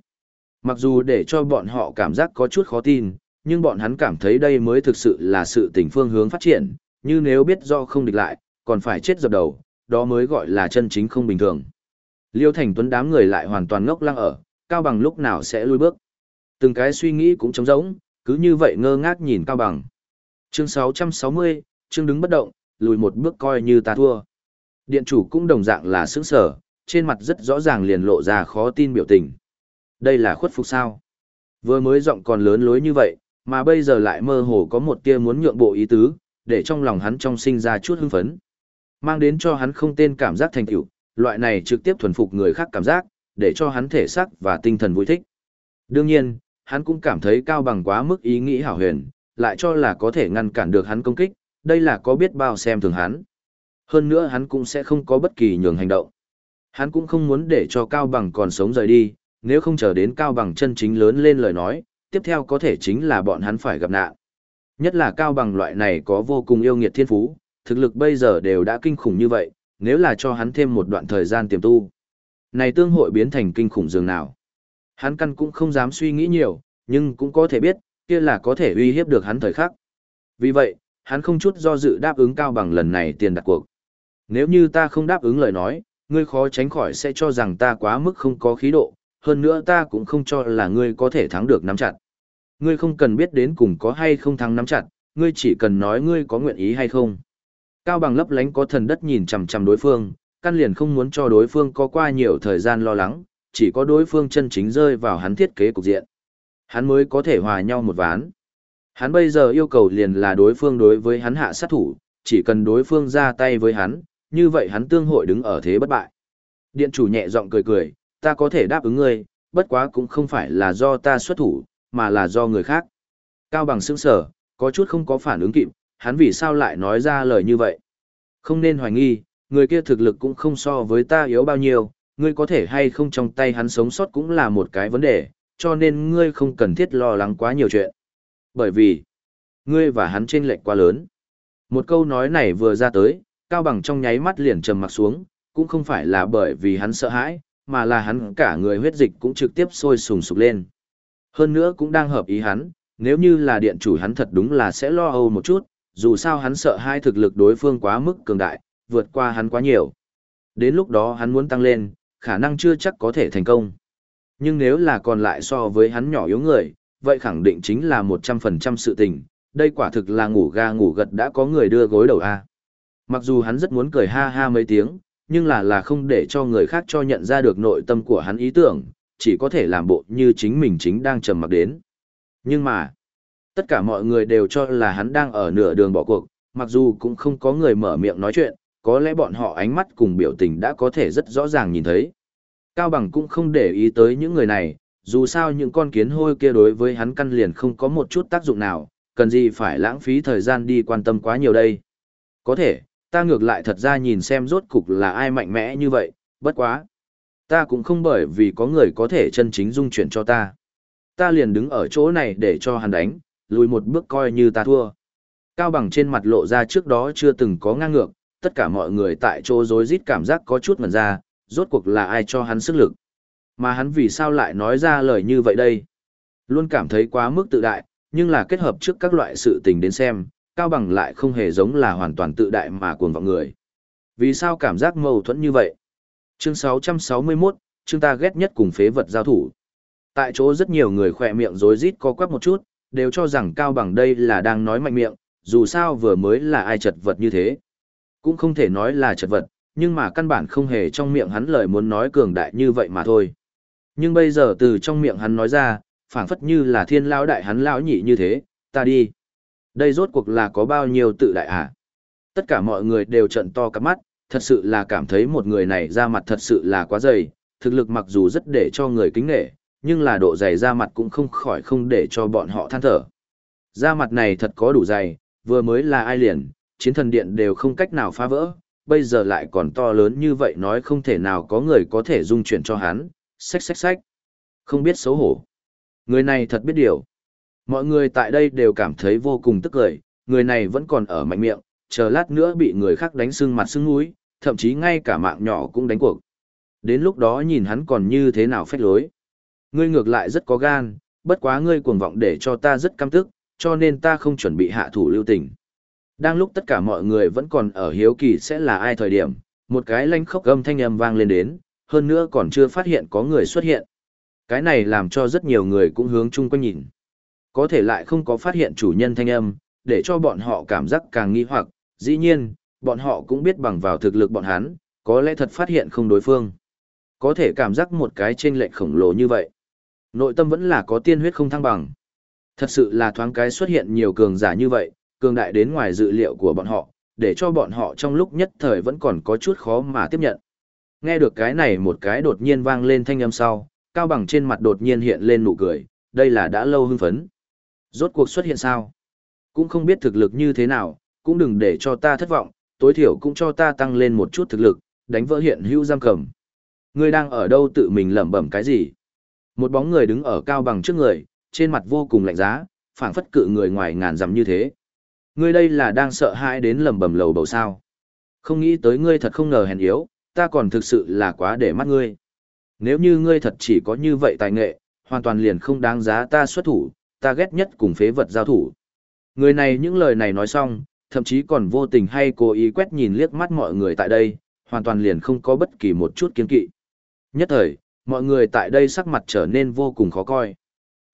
Mặc dù để cho bọn họ cảm giác có chút khó tin, nhưng bọn hắn cảm thấy đây mới thực sự là sự tình phương hướng phát triển, như nếu biết do không địch lại, còn phải chết dập đầu, đó mới gọi là chân chính không bình thường. Liêu Thành Tuấn đám người lại hoàn toàn ngốc lăng ở, Cao Bằng lúc nào sẽ lui bước. Từng cái suy nghĩ cũng trống rỗng, cứ như vậy ngơ ngác nhìn Cao Bằng. Chương 660, chương đứng bất động, lùi một bước coi như ta thua. Điện chủ cũng đồng dạng là sững sở, trên mặt rất rõ ràng liền lộ ra khó tin biểu tình. Đây là khuất phục sao? Vừa mới giọng còn lớn lối như vậy, mà bây giờ lại mơ hồ có một tia muốn nhượng bộ ý tứ, để trong lòng hắn trong sinh ra chút hưng phấn. Mang đến cho hắn không tên cảm giác thành tựu, loại này trực tiếp thuần phục người khác cảm giác, để cho hắn thể xác và tinh thần vui thích. Đương nhiên, hắn cũng cảm thấy cao bằng quá mức ý nghĩ hảo huyền, lại cho là có thể ngăn cản được hắn công kích, đây là có biết bao xem thường hắn. Hơn nữa hắn cũng sẽ không có bất kỳ nhường hành động. Hắn cũng không muốn để cho Cao Bằng còn sống rời đi, nếu không chờ đến Cao Bằng chân chính lớn lên lời nói, tiếp theo có thể chính là bọn hắn phải gặp nạn. Nhất là Cao Bằng loại này có vô cùng yêu nghiệt thiên phú, thực lực bây giờ đều đã kinh khủng như vậy, nếu là cho hắn thêm một đoạn thời gian tiềm tu. Này tương hội biến thành kinh khủng dường nào. Hắn căn cũng không dám suy nghĩ nhiều, nhưng cũng có thể biết, kia là có thể uy hiếp được hắn thời khắc. Vì vậy, hắn không chút do dự đáp ứng cao bằng lần này tiền đặt cuộc. Nếu như ta không đáp ứng lời nói, ngươi khó tránh khỏi sẽ cho rằng ta quá mức không có khí độ, hơn nữa ta cũng không cho là ngươi có thể thắng được nắm chặt. Ngươi không cần biết đến cùng có hay không thắng nắm chặt, ngươi chỉ cần nói ngươi có nguyện ý hay không. Cao bằng lấp lánh có thần đất nhìn chằm chằm đối phương, căn liền không muốn cho đối phương có qua nhiều thời gian lo lắng, chỉ có đối phương chân chính rơi vào hắn thiết kế cục diện. Hắn mới có thể hòa nhau một ván. Hắn bây giờ yêu cầu liền là đối phương đối với hắn hạ sát thủ, chỉ cần đối phương ra tay với hắn, như vậy hắn tương hội đứng ở thế bất bại. Điện chủ nhẹ giọng cười cười, ta có thể đáp ứng ngươi, bất quá cũng không phải là do ta xuất thủ, mà là do người khác. Cao bằng sững sờ, có chút không có phản ứng kịp, hắn vì sao lại nói ra lời như vậy. Không nên hoài nghi, người kia thực lực cũng không so với ta yếu bao nhiêu, ngươi có thể hay không trong tay hắn sống sót cũng là một cái vấn đề, cho nên ngươi không cần thiết lo lắng quá nhiều chuyện. Bởi vì, ngươi và hắn trên lệch quá lớn. Một câu nói này vừa ra tới, Cao Bằng trong nháy mắt liền trầm mặt xuống, cũng không phải là bởi vì hắn sợ hãi, mà là hắn cả người huyết dịch cũng trực tiếp sôi sùng sục lên. Hơn nữa cũng đang hợp ý hắn, nếu như là điện chủ hắn thật đúng là sẽ lo âu một chút, dù sao hắn sợ hai thực lực đối phương quá mức cường đại, vượt qua hắn quá nhiều. Đến lúc đó hắn muốn tăng lên, khả năng chưa chắc có thể thành công. Nhưng nếu là còn lại so với hắn nhỏ yếu người, vậy khẳng định chính là 100% sự tình, đây quả thực là ngủ ga ngủ gật đã có người đưa gối đầu a. Mặc dù hắn rất muốn cười ha ha mấy tiếng, nhưng là là không để cho người khác cho nhận ra được nội tâm của hắn ý tưởng, chỉ có thể làm bộ như chính mình chính đang trầm mặc đến. Nhưng mà, tất cả mọi người đều cho là hắn đang ở nửa đường bỏ cuộc, mặc dù cũng không có người mở miệng nói chuyện, có lẽ bọn họ ánh mắt cùng biểu tình đã có thể rất rõ ràng nhìn thấy. Cao Bằng cũng không để ý tới những người này, dù sao những con kiến hôi kia đối với hắn căn liền không có một chút tác dụng nào, cần gì phải lãng phí thời gian đi quan tâm quá nhiều đây. Có thể, ta ngược lại thật ra nhìn xem rốt cục là ai mạnh mẽ như vậy, bất quá. Ta cũng không bởi vì có người có thể chân chính dung chuyển cho ta. Ta liền đứng ở chỗ này để cho hắn đánh, lùi một bước coi như ta thua. Cao bằng trên mặt lộ ra trước đó chưa từng có ngang ngược, tất cả mọi người tại chỗ rối rít cảm giác có chút mẩn ra, rốt cuộc là ai cho hắn sức lực. Mà hắn vì sao lại nói ra lời như vậy đây? Luôn cảm thấy quá mức tự đại, nhưng là kết hợp trước các loại sự tình đến xem, Cao Bằng lại không hề giống là hoàn toàn tự đại mà cuồng vọng người. Vì sao cảm giác mâu thuẫn như vậy? Chương 661, chương ta ghét nhất cùng phế vật giao thủ. Tại chỗ rất nhiều người khỏe miệng rối rít co quắp một chút, đều cho rằng Cao Bằng đây là đang nói mạnh miệng, dù sao vừa mới là ai chật vật như thế. Cũng không thể nói là chật vật, nhưng mà căn bản không hề trong miệng hắn lời muốn nói cường đại như vậy mà thôi. Nhưng bây giờ từ trong miệng hắn nói ra, phảng phất như là thiên lão đại hắn lão nhị như thế, ta đi. Đây rốt cuộc là có bao nhiêu tự đại à? Tất cả mọi người đều trợn to cả mắt, thật sự là cảm thấy một người này ra mặt thật sự là quá dày, thực lực mặc dù rất để cho người kính nể, nhưng là độ dày da mặt cũng không khỏi không để cho bọn họ than thở. Da mặt này thật có đủ dày, vừa mới là ai liền, chiến thần điện đều không cách nào phá vỡ, bây giờ lại còn to lớn như vậy nói không thể nào có người có thể dung chuyển cho hắn, xách xách xách. Không biết xấu hổ. Người này thật biết điều. Mọi người tại đây đều cảm thấy vô cùng tức cười, người này vẫn còn ở mạnh miệng, chờ lát nữa bị người khác đánh sưng mặt sưng mũi, thậm chí ngay cả mạng nhỏ cũng đánh cuộc. Đến lúc đó nhìn hắn còn như thế nào phách lối. Ngươi ngược lại rất có gan, bất quá ngươi cuồng vọng để cho ta rất căm tức, cho nên ta không chuẩn bị hạ thủ lưu tình. Đang lúc tất cả mọi người vẫn còn ở hiếu kỳ sẽ là ai thời điểm, một cái lanh khốc gầm thanh âm vang lên đến, hơn nữa còn chưa phát hiện có người xuất hiện. Cái này làm cho rất nhiều người cũng hướng chung quanh nhìn. Có thể lại không có phát hiện chủ nhân thanh âm, để cho bọn họ cảm giác càng nghi hoặc, dĩ nhiên, bọn họ cũng biết bằng vào thực lực bọn hắn, có lẽ thật phát hiện không đối phương. Có thể cảm giác một cái trên lệnh khổng lồ như vậy. Nội tâm vẫn là có tiên huyết không thăng bằng. Thật sự là thoáng cái xuất hiện nhiều cường giả như vậy, cường đại đến ngoài dự liệu của bọn họ, để cho bọn họ trong lúc nhất thời vẫn còn có chút khó mà tiếp nhận. Nghe được cái này một cái đột nhiên vang lên thanh âm sau, cao bằng trên mặt đột nhiên hiện lên nụ cười, đây là đã lâu hưng phấn. Rốt cuộc xuất hiện sao? Cũng không biết thực lực như thế nào, cũng đừng để cho ta thất vọng, tối thiểu cũng cho ta tăng lên một chút thực lực, đánh vỡ hiện hữu giam cầm. Ngươi đang ở đâu tự mình lẩm bẩm cái gì? Một bóng người đứng ở cao bằng trước người, trên mặt vô cùng lạnh giá, phảng phất cự người ngoài ngàn dặm như thế. Ngươi đây là đang sợ hãi đến lầm bầm lầu bầu sao. Không nghĩ tới ngươi thật không ngờ hèn yếu, ta còn thực sự là quá để mắt ngươi. Nếu như ngươi thật chỉ có như vậy tài nghệ, hoàn toàn liền không đáng giá ta xuất thủ, ta ghét nhất cùng phế vật giao thủ. Người này những lời này nói xong, thậm chí còn vô tình hay cố ý quét nhìn liếc mắt mọi người tại đây, hoàn toàn liền không có bất kỳ một chút kiên kỵ. Nhất thời, mọi người tại đây sắc mặt trở nên vô cùng khó coi.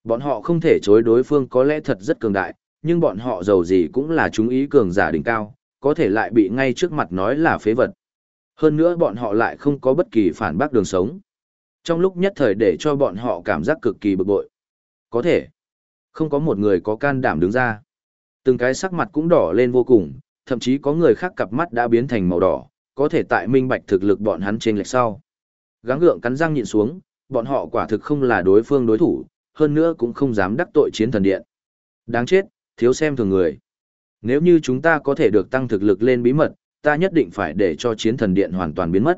Bọn họ không thể chối đối phương có lẽ thật rất cường đại, nhưng bọn họ giàu gì cũng là chúng ý cường giả đỉnh cao, có thể lại bị ngay trước mặt nói là phế vật. Hơn nữa bọn họ lại không có bất kỳ phản bác đường sống. Trong lúc nhất thời để cho bọn họ cảm giác cực kỳ bực bội. Có thể, không có một người có can đảm đứng ra. Từng cái sắc mặt cũng đỏ lên vô cùng, thậm chí có người khác cặp mắt đã biến thành màu đỏ, có thể tại minh bạch thực lực bọn hắn trên lệch sau. Gắng gượng cắn răng nhịn xuống, bọn họ quả thực không là đối phương đối thủ, hơn nữa cũng không dám đắc tội chiến thần điện. Đáng chết, thiếu xem thường người. Nếu như chúng ta có thể được tăng thực lực lên bí mật, ta nhất định phải để cho chiến thần điện hoàn toàn biến mất.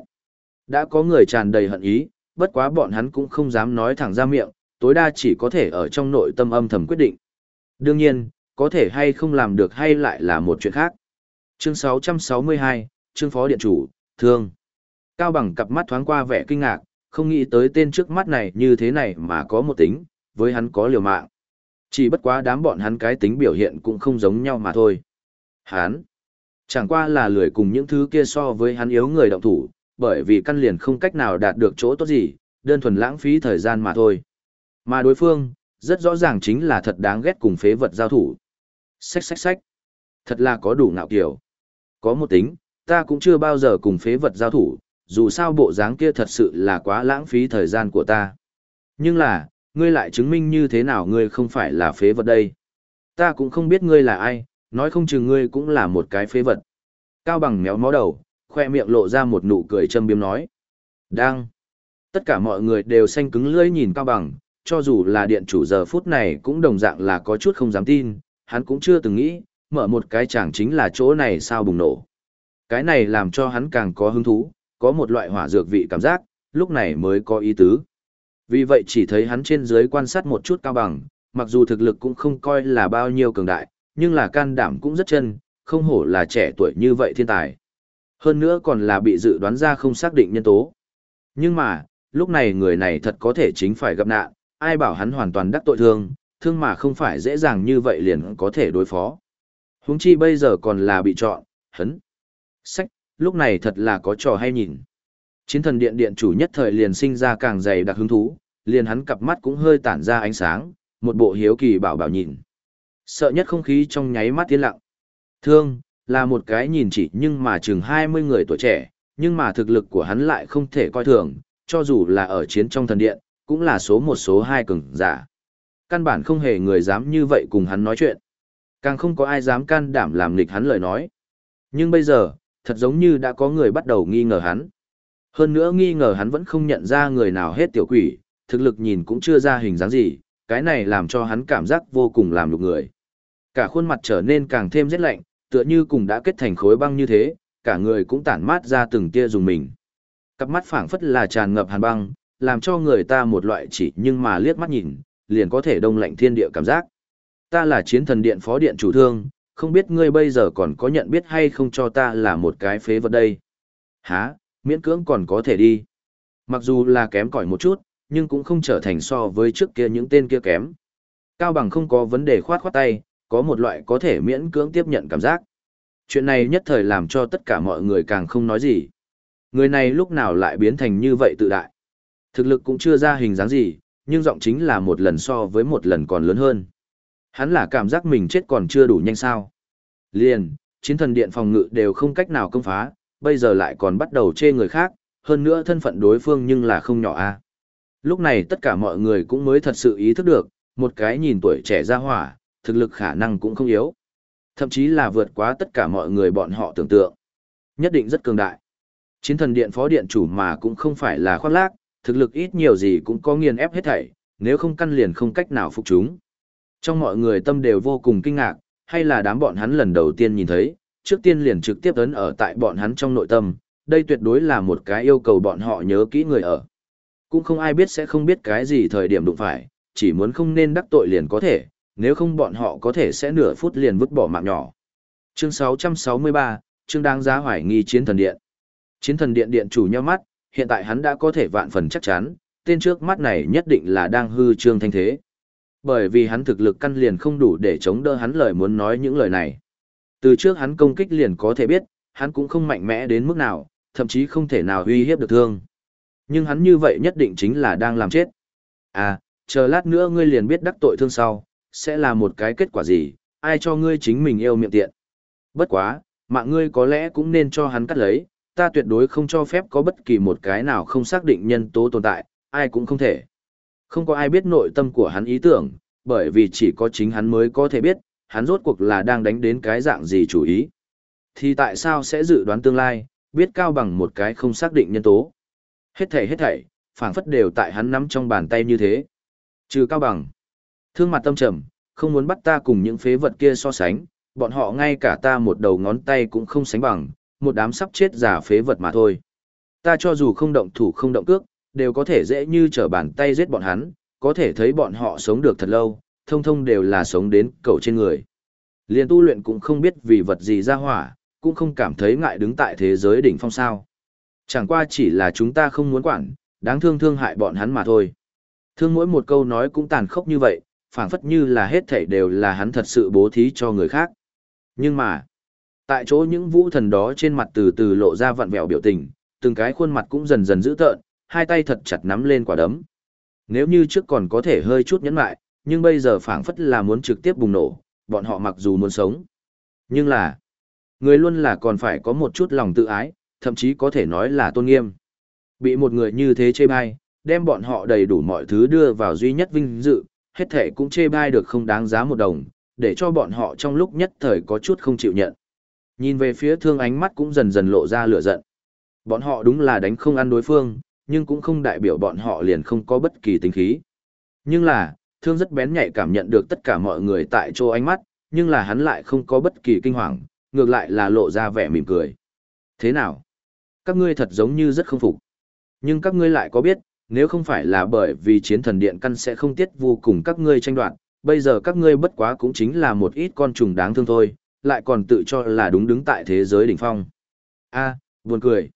Đã có người tràn đầy hận ý, bất quá bọn hắn cũng không dám nói thẳng ra miệng, tối đa chỉ có thể ở trong nội tâm âm thầm quyết định. Đương nhiên, có thể hay không làm được hay lại là một chuyện khác. Chương 662, chương phó điện chủ, thương. Cao bằng cặp mắt thoáng qua vẻ kinh ngạc, không nghĩ tới tên trước mắt này như thế này mà có một tính, với hắn có liều mạng. Chỉ bất quá đám bọn hắn cái tính biểu hiện cũng không giống nhau mà thôi. Hắn, chẳng qua là lười cùng những thứ kia so với hắn yếu người động thủ, bởi vì căn liền không cách nào đạt được chỗ tốt gì, đơn thuần lãng phí thời gian mà thôi. Mà đối phương, rất rõ ràng chính là thật đáng ghét cùng phế vật giao thủ. Xách xách xách. Thật là có đủ ngạo kiểu. Có một tính, ta cũng chưa bao giờ cùng phế vật giao thủ, dù sao bộ dáng kia thật sự là quá lãng phí thời gian của ta. Nhưng là, ngươi lại chứng minh như thế nào ngươi không phải là phế vật đây. Ta cũng không biết ngươi là ai, nói không chừng ngươi cũng là một cái phế vật. Cao bằng méo mó đầu, khoe miệng lộ ra một nụ cười châm biếm nói. Đang. Tất cả mọi người đều xanh cứng lưỡi nhìn Cao bằng, cho dù là điện chủ giờ phút này cũng đồng dạng là có chút không dám tin, hắn cũng chưa từng nghĩ, mở một cái chẳng chính là chỗ này sao bùng nổ. Cái này làm cho hắn càng có hứng thú, có một loại hỏa dược vị cảm giác, lúc này mới có ý tứ. Vì vậy chỉ thấy hắn trên dưới quan sát một chút cao bằng, mặc dù thực lực cũng không coi là bao nhiêu cường đại, nhưng là can đảm cũng rất chân, không hổ là trẻ tuổi như vậy thiên tài. Hơn nữa còn là bị dự đoán ra không xác định nhân tố. Nhưng mà, lúc này người này thật có thể chính phải gặp nạn, ai bảo hắn hoàn toàn đắc tội thương, thương mà không phải dễ dàng như vậy liền có thể đối phó. Huống chi bây giờ còn là bị chọn, hấn. Sách, lúc này thật là có trò hay nhìn. Chiến thần điện điện chủ nhất thời liền sinh ra càng dày đặc hứng thú, liền hắn cặp mắt cũng hơi tản ra ánh sáng, một bộ hiếu kỳ bảo bảo nhìn. Sợ nhất không khí trong nháy mắt tiến lặng. Thương, là một cái nhìn chỉ nhưng mà chừng 20 người tuổi trẻ, nhưng mà thực lực của hắn lại không thể coi thường, cho dù là ở chiến trong thần điện, cũng là số một số hai cường giả. Căn bản không hề người dám như vậy cùng hắn nói chuyện. Càng không có ai dám can đảm làm nghịch hắn lời nói. Nhưng bây giờ, thật giống như đã có người bắt đầu nghi ngờ hắn. Hơn nữa nghi ngờ hắn vẫn không nhận ra người nào hết tiểu quỷ, thực lực nhìn cũng chưa ra hình dáng gì, cái này làm cho hắn cảm giác vô cùng làm lục người. Cả khuôn mặt trở nên càng thêm rét lạnh, tựa như cùng đã kết thành khối băng như thế, cả người cũng tản mát ra từng tia dùng mình. Cặp mắt phảng phất là tràn ngập hàn băng, làm cho người ta một loại chỉ nhưng mà liếc mắt nhìn, liền có thể đông lạnh thiên địa cảm giác. Ta là chiến thần điện phó điện chủ thương, không biết ngươi bây giờ còn có nhận biết hay không cho ta là một cái phế vật đây. Hả, miễn cưỡng còn có thể đi. Mặc dù là kém cỏi một chút, nhưng cũng không trở thành so với trước kia những tên kia kém. Cao bằng không có vấn đề khoát khoát tay, có một loại có thể miễn cưỡng tiếp nhận cảm giác. Chuyện này nhất thời làm cho tất cả mọi người càng không nói gì. Người này lúc nào lại biến thành như vậy tự đại. Thực lực cũng chưa ra hình dáng gì, nhưng giọng chính là một lần so với một lần còn lớn hơn. Hắn là cảm giác mình chết còn chưa đủ nhanh sao. Liền, chiến thần điện phòng ngự đều không cách nào công phá, bây giờ lại còn bắt đầu chê người khác, hơn nữa thân phận đối phương nhưng là không nhỏ a. Lúc này tất cả mọi người cũng mới thật sự ý thức được, một cái nhìn tuổi trẻ ra hỏa, thực lực khả năng cũng không yếu. Thậm chí là vượt quá tất cả mọi người bọn họ tưởng tượng. Nhất định rất cường đại. Chiến thần điện phó điện chủ mà cũng không phải là khoác lác, thực lực ít nhiều gì cũng có nghiền ép hết thảy, nếu không căn liền không cách nào phục chúng. Trong mọi người tâm đều vô cùng kinh ngạc, hay là đám bọn hắn lần đầu tiên nhìn thấy, trước tiên liền trực tiếp ấn ở tại bọn hắn trong nội tâm, đây tuyệt đối là một cái yêu cầu bọn họ nhớ kỹ người ở. Cũng không ai biết sẽ không biết cái gì thời điểm đụng phải, chỉ muốn không nên đắc tội liền có thể, nếu không bọn họ có thể sẽ nửa phút liền vứt bỏ mạng nhỏ. Chương 663, chương đáng giá hoài nghi chiến thần điện. Chiến thần điện điện chủ nhau mắt, hiện tại hắn đã có thể vạn phần chắc chắn, tên trước mắt này nhất định là đang hư trương thanh thế. Bởi vì hắn thực lực căn liền không đủ để chống đỡ hắn lời muốn nói những lời này. Từ trước hắn công kích liền có thể biết, hắn cũng không mạnh mẽ đến mức nào, thậm chí không thể nào uy hiếp được thương. Nhưng hắn như vậy nhất định chính là đang làm chết. À, chờ lát nữa ngươi liền biết đắc tội thương sau, sẽ là một cái kết quả gì, ai cho ngươi chính mình yêu miệng tiện. Bất quá, mạng ngươi có lẽ cũng nên cho hắn cắt lấy, ta tuyệt đối không cho phép có bất kỳ một cái nào không xác định nhân tố tồn tại, ai cũng không thể. Không có ai biết nội tâm của hắn ý tưởng, bởi vì chỉ có chính hắn mới có thể biết, hắn rốt cuộc là đang đánh đến cái dạng gì chủ ý. Thì tại sao sẽ dự đoán tương lai, biết cao bằng một cái không xác định nhân tố. Hết thảy hết thảy, phảng phất đều tại hắn nắm trong bàn tay như thế. Trừ cao bằng. Thương mặt tâm trầm, không muốn bắt ta cùng những phế vật kia so sánh, bọn họ ngay cả ta một đầu ngón tay cũng không sánh bằng, một đám sắp chết giả phế vật mà thôi. Ta cho dù không động thủ không động cước, đều có thể dễ như trở bàn tay giết bọn hắn, có thể thấy bọn họ sống được thật lâu, thông thông đều là sống đến cầu trên người. Liên tu luyện cũng không biết vì vật gì ra hỏa, cũng không cảm thấy ngại đứng tại thế giới đỉnh phong sao. Chẳng qua chỉ là chúng ta không muốn quản, đáng thương thương hại bọn hắn mà thôi. Thương mỗi một câu nói cũng tàn khốc như vậy, phảng phất như là hết thảy đều là hắn thật sự bố thí cho người khác. Nhưng mà, tại chỗ những vũ thần đó trên mặt từ từ lộ ra vặn vẹo biểu tình, từng cái khuôn mặt cũng dần dần dữ tợn, hai tay thật chặt nắm lên quả đấm. Nếu như trước còn có thể hơi chút nhẫn lại, nhưng bây giờ phảng phất là muốn trực tiếp bùng nổ, bọn họ mặc dù muốn sống. Nhưng là, người luôn là còn phải có một chút lòng tự ái, thậm chí có thể nói là tôn nghiêm. Bị một người như thế chê bai, đem bọn họ đầy đủ mọi thứ đưa vào duy nhất vinh dự, hết thể cũng chê bai được không đáng giá một đồng, để cho bọn họ trong lúc nhất thời có chút không chịu nhận. Nhìn về phía thương ánh mắt cũng dần dần lộ ra lửa giận. Bọn họ đúng là đánh không ăn đối phương, nhưng cũng không đại biểu bọn họ liền không có bất kỳ tính khí. Nhưng là, thương rất bén nhạy cảm nhận được tất cả mọi người tại chỗ ánh mắt, nhưng là hắn lại không có bất kỳ kinh hoàng, ngược lại là lộ ra vẻ mỉm cười. Thế nào? Các ngươi thật giống như rất không phục. Nhưng các ngươi lại có biết, nếu không phải là bởi vì chiến thần điện căn sẽ không tiết vô cùng các ngươi tranh đoạt, bây giờ các ngươi bất quá cũng chính là một ít con trùng đáng thương thôi, lại còn tự cho là đúng đứng tại thế giới đỉnh phong. A, buồn cười.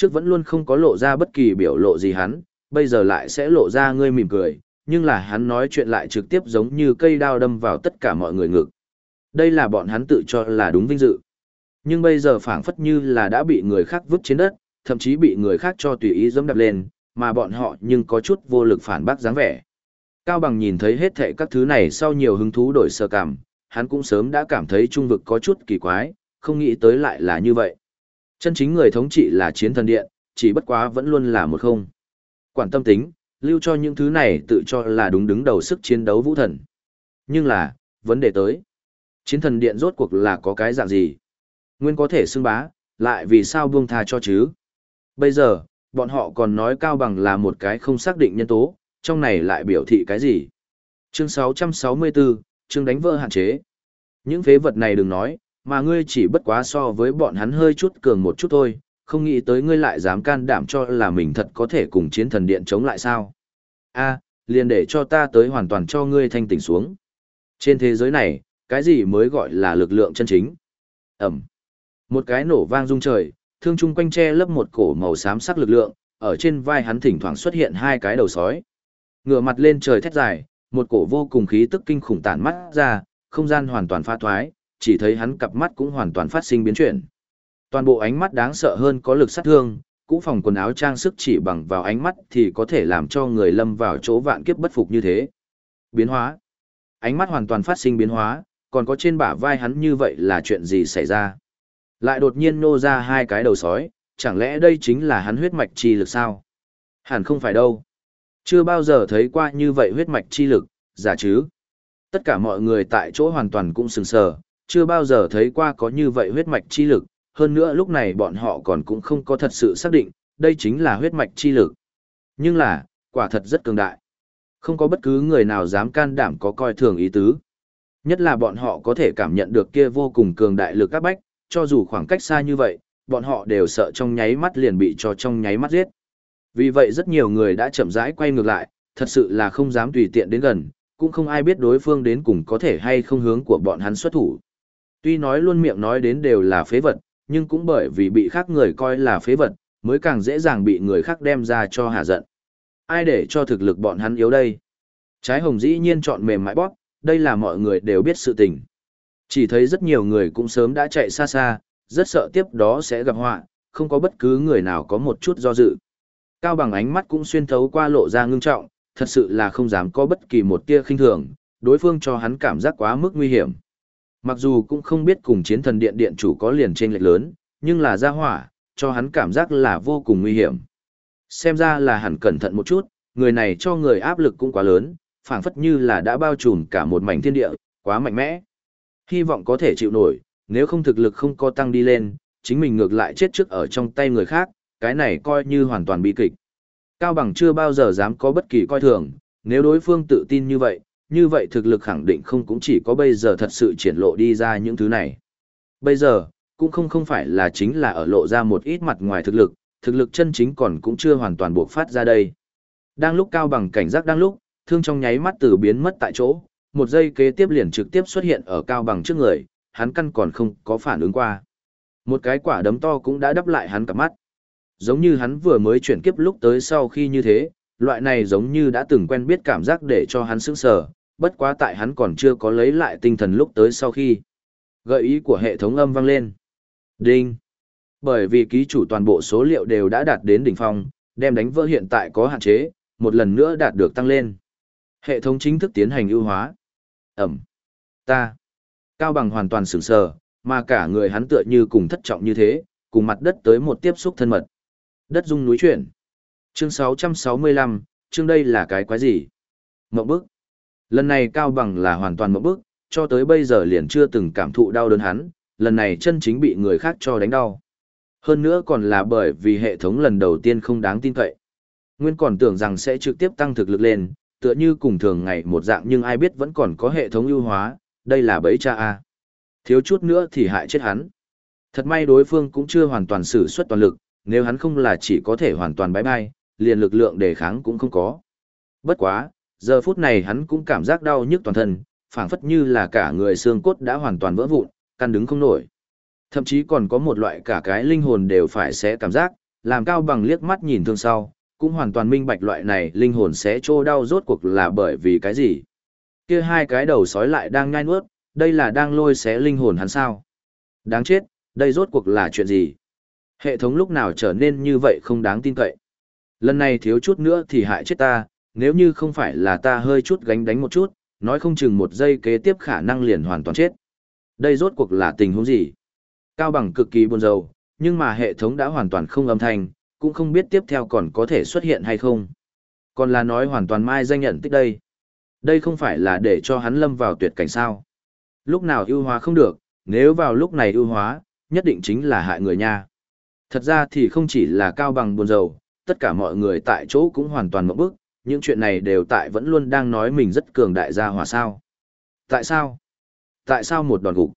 Trước vẫn luôn không có lộ ra bất kỳ biểu lộ gì hắn, bây giờ lại sẽ lộ ra ngươi mỉm cười, nhưng là hắn nói chuyện lại trực tiếp giống như cây đao đâm vào tất cả mọi người ngực. Đây là bọn hắn tự cho là đúng vinh dự. Nhưng bây giờ phảng phất như là đã bị người khác vứt trên đất, thậm chí bị người khác cho tùy ý dẫm đạp lên, mà bọn họ nhưng có chút vô lực phản bác dáng vẻ. Cao Bằng nhìn thấy hết thệ các thứ này sau nhiều hứng thú đổi sơ cảm, hắn cũng sớm đã cảm thấy trung vực có chút kỳ quái, không nghĩ tới lại là như vậy. Chân chính người thống trị là chiến thần điện, chỉ bất quá vẫn luôn là một không. Quản tâm tính, lưu cho những thứ này tự cho là đúng đứng đầu sức chiến đấu vũ thần. Nhưng là, vấn đề tới. Chiến thần điện rốt cuộc là có cái dạng gì? Nguyên có thể xưng bá, lại vì sao buông tha cho chứ? Bây giờ, bọn họ còn nói Cao Bằng là một cái không xác định nhân tố, trong này lại biểu thị cái gì? Chương 664, chương đánh vỡ hạn chế. Những phế vật này đừng nói, mà ngươi chỉ bất quá so với bọn hắn hơi chút cường một chút thôi, không nghĩ tới ngươi lại dám can đảm cho là mình thật có thể cùng chiến thần điện chống lại sao. a liền để cho ta tới hoàn toàn cho ngươi thanh tỉnh xuống. Trên thế giới này, cái gì mới gọi là lực lượng chân chính? Ẩm. Một cái nổ vang rung trời, thương trung quanh che lấp một cổ màu xám sắc lực lượng, ở trên vai hắn thỉnh thoảng xuất hiện hai cái đầu sói. Ngửa mặt lên trời thét dài, một cổ vô cùng khí tức kinh khủng tản mắt ra, không gian hoàn toàn pha thoái, chỉ thấy hắn cặp mắt cũng hoàn toàn phát sinh biến chuyển. Toàn bộ ánh mắt đáng sợ hơn có lực sát thương, cũ phòng quần áo trang sức chỉ bằng vào ánh mắt thì có thể làm cho người lâm vào chỗ vạn kiếp bất phục như thế. Biến hóa. Ánh mắt hoàn toàn phát sinh biến hóa, còn có trên bả vai hắn như vậy là chuyện gì xảy ra. Lại đột nhiên nô ra hai cái đầu sói, chẳng lẽ đây chính là hắn huyết mạch chi lực sao? Hẳn không phải đâu. Chưa bao giờ thấy qua như vậy huyết mạch chi lực, giả chứ. Tất cả mọi người tại chỗ hoàn toàn cũng sừng sờ, chưa bao giờ thấy qua có như vậy huyết mạch chi lực, hơn nữa lúc này bọn họ còn cũng không có thật sự xác định, đây chính là huyết mạch chi lực. Nhưng là, quả thật rất cường đại. Không có bất cứ người nào dám can đảm có coi thường ý tứ. Nhất là bọn họ có thể cảm nhận được kia vô cùng cường đại lực các bách, cho dù khoảng cách xa như vậy, bọn họ đều sợ trong nháy mắt liền bị cho trong nháy mắt giết. Vì vậy rất nhiều người đã chậm rãi quay ngược lại, thật sự là không dám tùy tiện đến gần, cũng không ai biết đối phương đến cùng có thể hay không hướng của bọn hắn xuất thủ. Tuy nói luôn miệng nói đến đều là phế vật, nhưng cũng bởi vì bị khác người coi là phế vật, mới càng dễ dàng bị người khác đem ra cho hạ giận. Ai để cho thực lực bọn hắn yếu đây? Trái hồng dĩ nhiên chọn mềm mại bóp, đây là mọi người đều biết sự tình. Chỉ thấy rất nhiều người cũng sớm đã chạy xa xa, rất sợ tiếp đó sẽ gặp họa, không có bất cứ người nào có một chút do dự. Cao bằng ánh mắt cũng xuyên thấu qua lộ ra ngưng trọng, thật sự là không dám có bất kỳ một tia khinh thường, đối phương cho hắn cảm giác quá mức nguy hiểm. Mặc dù cũng không biết cùng chiến thần điện điện chủ có liền trên lệch lớn, nhưng là ra hỏa, cho hắn cảm giác là vô cùng nguy hiểm. Xem ra là hẳn cẩn thận một chút, người này cho người áp lực cũng quá lớn, phảng phất như là đã bao trùm cả một mảnh thiên địa, quá mạnh mẽ. Hy vọng có thể chịu nổi, nếu không thực lực không có tăng đi lên, chính mình ngược lại chết trước ở trong tay người khác, cái này coi như hoàn toàn bi kịch. Cao Bằng chưa bao giờ dám có bất kỳ coi thường, nếu đối phương tự tin như vậy, như vậy thực lực khẳng định không cũng chỉ có bây giờ thật sự triển lộ đi ra những thứ này. Bây giờ, cũng không không phải là chính là ở lộ ra một ít mặt ngoài thực lực, thực lực chân chính còn cũng chưa hoàn toàn buộc phát ra đây. Đang lúc Cao Bằng cảnh giác đang lúc, thương trong nháy mắt từ biến mất tại chỗ, một giây kế tiếp liền trực tiếp xuất hiện ở Cao Bằng trước người, hắn căn còn không có phản ứng qua. Một cái quả đấm to cũng đã đắp lại hắn cả mắt. Giống như hắn vừa mới chuyển kiếp lúc tới sau khi như thế, loại này giống như đã từng quen biết cảm giác để cho hắn sững sờ, bất quá tại hắn còn chưa có lấy lại tinh thần lúc tới sau khi. Gợi ý của hệ thống âm vang lên. Đinh. Bởi vì ký chủ toàn bộ số liệu đều đã đạt đến đỉnh phong, đem đánh vỡ hiện tại có hạn chế, một lần nữa đạt được tăng lên. Hệ thống chính thức tiến hành ưu hóa. Ẩm. Ta. Cao bằng hoàn toàn sững sờ, mà cả người hắn tựa như cùng thất trọng như thế, cùng mặt đất tới một tiếp xúc thân mật. Đất rung núi chuyển. Chương 665, chương đây là cái quái gì? Mộng bức. Lần này Cao Bằng là hoàn toàn mộng bức, cho tới bây giờ liền chưa từng cảm thụ đau đớn hắn, lần này chân chính bị người khác cho đánh đau. Hơn nữa còn là bởi vì hệ thống lần đầu tiên không đáng tin cậy. Nguyên còn tưởng rằng sẽ trực tiếp tăng thực lực lên, tựa như cùng thường ngày một dạng nhưng ai biết vẫn còn có hệ thống ưu hóa, đây là bẫy cha A. Thiếu chút nữa thì hại chết hắn. Thật may đối phương cũng chưa hoàn toàn sử xuất toàn lực, nếu hắn không là chỉ có thể hoàn toàn bãi bay, liền lực lượng đề kháng cũng không có. Bất quá, giờ phút này hắn cũng cảm giác đau nhức toàn thân, phảng phất như là cả người xương cốt đã hoàn toàn vỡ vụn, căn đứng không nổi. Thậm chí còn có một loại cả cái linh hồn đều phải sẽ cảm giác, làm cao bằng liếc mắt nhìn thương sau, cũng hoàn toàn minh bạch loại này linh hồn sẽ trô đau rốt cuộc là bởi vì cái gì. Kia hai cái đầu sói lại đang nhai nuốt, đây là đang lôi xé linh hồn hắn sao. Đáng chết, đây rốt cuộc là chuyện gì? Hệ thống lúc nào trở nên như vậy không đáng tin cậy. Lần này thiếu chút nữa thì hại chết ta, nếu như không phải là ta hơi chút gánh đánh một chút, nói không chừng một giây kế tiếp khả năng liền hoàn toàn chết. Đây rốt cuộc là tình huống gì? Cao bằng cực kỳ buồn rầu, nhưng mà hệ thống đã hoàn toàn không âm thanh, cũng không biết tiếp theo còn có thể xuất hiện hay không. Còn là nói hoàn toàn mai danh nhận tích đây. Đây không phải là để cho hắn lâm vào tuyệt cảnh sao. Lúc nào ưu hóa không được, nếu vào lúc này ưu hóa, nhất định chính là hại người nha. Thật ra thì không chỉ là cao bằng buồn rầu, tất cả mọi người tại chỗ cũng hoàn toàn mộng bức, những chuyện này đều tại vẫn luôn đang nói mình rất cường đại gia hòa sao. Tại sao? Tại sao một đòn gục?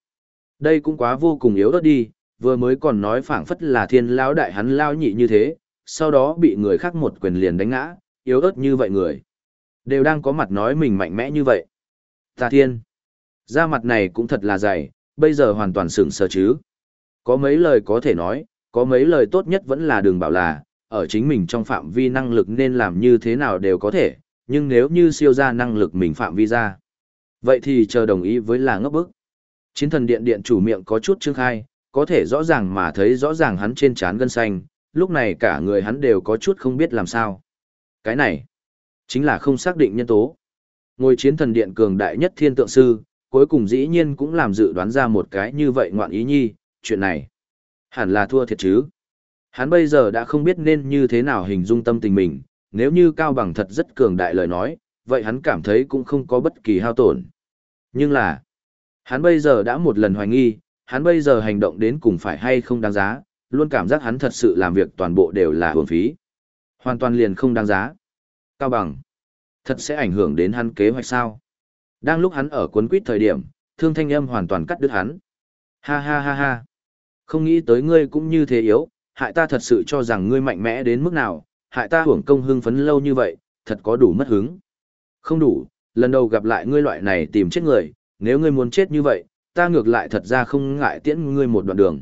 Đây cũng quá vô cùng yếu ớt đi, vừa mới còn nói phảng phất là thiên lão đại hắn lao nhị như thế, sau đó bị người khác một quyền liền đánh ngã, yếu ớt như vậy người. Đều đang có mặt nói mình mạnh mẽ như vậy. Ta thiên. Da mặt này cũng thật là dày, bây giờ hoàn toàn sửng sờ chứ. Có mấy lời có thể nói, có mấy lời tốt nhất vẫn là đừng bảo là, ở chính mình trong phạm vi năng lực nên làm như thế nào đều có thể, nhưng nếu như siêu ra năng lực mình phạm vi ra. Vậy thì chờ đồng ý với là ngốc bức. Chiến thần điện điện chủ miệng có chút trương khai, có thể rõ ràng mà thấy rõ ràng hắn trên trán gân xanh, lúc này cả người hắn đều có chút không biết làm sao. Cái này, chính là không xác định nhân tố. Ngôi chiến thần điện cường đại nhất thiên tượng sư, cuối cùng dĩ nhiên cũng làm dự đoán ra một cái như vậy ngoạn ý nhi, chuyện này. Hẳn là thua thiệt chứ. Hắn bây giờ đã không biết nên như thế nào hình dung tâm tình mình, nếu như Cao Bằng thật rất cường đại lời nói, vậy hắn cảm thấy cũng không có bất kỳ hao tổn. Nhưng là, hắn bây giờ đã một lần hoài nghi, hắn bây giờ hành động đến cùng phải hay không đáng giá, luôn cảm giác hắn thật sự làm việc toàn bộ đều là hưởng phí. Hoàn toàn liền không đáng giá. Cao Bằng, thật sẽ ảnh hưởng đến hắn kế hoạch sao? Đang lúc hắn ở cuốn quýt thời điểm, thương thanh âm hoàn toàn cắt đứt hắn. Ha ha ha ha. Không nghĩ tới ngươi cũng như thế yếu, hại ta thật sự cho rằng ngươi mạnh mẽ đến mức nào, hại ta hưởng công hưng phấn lâu như vậy, thật có đủ mất hứng. Không đủ, lần đầu gặp lại ngươi loại này tìm chết người, nếu ngươi muốn chết như vậy, ta ngược lại thật ra không ngại tiễn ngươi một đoạn đường.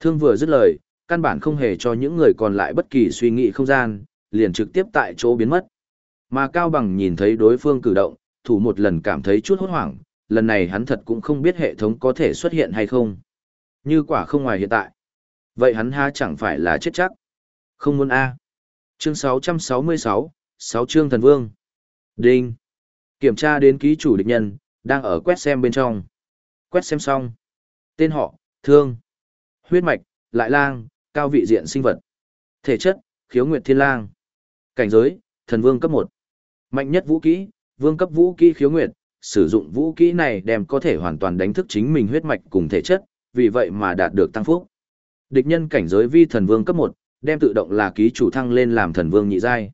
Thương vừa dứt lời, căn bản không hề cho những người còn lại bất kỳ suy nghĩ không gian, liền trực tiếp tại chỗ biến mất. Mà Cao Bằng nhìn thấy đối phương cử động, thủ một lần cảm thấy chút hốt hoảng, lần này hắn thật cũng không biết hệ thống có thể xuất hiện hay không. Như quả không ngoài hiện tại. Vậy hắn ha chẳng phải là chết chắc. Không muốn A. Chương 666, 6 chương thần vương. Đinh. Kiểm tra đến ký chủ địch nhân, đang ở quét xem bên trong. Quét xem xong. Tên họ, thương. Huyết mạch, lại lang, cao vị diện sinh vật. Thể chất, khiếu nguyệt thiên lang. Cảnh giới, thần vương cấp 1. Mạnh nhất vũ kỹ, vương cấp vũ kỹ khiếu nguyệt, sử dụng vũ kỹ này đem có thể hoàn toàn đánh thức chính mình huyết mạch cùng thể chất, vì vậy mà đạt được tăng phúc. Địch nhân cảnh giới vi thần vương cấp 1, đem tự động là ký chủ thăng lên làm thần vương nhị giai.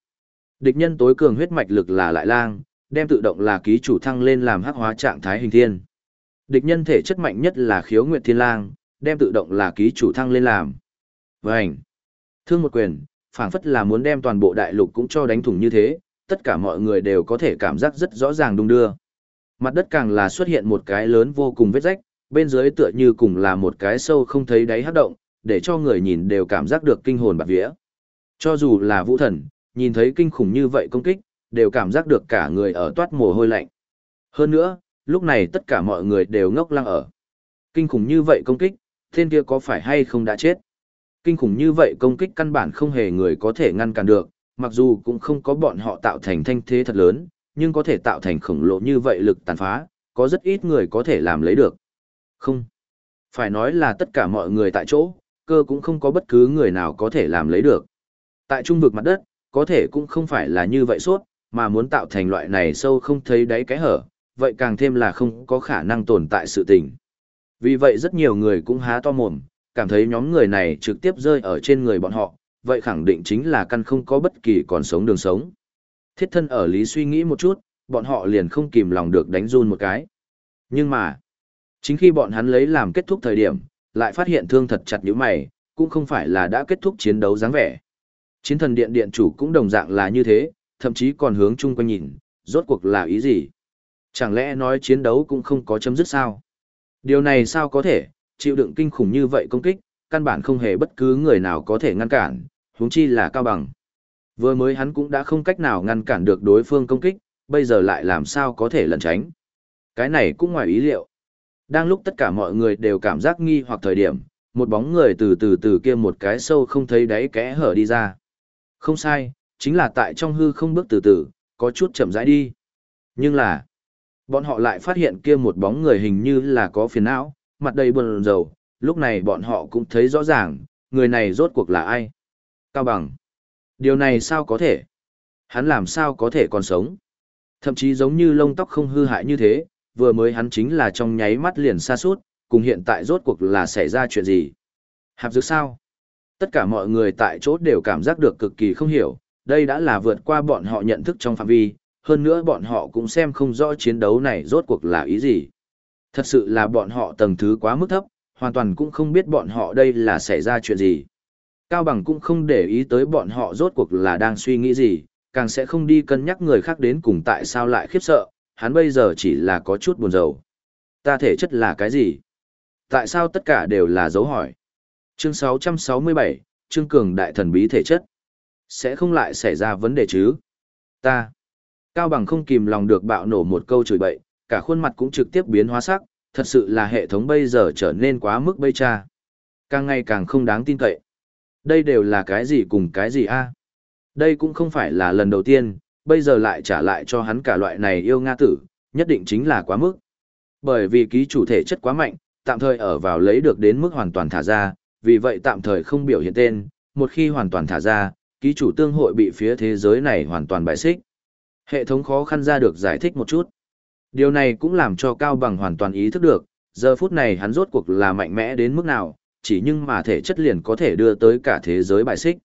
Địch nhân tối cường huyết mạch lực là lại lang, đem tự động là ký chủ thăng lên làm hắc hóa trạng thái hình thiên. Địch nhân thể chất mạnh nhất là khiếu nguyệt thiên lang, đem tự động là ký chủ thăng lên làm. Vành. Thương một quyền, phảng phất là muốn đem toàn bộ đại lục cũng cho đánh thủng như thế, tất cả mọi người đều có thể cảm giác rất rõ ràng đung đưa. Mặt đất càng là xuất hiện một cái lớn vô cùng vết rách, bên dưới tựa như cùng là một cái sâu không thấy đáy hấp động, để cho người nhìn đều cảm giác được kinh hồn bạc vía. Cho dù là vũ thần, nhìn thấy kinh khủng như vậy công kích, đều cảm giác được cả người ở toát mồ hôi lạnh. Hơn nữa, lúc này tất cả mọi người đều ngốc lăng ở. Kinh khủng như vậy công kích, thiên kia có phải hay không đã chết? Kinh khủng như vậy công kích căn bản không hề người có thể ngăn cản được, mặc dù cũng không có bọn họ tạo thành thanh thế thật lớn, nhưng có thể tạo thành khổng lồ như vậy lực tàn phá, có rất ít người có thể làm lấy được. Không. Phải nói là tất cả mọi người tại chỗ, cơ cũng không có bất cứ người nào có thể làm lấy được. Tại trung vực mặt đất, có thể cũng không phải là như vậy suốt, mà muốn tạo thành loại này sâu không thấy đáy cái hở, vậy càng thêm là không có khả năng tồn tại sự tình. Vì vậy rất nhiều người cũng há to mồm, cảm thấy nhóm người này trực tiếp rơi ở trên người bọn họ, vậy khẳng định chính là căn không có bất kỳ còn sống đường sống. Thiết thân ở lý suy nghĩ một chút, bọn họ liền không kìm lòng được đánh run một cái. Nhưng mà, chính khi bọn hắn lấy làm kết thúc thời điểm, lại phát hiện thương thật chặt như mày, cũng không phải là đã kết thúc chiến đấu dáng vẻ. Chiến thần điện điện chủ cũng đồng dạng là như thế, thậm chí còn hướng chung quanh nhìn, rốt cuộc là ý gì? Chẳng lẽ nói chiến đấu cũng không có chấm dứt sao? Điều này sao có thể, chịu đựng kinh khủng như vậy công kích, căn bản không hề bất cứ người nào có thể ngăn cản, huống chi là cao bằng. Vừa mới hắn cũng đã không cách nào ngăn cản được đối phương công kích, bây giờ lại làm sao có thể lẩn tránh. Cái này cũng ngoài ý liệu. Đang lúc tất cả mọi người đều cảm giác nghi hoặc thời điểm, một bóng người từ từ từ kia một cái sâu không thấy đáy kẽ hở đi ra. Không sai, chính là tại trong hư không bước từ từ, có chút chậm rãi đi. Nhưng là, bọn họ lại phát hiện kia một bóng người hình như là có phiền não, mặt đầy buồn rầu, lúc này bọn họ cũng thấy rõ ràng, người này rốt cuộc là ai. Cao bằng. Điều này sao có thể? Hắn làm sao có thể còn sống? Thậm chí giống như lông tóc không hư hại như thế, vừa mới hắn chính là trong nháy mắt liền xa suốt, cùng hiện tại rốt cuộc là xảy ra chuyện gì? Hạp dược sao? Tất cả mọi người tại chỗ đều cảm giác được cực kỳ không hiểu, đây đã là vượt qua bọn họ nhận thức trong phạm vi, hơn nữa bọn họ cũng xem không rõ chiến đấu này rốt cuộc là ý gì. Thật sự là bọn họ tầng thứ quá mức thấp, hoàn toàn cũng không biết bọn họ đây là xảy ra chuyện gì. Cao Bằng cũng không để ý tới bọn họ rốt cuộc là đang suy nghĩ gì, càng sẽ không đi cân nhắc người khác đến cùng tại sao lại khiếp sợ, hắn bây giờ chỉ là có chút buồn rầu. Ta thể chất là cái gì? Tại sao tất cả đều là dấu hỏi? Chương 667, Trương Cường Đại Thần Bí Thể Chất. Sẽ không lại xảy ra vấn đề chứ? Ta. Cao Bằng không kìm lòng được bạo nổ một câu chửi bậy, cả khuôn mặt cũng trực tiếp biến hóa sắc, thật sự là hệ thống bây giờ trở nên quá mức bây cha. Càng ngày càng không đáng tin cậy. Đây đều là cái gì cùng cái gì a? Đây cũng không phải là lần đầu tiên, bây giờ lại trả lại cho hắn cả loại này yêu Nga tử, nhất định chính là quá mức. Bởi vì ký chủ thể chất quá mạnh, tạm thời ở vào lấy được đến mức hoàn toàn thả ra, vì vậy tạm thời không biểu hiện tên, một khi hoàn toàn thả ra, ký chủ tương hội bị phía thế giới này hoàn toàn bại xích. Hệ thống khó khăn ra được giải thích một chút. Điều này cũng làm cho Cao Bằng hoàn toàn ý thức được, giờ phút này hắn rốt cuộc là mạnh mẽ đến mức nào, chỉ nhưng mà thể chất liền có thể đưa tới cả thế giới bại xích.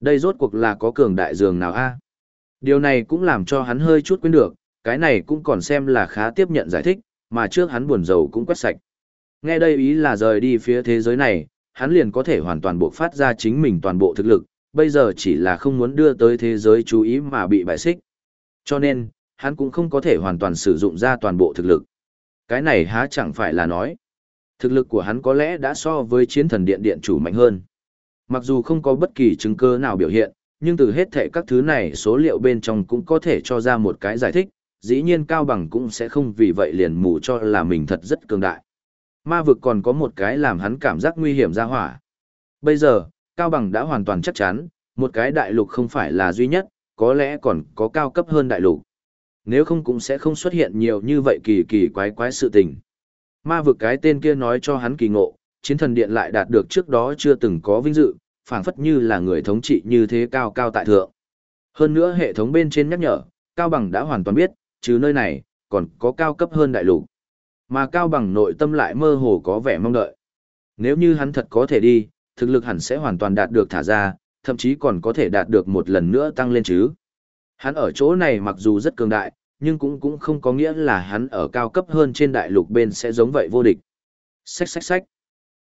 Đây rốt cuộc là có cường đại dường nào a? Điều này cũng làm cho hắn hơi chút quên được, cái này cũng còn xem là khá tiếp nhận giải thích, mà trước hắn buồn rầu cũng quét sạch. Nghe đây ý là rời đi phía thế giới này, hắn liền có thể hoàn toàn bộ phát ra chính mình toàn bộ thực lực, bây giờ chỉ là không muốn đưa tới thế giới chú ý mà bị bại xích. Cho nên, hắn cũng không có thể hoàn toàn sử dụng ra toàn bộ thực lực. Cái này há chẳng phải là nói. Thực lực của hắn có lẽ đã so với chiến thần điện điện chủ mạnh hơn. Mặc dù không có bất kỳ chứng cơ nào biểu hiện, nhưng từ hết thệ các thứ này số liệu bên trong cũng có thể cho ra một cái giải thích, dĩ nhiên Cao Bằng cũng sẽ không vì vậy liền mù cho là mình thật rất cường đại. Ma vực còn có một cái làm hắn cảm giác nguy hiểm ra hỏa. Bây giờ, Cao Bằng đã hoàn toàn chắc chắn, một cái đại lục không phải là duy nhất, có lẽ còn có cao cấp hơn đại lục. Nếu không cũng sẽ không xuất hiện nhiều như vậy kỳ kỳ quái quái sự tình. Ma vực cái tên kia nói cho hắn kỳ ngộ, chiến thần điện lại đạt được trước đó chưa từng có vinh dự, phảng phất như là người thống trị như thế cao cao tại thượng. Hơn nữa hệ thống bên trên nhắc nhở, Cao Bằng đã hoàn toàn biết, chứ nơi này, còn có cao cấp hơn đại lục. Mà Cao Bằng nội tâm lại mơ hồ có vẻ mong đợi. Nếu như hắn thật có thể đi, thực lực hẳn sẽ hoàn toàn đạt được thả ra, thậm chí còn có thể đạt được một lần nữa tăng lên chứ. Hắn ở chỗ này mặc dù rất cường đại, nhưng cũng cũng không có nghĩa là hắn ở cao cấp hơn trên đại lục bên sẽ giống vậy vô địch. Xách xách xách.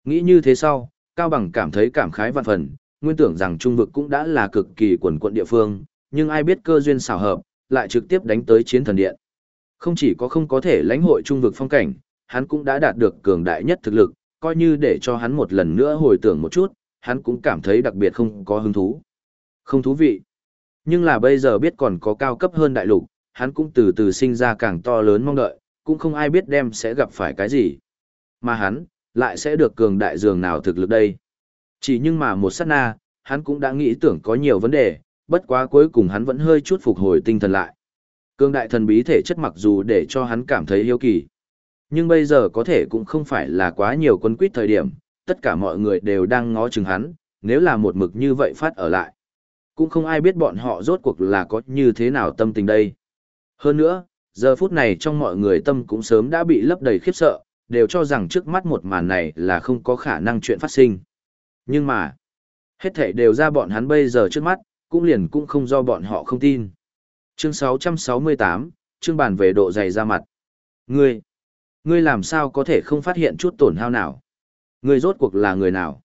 Nghĩ như thế sau, Cao Bằng cảm thấy cảm khái vạn phần, nguyên tưởng rằng trung vực cũng đã là cực kỳ quần quận địa phương, nhưng ai biết cơ duyên xảo hợp, lại trực tiếp đánh tới chiến thần điện. Không chỉ có không có thể lãnh hội trung vực phong cảnh, hắn cũng đã đạt được cường đại nhất thực lực, coi như để cho hắn một lần nữa hồi tưởng một chút, hắn cũng cảm thấy đặc biệt không có hứng thú. Không thú vị. Nhưng là bây giờ biết còn có cao cấp hơn đại lục, hắn cũng từ từ sinh ra càng to lớn mong đợi, cũng không ai biết đem sẽ gặp phải cái gì. Mà hắn, lại sẽ được cường đại dường nào thực lực đây. Chỉ nhưng mà một sát na, hắn cũng đã nghĩ tưởng có nhiều vấn đề, bất quá cuối cùng hắn vẫn hơi chút phục hồi tinh thần lại. Cường đại thần bí thể chất mặc dù để cho hắn cảm thấy yêu kỳ. Nhưng bây giờ có thể cũng không phải là quá nhiều quân quyết thời điểm, tất cả mọi người đều đang ngó chừng hắn, nếu là một mực như vậy phát ở lại. Cũng không ai biết bọn họ rốt cuộc là có như thế nào tâm tình đây. Hơn nữa, giờ phút này trong mọi người tâm cũng sớm đã bị lấp đầy khiếp sợ, đều cho rằng trước mắt một màn này là không có khả năng chuyện phát sinh. Nhưng mà, hết thảy đều ra bọn hắn bây giờ trước mắt, cũng liền cũng không do bọn họ không tin. Chương 668, chương bàn về độ dày ra mặt. Ngươi, ngươi làm sao có thể không phát hiện chút tổn hao nào? Ngươi rốt cuộc là người nào?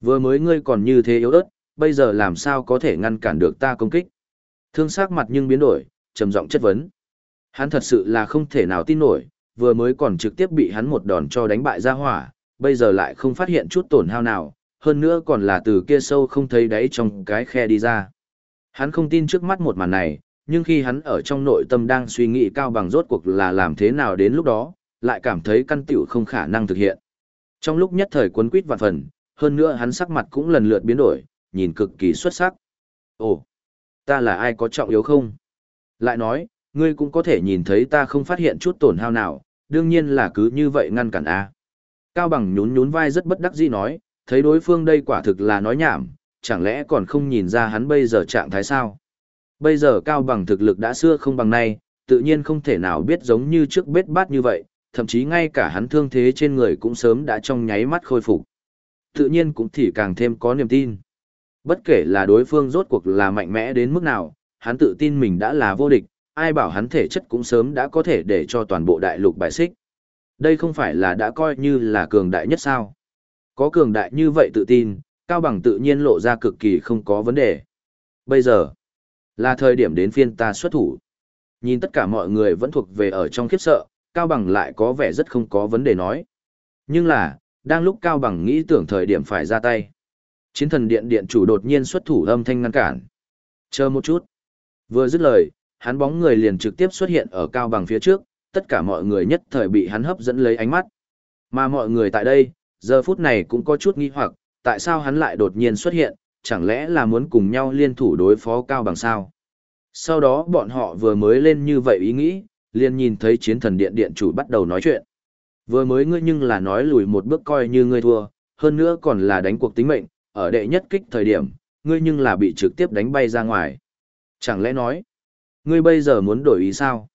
Vừa mới ngươi còn như thế yếu ớt, bây giờ làm sao có thể ngăn cản được ta công kích? Thương sắc mặt nhưng biến đổi, trầm giọng chất vấn. Hắn thật sự là không thể nào tin nổi, vừa mới còn trực tiếp bị hắn một đòn cho đánh bại ra hỏa, bây giờ lại không phát hiện chút tổn hao nào, hơn nữa còn là từ kia sâu không thấy đáy trong cái khe đi ra. Hắn không tin trước mắt một màn này, nhưng khi hắn ở trong nội tâm đang suy nghĩ cao bằng rốt cuộc là làm thế nào đến lúc đó, lại cảm thấy căn tiểu không khả năng thực hiện. Trong lúc nhất thời cuốn quýt vạn phần, hơn nữa hắn sắc mặt cũng lần lượt biến đổi, nhìn cực kỳ xuất sắc. Ồ, ta là ai có trọng yếu không? Lại nói, ngươi cũng có thể nhìn thấy ta không phát hiện chút tổn hao nào, đương nhiên là cứ như vậy ngăn cản a. Cao bằng nhún nhún vai rất bất đắc dĩ nói, thấy đối phương đây quả thực là nói nhảm, chẳng lẽ còn không nhìn ra hắn bây giờ trạng thái sao? Bây giờ Cao bằng thực lực đã xưa không bằng nay, tự nhiên không thể nào biết giống như trước bết bát như vậy, thậm chí ngay cả hắn thương thế trên người cũng sớm đã trong nháy mắt khôi phục. Tự nhiên cũng thì càng thêm có niềm tin. Bất kể là đối phương rốt cuộc là mạnh mẽ đến mức nào, hắn tự tin mình đã là vô địch, ai bảo hắn thể chất cũng sớm đã có thể để cho toàn bộ đại lục bại xích. Đây không phải là đã coi như là cường đại nhất sao. Có cường đại như vậy tự tin, Cao Bằng tự nhiên lộ ra cực kỳ không có vấn đề. Bây giờ, là thời điểm đến phiên ta xuất thủ. Nhìn tất cả mọi người vẫn thuộc về ở trong khiếp sợ, Cao Bằng lại có vẻ rất không có vấn đề nói. Nhưng là, đang lúc Cao Bằng nghĩ tưởng thời điểm phải ra tay. Chiến thần điện điện chủ đột nhiên xuất thủ âm thanh ngăn cản. Chờ một chút. Vừa dứt lời, hắn bóng người liền trực tiếp xuất hiện ở Cao Bằng phía trước, tất cả mọi người nhất thời bị hắn hấp dẫn lấy ánh mắt. Mà mọi người tại đây, giờ phút này cũng có chút nghi hoặc, tại sao hắn lại đột nhiên xuất hiện, chẳng lẽ là muốn cùng nhau liên thủ đối phó Cao Bằng sao? Sau đó bọn họ vừa mới lên như vậy ý nghĩ, liền nhìn thấy chiến thần điện điện chủ bắt đầu nói chuyện. Vừa mới ngươi nhưng là nói lùi một bước coi như ngươi thua, hơn nữa còn là đánh cuộc tính mệnh, ở đệ nhất kích thời điểm, ngươi nhưng là bị trực tiếp đánh bay ra ngoài. Chẳng lẽ nói, ngươi bây giờ muốn đổi ý sao?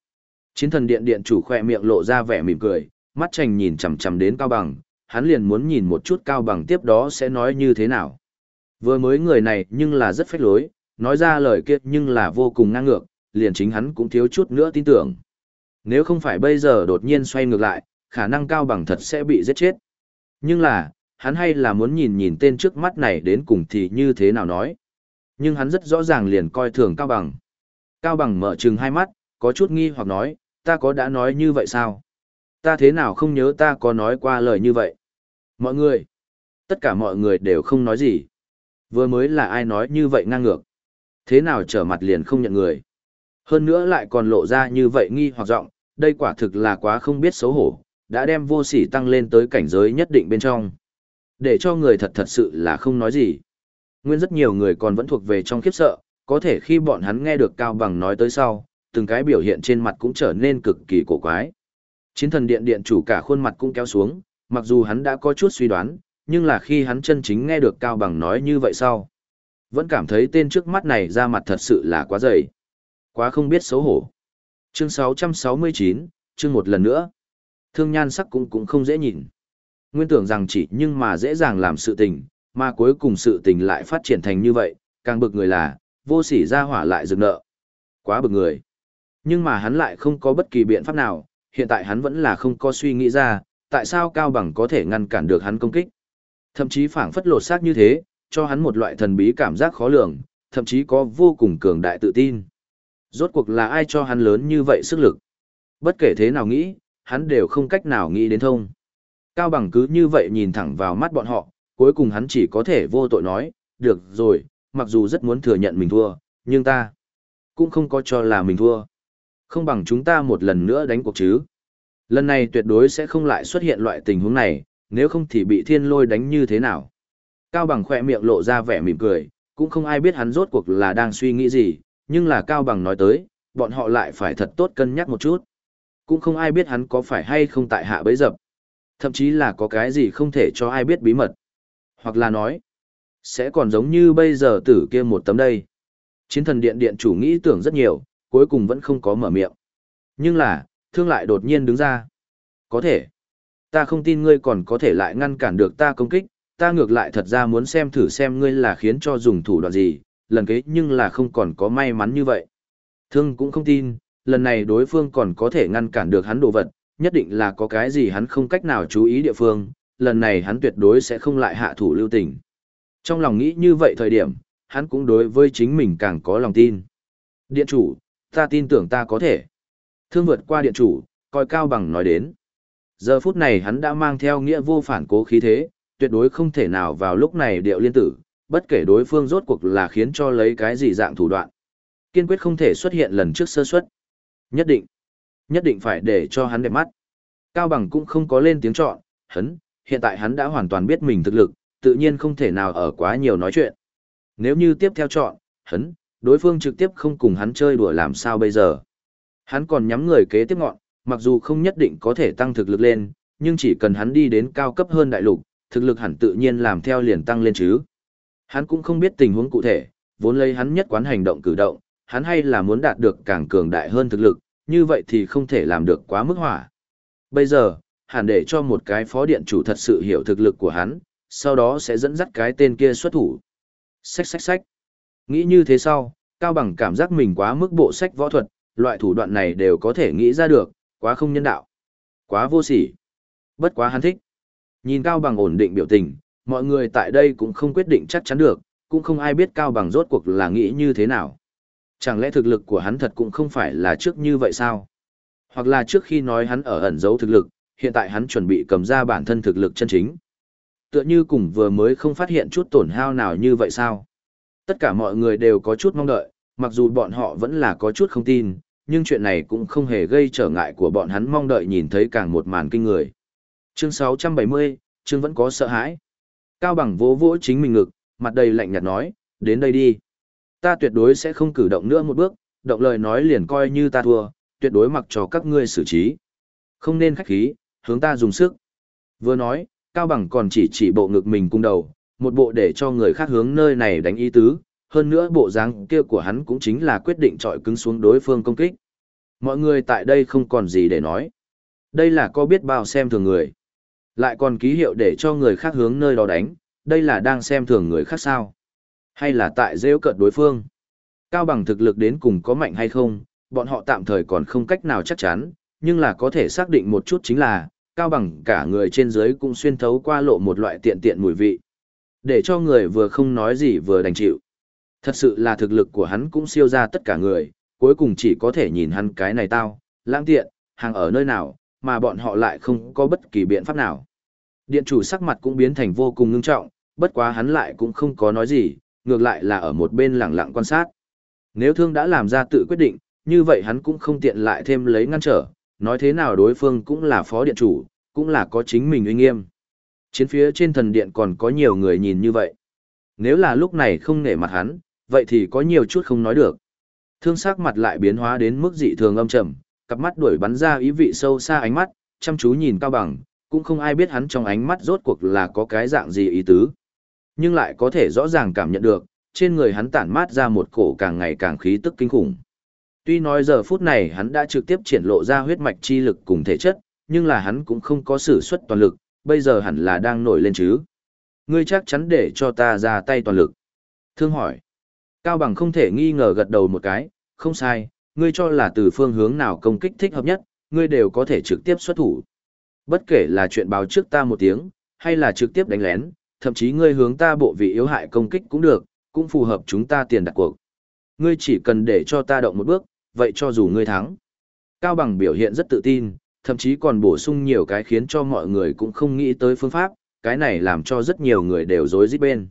Chiến thần điện điện chủ khỏe miệng lộ ra vẻ mỉm cười, mắt chành nhìn chằm chằm đến Cao Bằng, hắn liền muốn nhìn một chút Cao Bằng tiếp đó sẽ nói như thế nào. Vừa mới người này nhưng là rất phách lối, nói ra lời kia nhưng là vô cùng ngang ngược, liền chính hắn cũng thiếu chút nữa tin tưởng. Nếu không phải bây giờ đột nhiên xoay ngược lại, khả năng Cao Bằng thật sẽ bị giết chết. Nhưng là, hắn hay là muốn nhìn nhìn tên trước mắt này đến cùng thì như thế nào nói. Nhưng hắn rất rõ ràng liền coi thường Cao Bằng. Cao Bằng mở trừng hai mắt, có chút nghi hoặc nói, ta có đã nói như vậy sao? Ta thế nào không nhớ ta có nói qua lời như vậy? Mọi người, tất cả mọi người đều không nói gì. Vừa mới là ai nói như vậy ngang ngược. Thế nào trở mặt liền không nhận người. Hơn nữa lại còn lộ ra như vậy nghi hoặc giọng, đây quả thực là quá không biết xấu hổ, đã đem vô sỉ tăng lên tới cảnh giới nhất định bên trong. Để cho người thật thật sự là không nói gì. Nguyên rất nhiều người còn vẫn thuộc về trong khiếp sợ, có thể khi bọn hắn nghe được Cao Bằng nói tới sau, từng cái biểu hiện trên mặt cũng trở nên cực kỳ cổ quái. Chiến thần điện điện chủ cả khuôn mặt cũng kéo xuống, mặc dù hắn đã có chút suy đoán, nhưng là khi hắn chân chính nghe được Cao Bằng nói như vậy sau. Vẫn cảm thấy tên trước mắt này ra mặt thật sự là quá dày. Quá không biết xấu hổ. Chương 669, chương một lần nữa. Thương nhan sắc cũng cũng không dễ nhìn. Nguyên tưởng rằng chỉ nhưng mà dễ dàng làm sự tình, mà cuối cùng sự tình lại phát triển thành như vậy, càng bực người là, vô sỉ ra hỏa lại dừng nợ. Quá bực người. Nhưng mà hắn lại không có bất kỳ biện pháp nào, hiện tại hắn vẫn là không có suy nghĩ ra, tại sao Cao Bằng có thể ngăn cản được hắn công kích. Thậm chí phảng phất lột xác như thế, cho hắn một loại thần bí cảm giác khó lường, thậm chí có vô cùng cường đại tự tin. Rốt cuộc là ai cho hắn lớn như vậy sức lực? Bất kể thế nào nghĩ, hắn đều không cách nào nghĩ đến thông. Cao Bằng cứ như vậy nhìn thẳng vào mắt bọn họ, cuối cùng hắn chỉ có thể vô tội nói, được rồi, mặc dù rất muốn thừa nhận mình thua, nhưng ta cũng không có cho là mình thua. Không bằng chúng ta một lần nữa đánh cuộc chứ. Lần này tuyệt đối sẽ không lại xuất hiện loại tình huống này, nếu không thì bị thiên lôi đánh như thế nào. Cao Bằng khỏe miệng lộ ra vẻ mỉm cười, cũng không ai biết hắn rốt cuộc là đang suy nghĩ gì, nhưng là Cao Bằng nói tới, bọn họ lại phải thật tốt cân nhắc một chút. Cũng không ai biết hắn có phải hay không tại hạ bấy dập. Thậm chí là có cái gì không thể cho ai biết bí mật. Hoặc là nói, sẽ còn giống như bây giờ tử kia một tấm đây. Chiến thần điện điện chủ nghĩ tưởng rất nhiều, cuối cùng vẫn không có mở miệng. Nhưng là, thương lại đột nhiên đứng ra. Có thể. Ta không tin ngươi còn có thể lại ngăn cản được ta công kích, ta ngược lại thật ra muốn xem thử xem ngươi là khiến cho dùng thủ đoạn gì, lần kế nhưng là không còn có may mắn như vậy. Thương cũng không tin, lần này đối phương còn có thể ngăn cản được hắn đồ vật, nhất định là có cái gì hắn không cách nào chú ý địa phương, lần này hắn tuyệt đối sẽ không lại hạ thủ lưu tình. Trong lòng nghĩ như vậy thời điểm, hắn cũng đối với chính mình càng có lòng tin. Điện chủ, ta tin tưởng ta có thể. Thương vượt qua điện chủ, coi cao bằng nói đến. Giờ phút này hắn đã mang theo nghĩa vô phản cố khí thế, tuyệt đối không thể nào vào lúc này điệu liên tử, bất kể đối phương rốt cuộc là khiến cho lấy cái gì dạng thủ đoạn. Kiên quyết không thể xuất hiện lần trước sơ suất. Nhất định, nhất định phải để cho hắn đẹp mắt. Cao bằng cũng không có lên tiếng chọn, hắn, hiện tại hắn đã hoàn toàn biết mình thực lực, tự nhiên không thể nào ở quá nhiều nói chuyện. Nếu như tiếp theo chọn, hắn, đối phương trực tiếp không cùng hắn chơi đùa làm sao bây giờ. Hắn còn nhắm người kế tiếp ngọn, mặc dù không nhất định có thể tăng thực lực lên, nhưng chỉ cần hắn đi đến cao cấp hơn đại lục, thực lực hẳn tự nhiên làm theo liền tăng lên chứ. Hắn cũng không biết tình huống cụ thể, vốn lấy hắn nhất quán hành động cử động, hắn hay là muốn đạt được càng cường đại hơn thực lực, như vậy thì không thể làm được quá mức hỏa. Bây giờ, hẳn để cho một cái phó điện chủ thật sự hiểu thực lực của hắn, sau đó sẽ dẫn dắt cái tên kia xuất thủ. Xách xách xách. Nghĩ như thế sau, Cao Bằng cảm giác mình quá mức bộ sách võ thuật, loại thủ đoạn này đều có thể nghĩ ra được, quá không nhân đạo, quá vô sỉ. Bất quá hắn thích. Nhìn Cao Bằng ổn định biểu tình, mọi người tại đây cũng không quyết định chắc chắn được, cũng không ai biết Cao Bằng rốt cuộc là nghĩ như thế nào. Chẳng lẽ thực lực của hắn thật cũng không phải là trước như vậy sao? Hoặc là trước khi nói hắn ở ẩn giấu thực lực, hiện tại hắn chuẩn bị cầm ra bản thân thực lực chân chính. Tựa như cùng vừa mới không phát hiện chút tổn hao nào như vậy sao? Tất cả mọi người đều có chút mong đợi, mặc dù bọn họ vẫn là có chút không tin, nhưng chuyện này cũng không hề gây trở ngại của bọn hắn mong đợi nhìn thấy càng một màn kinh người. Chương 670, chương vẫn có sợ hãi. Cao bằng vỗ vỗ chính mình ngực, mặt đầy lạnh nhạt nói, đến đây đi. Ta tuyệt đối sẽ không cử động nữa một bước, động lời nói liền coi như ta thua, tuyệt đối mặc cho các ngươi xử trí. Không nên khách khí, hướng ta dùng sức. Vừa nói, Cao Bằng còn chỉ chỉ bộ ngực mình cung đầu, một bộ để cho người khác hướng nơi này đánh ý tứ, hơn nữa bộ dáng kia của hắn cũng chính là quyết định trọi cứng xuống đối phương công kích. Mọi người tại đây không còn gì để nói. Đây là có biết bao xem thường người. Lại còn ký hiệu để cho người khác hướng nơi đó đánh, đây là đang xem thường người khác sao. Hay là tại rêu cận đối phương. Cao bằng thực lực đến cùng có mạnh hay không, bọn họ tạm thời còn không cách nào chắc chắn, nhưng là có thể xác định một chút chính là, cao bằng cả người trên dưới cũng xuyên thấu qua lộ một loại tiện tiện mùi vị. Để cho người vừa không nói gì vừa đành chịu. Thật sự là thực lực của hắn cũng siêu ra tất cả người, cuối cùng chỉ có thể nhìn hắn cái này tao, lãng tiện, hàng ở nơi nào, mà bọn họ lại không có bất kỳ biện pháp nào. Điện chủ sắc mặt cũng biến thành vô cùng ngưng trọng, bất quá hắn lại cũng không có nói gì, ngược lại là ở một bên lặng lặng quan sát. Nếu thương đã làm ra tự quyết định, như vậy hắn cũng không tiện lại thêm lấy ngăn trở, nói thế nào đối phương cũng là phó điện chủ, cũng là có chính mình uy nghiêm. Chiến phía trên thần điện còn có nhiều người nhìn như vậy. Nếu là lúc này không nể mặt hắn, vậy thì có nhiều chút không nói được. Thương sắc mặt lại biến hóa đến mức dị thường âm trầm, cặp mắt đuổi bắn ra ý vị sâu xa ánh mắt, chăm chú nhìn cao bằng, cũng không ai biết hắn trong ánh mắt rốt cuộc là có cái dạng gì ý tứ. Nhưng lại có thể rõ ràng cảm nhận được, trên người hắn tản mát ra một cổ càng ngày càng khí tức kinh khủng. Tuy nói giờ phút này hắn đã trực tiếp triển lộ ra huyết mạch chi lực cùng thể chất, nhưng là hắn cũng không có sử xuất toàn lực, bây giờ hẳn là đang nổi lên chứ. Ngươi chắc chắn để cho ta ra tay toàn lực. Thương hỏi. Cao bằng không thể nghi ngờ gật đầu một cái, không sai, ngươi cho là từ phương hướng nào công kích thích hợp nhất, ngươi đều có thể trực tiếp xuất thủ. Bất kể là chuyện báo trước ta một tiếng, hay là trực tiếp đánh lén, thậm chí ngươi hướng ta bộ vị yếu hại công kích cũng được, cũng phù hợp chúng ta tiền đặt cuộc. Ngươi chỉ cần để cho ta động một bước, vậy cho dù ngươi thắng. Cao Bằng biểu hiện rất tự tin, thậm chí còn bổ sung nhiều cái khiến cho mọi người cũng không nghĩ tới phương pháp, cái này làm cho rất nhiều người đều rối rít bên.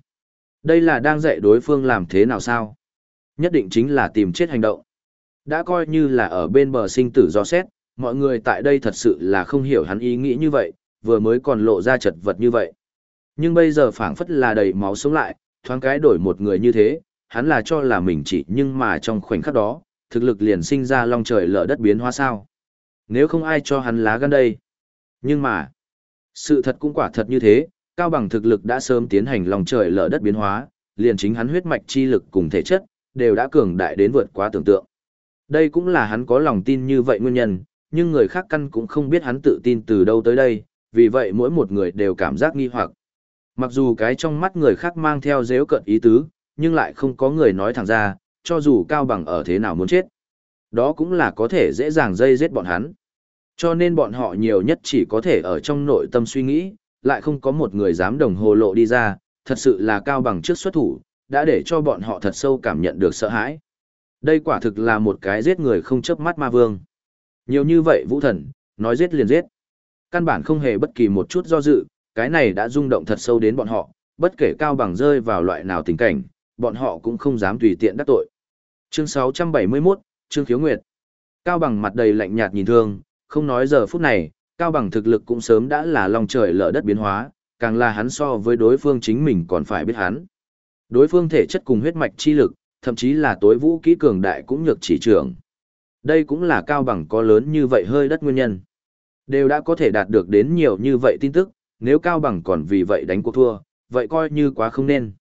Đây là đang dạy đối phương làm thế nào sao? Nhất định chính là tìm chết hành động. Đã coi như là ở bên bờ sinh tử do xét, mọi người tại đây thật sự là không hiểu hắn ý nghĩ như vậy, vừa mới còn lộ ra chật vật như vậy. Nhưng bây giờ phảng phất là đầy máu sống lại, thoáng cái đổi một người như thế, hắn là cho là mình chỉ nhưng mà trong khoảnh khắc đó, thực lực liền sinh ra long trời lở đất biến hóa sao. Nếu không ai cho hắn lá gan đây. Nhưng mà, sự thật cũng quả thật như thế, cao bằng thực lực đã sớm tiến hành long trời lở đất biến hóa, liền chính hắn huyết mạch chi lực cùng thể chất, đều đã cường đại đến vượt quá tưởng tượng. Đây cũng là hắn có lòng tin như vậy nguyên nhân, nhưng người khác căn cũng không biết hắn tự tin từ đâu tới đây, vì vậy mỗi một người đều cảm giác nghi hoặc. Mặc dù cái trong mắt người khác mang theo dễu cận ý tứ, nhưng lại không có người nói thẳng ra, cho dù cao bằng ở thế nào muốn chết. Đó cũng là có thể dễ dàng dây giết bọn hắn. Cho nên bọn họ nhiều nhất chỉ có thể ở trong nội tâm suy nghĩ, lại không có một người dám đồng hồ lộ đi ra, thật sự là cao bằng trước xuất thủ, đã để cho bọn họ thật sâu cảm nhận được sợ hãi. Đây quả thực là một cái giết người không chớp mắt ma vương. Nhiều như vậy vũ thần, nói giết liền giết. Căn bản không hề bất kỳ một chút do dự, cái này đã rung động thật sâu đến bọn họ, bất kể cao bằng rơi vào loại nào tình cảnh, bọn họ cũng không dám tùy tiện đắc tội. Chương 671, Trương Khiếu Nguyệt. Cao bằng mặt đầy lạnh nhạt nhìn thương, không nói giờ phút này, cao bằng thực lực cũng sớm đã là lòng trời lở đất biến hóa, càng là hắn so với đối phương chính mình còn phải biết hắn. Đối phương thể chất cùng huyết mạch chi lực, thậm chí là tối vũ kỹ cường đại cũng nhược chỉ trưởng. Đây cũng là cao bằng có lớn như vậy hơi đất nguyên nhân. Đều đã có thể đạt được đến nhiều như vậy tin tức, nếu cao bằng còn vì vậy đánh cuộc thua, vậy coi như quá không nên.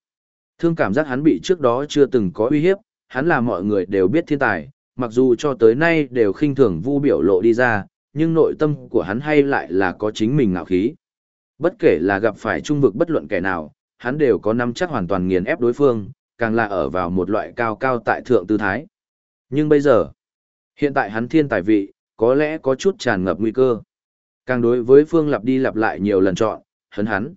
Thương cảm giác hắn bị trước đó chưa từng có uy hiếp, hắn là mọi người đều biết thiên tài, mặc dù cho tới nay đều khinh thường vu biểu lộ đi ra, nhưng nội tâm của hắn hay lại là có chính mình ngạo khí. Bất kể là gặp phải trung vực bất luận kẻ nào, hắn đều có nắm chắc hoàn toàn nghiền ép đối phương, càng là ở vào một loại cao cao tại thượng tư thái. Nhưng bây giờ, hiện tại hắn thiên tài vị, có lẽ có chút tràn ngập nguy cơ. Càng đối với phương lặp đi lặp lại nhiều lần chọn, hấn hắn.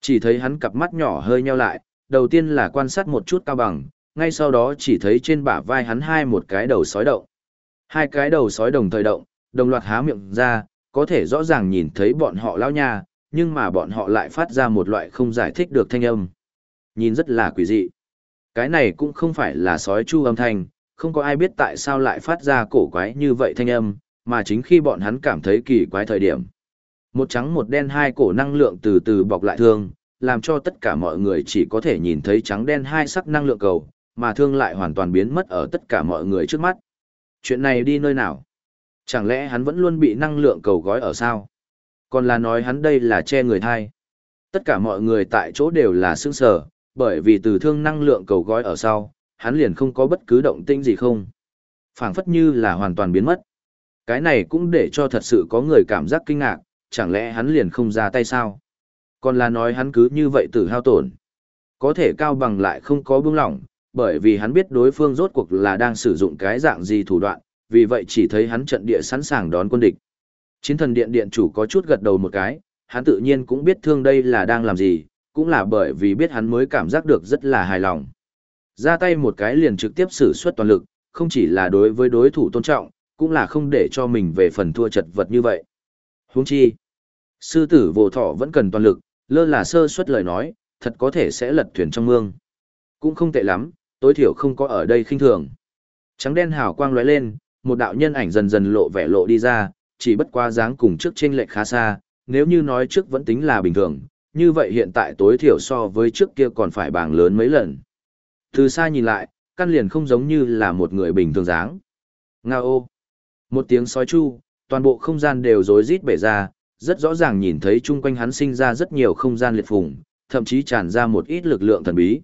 Chỉ thấy hắn cặp mắt nhỏ hơi nheo lại, đầu tiên là quan sát một chút cao bằng, ngay sau đó chỉ thấy trên bả vai hắn hai một cái đầu sói động. Hai cái đầu sói đồng thời động, đồng loạt há miệng ra, có thể rõ ràng nhìn thấy bọn họ lao nha, nhưng mà bọn họ lại phát ra một loại không giải thích được thanh âm. Nhìn rất là quỷ dị. Cái này cũng không phải là sói chu âm thanh, không có ai biết tại sao lại phát ra cổ quái như vậy thanh âm, mà chính khi bọn hắn cảm thấy kỳ quái thời điểm. Một trắng một đen hai cổ năng lượng từ từ bọc lại thương, làm cho tất cả mọi người chỉ có thể nhìn thấy trắng đen hai sắc năng lượng cầu, mà thương lại hoàn toàn biến mất ở tất cả mọi người trước mắt. Chuyện này đi nơi nào? Chẳng lẽ hắn vẫn luôn bị năng lượng cầu gói ở sao? Còn là nói hắn đây là che người thai. Tất cả mọi người tại chỗ đều là sững sờ, bởi vì từ thương năng lượng cầu gói ở sau, hắn liền không có bất cứ động tĩnh gì không. phảng phất như là hoàn toàn biến mất. Cái này cũng để cho thật sự có người cảm giác kinh ngạc, chẳng lẽ hắn liền không ra tay sao? Còn là nói hắn cứ như vậy tự hao tổn. Có thể cao bằng lại không có buông lỏng, bởi vì hắn biết đối phương rốt cuộc là đang sử dụng cái dạng gì thủ đoạn, vì vậy chỉ thấy hắn trận địa sẵn sàng đón quân địch. Chiến thần điện điện chủ có chút gật đầu một cái, hắn tự nhiên cũng biết thương đây là đang làm gì, cũng là bởi vì biết hắn mới cảm giác được rất là hài lòng. Ra tay một cái liền trực tiếp sử xuất toàn lực, không chỉ là đối với đối thủ tôn trọng, cũng là không để cho mình về phần thua chật vật như vậy. Huống chi, sư tử vô thọ vẫn cần toàn lực, lơ là sơ suất lời nói, thật có thể sẽ lật thuyền trong mương. Cũng không tệ lắm, tối thiểu không có ở đây khinh thường. Trắng đen hào quang lóe lên, một đạo nhân ảnh dần dần lộ vẻ lộ đi ra, chỉ bất quá dáng cùng trước trên lệch khá xa, nếu như nói trước vẫn tính là bình thường, như vậy hiện tại tối thiểu so với trước kia còn phải bảng lớn mấy lần. Từ xa nhìn lại, căn liền không giống như là một người bình thường dáng. Nga ô! Một tiếng sói chu, toàn bộ không gian đều rối rít bể ra, rất rõ ràng nhìn thấy chung quanh hắn sinh ra rất nhiều không gian liệt phùng, thậm chí tràn ra một ít lực lượng thần bí.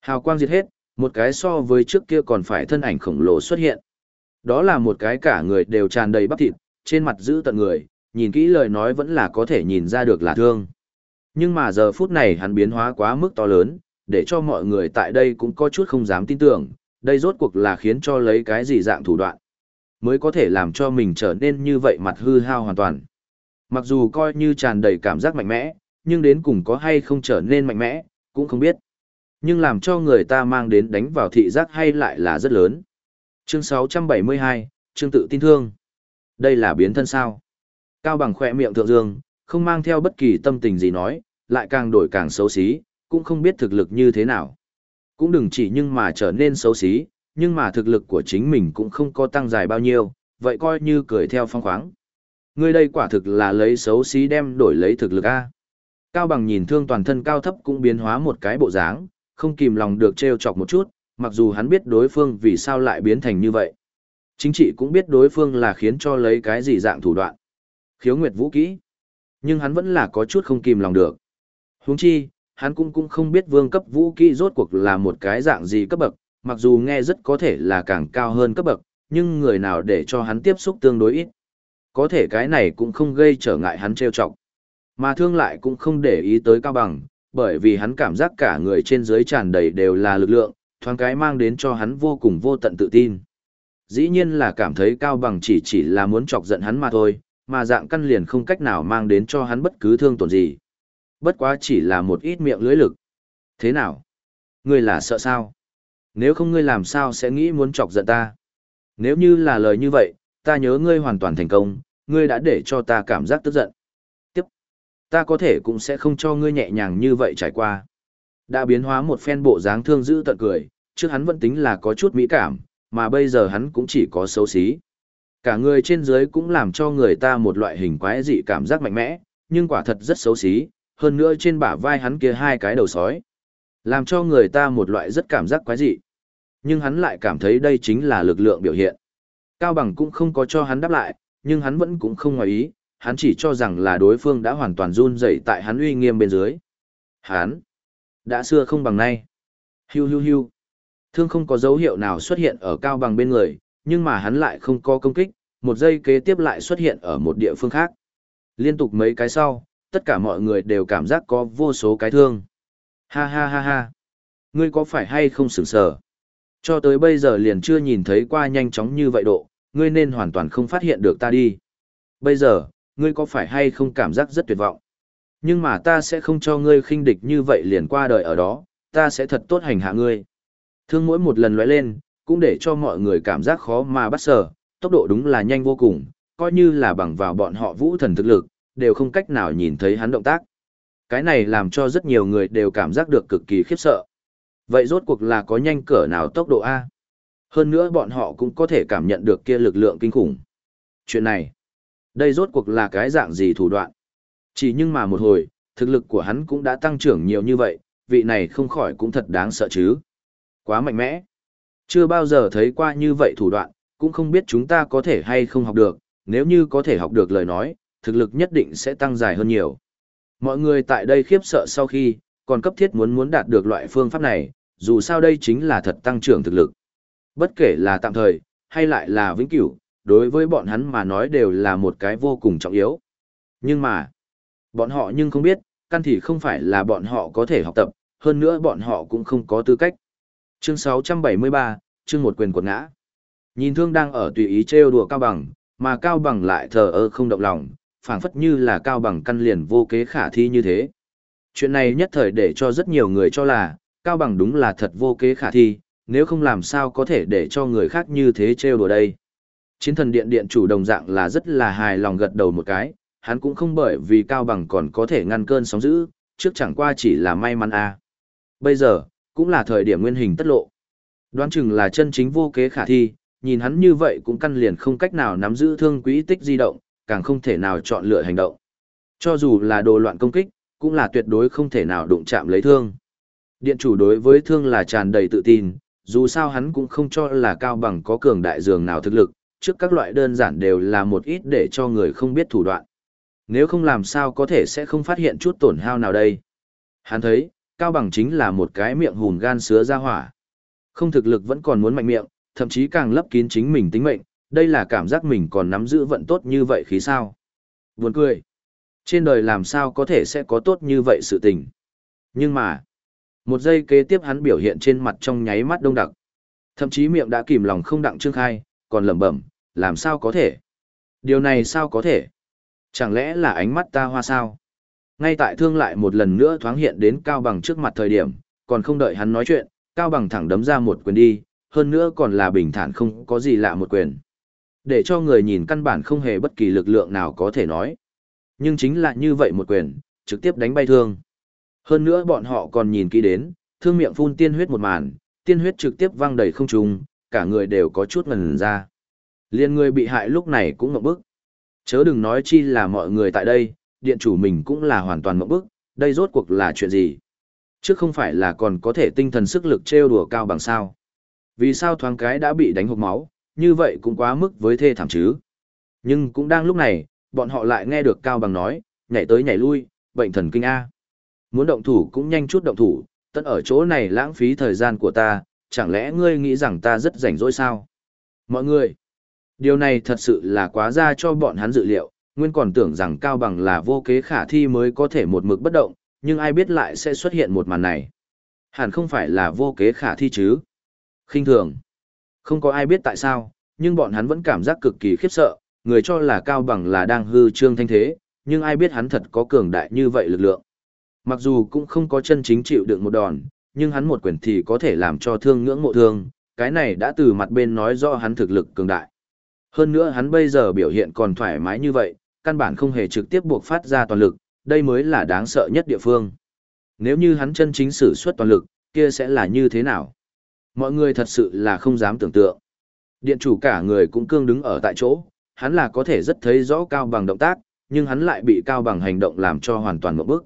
Hào quang diệt hết, một cái so với trước kia còn phải thân ảnh khổng lồ xuất hiện. Đó là một cái cả người đều tràn đầy bắp thịt, trên mặt giữ tận người, nhìn kỹ lời nói vẫn là có thể nhìn ra được là thương. Nhưng mà giờ phút này hắn biến hóa quá mức to lớn, để cho mọi người tại đây cũng có chút không dám tin tưởng, đây rốt cuộc là khiến cho lấy cái gì dạng thủ đoạn, mới có thể làm cho mình trở nên như vậy mặt hư hao hoàn toàn. Mặc dù coi như tràn đầy cảm giác mạnh mẽ, nhưng đến cùng có hay không trở nên mạnh mẽ, cũng không biết. Nhưng làm cho người ta mang đến đánh vào thị giác hay lại là rất lớn. Chương 672, chương tự tin thương. Đây là biến thân sao? Cao bằng khỏe miệng thượng dương, không mang theo bất kỳ tâm tình gì nói, lại càng đổi càng xấu xí, cũng không biết thực lực như thế nào. Cũng đừng chỉ nhưng mà trở nên xấu xí, nhưng mà thực lực của chính mình cũng không có tăng dài bao nhiêu, vậy coi như cười theo phong khoáng. Ngươi đây quả thực là lấy xấu xí đem đổi lấy thực lực A. Cao bằng nhìn thương toàn thân cao thấp cũng biến hóa một cái bộ dáng, không kìm lòng được trêu chọc một chút, mặc dù hắn biết đối phương vì sao lại biến thành như vậy. Chính trị cũng biết đối phương là khiến cho lấy cái gì dạng thủ đoạn. Khiếu nguyệt vũ kỹ. Nhưng hắn vẫn là có chút không kìm lòng được. huống chi, hắn cũng cũng không biết vương cấp vũ kỹ rốt cuộc là một cái dạng gì cấp bậc, mặc dù nghe rất có thể là càng cao hơn cấp bậc, nhưng người nào để cho hắn tiếp xúc tương đối ít. Có thể cái này cũng không gây trở ngại hắn trêu chọc. Mà thương lại cũng không để ý tới cao bằng, bởi vì hắn cảm giác cả người trên dưới tràn đầy đều là lực lượng, thoáng cái mang đến cho hắn vô cùng vô tận tự tin. Dĩ nhiên là cảm thấy cao bằng chỉ chỉ là muốn chọc giận hắn mà thôi, mà dạng căn liền không cách nào mang đến cho hắn bất cứ thương tổn gì. Bất quá chỉ là một ít miệng lưới lực. Thế nào? Ngươi là sợ sao? Nếu không ngươi làm sao sẽ nghĩ muốn chọc giận ta? Nếu như là lời như vậy, ta nhớ ngươi hoàn toàn thành công, ngươi đã để cho ta cảm giác tức giận. Ta có thể cũng sẽ không cho ngươi nhẹ nhàng như vậy trải qua. Đã biến hóa một phen bộ dáng thương dữ tận cười, trước hắn vẫn tính là có chút mỹ cảm, mà bây giờ hắn cũng chỉ có xấu xí. Cả người trên dưới cũng làm cho người ta một loại hình quái dị cảm giác mạnh mẽ, nhưng quả thật rất xấu xí, hơn nữa trên bả vai hắn kia hai cái đầu sói. Làm cho người ta một loại rất cảm giác quái dị. Nhưng hắn lại cảm thấy đây chính là lực lượng biểu hiện. Cao Bằng cũng không có cho hắn đáp lại, nhưng hắn vẫn cũng không ngoài ý, hắn chỉ cho rằng là đối phương đã hoàn toàn run rẩy tại hắn uy nghiêm bên dưới. Hắn đã xưa không bằng nay. Hiu hiu hiu. Thương không có dấu hiệu nào xuất hiện ở Cao Bằng bên người, nhưng mà hắn lại không có công kích, một giây kế tiếp lại xuất hiện ở một địa phương khác. Liên tục mấy cái sau, tất cả mọi người đều cảm giác có vô số cái thương. Ha ha ha ha. Ngươi có phải hay không sửng sở? Cho tới bây giờ liền chưa nhìn thấy qua nhanh chóng như vậy độ, ngươi nên hoàn toàn không phát hiện được ta đi. Bây giờ, ngươi có phải hay không cảm giác rất tuyệt vọng? Nhưng mà ta sẽ không cho ngươi khinh địch như vậy liền qua đời ở đó, ta sẽ thật tốt hành hạ ngươi. Thương mỗi một lần lóe lên, cũng để cho mọi người cảm giác khó mà bắt sở, tốc độ đúng là nhanh vô cùng, coi như là bằng vào bọn họ vũ thần thực lực, đều không cách nào nhìn thấy hắn động tác. Cái này làm cho rất nhiều người đều cảm giác được cực kỳ khiếp sợ. Vậy rốt cuộc là có nhanh cỡ nào tốc độ A? Hơn nữa bọn họ cũng có thể cảm nhận được kia lực lượng kinh khủng. Chuyện này, đây rốt cuộc là cái dạng gì thủ đoạn? Chỉ nhưng mà một hồi, thực lực của hắn cũng đã tăng trưởng nhiều như vậy, vị này không khỏi cũng thật đáng sợ chứ. Quá mạnh mẽ. Chưa bao giờ thấy qua như vậy thủ đoạn, cũng không biết chúng ta có thể hay không học được, nếu như có thể học được lời nói, thực lực nhất định sẽ tăng dài hơn nhiều. Mọi người tại đây khiếp sợ sau khi, còn cấp thiết muốn muốn đạt được loại phương pháp này, dù sao đây chính là thật tăng trưởng thực lực. Bất kể là tạm thời, hay lại là vĩnh cửu, đối với bọn hắn mà nói đều là một cái vô cùng trọng yếu. Nhưng mà, bọn họ nhưng không biết, căn thì không phải là bọn họ có thể học tập, hơn nữa bọn họ cũng không có tư cách. Chương 673, chương một quyền quật ngã. Nhìn thương đang ở tùy ý trêu đùa Cao Bằng, mà Cao Bằng lại thờ ơ không động lòng, phảng phất như là Cao Bằng căn liền vô kế khả thi như thế. Chuyện này nhất thời để cho rất nhiều người cho là, Cao Bằng đúng là thật vô kế khả thi, nếu không làm sao có thể để cho người khác như thế trêu đùa đây. Chiến thần điện điện chủ đồng dạng là rất là hài lòng gật đầu một cái, hắn cũng không bởi vì Cao Bằng còn có thể ngăn cơn sóng dữ, trước chẳng qua chỉ là may mắn a. Bây giờ, cũng là thời điểm nguyên hình tất lộ. Đoán chừng là chân chính vô kế khả thi, nhìn hắn như vậy cũng căn liền không cách nào nắm giữ thương quỹ tích di động, càng không thể nào chọn lựa hành động. Cho dù là đồ loạn công kích, cũng là tuyệt đối không thể nào đụng chạm lấy thương. Điện chủ đối với thương là tràn đầy tự tin, dù sao hắn cũng không cho là cao bằng có cường đại dường nào thực lực, trước các loại đơn giản đều là một ít để cho người không biết thủ đoạn. Nếu không làm sao có thể sẽ không phát hiện chút tổn hao nào đây. Hắn thấy, cao bằng chính là một cái miệng hùn gan sứa ra hỏa. Không thực lực vẫn còn muốn mạnh miệng, thậm chí càng lấp kín chính mình tính mệnh, đây là cảm giác mình còn nắm giữ vận tốt như vậy khí sao. Buồn cười. Trên đời làm sao có thể sẽ có tốt như vậy sự tình. Nhưng mà, một giây kế tiếp hắn biểu hiện trên mặt trong nháy mắt đông đặc. Thậm chí miệng đã kìm lòng không đặng trương khai, còn lẩm bẩm, làm sao có thể? Điều này sao có thể? Chẳng lẽ là ánh mắt ta hoa sao? Ngay tại thương lại một lần nữa thoáng hiện đến Cao Bằng trước mặt thời điểm, còn không đợi hắn nói chuyện, Cao Bằng thẳng đấm ra một quyền đi, hơn nữa còn là bình thản không có gì lạ một quyền. Để cho người nhìn căn bản không hề bất kỳ lực lượng nào có thể nói. Nhưng chính là như vậy một quyền, trực tiếp đánh bay thương. Hơn nữa bọn họ còn nhìn kỹ đến, thương miệng phun tiên huyết một màn, tiên huyết trực tiếp văng đầy không trung, cả người đều có chút ngần ra. Liên người bị hại lúc này cũng ngậm bức. Chớ đừng nói chi là mọi người tại đây, điện chủ mình cũng là hoàn toàn ngậm bức, đây rốt cuộc là chuyện gì? Chứ không phải là còn có thể tinh thần sức lực trêu đùa cao bằng sao? Vì sao thoáng cái đã bị đánh hộp máu, như vậy cũng quá mức với thê thảm chứ? Nhưng cũng đang lúc này, bọn họ lại nghe được cao bằng nói, nhảy tới nhảy lui, bệnh thần kinh A. Muốn động thủ cũng nhanh chút động thủ, tất ở chỗ này lãng phí thời gian của ta, chẳng lẽ ngươi nghĩ rằng ta rất rảnh rỗi sao? Mọi người, điều này thật sự là quá ra cho bọn hắn dự liệu, nguyên còn tưởng rằng Cao Bằng là vô kế khả thi mới có thể một mực bất động, nhưng ai biết lại sẽ xuất hiện một màn này. Hẳn không phải là vô kế khả thi chứ. khinh thường. Không có ai biết tại sao, nhưng bọn hắn vẫn cảm giác cực kỳ khiếp sợ, người cho là Cao Bằng là đang hư trương thanh thế, nhưng ai biết hắn thật có cường đại như vậy lực lượng. Mặc dù cũng không có chân chính chịu được một đòn, nhưng hắn một quyền thì có thể làm cho thương ngưỡng mộ thương, cái này đã từ mặt bên nói rõ hắn thực lực cường đại. Hơn nữa hắn bây giờ biểu hiện còn thoải mái như vậy, căn bản không hề trực tiếp buộc phát ra toàn lực, đây mới là đáng sợ nhất địa phương. Nếu như hắn chân chính sử xuất toàn lực, kia sẽ là như thế nào? Mọi người thật sự là không dám tưởng tượng. Điện chủ cả người cũng cương đứng ở tại chỗ, hắn là có thể rất thấy rõ cao bằng động tác, nhưng hắn lại bị cao bằng hành động làm cho hoàn toàn một bước.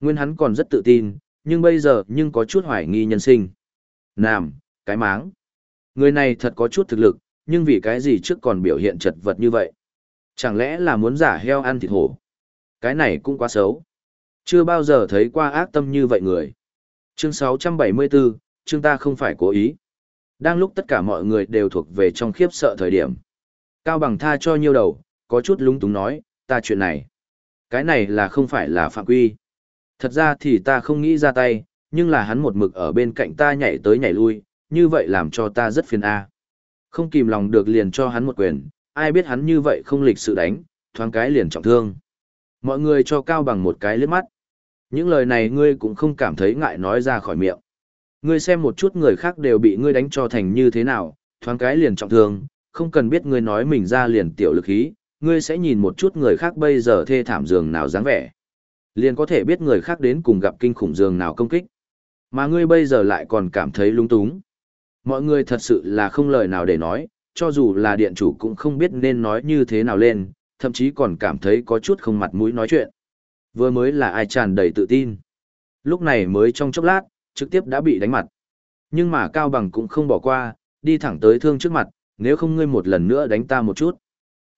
Nguyên hắn còn rất tự tin, nhưng bây giờ nhưng có chút hoài nghi nhân sinh. Nam, cái máng. Người này thật có chút thực lực, nhưng vì cái gì trước còn biểu hiện chật vật như vậy? Chẳng lẽ là muốn giả heo ăn thịt hổ? Cái này cũng quá xấu. Chưa bao giờ thấy qua ác tâm như vậy người. Chương 674, chương ta không phải cố ý. Đang lúc tất cả mọi người đều thuộc về trong khiếp sợ thời điểm. Cao bằng tha cho nhiêu đầu, có chút lúng túng nói, ta chuyện này. Cái này là không phải là phạm quy. Thật ra thì ta không nghĩ ra tay, nhưng là hắn một mực ở bên cạnh ta nhảy tới nhảy lui, như vậy làm cho ta rất phiền a. Không kìm lòng được liền cho hắn một quyền, ai biết hắn như vậy không lịch sự đánh, thoáng cái liền trọng thương. Mọi người cho cao bằng một cái liếc mắt. Những lời này ngươi cũng không cảm thấy ngại nói ra khỏi miệng. Ngươi xem một chút người khác đều bị ngươi đánh cho thành như thế nào, thoáng cái liền trọng thương, không cần biết ngươi nói mình ra liền tiểu lực khí, ngươi sẽ nhìn một chút người khác bây giờ thê thảm giường nào dáng vẻ. Liền có thể biết người khác đến cùng gặp kinh khủng giường nào công kích. Mà ngươi bây giờ lại còn cảm thấy lung túng. Mọi người thật sự là không lời nào để nói, cho dù là điện chủ cũng không biết nên nói như thế nào lên, thậm chí còn cảm thấy có chút không mặt mũi nói chuyện. Vừa mới là ai tràn đầy tự tin. Lúc này mới trong chốc lát, trực tiếp đã bị đánh mặt. Nhưng mà Cao Bằng cũng không bỏ qua, đi thẳng tới thương trước mặt, nếu không ngươi một lần nữa đánh ta một chút.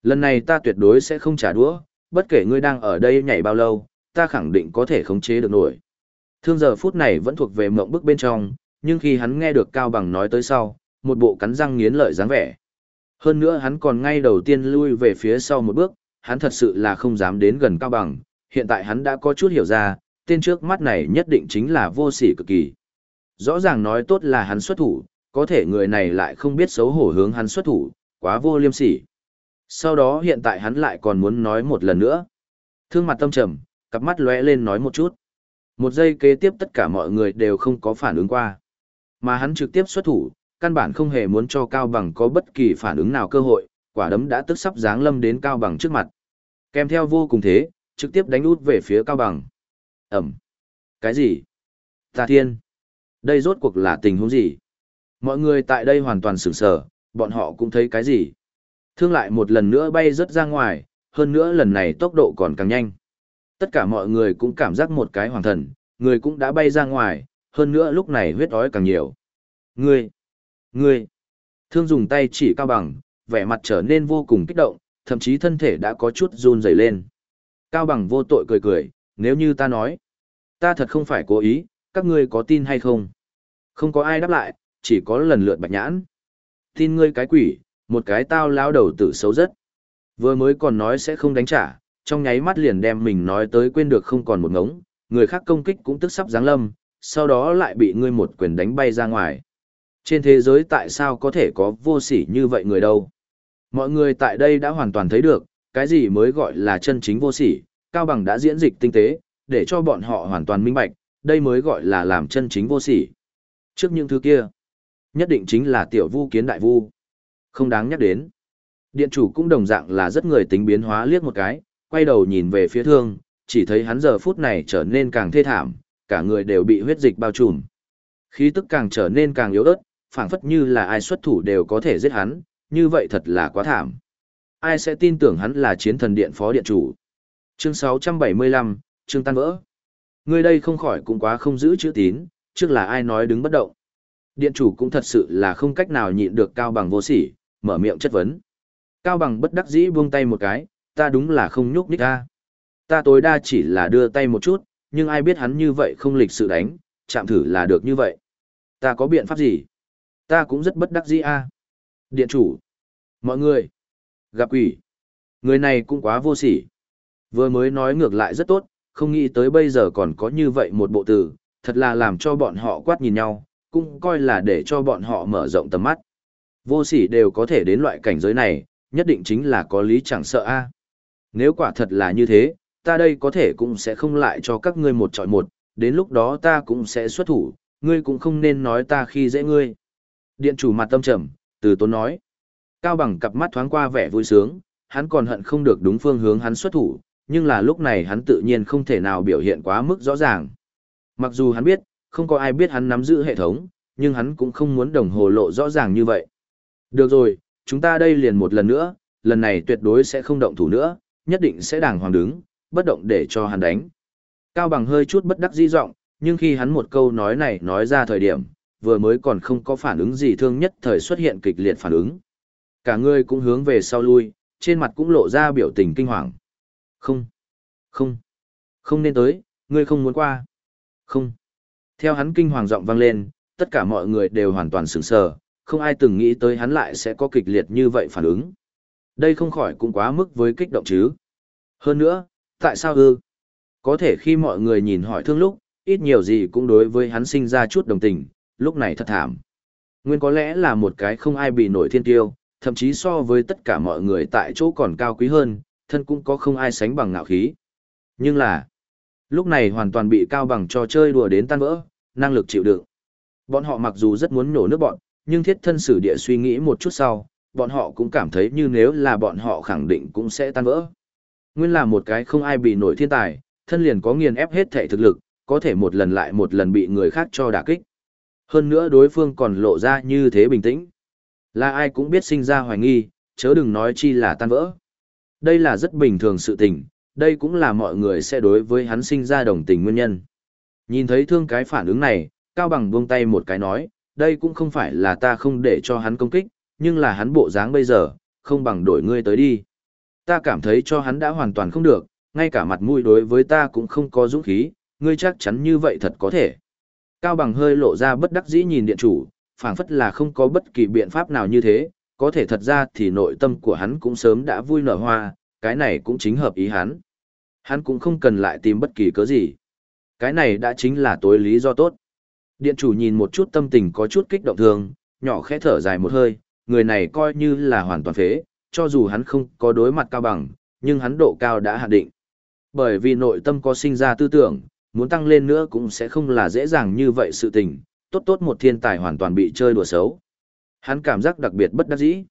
Lần này ta tuyệt đối sẽ không trả đũa, bất kể ngươi đang ở đây nhảy bao lâu, ta khẳng định có thể khống chế được nổi. Thương giờ phút này vẫn thuộc về mộng bức bên trong, nhưng khi hắn nghe được Cao Bằng nói tới sau, một bộ cắn răng nghiến lợi dáng vẻ. Hơn nữa hắn còn ngay đầu tiên lui về phía sau một bước, hắn thật sự là không dám đến gần Cao Bằng, hiện tại hắn đã có chút hiểu ra, tên trước mắt này nhất định chính là vô sỉ cực kỳ. Rõ ràng nói tốt là hắn xuất thủ, có thể người này lại không biết xấu hổ hướng hắn xuất thủ, quá vô liêm sỉ. Sau đó hiện tại hắn lại còn muốn nói một lần nữa. Thương mặt tâm trầm, cặp mắt lóe lên nói một chút. Một giây kế tiếp tất cả mọi người đều không có phản ứng qua. Mà hắn trực tiếp xuất thủ, căn bản không hề muốn cho Cao Bằng có bất kỳ phản ứng nào cơ hội, quả đấm đã tức sắp giáng lâm đến Cao Bằng trước mặt. Kèm theo vô cùng thế, trực tiếp đánh út về phía Cao Bằng. Ẩm. Cái gì? Tà Thiên. Đây rốt cuộc là tình huống gì? Mọi người tại đây hoàn toàn sửng sở, bọn họ cũng thấy cái gì? Thương lại một lần nữa bay rớt ra ngoài, hơn nữa lần này tốc độ còn càng nhanh. Tất cả mọi người cũng cảm giác một cái hoàng thần, người cũng đã bay ra ngoài, hơn nữa lúc này huyết ói càng nhiều. Ngươi! Ngươi! Thương dùng tay chỉ cao bằng, vẻ mặt trở nên vô cùng kích động, thậm chí thân thể đã có chút run rẩy lên. Cao bằng vô tội cười cười, nếu như ta nói, ta thật không phải cố ý, các ngươi có tin hay không? Không có ai đáp lại, chỉ có lần lượt bạch nhãn. Tin ngươi cái quỷ, một cái tao lao đầu tử xấu rất. Vừa mới còn nói sẽ không đánh trả, trong nháy mắt liền đem mình nói tới quên được không còn một ngống, người khác công kích cũng tức sắp giáng lâm, sau đó lại bị ngươi một quyền đánh bay ra ngoài. Trên thế giới tại sao có thể có vô sỉ như vậy người đâu? Mọi người tại đây đã hoàn toàn thấy được, cái gì mới gọi là chân chính vô sỉ, Cao Bằng đã diễn dịch tinh tế, để cho bọn họ hoàn toàn minh bạch, đây mới gọi là làm chân chính vô sỉ. Trước những thứ kia, nhất định chính là tiểu vu kiến đại vu. Không đáng nhắc đến. Điện chủ cũng đồng dạng là rất người tính biến hóa liếc một cái, quay đầu nhìn về phía thương, chỉ thấy hắn giờ phút này trở nên càng thê thảm, cả người đều bị huyết dịch bao trùm. Khí tức càng trở nên càng yếu ớt, phảng phất như là ai xuất thủ đều có thể giết hắn, như vậy thật là quá thảm. Ai sẽ tin tưởng hắn là chiến thần điện phó điện chủ? Chương 675, chương tan vỡ. Người đây không khỏi cũng quá không giữ chữ tín, trước là ai nói đứng bất động. Điện chủ cũng thật sự là không cách nào nhịn được cao bằng vô sỉ, mở miệng chất vấn. Cao bằng bất đắc dĩ buông tay một cái, ta đúng là không nhúc nhích ta, Ta tối đa chỉ là đưa tay một chút, nhưng ai biết hắn như vậy không lịch sự đánh, chạm thử là được như vậy. Ta có biện pháp gì? Ta cũng rất bất đắc dĩ a. Điện chủ. Mọi người. Gặp quỷ. Người này cũng quá vô sỉ. Vừa mới nói ngược lại rất tốt, không nghĩ tới bây giờ còn có như vậy một bộ từ, thật là làm cho bọn họ quát nhìn nhau, cũng coi là để cho bọn họ mở rộng tầm mắt. Vô sỉ đều có thể đến loại cảnh giới này, nhất định chính là có lý chẳng sợ a. Nếu quả thật là như thế, ta đây có thể cũng sẽ không lại cho các ngươi một chọi một, đến lúc đó ta cũng sẽ xuất thủ, ngươi cũng không nên nói ta khi dễ ngươi. Điện chủ mặt tâm trầm, từ tốn nói. Cao bằng cặp mắt thoáng qua vẻ vui sướng, hắn còn hận không được đúng phương hướng hắn xuất thủ, nhưng là lúc này hắn tự nhiên không thể nào biểu hiện quá mức rõ ràng. Mặc dù hắn biết, không có ai biết hắn nắm giữ hệ thống, nhưng hắn cũng không muốn đồng hồ lộ rõ ràng như vậy. Được rồi, chúng ta đây liền một lần nữa, lần này tuyệt đối sẽ không động thủ nữa, nhất định sẽ đàng hoàng đứng, bất động để cho hắn đánh. Cao bằng hơi chút bất đắc dĩ giọng, nhưng khi hắn một câu nói này nói ra thời điểm, vừa mới còn không có phản ứng gì thương nhất thời xuất hiện kịch liệt phản ứng. Cả người cũng hướng về sau lui, trên mặt cũng lộ ra biểu tình kinh hoàng. Không, không, không nên tới, ngươi không muốn qua. Không. Theo hắn kinh hoàng giọng vang lên, tất cả mọi người đều hoàn toàn sửng sờ, không ai từng nghĩ tới hắn lại sẽ có kịch liệt như vậy phản ứng. Đây không khỏi cũng quá mức với kích động chứ. Hơn nữa, tại sao ư? Có thể khi mọi người nhìn hỏi thương lúc, ít nhiều gì cũng đối với hắn sinh ra chút đồng tình, lúc này thật thảm. Nguyên có lẽ là một cái không ai bị nổi thiên tiêu, thậm chí so với tất cả mọi người tại chỗ còn cao quý hơn, thân cũng có không ai sánh bằng ngạo khí. Nhưng là, lúc này hoàn toàn bị cao bằng cho chơi đùa đến tan vỡ, năng lực chịu đựng. Bọn họ mặc dù rất muốn nổ nước bọn, nhưng thiết thân sử địa suy nghĩ một chút sau, bọn họ cũng cảm thấy như nếu là bọn họ khẳng định cũng sẽ tan vỡ. Nguyên là một cái không ai bị nổi thiên tài, thân liền có nghiền ép hết thể thực lực, có thể một lần lại một lần bị người khác cho đả kích. Hơn nữa đối phương còn lộ ra như thế bình tĩnh. Là ai cũng biết sinh ra hoài nghi, chớ đừng nói chi là tan vỡ. Đây là rất bình thường sự tình, đây cũng là mọi người sẽ đối với hắn sinh ra đồng tình nguyên nhân. Nhìn thấy thương cái phản ứng này, Cao Bằng buông tay một cái nói, đây cũng không phải là ta không để cho hắn công kích, nhưng là hắn bộ dáng bây giờ, không bằng đổi ngươi tới đi. Ta cảm thấy cho hắn đã hoàn toàn không được, ngay cả mặt mũi đối với ta cũng không có dũng khí, ngươi chắc chắn như vậy thật có thể. Cao Bằng hơi lộ ra bất đắc dĩ nhìn điện chủ, phảng phất là không có bất kỳ biện pháp nào như thế, có thể thật ra thì nội tâm của hắn cũng sớm đã vui nở hoa, cái này cũng chính hợp ý hắn. Hắn cũng không cần lại tìm bất kỳ cớ gì. Cái này đã chính là tối lý do tốt. Điện chủ nhìn một chút tâm tình có chút kích động thường, nhỏ khẽ thở dài một hơi, người này coi như là hoàn toàn phế, cho dù hắn không có đối mặt cao bằng, nhưng hắn độ cao đã hạn định. Bởi vì nội tâm có sinh ra tư tưởng, muốn tăng lên nữa cũng sẽ không là dễ dàng như vậy sự tình, tốt tốt một thiên tài hoàn toàn bị chơi đùa xấu. Hắn cảm giác đặc biệt bất đắc dĩ,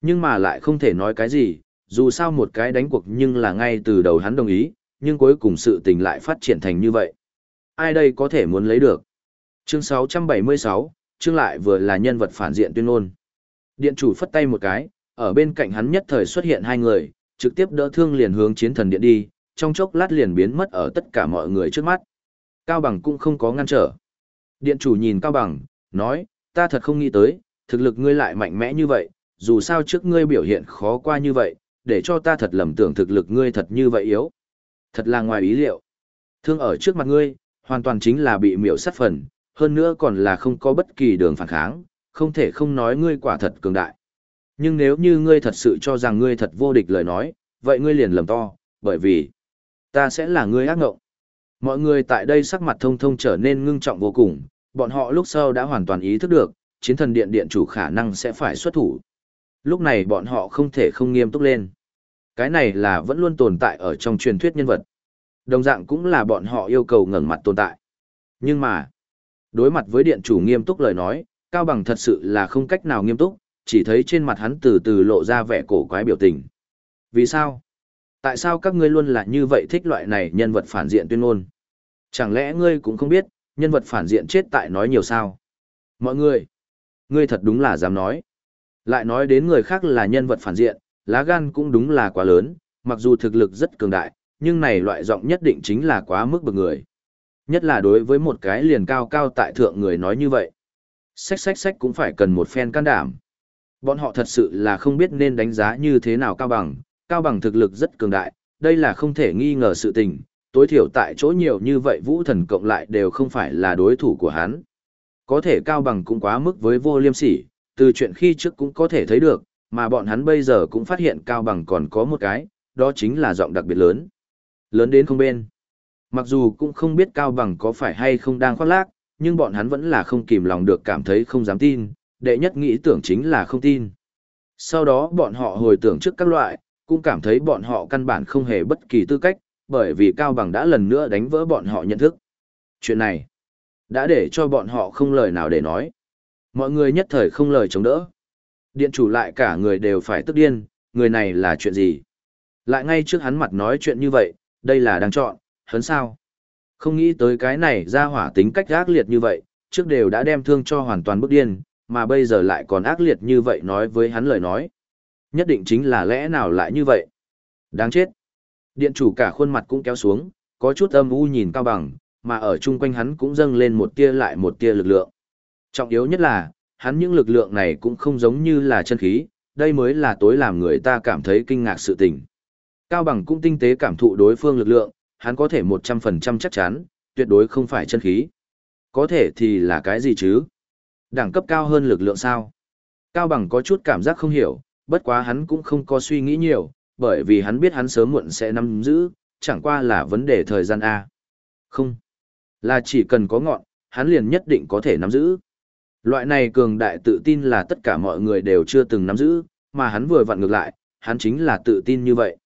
nhưng mà lại không thể nói cái gì, Dù sao một cái đánh cuộc nhưng là ngay từ đầu hắn đồng ý, nhưng cuối cùng sự tình lại phát triển thành như vậy. Ai đây có thể muốn lấy được? Chương 676, chương lại vừa là nhân vật phản diện tuyên ngôn. Điện chủ phất tay một cái, ở bên cạnh hắn nhất thời xuất hiện hai người, trực tiếp đỡ thương liền hướng chiến thần điện đi, trong chốc lát liền biến mất ở tất cả mọi người trước mắt. Cao Bằng cũng không có ngăn trở. Điện chủ nhìn Cao Bằng, nói, ta thật không nghĩ tới, thực lực ngươi lại mạnh mẽ như vậy, dù sao trước ngươi biểu hiện khó qua như vậy, để cho ta thật lầm tưởng thực lực ngươi thật như vậy yếu. Thật là ngoài ý liệu. Thương ở trước mặt ngươi, hoàn toàn chính là bị miểu sát phần, hơn nữa còn là không có bất kỳ đường phản kháng, không thể không nói ngươi quả thật cường đại. Nhưng nếu như ngươi thật sự cho rằng ngươi thật vô địch lời nói, vậy ngươi liền lầm to, bởi vì ta sẽ là ngươi ác ngộng. Mọi người tại đây sắc mặt thông thông trở nên ngưng trọng vô cùng, bọn họ lúc sau đã hoàn toàn ý thức được, chiến thần điện điện chủ khả năng sẽ phải xuất thủ. Lúc này bọn họ không thể không nghiêm túc lên. Cái này là vẫn luôn tồn tại ở trong truyền thuyết nhân vật. Đồng dạng cũng là bọn họ yêu cầu ngẩng mặt tồn tại. Nhưng mà, đối mặt với điện chủ nghiêm túc lời nói, Cao Bằng thật sự là không cách nào nghiêm túc, chỉ thấy trên mặt hắn từ từ lộ ra vẻ cổ quái biểu tình. Vì sao? Tại sao các ngươi luôn là như vậy thích loại này nhân vật phản diện tuyên ngôn? Chẳng lẽ ngươi cũng không biết, nhân vật phản diện chết tại nói nhiều sao? Mọi người, ngươi thật đúng là dám nói. Lại nói đến người khác là nhân vật phản diện, lá gan cũng đúng là quá lớn, mặc dù thực lực rất cường đại, nhưng này loại giọng nhất định chính là quá mức bực người. Nhất là đối với một cái liền cao cao tại thượng người nói như vậy. Sách sách sách cũng phải cần một phen can đảm. Bọn họ thật sự là không biết nên đánh giá như thế nào cao bằng, cao bằng thực lực rất cường đại, đây là không thể nghi ngờ sự tình, tối thiểu tại chỗ nhiều như vậy vũ thần cộng lại đều không phải là đối thủ của hắn. Có thể cao bằng cũng quá mức với vô liêm sỉ, từ chuyện khi trước cũng có thể thấy được, mà bọn hắn bây giờ cũng phát hiện cao bằng còn có một cái, đó chính là giọng đặc biệt lớn. Lớn đến không bên. Mặc dù cũng không biết cao bằng có phải hay không đang khoác lác, nhưng bọn hắn vẫn là không kìm lòng được cảm thấy không dám tin, đệ nhất nghĩ tưởng chính là không tin. Sau đó bọn họ hồi tưởng trước các loại, cũng cảm thấy bọn họ căn bản không hề bất kỳ tư cách, bởi vì Cao Bằng đã lần nữa đánh vỡ bọn họ nhận thức. Chuyện này, đã để cho bọn họ không lời nào để nói. Mọi người nhất thời không lời chống đỡ. Điện chủ lại cả người đều phải tức điên, người này là chuyện gì? Lại ngay trước hắn mặt nói chuyện như vậy, đây là đang chọn, hắn sao? Không nghĩ tới cái này ra hỏa tính cách ác liệt như vậy, trước đều đã đem thương cho hoàn toàn bức điên, mà bây giờ lại còn ác liệt như vậy nói với hắn lời nói. Nhất định chính là lẽ nào lại như vậy? Đáng chết. Điện chủ cả khuôn mặt cũng kéo xuống, có chút âm u nhìn cao bằng, mà ở chung quanh hắn cũng dâng lên một tia lại một tia lực lượng. Trọng yếu nhất là, hắn những lực lượng này cũng không giống như là chân khí, đây mới là tối làm người ta cảm thấy kinh ngạc sự tình. Cao bằng cũng tinh tế cảm thụ đối phương lực lượng, hắn có thể 100% chắc chắn, tuyệt đối không phải chân khí. Có thể thì là cái gì chứ? Đẳng cấp cao hơn lực lượng sao? Cao bằng có chút cảm giác không hiểu, bất quá hắn cũng không có suy nghĩ nhiều, bởi vì hắn biết hắn sớm muộn sẽ nắm giữ, chẳng qua là vấn đề thời gian A. Không. Là chỉ cần có ngọn, hắn liền nhất định có thể nắm giữ. Loại này cường đại tự tin là tất cả mọi người đều chưa từng nắm giữ, mà hắn vừa vặn ngược lại, hắn chính là tự tin như vậy.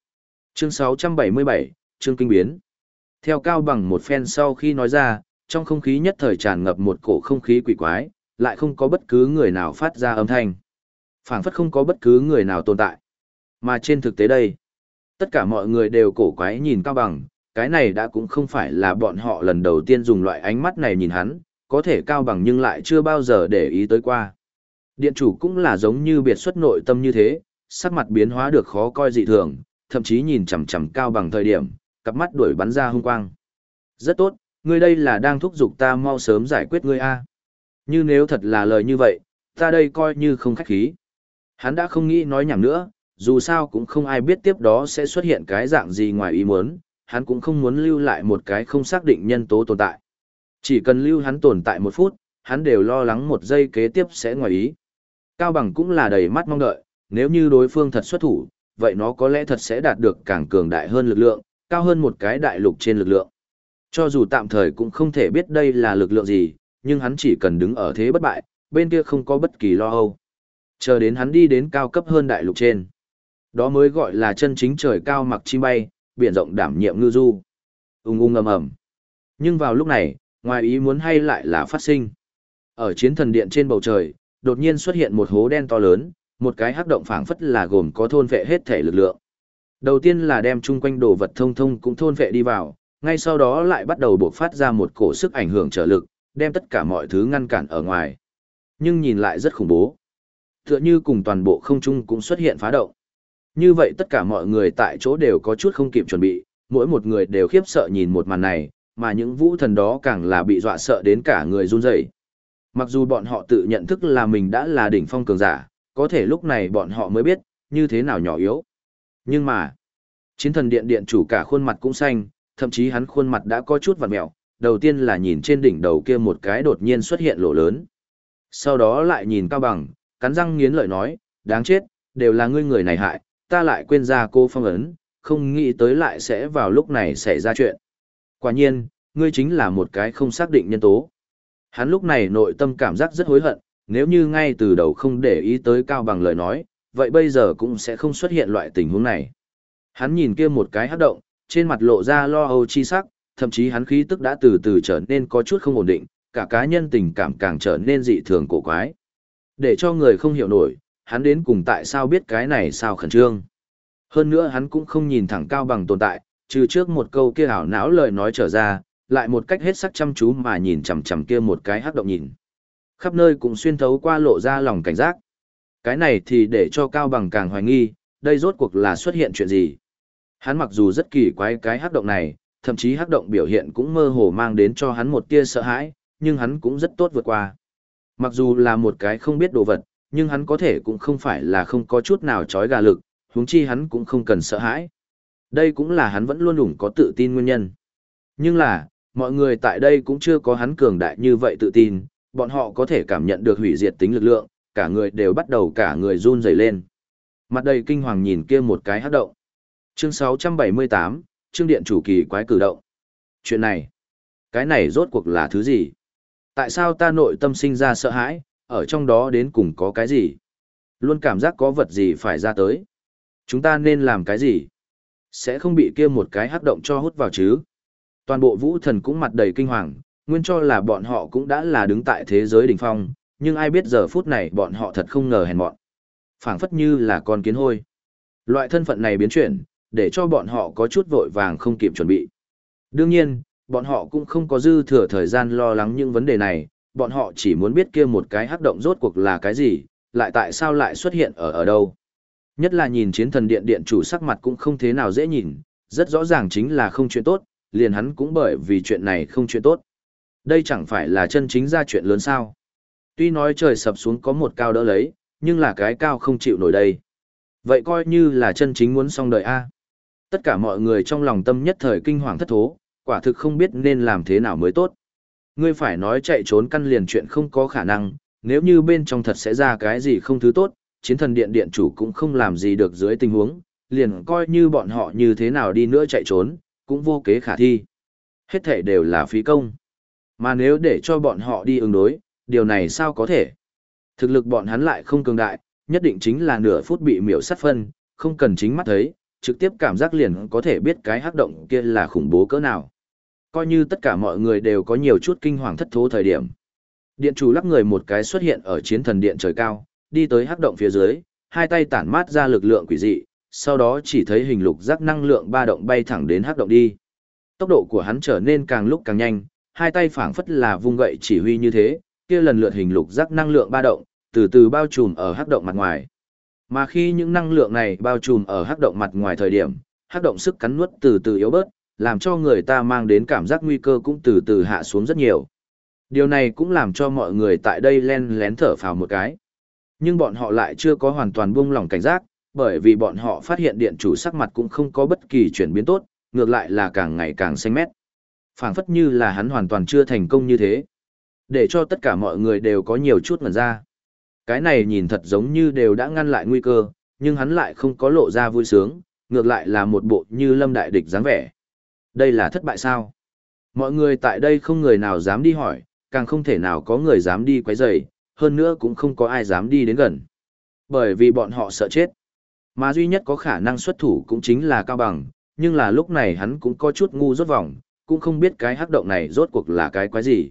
Chương 677, chương kinh biến. Theo cao bằng một phen sau khi nói ra, trong không khí nhất thời tràn ngập một cổ không khí quỷ quái, lại không có bất cứ người nào phát ra âm thanh. phảng phất không có bất cứ người nào tồn tại. Mà trên thực tế đây, tất cả mọi người đều cổ quái nhìn cao bằng, cái này đã cũng không phải là bọn họ lần đầu tiên dùng loại ánh mắt này nhìn hắn, có thể cao bằng nhưng lại chưa bao giờ để ý tới qua. Điện chủ cũng là giống như biệt xuất nội tâm như thế, sắc mặt biến hóa được khó coi dị thường, thậm chí nhìn chằm chằm cao bằng thời điểm, cặp mắt đuổi bắn ra hung quang. Rất tốt, ngươi đây là đang thúc giục ta mau sớm giải quyết ngươi a. Như nếu thật là lời như vậy, ta đây coi như không khách khí. Hắn đã không nghĩ nói nhảm nữa, dù sao cũng không ai biết tiếp đó sẽ xuất hiện cái dạng gì ngoài ý muốn, hắn cũng không muốn lưu lại một cái không xác định nhân tố tồn tại. Chỉ cần lưu hắn tồn tại một phút, hắn đều lo lắng một giây kế tiếp sẽ ngoài ý. Cao Bằng cũng là đầy mắt mong đợi, nếu như đối phương thật xuất thủ, vậy nó có lẽ thật sẽ đạt được càng cường đại hơn lực lượng, cao hơn một cái đại lục trên lực lượng. Cho dù tạm thời cũng không thể biết đây là lực lượng gì, nhưng hắn chỉ cần đứng ở thế bất bại, bên kia không có bất kỳ lo âu. Chờ đến hắn đi đến cao cấp hơn đại lục trên. Đó mới gọi là chân chính trời cao mặc chim bay, biển rộng đảm nhiệm ngư du. Ung ung ầm ầm. Nhưng vào lúc này, ngoài ý muốn hay lại là phát sinh. Ở chiến thần điện trên bầu trời, đột nhiên xuất hiện một hố đen to lớn, một cái hắc động phảng phất là gồm có thôn vệ hết thể lực lượng. Đầu tiên là đem chung quanh đồ vật thông thông cũng thôn vệ đi vào, ngay sau đó lại bắt đầu buộc phát ra một cổ sức ảnh hưởng trở lực, đem tất cả mọi thứ ngăn cản ở ngoài. Nhưng nhìn lại rất khủng bố. Tựa như cùng toàn bộ không trung cũng xuất hiện phá động. Như vậy tất cả mọi người tại chỗ đều có chút không kịp chuẩn bị, mỗi một người đều khiếp sợ nhìn một màn này, mà những vũ thần đó càng là bị dọa sợ đến cả người run rẩy. Mặc dù bọn họ tự nhận thức là mình đã là đỉnh phong cường giả, có thể lúc này bọn họ mới biết, như thế nào nhỏ yếu. Nhưng mà, chiến thần điện điện chủ cả khuôn mặt cũng xanh, thậm chí hắn khuôn mặt đã có chút vặn mẹo, đầu tiên là nhìn trên đỉnh đầu kia một cái đột nhiên xuất hiện lỗ lớn. Sau đó lại nhìn cao bằng, cắn răng nghiến lợi nói, đáng chết, đều là ngươi người này hại, ta lại quên ra cô phong ấn, không nghĩ tới lại sẽ vào lúc này xảy ra chuyện. Quả nhiên, ngươi chính là một cái không xác định nhân tố. Hắn lúc này nội tâm cảm giác rất hối hận, nếu như ngay từ đầu không để ý tới cao bằng lời nói, vậy bây giờ cũng sẽ không xuất hiện loại tình huống này. Hắn nhìn kia một cái hát động, trên mặt lộ ra lo âu chi sắc, thậm chí hắn khí tức đã từ từ trở nên có chút không ổn định, cả cá nhân tình cảm càng trở nên dị thường cổ quái. Để cho người không hiểu nổi, hắn đến cùng tại sao biết cái này sao khẩn trương. Hơn nữa hắn cũng không nhìn thẳng cao bằng tồn tại, trừ trước một câu kia ảo não lời nói trở ra, lại một cách hết sắc chăm chú mà nhìn chằm chằm kia một cái hắc động nhìn. Khắp nơi cũng xuyên thấu qua lộ ra lòng cảnh giác. Cái này thì để cho cao bằng càng hoài nghi, đây rốt cuộc là xuất hiện chuyện gì. Hắn mặc dù rất kỳ quái cái hắc động này, thậm chí hắc động biểu hiện cũng mơ hồ mang đến cho hắn một tia sợ hãi, nhưng hắn cũng rất tốt vượt qua. Mặc dù là một cái không biết đồ vật, nhưng hắn có thể cũng không phải là không có chút nào trói gà lực, huống chi hắn cũng không cần sợ hãi. Đây cũng là hắn vẫn luôn ủng có tự tin nguyên nhân. Nhưng là, mọi người tại đây cũng chưa có hắn cường đại như vậy tự tin, bọn họ có thể cảm nhận được hủy diệt tính lực lượng, cả người đều bắt đầu cả người run rẩy lên. Mặt đầy kinh hoàng nhìn kia một cái hắc động. Chương 678, chương điện chủ kỳ quái cử động. Chuyện này, cái này rốt cuộc là thứ gì? Tại sao ta nội tâm sinh ra sợ hãi, ở trong đó đến cùng có cái gì? Luôn cảm giác có vật gì phải ra tới. Chúng ta nên làm cái gì? Sẽ không bị kia một cái hắc động cho hút vào chứ? Toàn bộ vũ thần cũng mặt đầy kinh hoàng, nguyên cho là bọn họ cũng đã là đứng tại thế giới đỉnh phong, nhưng ai biết giờ phút này bọn họ thật không ngờ hèn mọn. phảng phất như là con kiến hôi. Loại thân phận này biến chuyển, để cho bọn họ có chút vội vàng không kịp chuẩn bị. Đương nhiên, bọn họ cũng không có dư thừa thời gian lo lắng những vấn đề này, bọn họ chỉ muốn biết kia một cái hắc động rốt cuộc là cái gì, lại tại sao lại xuất hiện ở ở đâu. Nhất là nhìn chiến thần điện điện chủ sắc mặt cũng không thế nào dễ nhìn, rất rõ ràng chính là không chuyện tốt, liền hắn cũng bởi vì chuyện này không chuyện tốt. Đây chẳng phải là chân chính ra chuyện lớn sao. Tuy nói trời sập xuống có một cao đỡ lấy, nhưng là cái cao không chịu nổi đây. Vậy coi như là chân chính muốn xong đời A. Tất cả mọi người trong lòng tâm nhất thời kinh hoàng thất thố, quả thực không biết nên làm thế nào mới tốt. Ngươi phải nói chạy trốn căn liền chuyện không có khả năng, nếu như bên trong thật sẽ ra cái gì không thứ tốt, chiến thần điện điện chủ cũng không làm gì được dưới tình huống, liền coi như bọn họ như thế nào đi nữa chạy trốn, cũng vô kế khả thi. Hết thể đều là phí công. Mà nếu để cho bọn họ đi ứng đối, điều này sao có thể? Thực lực bọn hắn lại không cường đại, nhất định chính là nửa phút bị miểu sát phân, không cần chính mắt thấy, trực tiếp cảm giác liền có thể biết cái hắc động kia là khủng bố cỡ nào. Coi như tất cả mọi người đều có nhiều chút kinh hoàng thất thố thời điểm. Điện chủ lắc người một cái xuất hiện ở chiến thần điện trời cao, đi tới hắc động phía dưới, hai tay tản mát ra lực lượng quỷ dị, sau đó chỉ thấy hình lục giác năng lượng ba động bay thẳng đến hắc động đi. Tốc độ của hắn trở nên càng lúc càng nhanh, hai tay phảng phất là vung gậy chỉ huy như thế, kia lần lượt hình lục giác năng lượng ba động, từ từ bao trùm ở hắc động mặt ngoài. Mà khi những năng lượng này bao trùm ở hắc động mặt ngoài thời điểm, hắc động sức cắn nuốt từ từ yếu bớt, làm cho người ta mang đến cảm giác nguy cơ cũng từ từ hạ xuống rất nhiều. Điều này cũng làm cho mọi người tại đây len lén thở phào một cái. Nhưng bọn họ lại chưa có hoàn toàn buông lỏng cảnh giác, bởi vì bọn họ phát hiện điện chủ sắc mặt cũng không có bất kỳ chuyển biến tốt, ngược lại là càng ngày càng xanh mét. phảng phất như là hắn hoàn toàn chưa thành công như thế. Để cho tất cả mọi người đều có nhiều chút ngần ra. Cái này nhìn thật giống như đều đã ngăn lại nguy cơ, nhưng hắn lại không có lộ ra vui sướng, ngược lại là một bộ như lâm đại địch dáng vẻ. Đây là thất bại sao? Mọi người tại đây không người nào dám đi hỏi, càng không thể nào có người dám đi quấy rầy, hơn nữa cũng không có ai dám đi đến gần. Bởi vì bọn họ sợ chết. Mà duy nhất có khả năng xuất thủ cũng chính là Cao Bằng, nhưng là lúc này hắn cũng có chút ngu rốt vòng, cũng không biết cái hắc động này rốt cuộc là cái quái gì.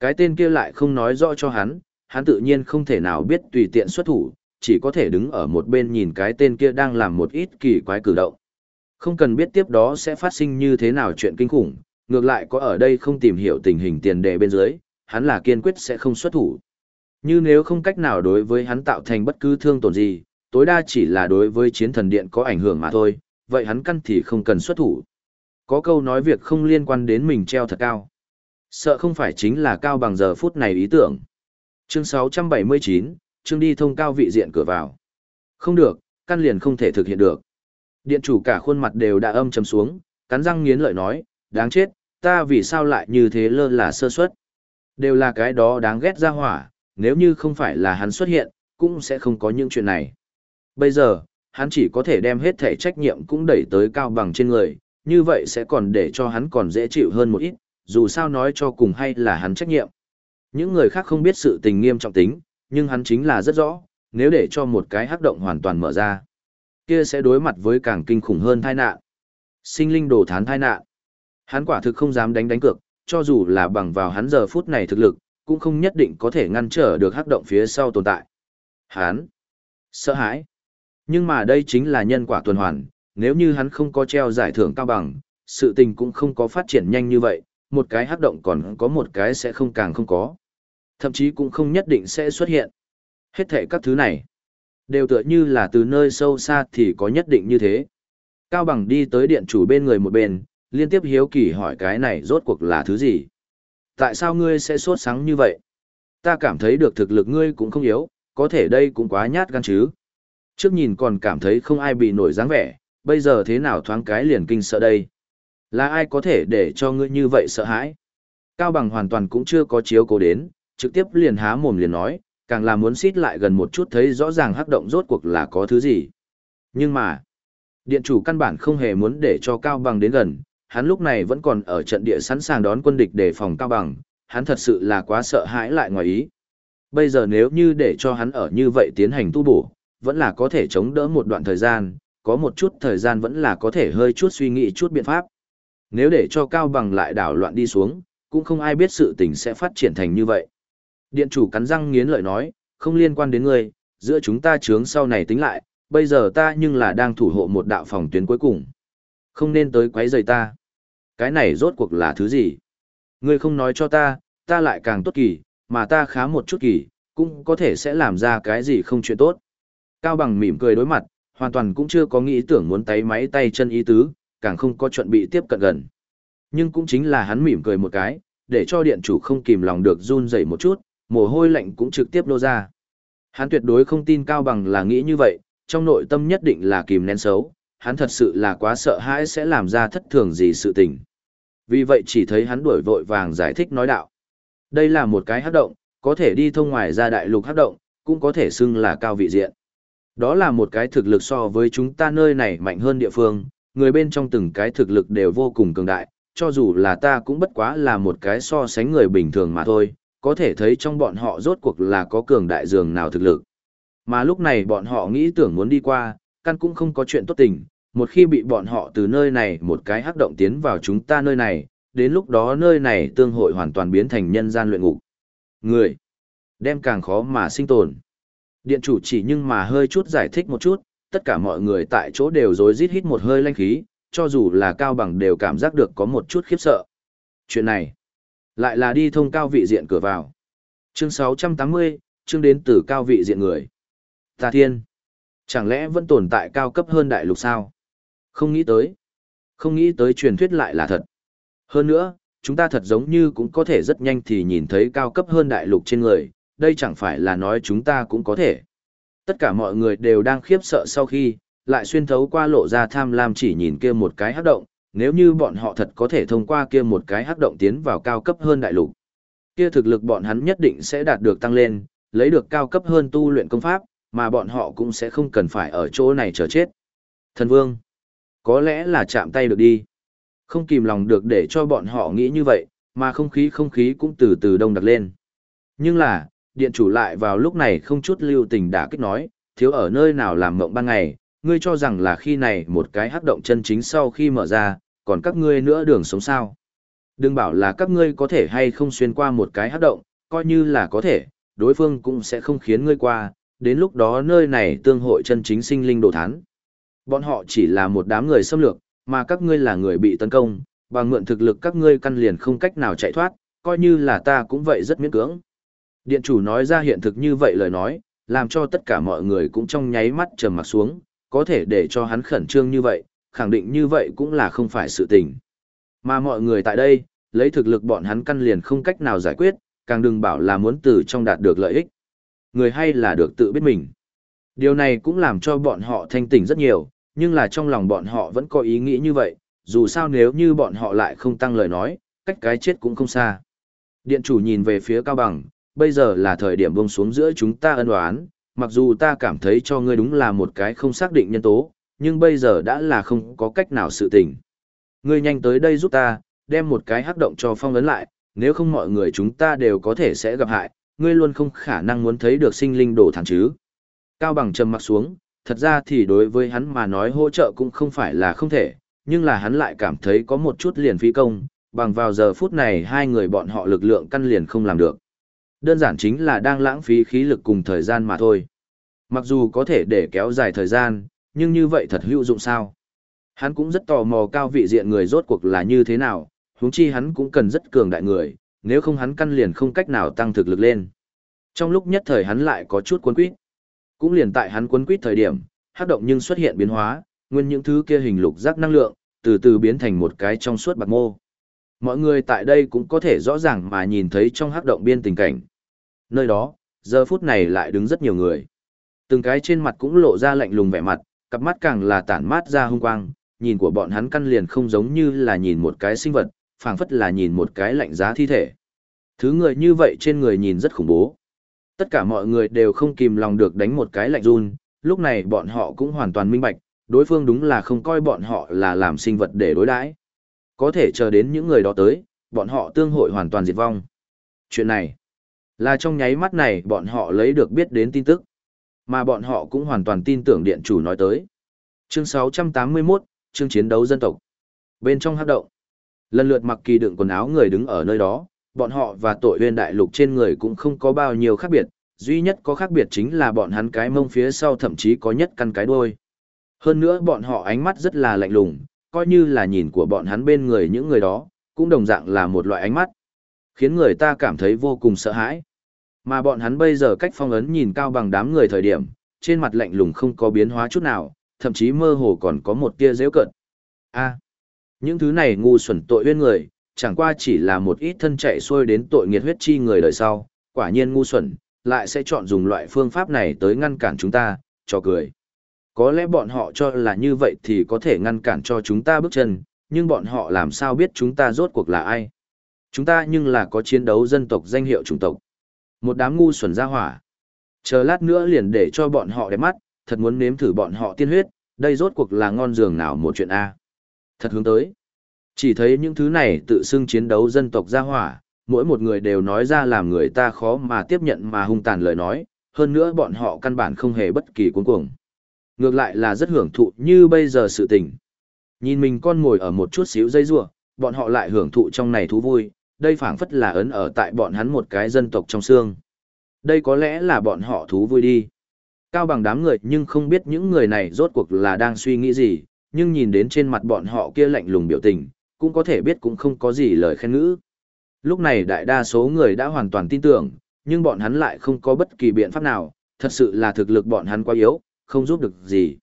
Cái tên kia lại không nói rõ cho hắn, hắn tự nhiên không thể nào biết tùy tiện xuất thủ, chỉ có thể đứng ở một bên nhìn cái tên kia đang làm một ít kỳ quái cử động. Không cần biết tiếp đó sẽ phát sinh như thế nào chuyện kinh khủng, ngược lại có ở đây không tìm hiểu tình hình tiền đề bên dưới, hắn là kiên quyết sẽ không xuất thủ. Như nếu không cách nào đối với hắn tạo thành bất cứ thương tổn gì, tối đa chỉ là đối với chiến thần điện có ảnh hưởng mà thôi, vậy hắn căn thì không cần xuất thủ. Có câu nói việc không liên quan đến mình treo thật cao. Sợ không phải chính là cao bằng giờ phút này ý tưởng. Chương 679, chương đi thông cao vị diện cửa vào. Không được, căn liền không thể thực hiện được. Điện chủ cả khuôn mặt đều đã âm trầm xuống, cắn răng nghiến lợi nói, đáng chết, ta vì sao lại như thế lơ là sơ suất. Đều là cái đó đáng ghét ra hỏa, nếu như không phải là hắn xuất hiện, cũng sẽ không có những chuyện này. Bây giờ, hắn chỉ có thể đem hết thể trách nhiệm cũng đẩy tới cao bằng trên người, như vậy sẽ còn để cho hắn còn dễ chịu hơn một ít, dù sao nói cho cùng hay là hắn trách nhiệm. Những người khác không biết sự tình nghiêm trọng tính, nhưng hắn chính là rất rõ, nếu để cho một cái hắc động hoàn toàn mở ra, kia sẽ đối mặt với càng kinh khủng hơn tai nạn. Sinh linh đồ thán tai nạn. Hắn quả thực không dám đánh đánh cược, cho dù là bằng vào hắn giờ phút này thực lực, cũng không nhất định có thể ngăn trở được hắc động phía sau tồn tại. Hắn sợ hãi. Nhưng mà đây chính là nhân quả tuần hoàn, nếu như hắn không có treo giải thưởng cao bằng, sự tình cũng không có phát triển nhanh như vậy, một cái hắc động còn có một cái sẽ không càng không có. Thậm chí cũng không nhất định sẽ xuất hiện. Hết thể các thứ này, đều tựa như là từ nơi sâu xa thì có nhất định như thế. Cao bằng đi tới điện chủ bên người một bên, liên tiếp hiếu kỳ hỏi cái này rốt cuộc là thứ gì. Tại sao ngươi sẽ sốt sáng như vậy? Ta cảm thấy được thực lực ngươi cũng không yếu, có thể đây cũng quá nhát gan chứ. Trước nhìn còn cảm thấy không ai bị nổi dáng vẻ, bây giờ thế nào thoáng cái liền kinh sợ đây. Là ai có thể để cho ngươi như vậy sợ hãi? Cao bằng hoàn toàn cũng chưa có chiếu cố đến, trực tiếp liền há mồm liền nói, càng là muốn xít lại gần một chút thấy rõ ràng hắc động rốt cuộc là có thứ gì. Nhưng mà, điện chủ căn bản không hề muốn để cho Cao bằng đến gần, hắn lúc này vẫn còn ở trận địa sẵn sàng đón quân địch để phòng Cao bằng, hắn thật sự là quá sợ hãi lại ngoài ý. Bây giờ nếu như để cho hắn ở như vậy tiến hành tu bổ, vẫn là có thể chống đỡ một đoạn thời gian, có một chút thời gian vẫn là có thể hơi chút suy nghĩ chút biện pháp. Nếu để cho Cao Bằng lại đảo loạn đi xuống, cũng không ai biết sự tình sẽ phát triển thành như vậy. Điện chủ cắn răng nghiến lợi nói, không liên quan đến ngươi, giữa chúng ta chướng sau này tính lại, bây giờ ta nhưng là đang thủ hộ một đạo phòng tuyến cuối cùng. Không nên tới quấy rầy ta. Cái này rốt cuộc là thứ gì? Ngươi không nói cho ta, ta lại càng tốt kỳ, mà ta khá một chút kỳ, cũng có thể sẽ làm ra cái gì không chuyện tốt. Cao bằng mỉm cười đối mặt, hoàn toàn cũng chưa có nghĩ tưởng muốn tay máy tay chân ý tứ, càng không có chuẩn bị tiếp cận gần. Nhưng cũng chính là hắn mỉm cười một cái, để cho điện chủ không kìm lòng được run rẩy một chút, mồ hôi lạnh cũng trực tiếp lô ra. Hắn tuyệt đối không tin Cao Bằng là nghĩ như vậy, trong nội tâm nhất định là kìm nén xấu, hắn thật sự là quá sợ hãi sẽ làm ra thất thường gì sự tình. Vì vậy chỉ thấy hắn đuổi vội vàng giải thích nói đạo. Đây là một cái hắc động, có thể đi thông ngoài ra đại lục hắc động, cũng có thể xưng là cao vị diện. Đó là một cái thực lực so với chúng ta nơi này mạnh hơn địa phương, người bên trong từng cái thực lực đều vô cùng cường đại, cho dù là ta cũng bất quá là một cái so sánh người bình thường mà thôi, có thể thấy trong bọn họ rốt cuộc là có cường đại dường nào thực lực. Mà lúc này bọn họ nghĩ tưởng muốn đi qua, căn cũng không có chuyện tốt tình, một khi bị bọn họ từ nơi này một cái hắc động tiến vào chúng ta nơi này, đến lúc đó nơi này tương hội hoàn toàn biến thành nhân gian luyện ngục. Người, đem càng khó mà sinh tồn. Điện chủ chỉ nhưng mà hơi chút giải thích một chút, tất cả mọi người tại chỗ đều rối rít hít một hơi lanh khí, cho dù là cao bằng đều cảm giác được có một chút khiếp sợ. Chuyện này, lại là đi thông cao vị diện cửa vào. Chương 680, chương đến từ cao vị diện người. Tà thiên, chẳng lẽ vẫn tồn tại cao cấp hơn đại lục sao? Không nghĩ tới. Không nghĩ tới truyền thuyết lại là thật. Hơn nữa, chúng ta thật giống như cũng có thể rất nhanh thì nhìn thấy cao cấp hơn đại lục trên người, đây chẳng phải là nói chúng ta cũng có thể. Tất cả mọi người đều đang khiếp sợ sau khi, lại xuyên thấu qua lộ ra tham lam chỉ nhìn kia một cái hắc động, nếu như bọn họ thật có thể thông qua kia một cái hắc động tiến vào cao cấp hơn đại lục. Kia thực lực bọn hắn nhất định sẽ đạt được tăng lên, lấy được cao cấp hơn tu luyện công pháp, mà bọn họ cũng sẽ không cần phải ở chỗ này chờ chết. Thần Vương, có lẽ là chạm tay được đi. Không kìm lòng được để cho bọn họ nghĩ như vậy, mà không khí không khí cũng từ từ đông đặc lên. Nhưng là, điện chủ lại vào lúc này không chút lưu tình đã kích nói, thiếu ở nơi nào làm mộng ban ngày, ngươi cho rằng là khi này một cái hắc động chân chính sau khi mở ra, còn các ngươi nữa đường sống sao. Đừng bảo là các ngươi có thể hay không xuyên qua một cái hắc động, coi như là có thể, đối phương cũng sẽ không khiến ngươi qua, đến lúc đó nơi này tương hội chân chính sinh linh đồ thán. Bọn họ chỉ là một đám người xâm lược, Mà các ngươi là người bị tấn công, bằng mượn thực lực các ngươi căn liền không cách nào chạy thoát, coi như là ta cũng vậy rất miễn cưỡng. Điện chủ nói ra hiện thực như vậy lời nói, làm cho tất cả mọi người cũng trong nháy mắt trầm mặt xuống, có thể để cho hắn khẩn trương như vậy, khẳng định như vậy cũng là không phải sự tình. Mà mọi người tại đây, lấy thực lực bọn hắn căn liền không cách nào giải quyết, càng đừng bảo là muốn từ trong đạt được lợi ích. Người hay là được tự biết mình. Điều này cũng làm cho bọn họ thanh tỉnh rất nhiều, nhưng là trong lòng bọn họ vẫn có ý nghĩ như vậy, dù sao nếu như bọn họ lại không tăng lời nói, cách cái chết cũng không xa. Điện chủ nhìn về phía Cao Bằng, bây giờ là thời điểm bông xuống giữa chúng ta ân oán, mặc dù ta cảm thấy cho ngươi đúng là một cái không xác định nhân tố, nhưng bây giờ đã là không có cách nào sự tình. Ngươi nhanh tới đây giúp ta, đem một cái hắc động cho phong ấn lại, nếu không mọi người chúng ta đều có thể sẽ gặp hại, ngươi luôn không khả năng muốn thấy được sinh linh đổ thẳng chứ. Cao bằng trầm mặt xuống, thật ra thì đối với hắn mà nói hỗ trợ cũng không phải là không thể, nhưng là hắn lại cảm thấy có một chút liền phi công, bằng vào giờ phút này hai người bọn họ lực lượng căn liền không làm được. Đơn giản chính là đang lãng phí khí lực cùng thời gian mà thôi. Mặc dù có thể để kéo dài thời gian, nhưng như vậy thật hữu dụng sao? Hắn cũng rất tò mò cao vị diện người rốt cuộc là như thế nào, huống chi hắn cũng cần rất cường đại người, nếu không hắn căn liền không cách nào tăng thực lực lên. Trong lúc nhất thời hắn lại có chút cuốn quýt. Cũng liền tại hắn cuốn quýt thời điểm, hát động nhưng xuất hiện biến hóa, nguyên những thứ kia hình lục giác năng lượng, từ từ biến thành một cái trong suốt bạc mô. Mọi người tại đây cũng có thể rõ ràng mà nhìn thấy trong hắc động biên tình cảnh. Nơi đó, giờ phút này lại đứng rất nhiều người. Từng cái trên mặt cũng lộ ra lạnh lùng vẻ mặt, cặp mắt càng là tản mát ra hung quang, nhìn của bọn hắn căn liền không giống như là nhìn một cái sinh vật, phảng phất là nhìn một cái lạnh giá thi thể. Thứ người như vậy trên người nhìn rất khủng bố. Tất cả mọi người đều không kìm lòng được đánh một cái lạnh run, lúc này bọn họ cũng hoàn toàn minh bạch, đối phương đúng là không coi bọn họ là làm sinh vật để đối đãi. Có thể chờ đến những người đó tới, bọn họ tương hội hoàn toàn diệt vong. Chuyện này, là trong nháy mắt này bọn họ lấy được biết đến tin tức, mà bọn họ cũng hoàn toàn tin tưởng điện chủ nói tới. Chương 681, chương chiến đấu dân tộc. Bên trong hát động, lần lượt mặc kỳ đựng quần áo người đứng ở nơi đó, bọn họ và tội huyên đại lục trên người cũng không có bao nhiêu khác biệt, duy nhất có khác biệt chính là bọn hắn cái mông phía sau thậm chí có nhất căn cái đuôi. Hơn nữa bọn họ ánh mắt rất là lạnh lùng, coi như là nhìn của bọn hắn bên người những người đó, cũng đồng dạng là một loại ánh mắt, khiến người ta cảm thấy vô cùng sợ hãi. Mà bọn hắn bây giờ cách phong ấn nhìn cao bằng đám người thời điểm, trên mặt lạnh lùng không có biến hóa chút nào, thậm chí mơ hồ còn có một tia dễu cận. A, những thứ này ngu xuẩn tội huyên người, chẳng qua chỉ là một ít thân chạy xuôi đến tội nghiệt huyết chi người đời sau, quả nhiên ngu xuẩn, lại sẽ chọn dùng loại phương pháp này tới ngăn cản chúng ta, cho cười. Có lẽ bọn họ cho là như vậy thì có thể ngăn cản cho chúng ta bước chân, nhưng bọn họ làm sao biết chúng ta rốt cuộc là ai? Chúng ta nhưng là có chiến đấu dân tộc danh hiệu chủng tộc. Một đám ngu xuẩn ra hỏa. Chờ lát nữa liền để cho bọn họ đẹp mắt, thật muốn nếm thử bọn họ tiên huyết, đây rốt cuộc là ngon giường nào một chuyện A. Thật hướng tới. Chỉ thấy những thứ này tự xưng chiến đấu dân tộc ra hỏa, mỗi một người đều nói ra làm người ta khó mà tiếp nhận mà hung tàn lời nói, hơn nữa bọn họ căn bản không hề bất kỳ cuốn cuồng. Ngược lại là rất hưởng thụ như bây giờ sự tình. Nhìn mình con ngồi ở một chút xíu dây rua, bọn họ lại hưởng thụ trong này thú vui, đây phảng phất là ấn ở tại bọn hắn một cái dân tộc trong xương. Đây có lẽ là bọn họ thú vui đi. Cao bằng đám người nhưng không biết những người này rốt cuộc là đang suy nghĩ gì, nhưng nhìn đến trên mặt bọn họ kia lạnh lùng biểu tình, cũng có thể biết cũng không có gì lời khen ngữ. Lúc này đại đa số người đã hoàn toàn tin tưởng, nhưng bọn hắn lại không có bất kỳ biện pháp nào, thật sự là thực lực bọn hắn quá yếu, không giúp được gì.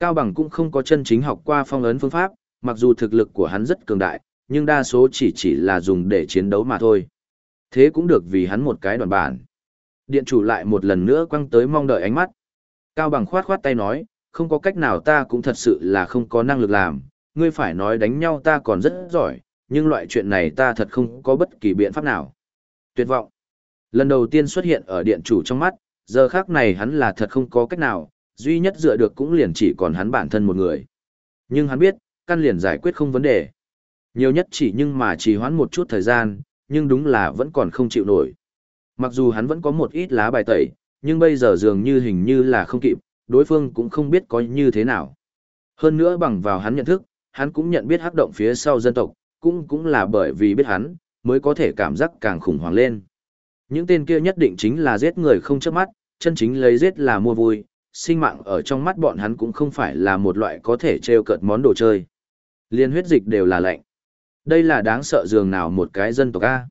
Cao Bằng cũng không có chân chính học qua phong ấn phương pháp, mặc dù thực lực của hắn rất cường đại, nhưng đa số chỉ chỉ là dùng để chiến đấu mà thôi. Thế cũng được vì hắn một cái đoàn bản. Điện chủ lại một lần nữa quăng tới mong đợi ánh mắt. Cao Bằng khoát khoát tay nói, không có cách nào ta cũng thật sự là không có năng lực làm, ngươi phải nói đánh nhau ta còn rất giỏi, nhưng loại chuyện này ta thật không có bất kỳ biện pháp nào. Tuyệt vọng. Lần đầu tiên xuất hiện ở điện chủ trong mắt, giờ khác này hắn là thật không có cách nào, duy nhất dựa được cũng liền chỉ còn hắn bản thân một người. Nhưng hắn biết, căn liền giải quyết không vấn đề. Nhiều nhất chỉ nhưng mà chỉ hoãn một chút thời gian, nhưng đúng là vẫn còn không chịu nổi. Mặc dù hắn vẫn có một ít lá bài tẩy, nhưng bây giờ dường như hình như là không kịp, đối phương cũng không biết có như thế nào. Hơn nữa bằng vào hắn nhận thức, hắn cũng nhận biết hắc động phía sau dân tộc, cũng cũng là bởi vì biết hắn, mới có thể cảm giác càng khủng hoảng lên. Những tên kia nhất định chính là giết người không chớp mắt, chân chính lấy giết là mua vui, sinh mạng ở trong mắt bọn hắn cũng không phải là một loại có thể treo cợt món đồ chơi. Liên huyết dịch đều là lạnh. Đây là đáng sợ dường nào một cái dân tộc A.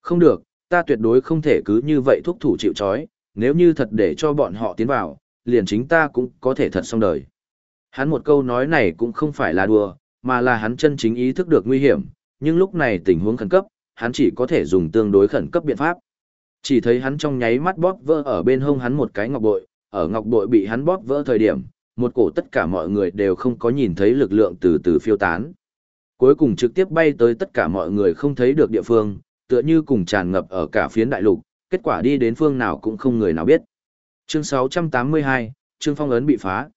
Không được, ta tuyệt đối không thể cứ như vậy thúc thủ chịu chói, nếu như thật để cho bọn họ tiến vào, liền chính ta cũng có thể thật xong đời. Hắn một câu nói này cũng không phải là đùa, mà là hắn chân chính ý thức được nguy hiểm, nhưng lúc này tình huống khẩn cấp, hắn chỉ có thể dùng tương đối khẩn cấp biện pháp. Chỉ thấy hắn trong nháy mắt bóp vỡ ở bên hông hắn một cái ngọc bội, ở ngọc bội bị hắn bóp vỡ thời điểm, một cổ tất cả mọi người đều không có nhìn thấy lực lượng từ từ phiêu tán. Cuối cùng trực tiếp bay tới tất cả mọi người không thấy được địa phương, tựa như cùng tràn ngập ở cả phiến đại lục, kết quả đi đến phương nào cũng không người nào biết. Chương 682, Trương Phong ấn bị phá.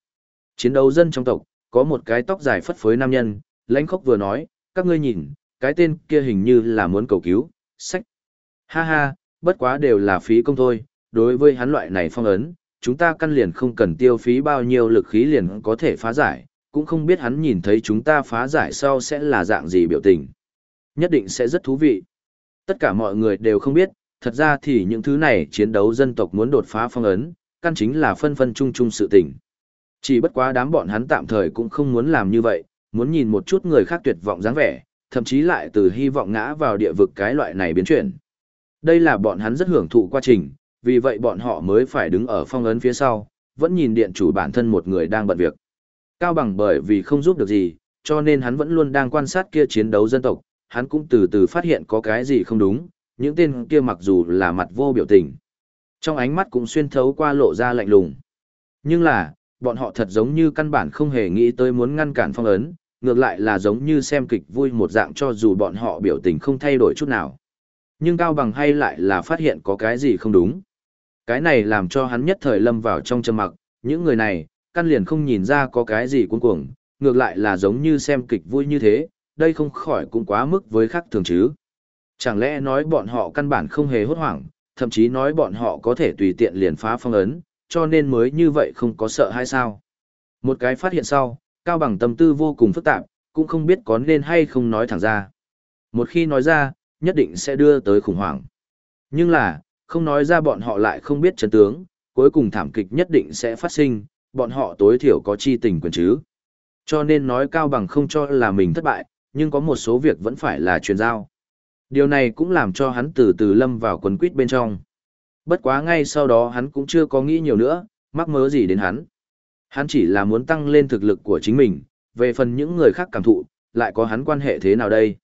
Chiến đấu dân trong tộc, có một cái tóc dài phất phới nam nhân, lãnh khốc vừa nói, các ngươi nhìn, cái tên kia hình như là muốn cầu cứu, sách. Ha ha, bất quá đều là phí công thôi, đối với hắn loại này phong ấn, chúng ta căn liền không cần tiêu phí bao nhiêu lực khí liền có thể phá giải, cũng không biết hắn nhìn thấy chúng ta phá giải sau sẽ là dạng gì biểu tình. Nhất định sẽ rất thú vị. Tất cả mọi người đều không biết, thật ra thì những thứ này chiến đấu dân tộc muốn đột phá phong ấn, căn chính là phân phân chung chung sự tình. Chỉ bất quá đám bọn hắn tạm thời cũng không muốn làm như vậy, muốn nhìn một chút người khác tuyệt vọng dáng vẻ, thậm chí lại từ hy vọng ngã vào địa vực cái loại này biến chuyển. Đây là bọn hắn rất hưởng thụ quá trình, vì vậy bọn họ mới phải đứng ở phong ấn phía sau, vẫn nhìn điện chủ bản thân một người đang bận việc. Cao bằng bởi vì không giúp được gì, cho nên hắn vẫn luôn đang quan sát kia chiến đấu dân tộc, hắn cũng từ từ phát hiện có cái gì không đúng, những tên kia mặc dù là mặt vô biểu tình. Trong ánh mắt cũng xuyên thấu qua lộ ra lạnh lùng. Nhưng là, bọn họ thật giống như căn bản không hề nghĩ tới muốn ngăn cản phong ấn, ngược lại là giống như xem kịch vui một dạng cho dù bọn họ biểu tình không thay đổi chút nào. Nhưng Cao Bằng hay lại là phát hiện có cái gì không đúng. Cái này làm cho hắn nhất thời lâm vào trong trầm mặc, những người này, căn liền không nhìn ra có cái gì cuốn cuồng, ngược lại là giống như xem kịch vui như thế, đây không khỏi cũng quá mức với khác thường chứ. Chẳng lẽ nói bọn họ căn bản không hề hốt hoảng, thậm chí nói bọn họ có thể tùy tiện liền phá phong ấn, cho nên mới như vậy không có sợ hay sao. Một cái phát hiện sau, Cao Bằng tâm tư vô cùng phức tạp, cũng không biết có nên hay không nói thẳng ra. Một khi nói ra, nhất định sẽ đưa tới khủng hoảng. Nhưng là, không nói ra bọn họ lại không biết chân tướng, cuối cùng thảm kịch nhất định sẽ phát sinh, bọn họ tối thiểu có chi tình quyền chứ. Cho nên nói Cao Bằng không cho là mình thất bại, nhưng có một số việc vẫn phải là truyền giao. Điều này cũng làm cho hắn từ từ lâm vào quần quýt bên trong. Bất quá ngay sau đó hắn cũng chưa có nghĩ nhiều nữa, mắc mớ gì đến hắn. Hắn chỉ là muốn tăng lên thực lực của chính mình, về phần những người khác cảm thụ, lại có hắn quan hệ thế nào đây.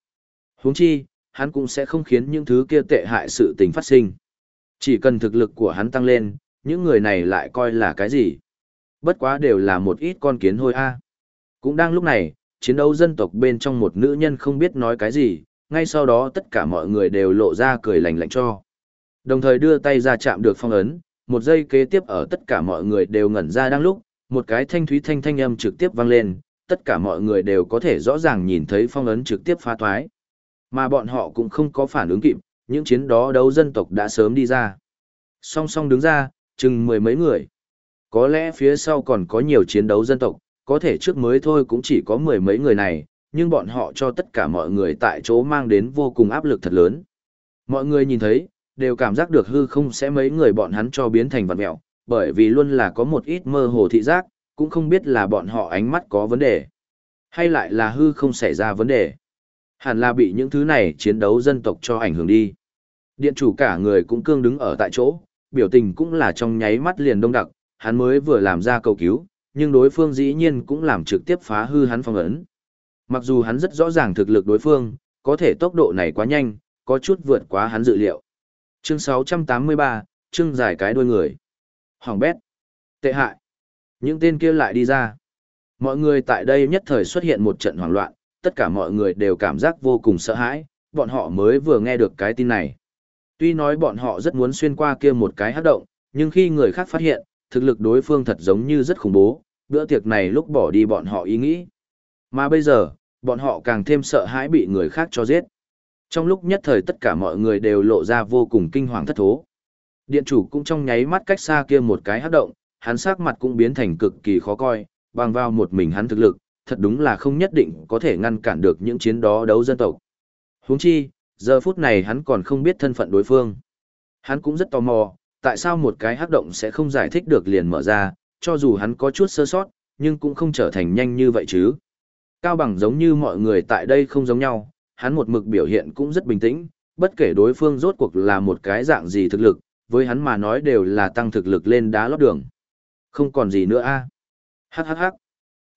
huống chi, hắn cũng sẽ không khiến những thứ kia tệ hại sự tình phát sinh. Chỉ cần thực lực của hắn tăng lên, những người này lại coi là cái gì. Bất quá đều là một ít con kiến hôi a. Cũng đang lúc này, chiến đấu dân tộc bên trong một nữ nhân không biết nói cái gì, ngay sau đó tất cả mọi người đều lộ ra cười lạnh lạnh cho. Đồng thời đưa tay ra chạm được phong ấn, một giây kế tiếp ở tất cả mọi người đều ngẩn ra đang lúc, một cái thanh thúy thanh thanh âm trực tiếp vang lên, tất cả mọi người đều có thể rõ ràng nhìn thấy phong ấn trực tiếp phá thoái. Mà bọn họ cũng không có phản ứng kịp, những chiến đó đấu dân tộc đã sớm đi ra. Song song đứng ra, chừng mười mấy người. Có lẽ phía sau còn có nhiều chiến đấu dân tộc, có thể trước mới thôi cũng chỉ có mười mấy người này, nhưng bọn họ cho tất cả mọi người tại chỗ mang đến vô cùng áp lực thật lớn. Mọi người nhìn thấy, đều cảm giác được hư không sẽ mấy người bọn hắn cho biến thành vật mẹo, bởi vì luôn là có một ít mơ hồ thị giác, cũng không biết là bọn họ ánh mắt có vấn đề, hay lại là hư không xảy ra vấn đề. Hẳn là bị những thứ này chiến đấu dân tộc cho ảnh hưởng đi. Điện chủ cả người cũng cương đứng ở tại chỗ, biểu tình cũng là trong nháy mắt liền đông đặc, hắn mới vừa làm ra cầu cứu, nhưng đối phương dĩ nhiên cũng làm trực tiếp phá hư hắn phong ấn. Mặc dù hắn rất rõ ràng thực lực đối phương, có thể tốc độ này quá nhanh, có chút vượt quá hắn dự liệu. Chương 683, chương giải cái đuôi người. Hoàng bét. Tệ hại. Những tên kia lại đi ra. Mọi người tại đây nhất thời xuất hiện một trận hoảng loạn, tất cả mọi người đều cảm giác vô cùng sợ hãi, bọn họ mới vừa nghe được cái tin này. Tuy nói bọn họ rất muốn xuyên qua kia một cái hát động, nhưng khi người khác phát hiện, thực lực đối phương thật giống như rất khủng bố, bữa tiệc này lúc bỏ đi bọn họ ý nghĩ. Mà bây giờ, bọn họ càng thêm sợ hãi bị người khác cho giết. Trong lúc nhất thời tất cả mọi người đều lộ ra vô cùng kinh hoàng thất thố. Điện chủ cũng trong nháy mắt cách xa kia một cái hát động, hắn sắc mặt cũng biến thành cực kỳ khó coi, bằng vào một mình hắn thực lực, thật đúng là không nhất định có thể ngăn cản được những chiến đó đấu dân tộc. Huống chi, giờ phút này hắn còn không biết thân phận đối phương. Hắn cũng rất tò mò, tại sao một cái hắc động sẽ không giải thích được liền mở ra, cho dù hắn có chút sơ sót, nhưng cũng không trở thành nhanh như vậy chứ. Cao bằng giống như mọi người tại đây không giống nhau, hắn một mực biểu hiện cũng rất bình tĩnh, bất kể đối phương rốt cuộc là một cái dạng gì thực lực, với hắn mà nói đều là tăng thực lực lên đá lót đường. Không còn gì nữa a. Hắc hắc hắc.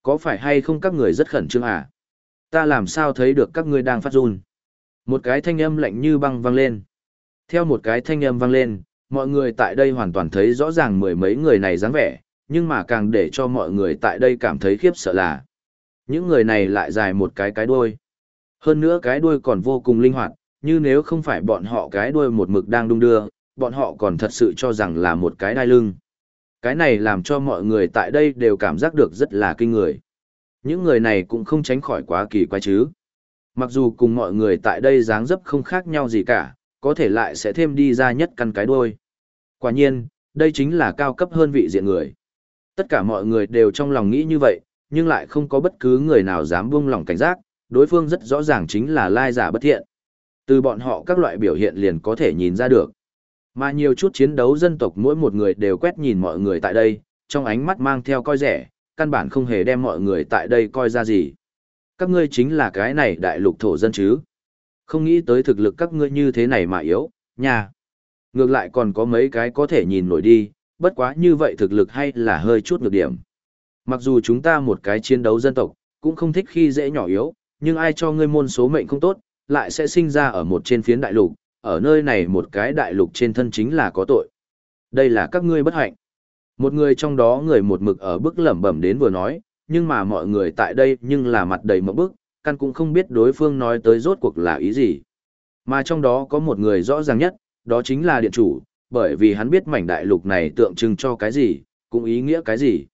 Có phải hay không các người rất khẩn trương à? Ta làm sao thấy được các ngươi đang phát run? Một cái thanh âm lạnh như băng vang lên. Theo một cái thanh âm vang lên, mọi người tại đây hoàn toàn thấy rõ ràng mười mấy người này dáng vẻ, nhưng mà càng để cho mọi người tại đây cảm thấy khiếp sợ là những người này lại dài một cái cái đuôi. Hơn nữa cái đuôi còn vô cùng linh hoạt, như nếu không phải bọn họ cái đuôi một mực đang đung đưa, bọn họ còn thật sự cho rằng là một cái đai lưng. Cái này làm cho mọi người tại đây đều cảm giác được rất là kinh người. Những người này cũng không tránh khỏi quá kỳ quái chứ. Mặc dù cùng mọi người tại đây dáng dấp không khác nhau gì cả, có thể lại sẽ thêm đi ra nhất căn cái đuôi. Quả nhiên, đây chính là cao cấp hơn vị diện người. Tất cả mọi người đều trong lòng nghĩ như vậy, nhưng lại không có bất cứ người nào dám buông lòng cảnh giác, đối phương rất rõ ràng chính là lai giả bất thiện. Từ bọn họ các loại biểu hiện liền có thể nhìn ra được. Mà nhiều chút chiến đấu dân tộc mỗi một người đều quét nhìn mọi người tại đây, trong ánh mắt mang theo coi rẻ, căn bản không hề đem mọi người tại đây coi ra gì. Các ngươi chính là cái này đại lục thổ dân chứ. Không nghĩ tới thực lực các ngươi như thế này mà yếu, nha. Ngược lại còn có mấy cái có thể nhìn nổi đi, bất quá như vậy thực lực hay là hơi chút ngược điểm. Mặc dù chúng ta một cái chiến đấu dân tộc, cũng không thích khi dễ nhỏ yếu, nhưng ai cho ngươi môn số mệnh không tốt, lại sẽ sinh ra ở một trên phiến đại lục, ở nơi này một cái đại lục trên thân chính là có tội. Đây là các ngươi bất hạnh. Một người trong đó người một mực ở bức lẩm bẩm đến vừa nói, nhưng mà mọi người tại đây nhưng là mặt đầy mẫu bức, căn cũng không biết đối phương nói tới rốt cuộc là ý gì. Mà trong đó có một người rõ ràng nhất, đó chính là điện chủ, bởi vì hắn biết mảnh đại lục này tượng trưng cho cái gì, cũng ý nghĩa cái gì.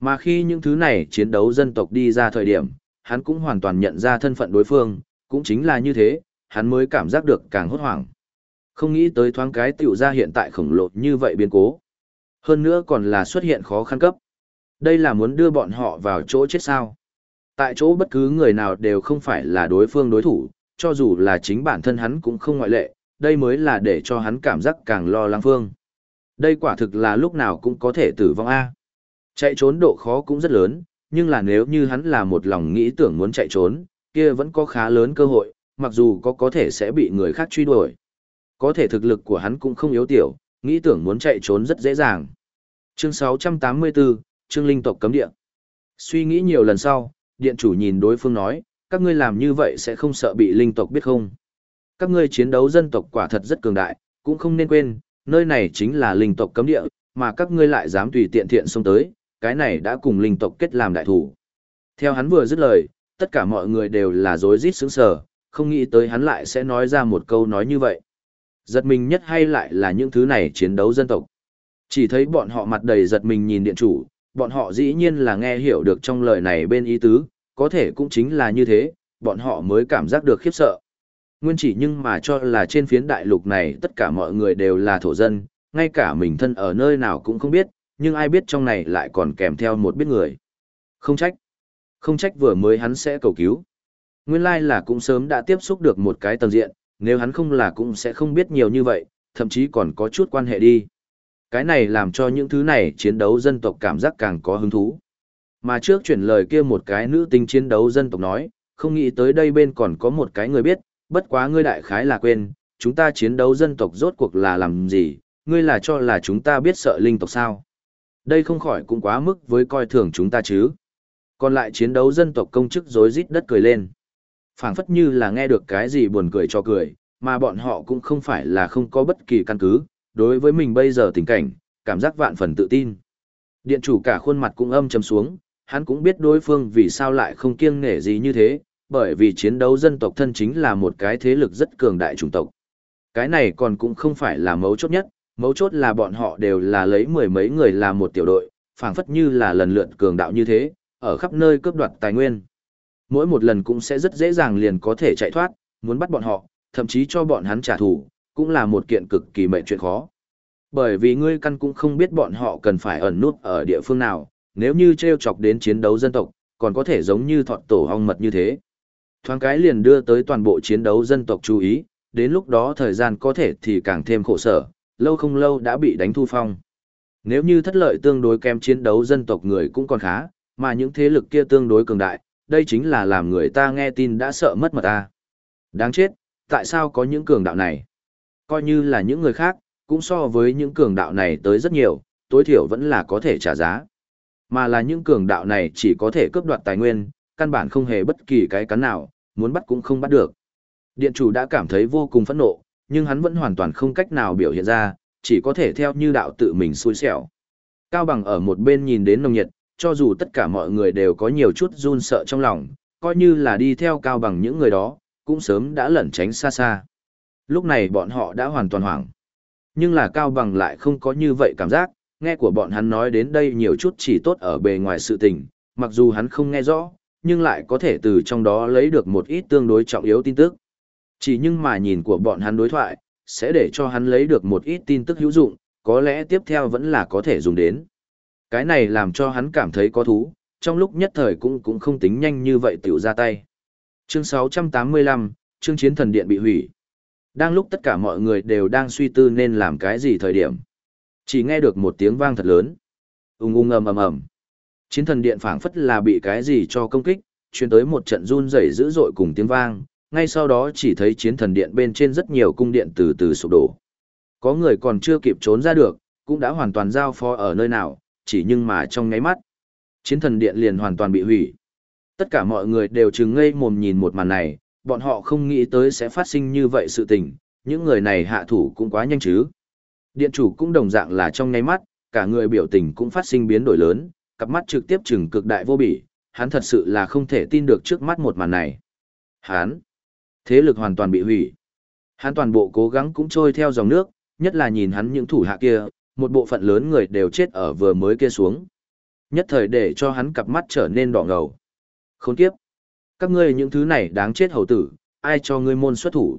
Mà khi những thứ này chiến đấu dân tộc đi ra thời điểm, hắn cũng hoàn toàn nhận ra thân phận đối phương, cũng chính là như thế, hắn mới cảm giác được càng hốt hoảng. Không nghĩ tới thoáng cái tiểu ra hiện tại khổng lồ như vậy biến cố. Hơn nữa còn là xuất hiện khó khăn cấp. Đây là muốn đưa bọn họ vào chỗ chết sao. Tại chỗ bất cứ người nào đều không phải là đối phương đối thủ, cho dù là chính bản thân hắn cũng không ngoại lệ, đây mới là để cho hắn cảm giác càng lo lắng phương. Đây quả thực là lúc nào cũng có thể tử vong A. Chạy trốn độ khó cũng rất lớn, nhưng là nếu như hắn là một lòng nghĩ tưởng muốn chạy trốn, kia vẫn có khá lớn cơ hội, mặc dù có có thể sẽ bị người khác truy đuổi. Có thể thực lực của hắn cũng không yếu tiểu, nghĩ tưởng muốn chạy trốn rất dễ dàng. Chương 684, Trương Linh tộc cấm địa. Suy nghĩ nhiều lần sau, điện chủ nhìn đối phương nói, các ngươi làm như vậy sẽ không sợ bị linh tộc biết không? Các ngươi chiến đấu dân tộc quả thật rất cường đại, cũng không nên quên, nơi này chính là linh tộc cấm địa, mà các ngươi lại dám tùy tiện thiện xông tới, cái này đã cùng linh tộc kết làm đại thủ. Theo hắn vừa dứt lời, tất cả mọi người đều là rối rít sững sờ, không nghĩ tới hắn lại sẽ nói ra một câu nói như vậy. Giật mình nhất hay lại là những thứ này chiến đấu dân tộc. Chỉ thấy bọn họ mặt đầy giật mình nhìn điện chủ, bọn họ dĩ nhiên là nghe hiểu được trong lời này bên ý tứ, có thể cũng chính là như thế, bọn họ mới cảm giác được khiếp sợ. Nguyên chỉ nhưng mà cho là trên phiến đại lục này tất cả mọi người đều là thổ dân, ngay cả mình thân ở nơi nào cũng không biết, nhưng ai biết trong này lại còn kèm theo một biết người. Không trách. Không trách vừa mới hắn sẽ cầu cứu. Nguyên lai là cũng sớm đã tiếp xúc được một cái tầng diện, nếu hắn không là cũng sẽ không biết nhiều như vậy, thậm chí còn có chút quan hệ đi. Cái này làm cho những thứ này chiến đấu dân tộc cảm giác càng có hứng thú. Mà trước chuyển lời kia một cái nữ tính chiến đấu dân tộc nói, không nghĩ tới đây bên còn có một cái người biết, bất quá ngươi đại khái là quên, chúng ta chiến đấu dân tộc rốt cuộc là làm gì, ngươi là cho là chúng ta biết sợ linh tộc sao. Đây không khỏi cũng quá mức với coi thường chúng ta chứ. Còn lại chiến đấu dân tộc công chức rối rít đất cười lên. phảng phất như là nghe được cái gì buồn cười cho cười, mà bọn họ cũng không phải là không có bất kỳ căn cứ, đối với mình bây giờ tình cảnh, cảm giác vạn phần tự tin. Điện chủ cả khuôn mặt cũng âm trầm xuống, hắn cũng biết đối phương vì sao lại không kiêng nể gì như thế, bởi vì chiến đấu dân tộc thân chính là một cái thế lực rất cường đại chủng tộc. Cái này còn cũng không phải là mấu chốt nhất, mấu chốt là bọn họ đều là lấy mười mấy người làm một tiểu đội, phảng phất như là lần lượt cường đạo như thế, ở khắp nơi cướp đoạt tài nguyên. Mỗi một lần cũng sẽ rất dễ dàng liền có thể chạy thoát, muốn bắt bọn họ, thậm chí cho bọn hắn trả thù, cũng là một kiện cực kỳ mệnh chuyện khó. Bởi vì ngươi căn cũng không biết bọn họ cần phải ẩn nút ở địa phương nào, nếu như treo chọc đến chiến đấu dân tộc, còn có thể giống như thọt tổ hong mật như thế. Thoáng cái liền đưa tới toàn bộ chiến đấu dân tộc chú ý, đến lúc đó thời gian có thể thì càng thêm khổ sở, lâu không lâu đã bị đánh thu phong. Nếu như thất lợi tương đối kém chiến đấu dân tộc người cũng còn khá, mà những thế lực kia tương đối cường đại, đây chính là làm người ta nghe tin đã sợ mất mật ta. Đáng chết, tại sao có những cường đạo này? Coi như là những người khác, cũng so với những cường đạo này tới rất nhiều, tối thiểu vẫn là có thể trả giá. Mà là những cường đạo này chỉ có thể cướp đoạt tài nguyên, căn bản không hề bất kỳ cái cắn nào, muốn bắt cũng không bắt được. Điện chủ đã cảm thấy vô cùng phẫn nộ, nhưng hắn vẫn hoàn toàn không cách nào biểu hiện ra, chỉ có thể theo như đạo tự mình xui xẻo. Cao bằng ở một bên nhìn đến nồng nhiệt, cho dù tất cả mọi người đều có nhiều chút run sợ trong lòng, coi như là đi theo cao bằng những người đó, cũng sớm đã lẩn tránh xa xa. Lúc này bọn họ đã hoàn toàn hoảng. Nhưng là cao bằng lại không có như vậy cảm giác, nghe của bọn hắn nói đến đây nhiều chút chỉ tốt ở bề ngoài sự tình, mặc dù hắn không nghe rõ, nhưng lại có thể từ trong đó lấy được một ít tương đối trọng yếu tin tức. Chỉ nhưng mà nhìn của bọn hắn đối thoại, sẽ để cho hắn lấy được một ít tin tức hữu dụng, có lẽ tiếp theo vẫn là có thể dùng đến. Cái này làm cho hắn cảm thấy có thú, trong lúc nhất thời cũng cũng không tính nhanh như vậy tiểu ra tay. Chương 685, chương chiến thần điện bị hủy. Đang lúc tất cả mọi người đều đang suy tư nên làm cái gì thời điểm. Chỉ nghe được một tiếng vang thật lớn. ung ung ầm ầm ầm. Chiến thần điện phảng phất là bị cái gì cho công kích, truyền tới một trận run rẩy dữ dội cùng tiếng vang, ngay sau đó chỉ thấy chiến thần điện bên trên rất nhiều cung điện từ từ sụp đổ. Có người còn chưa kịp trốn ra được, cũng đã hoàn toàn giao phó ở nơi nào, chỉ nhưng mà trong ngáy mắt. Chiến thần điện liền hoàn toàn bị hủy. Tất cả mọi người đều chừng ngây mồm nhìn một màn này, bọn họ không nghĩ tới sẽ phát sinh như vậy sự tình, những người này hạ thủ cũng quá nhanh chứ. Điện chủ cũng đồng dạng là trong ngay mắt, cả người biểu tình cũng phát sinh biến đổi lớn, cặp mắt trực tiếp chừng cực đại vô bỉ, hắn thật sự là không thể tin được trước mắt một màn này. Hắn, thế lực hoàn toàn bị hủy. Hắn toàn bộ cố gắng cũng trôi theo dòng nước, nhất là nhìn hắn những thủ hạ kia, một bộ phận lớn người đều chết ở vừa mới kia xuống. Nhất thời để cho hắn cặp mắt trở nên đỏ ngầu. Khốn kiếp. Các ngươi những thứ này đáng chết hầu tử, ai cho ngươi môn xuất thủ.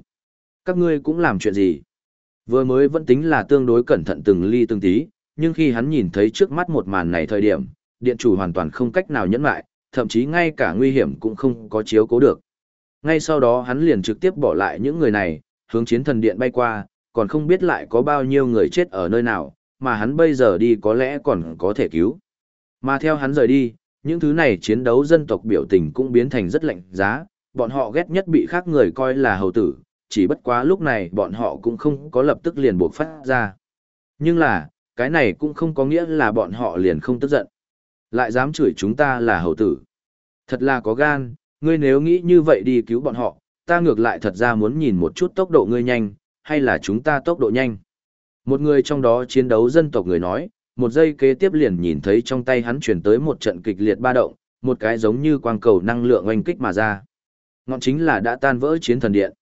Các ngươi cũng làm chuyện gì. Vừa mới vẫn tính là tương đối cẩn thận từng ly từng tí, nhưng khi hắn nhìn thấy trước mắt một màn này thời điểm, điện chủ hoàn toàn không cách nào nhẫn lại, thậm chí ngay cả nguy hiểm cũng không có chiếu cố được. Ngay sau đó hắn liền trực tiếp bỏ lại những người này, hướng chiến thần điện bay qua, còn không biết lại có bao nhiêu người chết ở nơi nào, mà hắn bây giờ đi có lẽ còn có thể cứu. Mà theo hắn rời đi, những thứ này chiến đấu dân tộc biểu tình cũng biến thành rất lạnh giá, bọn họ ghét nhất bị khác người coi là hầu tử, chỉ bất quá lúc này bọn họ cũng không có lập tức liền buộc phát ra. Nhưng là, cái này cũng không có nghĩa là bọn họ liền không tức giận. Lại dám chửi chúng ta là hầu tử. Thật là có gan, ngươi nếu nghĩ như vậy đi cứu bọn họ, ta ngược lại thật ra muốn nhìn một chút tốc độ ngươi nhanh, hay là chúng ta tốc độ nhanh. Một người trong đó chiến đấu dân tộc người nói, một giây kế tiếp liền nhìn thấy trong tay hắn chuyển tới một trận kịch liệt ba động, một cái giống như quang cầu năng lượng oanh kích mà ra. Ngọn chính là đã tan vỡ chiến thần điện.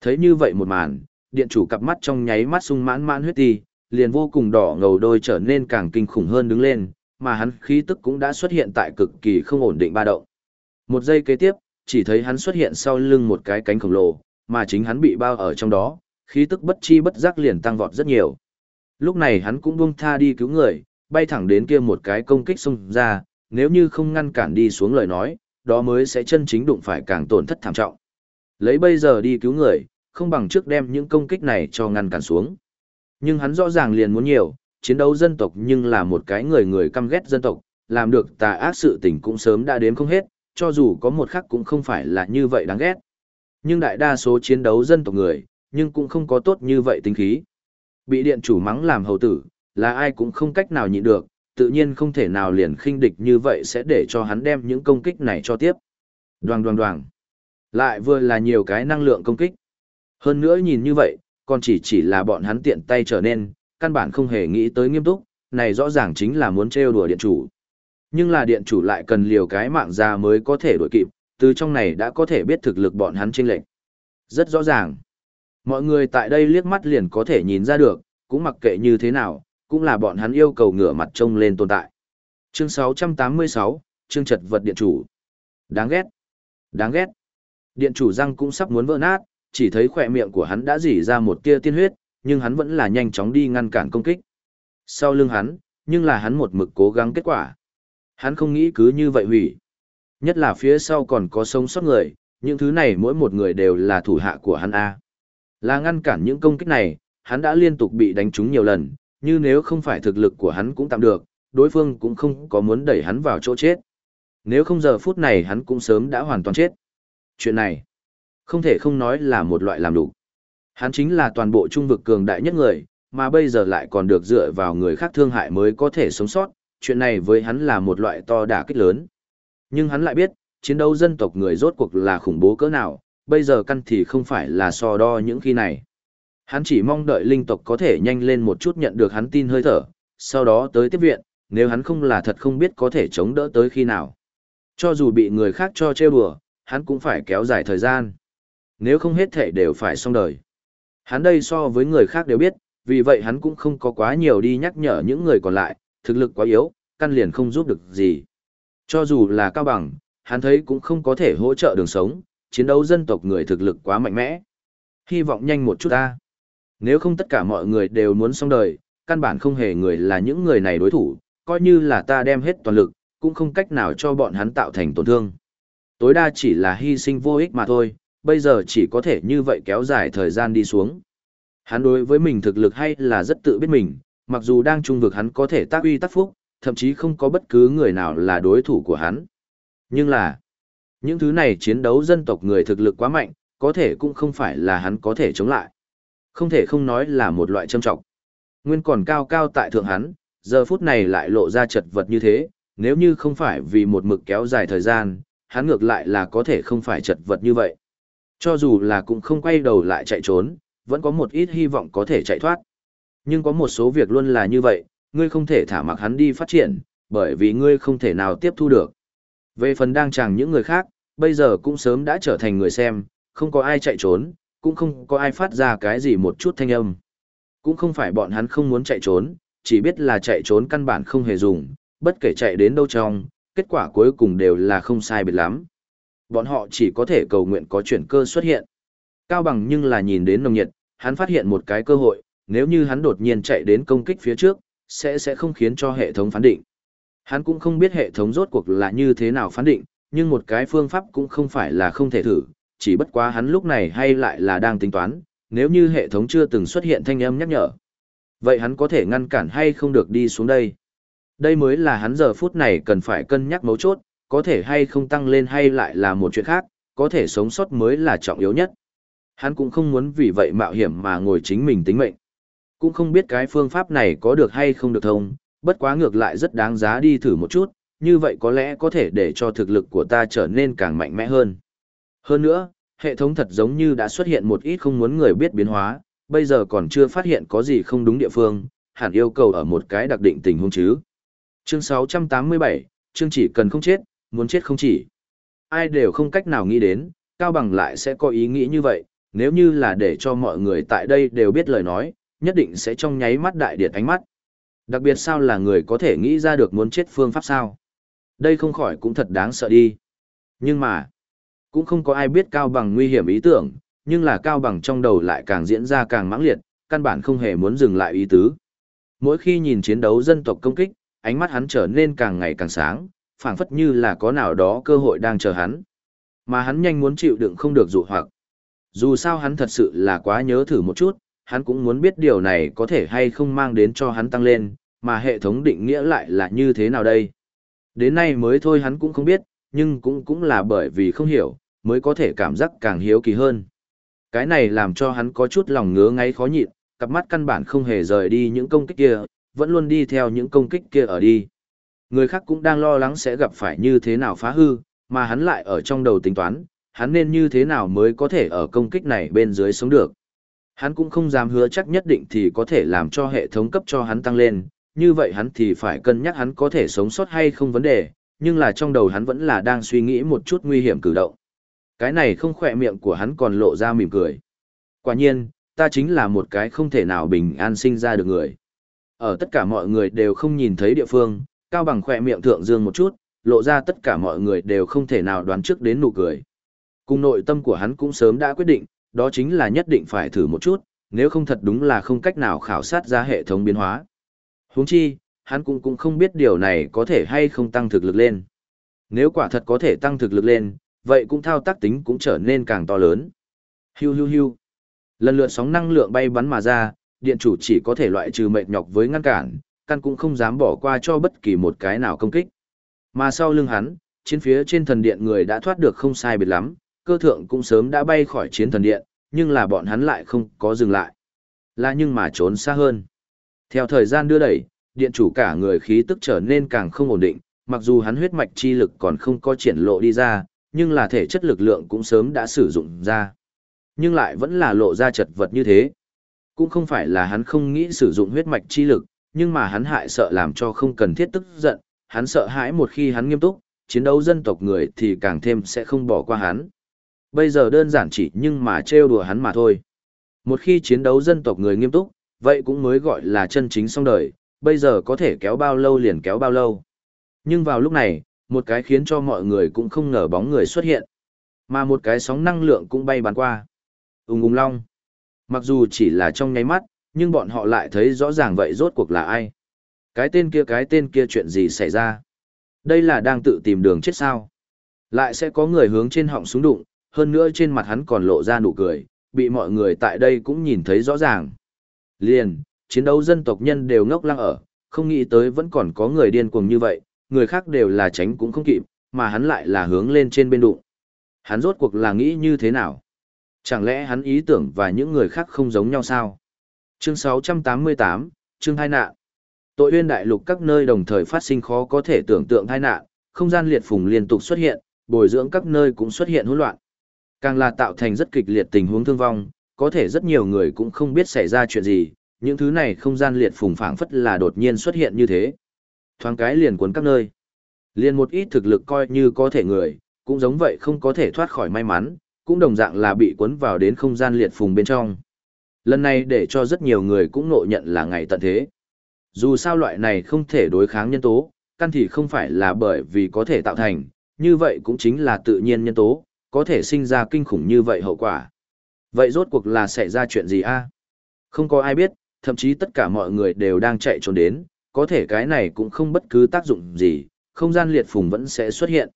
Thấy như vậy một màn, điện chủ cặp mắt trong nháy mắt sung mãn mãn huyết ti, liền vô cùng đỏ ngầu đôi trở nên càng kinh khủng hơn đứng lên, mà hắn khí tức cũng đã xuất hiện tại cực kỳ không ổn định ba động. Một giây kế tiếp, chỉ thấy hắn xuất hiện sau lưng một cái cánh khổng lồ, mà chính hắn bị bao ở trong đó, khí tức bất chi bất giác liền tăng vọt rất nhiều. Lúc này hắn cũng buông tha đi cứu người, bay thẳng đến kia một cái công kích xông ra, nếu như không ngăn cản đi xuống lời nói, đó mới sẽ chân chính đụng phải càng tổn thất thảm trọng. Lấy bây giờ đi cứu người, không bằng trước đem những công kích này cho ngăn cản xuống. Nhưng hắn rõ ràng liền muốn nhiều, chiến đấu dân tộc nhưng là một cái người người căm ghét dân tộc, làm được tà ác sự tình cũng sớm đã đếm không hết, cho dù có một khắc cũng không phải là như vậy đáng ghét. Nhưng đại đa số chiến đấu dân tộc người, nhưng cũng không có tốt như vậy tính khí. Bị điện chủ mắng làm hầu tử, là ai cũng không cách nào nhịn được, tự nhiên không thể nào liền khinh địch như vậy sẽ để cho hắn đem những công kích này cho tiếp. Đoàng đoàng đoàng. Lại vừa là nhiều cái năng lượng công kích. Hơn nữa nhìn như vậy, còn chỉ chỉ là bọn hắn tiện tay trở nên, căn bản không hề nghĩ tới nghiêm túc, này rõ ràng chính là muốn trêu đùa điện chủ. Nhưng là điện chủ lại cần liều cái mạng ra mới có thể đuổi kịp, từ trong này đã có thể biết thực lực bọn hắn chênh lệch. Rất rõ ràng. Mọi người tại đây liếc mắt liền có thể nhìn ra được, cũng mặc kệ như thế nào, cũng là bọn hắn yêu cầu ngửa mặt trông lên tồn tại. Chương 686, chương trật vật điện chủ. Đáng ghét. Đáng ghét. Điện chủ răng cũng sắp muốn vỡ nát, chỉ thấy khỏe miệng của hắn đã dỉ ra một tia tiên huyết, nhưng hắn vẫn là nhanh chóng đi ngăn cản công kích. Sau lưng hắn, nhưng là hắn một mực cố gắng kết quả. Hắn không nghĩ cứ như vậy hủy. Nhất là phía sau còn có sống sót người, những thứ này mỗi một người đều là thủ hạ của hắn A. Là ngăn cản những công kích này, hắn đã liên tục bị đánh trúng nhiều lần, như nếu không phải thực lực của hắn cũng tạm được, đối phương cũng không có muốn đẩy hắn vào chỗ chết. Nếu không giờ phút này hắn cũng sớm đã hoàn toàn chết. Chuyện này, không thể không nói là một loại làm đủ. Hắn chính là toàn bộ trung vực cường đại nhất người, mà bây giờ lại còn được dựa vào người khác thương hại mới có thể sống sót, chuyện này với hắn là một loại to đả kích lớn. Nhưng hắn lại biết, chiến đấu dân tộc người rốt cuộc là khủng bố cỡ nào, bây giờ căn thì không phải là so đo những khi này. Hắn chỉ mong đợi linh tộc có thể nhanh lên một chút nhận được hắn tin hơi thở, sau đó tới tiếp viện, nếu hắn không là thật không biết có thể chống đỡ tới khi nào. Cho dù bị người khác cho trêu đùa, hắn cũng phải kéo dài thời gian. Nếu không hết thể đều phải xong đời. Hắn đây so với người khác đều biết, vì vậy hắn cũng không có quá nhiều đi nhắc nhở những người còn lại, thực lực quá yếu, căn liền không giúp được gì. Cho dù là cao bằng, hắn thấy cũng không có thể hỗ trợ đường sống, chiến đấu dân tộc người thực lực quá mạnh mẽ. Hy vọng nhanh một chút ta. Nếu không tất cả mọi người đều muốn xong đời, căn bản không hề người là những người này đối thủ, coi như là ta đem hết toàn lực, cũng không cách nào cho bọn hắn tạo thành tổn thương. Tối đa chỉ là hy sinh vô ích mà thôi, bây giờ chỉ có thể như vậy kéo dài thời gian đi xuống. Hắn đối với mình thực lực hay là rất tự biết mình, mặc dù đang trung vực hắn có thể tác uy tác phúc, thậm chí không có bất cứ người nào là đối thủ của hắn. Nhưng là, những thứ này chiến đấu dân tộc người thực lực quá mạnh, có thể cũng không phải là hắn có thể chống lại. Không thể không nói là một loại châm trọng. Nguyên còn cao cao tại thượng hắn, giờ phút này lại lộ ra chật vật như thế, nếu như không phải vì một mực kéo dài thời gian, hắn ngược lại là có thể không phải chật vật như vậy. Cho dù là cũng không quay đầu lại chạy trốn, vẫn có một ít hy vọng có thể chạy thoát. Nhưng có một số việc luôn là như vậy, ngươi không thể thả mặc hắn đi phát triển, bởi vì ngươi không thể nào tiếp thu được. Về phần đang chàng những người khác, bây giờ cũng sớm đã trở thành người xem, không có ai chạy trốn, cũng không có ai phát ra cái gì một chút thanh âm. Cũng không phải bọn hắn không muốn chạy trốn, chỉ biết là chạy trốn căn bản không hề dùng, bất kể chạy đến đâu trong, kết quả cuối cùng đều là không sai biệt lắm. Bọn họ chỉ có thể cầu nguyện có chuyển cơ xuất hiện. Cao bằng nhưng là nhìn đến nồng nhiệt, hắn phát hiện một cái cơ hội, nếu như hắn đột nhiên chạy đến công kích phía trước, sẽ sẽ không khiến cho hệ thống phán định. Hắn cũng không biết hệ thống rốt cuộc là như thế nào phán định, nhưng một cái phương pháp cũng không phải là không thể thử, chỉ bất quá hắn lúc này hay lại là đang tính toán, nếu như hệ thống chưa từng xuất hiện thanh âm nhắc nhở. Vậy hắn có thể ngăn cản hay không được đi xuống đây? Đây mới là hắn giờ phút này cần phải cân nhắc mấu chốt, có thể hay không tăng lên hay lại là một chuyện khác, có thể sống sót mới là trọng yếu nhất. Hắn cũng không muốn vì vậy mạo hiểm mà ngồi chính mình tính mệnh. Cũng không biết cái phương pháp này có được hay không được thông, bất quá ngược lại rất đáng giá đi thử một chút, như vậy có lẽ có thể để cho thực lực của ta trở nên càng mạnh mẽ hơn. Hơn nữa, hệ thống thật giống như đã xuất hiện một ít không muốn người biết biến hóa, bây giờ còn chưa phát hiện có gì không đúng địa phương, hẳn yêu cầu ở một cái đặc định tình huống chứ. Chương 687, chương chỉ cần không chết, muốn chết không chỉ. Ai đều không cách nào nghĩ đến, Cao Bằng lại sẽ có ý nghĩ như vậy, nếu như là để cho mọi người tại đây đều biết lời nói, nhất định sẽ trong nháy mắt đại điệt ánh mắt. Đặc biệt sao là người có thể nghĩ ra được muốn chết phương pháp sao. Đây không khỏi cũng thật đáng sợ đi. Nhưng mà, cũng không có ai biết Cao Bằng nguy hiểm ý tưởng, nhưng là Cao Bằng trong đầu lại càng diễn ra càng mãng liệt, căn bản không hề muốn dừng lại ý tứ. Mỗi khi nhìn chiến đấu dân tộc công kích, ánh mắt hắn trở nên càng ngày càng sáng, phảng phất như là có nào đó cơ hội đang chờ hắn. Mà hắn nhanh muốn chịu đựng không được dụ hoặc. Dù sao hắn thật sự là quá nhớ thử một chút, hắn cũng muốn biết điều này có thể hay không mang đến cho hắn tăng lên, mà hệ thống định nghĩa lại là như thế nào đây. Đến nay mới thôi hắn cũng không biết, nhưng cũng cũng là bởi vì không hiểu, mới có thể cảm giác càng hiếu kỳ hơn. Cái này làm cho hắn có chút lòng ngứa ngáy khó nhịn, cặp mắt căn bản không hề rời đi những công kích kia, vẫn luôn đi theo những công kích kia ở đi. Người khác cũng đang lo lắng sẽ gặp phải như thế nào phá hư, mà hắn lại ở trong đầu tính toán, hắn nên như thế nào mới có thể ở công kích này bên dưới sống được. Hắn cũng không dám hứa chắc nhất định thì có thể làm cho hệ thống cấp cho hắn tăng lên, như vậy hắn thì phải cân nhắc hắn có thể sống sót hay không vấn đề, nhưng là trong đầu hắn vẫn là đang suy nghĩ một chút nguy hiểm cử động. Cái này không khỏe miệng của hắn còn lộ ra mỉm cười. Quả nhiên, ta chính là một cái không thể nào bình an sinh ra được người. Ở tất cả mọi người đều không nhìn thấy địa phương, Cao Bằng khỏe miệng thượng dương một chút, lộ ra tất cả mọi người đều không thể nào đoán trước đến nụ cười. Cùng nội tâm của hắn cũng sớm đã quyết định, đó chính là nhất định phải thử một chút, nếu không thật đúng là không cách nào khảo sát ra hệ thống biến hóa. Huống chi, hắn cũng cũng không biết điều này có thể hay không tăng thực lực lên. Nếu quả thật có thể tăng thực lực lên, vậy cũng thao tác tính cũng trở nên càng to lớn. Hiu hiu hiu. Lần lượt sóng năng lượng bay bắn mà ra, điện chủ chỉ có thể loại trừ mệt nhọc với ngăn cản, căn cũng không dám bỏ qua cho bất kỳ một cái nào công kích. Mà sau lưng hắn, chiến phía trên thần điện người đã thoát được không sai biệt lắm, cơ thượng cũng sớm đã bay khỏi chiến thần điện, nhưng là bọn hắn lại không có dừng lại. Là nhưng mà trốn xa hơn. Theo thời gian đưa đẩy, điện chủ cả người khí tức trở nên càng không ổn định, mặc dù hắn huyết mạch chi lực còn không có triển lộ đi ra, nhưng là thể chất lực lượng cũng sớm đã sử dụng ra. Nhưng lại vẫn là lộ ra chật vật như thế. Cũng không phải là hắn không nghĩ sử dụng huyết mạch chi lực, nhưng mà hắn hại sợ làm cho không cần thiết tức giận, hắn sợ hãi một khi hắn nghiêm túc, chiến đấu dân tộc người thì càng thêm sẽ không bỏ qua hắn. Bây giờ đơn giản chỉ nhưng mà trêu đùa hắn mà thôi. Một khi chiến đấu dân tộc người nghiêm túc, vậy cũng mới gọi là chân chính xong đời, bây giờ có thể kéo bao lâu liền kéo bao lâu. Nhưng vào lúc này, một cái khiến cho mọi người cũng không ngờ bóng người xuất hiện. Mà một cái sóng năng lượng cũng bay bắn qua. Ung ung long. Mặc dù chỉ là trong nháy mắt, nhưng bọn họ lại thấy rõ ràng vậy rốt cuộc là ai. Cái tên kia cái tên kia chuyện gì xảy ra. Đây là đang tự tìm đường chết sao. Lại sẽ có người hướng trên họng xuống đụng, hơn nữa trên mặt hắn còn lộ ra nụ cười, bị mọi người tại đây cũng nhìn thấy rõ ràng. Liền, chiến đấu dân tộc nhân đều ngốc lăng ở, không nghĩ tới vẫn còn có người điên cuồng như vậy, người khác đều là tránh cũng không kịp, mà hắn lại là hướng lên trên bên đụng. Hắn rốt cuộc là nghĩ như thế nào? Chẳng lẽ hắn ý tưởng và những người khác không giống nhau sao? Chương 688, chương hai nạn. Tội uyên đại lục các nơi đồng thời phát sinh khó có thể tưởng tượng tai nạn, không gian liệt phùng liên tục xuất hiện, bồi dưỡng các nơi cũng xuất hiện hỗn loạn. Càng là tạo thành rất kịch liệt tình huống thương vong, có thể rất nhiều người cũng không biết xảy ra chuyện gì, những thứ này không gian liệt phùng phảng phất là đột nhiên xuất hiện như thế. Thoáng cái liền cuốn các nơi. Liền một ít thực lực coi như có thể người, cũng giống vậy không có thể thoát khỏi may mắn, cũng đồng dạng là bị cuốn vào đến không gian liệt phùng bên trong. Lần này để cho rất nhiều người cũng nộ nhận là ngày tận thế. Dù sao loại này không thể đối kháng nhân tố, căn thì không phải là bởi vì có thể tạo thành, như vậy cũng chính là tự nhiên nhân tố, có thể sinh ra kinh khủng như vậy hậu quả. Vậy rốt cuộc là xảy ra chuyện gì a? Không có ai biết, thậm chí tất cả mọi người đều đang chạy trốn đến, có thể cái này cũng không bất cứ tác dụng gì, không gian liệt phùng vẫn sẽ xuất hiện.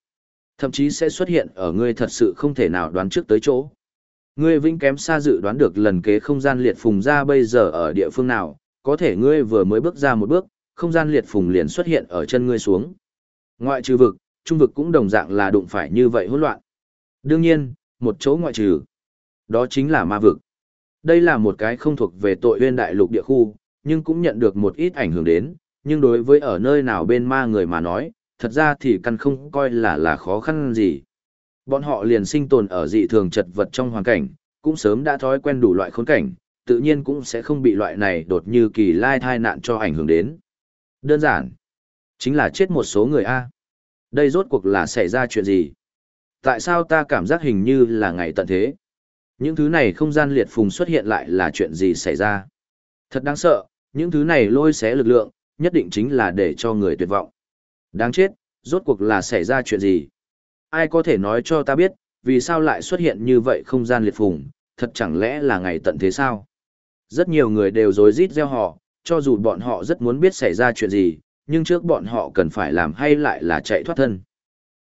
Thậm chí sẽ xuất hiện ở ngươi thật sự không thể nào đoán trước tới chỗ. Ngươi vĩnh kém xa dự đoán được lần kế không gian liệt phùng ra bây giờ ở địa phương nào, có thể ngươi vừa mới bước ra một bước, không gian liệt phùng liền xuất hiện ở chân ngươi xuống. Ngoại trừ vực, trung vực cũng đồng dạng là đụng phải như vậy hỗn loạn. Đương nhiên, một chỗ ngoại trừ, đó chính là ma vực. Đây là một cái không thuộc về tội huyên đại lục địa khu, nhưng cũng nhận được một ít ảnh hưởng đến, nhưng đối với ở nơi nào bên ma người mà nói, thật ra thì căn không coi là là khó khăn gì. Bọn họ liền sinh tồn ở dị thường chật vật trong hoàn cảnh, cũng sớm đã thói quen đủ loại khốn cảnh, tự nhiên cũng sẽ không bị loại này đột như kỳ lai thai nạn cho ảnh hưởng đến. Đơn giản, chính là chết một số người A. Đây rốt cuộc là xảy ra chuyện gì? Tại sao ta cảm giác hình như là ngày tận thế? Những thứ này không gian liệt phùng xuất hiện lại là chuyện gì xảy ra? Thật đáng sợ, những thứ này lôi xé lực lượng, nhất định chính là để cho người tuyệt vọng. Đáng chết, rốt cuộc là xảy ra chuyện gì? Ai có thể nói cho ta biết, vì sao lại xuất hiện như vậy không gian liệt phùng, thật chẳng lẽ là ngày tận thế sao? Rất nhiều người đều rối rít gieo họ, cho dù bọn họ rất muốn biết xảy ra chuyện gì, nhưng trước bọn họ cần phải làm hay lại là chạy thoát thân.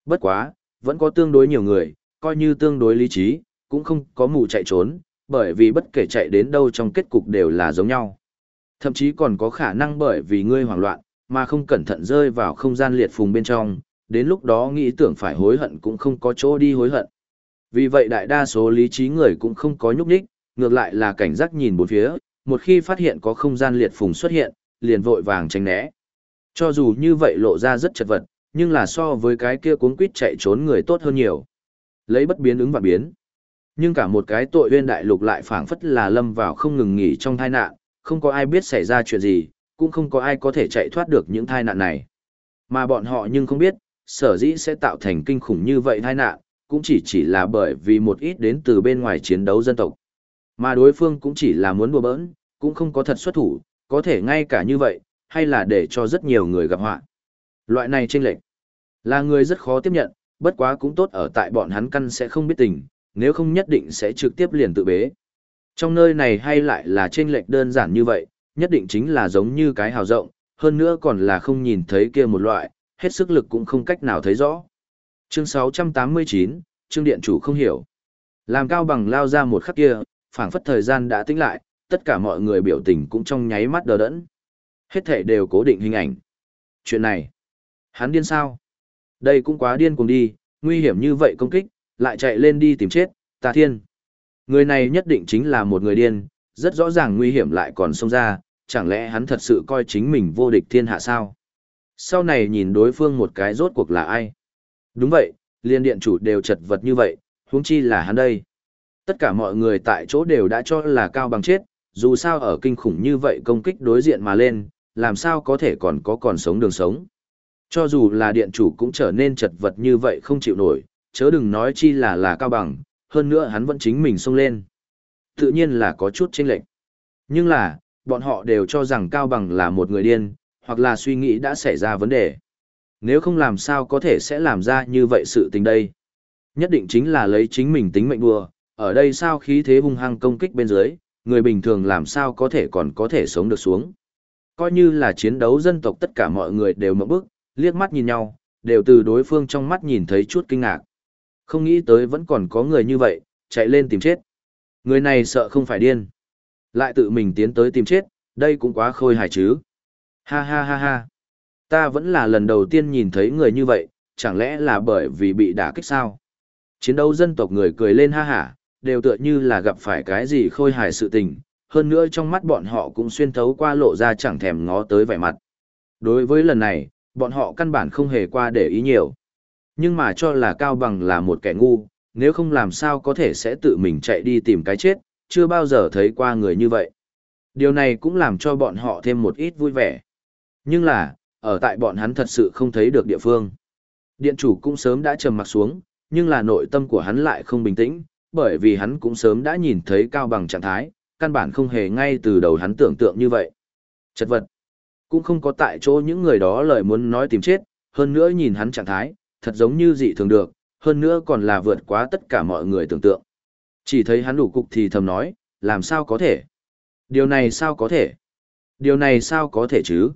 Bất quá, vẫn có tương đối nhiều người, coi như tương đối lý trí, cũng không có mù chạy trốn, bởi vì bất kể chạy đến đâu trong kết cục đều là giống nhau. Thậm chí còn có khả năng bởi vì ngươi hoảng loạn, mà không cẩn thận rơi vào không gian liệt phùng bên trong, đến lúc đó nghĩ tưởng phải hối hận cũng không có chỗ đi hối hận. Vì vậy đại đa số lý trí người cũng không có nhúc nhích, ngược lại là cảnh giác nhìn bốn phía, một khi phát hiện có không gian liệt phùng xuất hiện, liền vội vàng tránh né. Cho dù như vậy lộ ra rất chật vật, nhưng là so với cái kia cuốn quýt chạy trốn người tốt hơn nhiều. Lấy bất biến ứng và biến. Nhưng cả một cái tội uyên đại lục lại phảng phất là lâm vào không ngừng nghỉ trong tai nạn, không có ai biết xảy ra chuyện gì, cũng không có ai có thể chạy thoát được những tai nạn này. Mà bọn họ nhưng không biết, sở dĩ sẽ tạo thành kinh khủng như vậy tai nạn, cũng chỉ chỉ là bởi vì một ít đến từ bên ngoài chiến đấu dân tộc. Mà đối phương cũng chỉ là muốn đùa bỡn, cũng không có thật xuất thủ, có thể ngay cả như vậy, hay là để cho rất nhiều người gặp họa. Loại này chênh lệch là người rất khó tiếp nhận, bất quá cũng tốt ở tại bọn hắn căn sẽ không biết tình, nếu không nhất định sẽ trực tiếp liền tự bế. Trong nơi này hay lại là chênh lệch đơn giản như vậy, nhất định chính là giống như cái hào rộng, hơn nữa còn là không nhìn thấy kia một loại, hết sức lực cũng không cách nào thấy rõ. Chương 689, chương điện chủ không hiểu. Làm cao bằng lao ra một khắc kia, phảng phất thời gian đã tĩnh lại, tất cả mọi người biểu tình cũng trong nháy mắt đờ đẫn. Hết thể đều cố định hình ảnh. Chuyện này, hắn điên sao? Đây cũng quá điên cuồng đi, nguy hiểm như vậy công kích, lại chạy lên đi tìm chết, ta thiên. Người này nhất định chính là một người điên, rất rõ ràng nguy hiểm lại còn xông ra, chẳng lẽ hắn thật sự coi chính mình vô địch thiên hạ sao? Sau này nhìn đối phương một cái rốt cuộc là ai? Đúng vậy, liên điện chủ đều chật vật như vậy, huống chi là hắn đây. Tất cả mọi người tại chỗ đều đã cho là cao bằng chết, dù sao ở kinh khủng như vậy công kích đối diện mà lên, làm sao có thể còn có còn sống đường sống. Cho dù là điện chủ cũng trở nên chật vật như vậy không chịu nổi, chớ đừng nói chi là là cao bằng, hơn nữa hắn vẫn chính mình xông lên. Tự nhiên là có chút chênh lệch. Nhưng là, bọn họ đều cho rằng cao bằng là một người điên, hoặc là suy nghĩ đã xảy ra vấn đề. Nếu không làm sao có thể sẽ làm ra như vậy sự tình đây. Nhất định chính là lấy chính mình tính mệnh đùa, ở đây sao khí thế hung hăng công kích bên dưới, người bình thường làm sao có thể còn có thể sống được xuống. Coi như là chiến đấu dân tộc tất cả mọi người đều mộng bức, liếc mắt nhìn nhau, đều từ đối phương trong mắt nhìn thấy chút kinh ngạc. Không nghĩ tới vẫn còn có người như vậy, chạy lên tìm chết. Người này sợ không phải điên. Lại tự mình tiến tới tìm chết, đây cũng quá khôi hài chứ. Ha ha ha ha. Ta vẫn là lần đầu tiên nhìn thấy người như vậy, chẳng lẽ là bởi vì bị đả kích sao? Chiến đấu dân tộc người cười lên ha hả, đều tựa như là gặp phải cái gì khôi hài sự tình, hơn nữa trong mắt bọn họ cũng xuyên thấu qua lộ ra chẳng thèm ngó tới vẻ mặt. Đối với lần này, bọn họ căn bản không hề qua để ý nhiều. Nhưng mà cho là Cao Bằng là một kẻ ngu, nếu không làm sao có thể sẽ tự mình chạy đi tìm cái chết, chưa bao giờ thấy qua người như vậy. Điều này cũng làm cho bọn họ thêm một ít vui vẻ. Nhưng là, ở tại bọn hắn thật sự không thấy được địa phương. Điện chủ cũng sớm đã trầm mặt xuống, nhưng là nội tâm của hắn lại không bình tĩnh, bởi vì hắn cũng sớm đã nhìn thấy Cao Bằng trạng thái, căn bản không hề ngay từ đầu hắn tưởng tượng như vậy. Chật vật. Cũng không có tại chỗ những người đó lời muốn nói tìm chết, hơn nữa nhìn hắn trạng thái, thật giống như dị thường được, hơn nữa còn là vượt quá tất cả mọi người tưởng tượng. Chỉ thấy hắn đủ cục thì thầm nói, làm sao có thể? Điều này sao có thể? Điều này sao có thể chứ?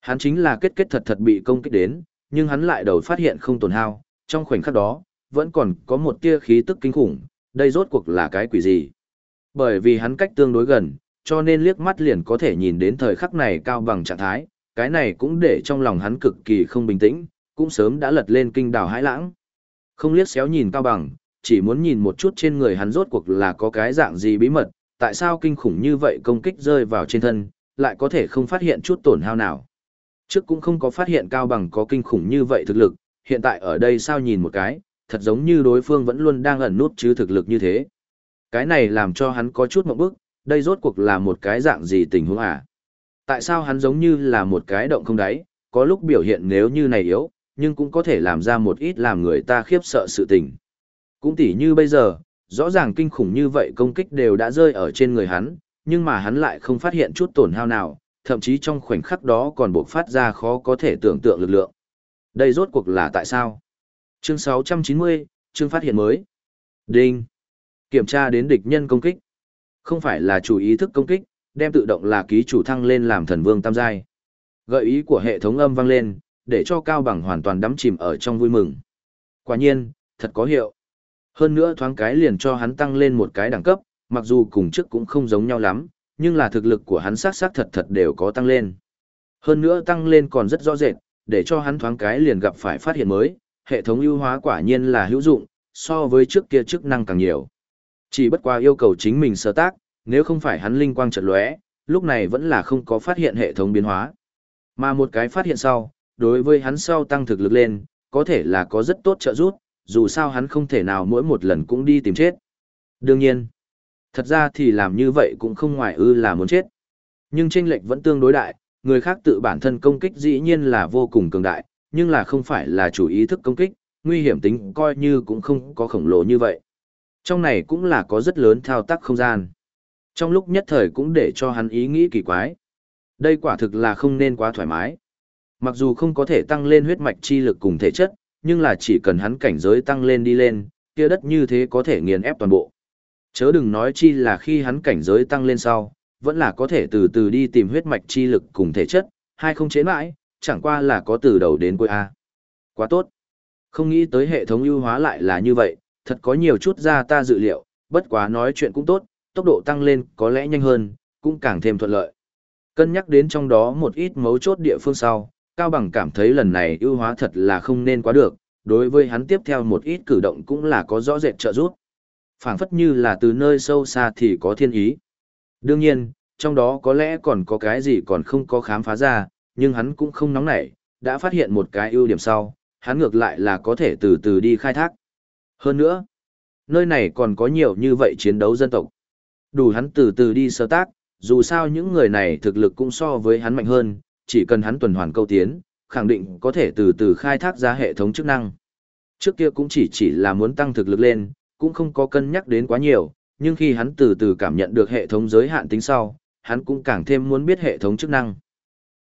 Hắn chính là kết kết thật thật bị công kích đến, nhưng hắn lại đầu phát hiện không tổn hao, trong khoảnh khắc đó, vẫn còn có một tia khí tức kinh khủng, đây rốt cuộc là cái quỷ gì? Bởi vì hắn cách tương đối gần, cho nên liếc mắt liền có thể nhìn đến thời khắc này cao bằng trạng thái, cái này cũng để trong lòng hắn cực kỳ không bình tĩnh, cũng sớm đã lật lên kinh đảo hãi lãng. Không liếc xéo nhìn cao bằng, chỉ muốn nhìn một chút trên người hắn rốt cuộc là có cái dạng gì bí mật, tại sao kinh khủng như vậy công kích rơi vào trên thân, lại có thể không phát hiện chút tổn hao nào. Trước cũng không có phát hiện cao bằng có kinh khủng như vậy thực lực, hiện tại ở đây sao nhìn một cái, thật giống như đối phương vẫn luôn đang ẩn nút chứ thực lực như thế. Cái này làm cho hắn có chút mộng bức đây rốt cuộc là một cái dạng gì tình huống à? Tại sao hắn giống như là một cái động không đáy, có lúc biểu hiện nếu như này yếu, nhưng cũng có thể làm ra một ít làm người ta khiếp sợ sự tình. Cũng tỉ như bây giờ, rõ ràng kinh khủng như vậy công kích đều đã rơi ở trên người hắn, nhưng mà hắn lại không phát hiện chút tổn hao nào, thậm chí trong khoảnh khắc đó còn buộc phát ra khó có thể tưởng tượng lực lượng. Đây rốt cuộc là tại sao? Chương 690, chương phát hiện mới. Đinh. Kiểm tra đến địch nhân công kích. Không phải là chủ ý thức công kích, đem tự động là ký chủ thăng lên làm thần vương tam giai. Gợi ý của hệ thống âm vang lên, để cho Cao Bằng hoàn toàn đắm chìm ở trong vui mừng. Quả nhiên, thật có hiệu. Hơn nữa thoáng cái liền cho hắn tăng lên một cái đẳng cấp, mặc dù cùng trước cũng không giống nhau lắm, nhưng là thực lực của hắn xác xác thật thật đều có tăng lên. Hơn nữa tăng lên còn rất rõ rệt, để cho hắn thoáng cái liền gặp phải phát hiện mới, hệ thống ưu hóa quả nhiên là hữu dụng, so với trước kia chức năng càng nhiều. Chỉ bất qua yêu cầu chính mình sơ tác, nếu không phải hắn linh quang chợt lóe, lúc này vẫn là không có phát hiện hệ thống biến hóa. Mà một cái phát hiện sau, đối với hắn sau tăng thực lực lên, có thể là có rất tốt trợ giúp, dù sao hắn không thể nào mỗi một lần cũng đi tìm chết. Đương nhiên, thật ra thì làm như vậy cũng không ngoài ư là muốn chết. Nhưng tranh lệch vẫn tương đối đại, người khác tự bản thân công kích dĩ nhiên là vô cùng cường đại, nhưng là không phải là chủ ý thức công kích, nguy hiểm tính coi như cũng không có khổng lồ như vậy. Trong này cũng là có rất lớn thao tác không gian. Trong lúc nhất thời cũng để cho hắn ý nghĩ kỳ quái. Đây quả thực là không nên quá thoải mái. Mặc dù không có thể tăng lên huyết mạch chi lực cùng thể chất, nhưng là chỉ cần hắn cảnh giới tăng lên đi lên, kia đất như thế có thể nghiền ép toàn bộ. Chớ đừng nói chi là khi hắn cảnh giới tăng lên sau, vẫn là có thể từ từ đi tìm huyết mạch chi lực cùng thể chất, hay không chế mãi, chẳng qua là có từ đầu đến cuối A. Quá tốt. Không nghĩ tới hệ thống ưu hóa lại là như vậy, thật có nhiều chút ra ta dự liệu, bất quá nói chuyện cũng tốt, tốc độ tăng lên có lẽ nhanh hơn, cũng càng thêm thuận lợi. Cân nhắc đến trong đó một ít mấu chốt địa phương sau, Cao Bằng cảm thấy lần này ưu hóa thật là không nên quá được, đối với hắn tiếp theo một ít cử động cũng là có rõ rệt trợ giúp. phảng phất như là từ nơi sâu xa thì có thiên ý. Đương nhiên, trong đó có lẽ còn có cái gì còn không có khám phá ra, nhưng hắn cũng không nóng nảy, đã phát hiện một cái ưu điểm sau, hắn ngược lại là có thể từ từ đi khai thác. Hơn nữa, nơi này còn có nhiều như vậy chiến đấu dân tộc. Đủ hắn từ từ đi sơ tác, dù sao những người này thực lực cũng so với hắn mạnh hơn, chỉ cần hắn tuần hoàn câu tiến, khẳng định có thể từ từ khai thác ra hệ thống chức năng. Trước kia cũng chỉ chỉ là muốn tăng thực lực lên, cũng không có cân nhắc đến quá nhiều, nhưng khi hắn từ từ cảm nhận được hệ thống giới hạn tính sau, hắn cũng càng thêm muốn biết hệ thống chức năng.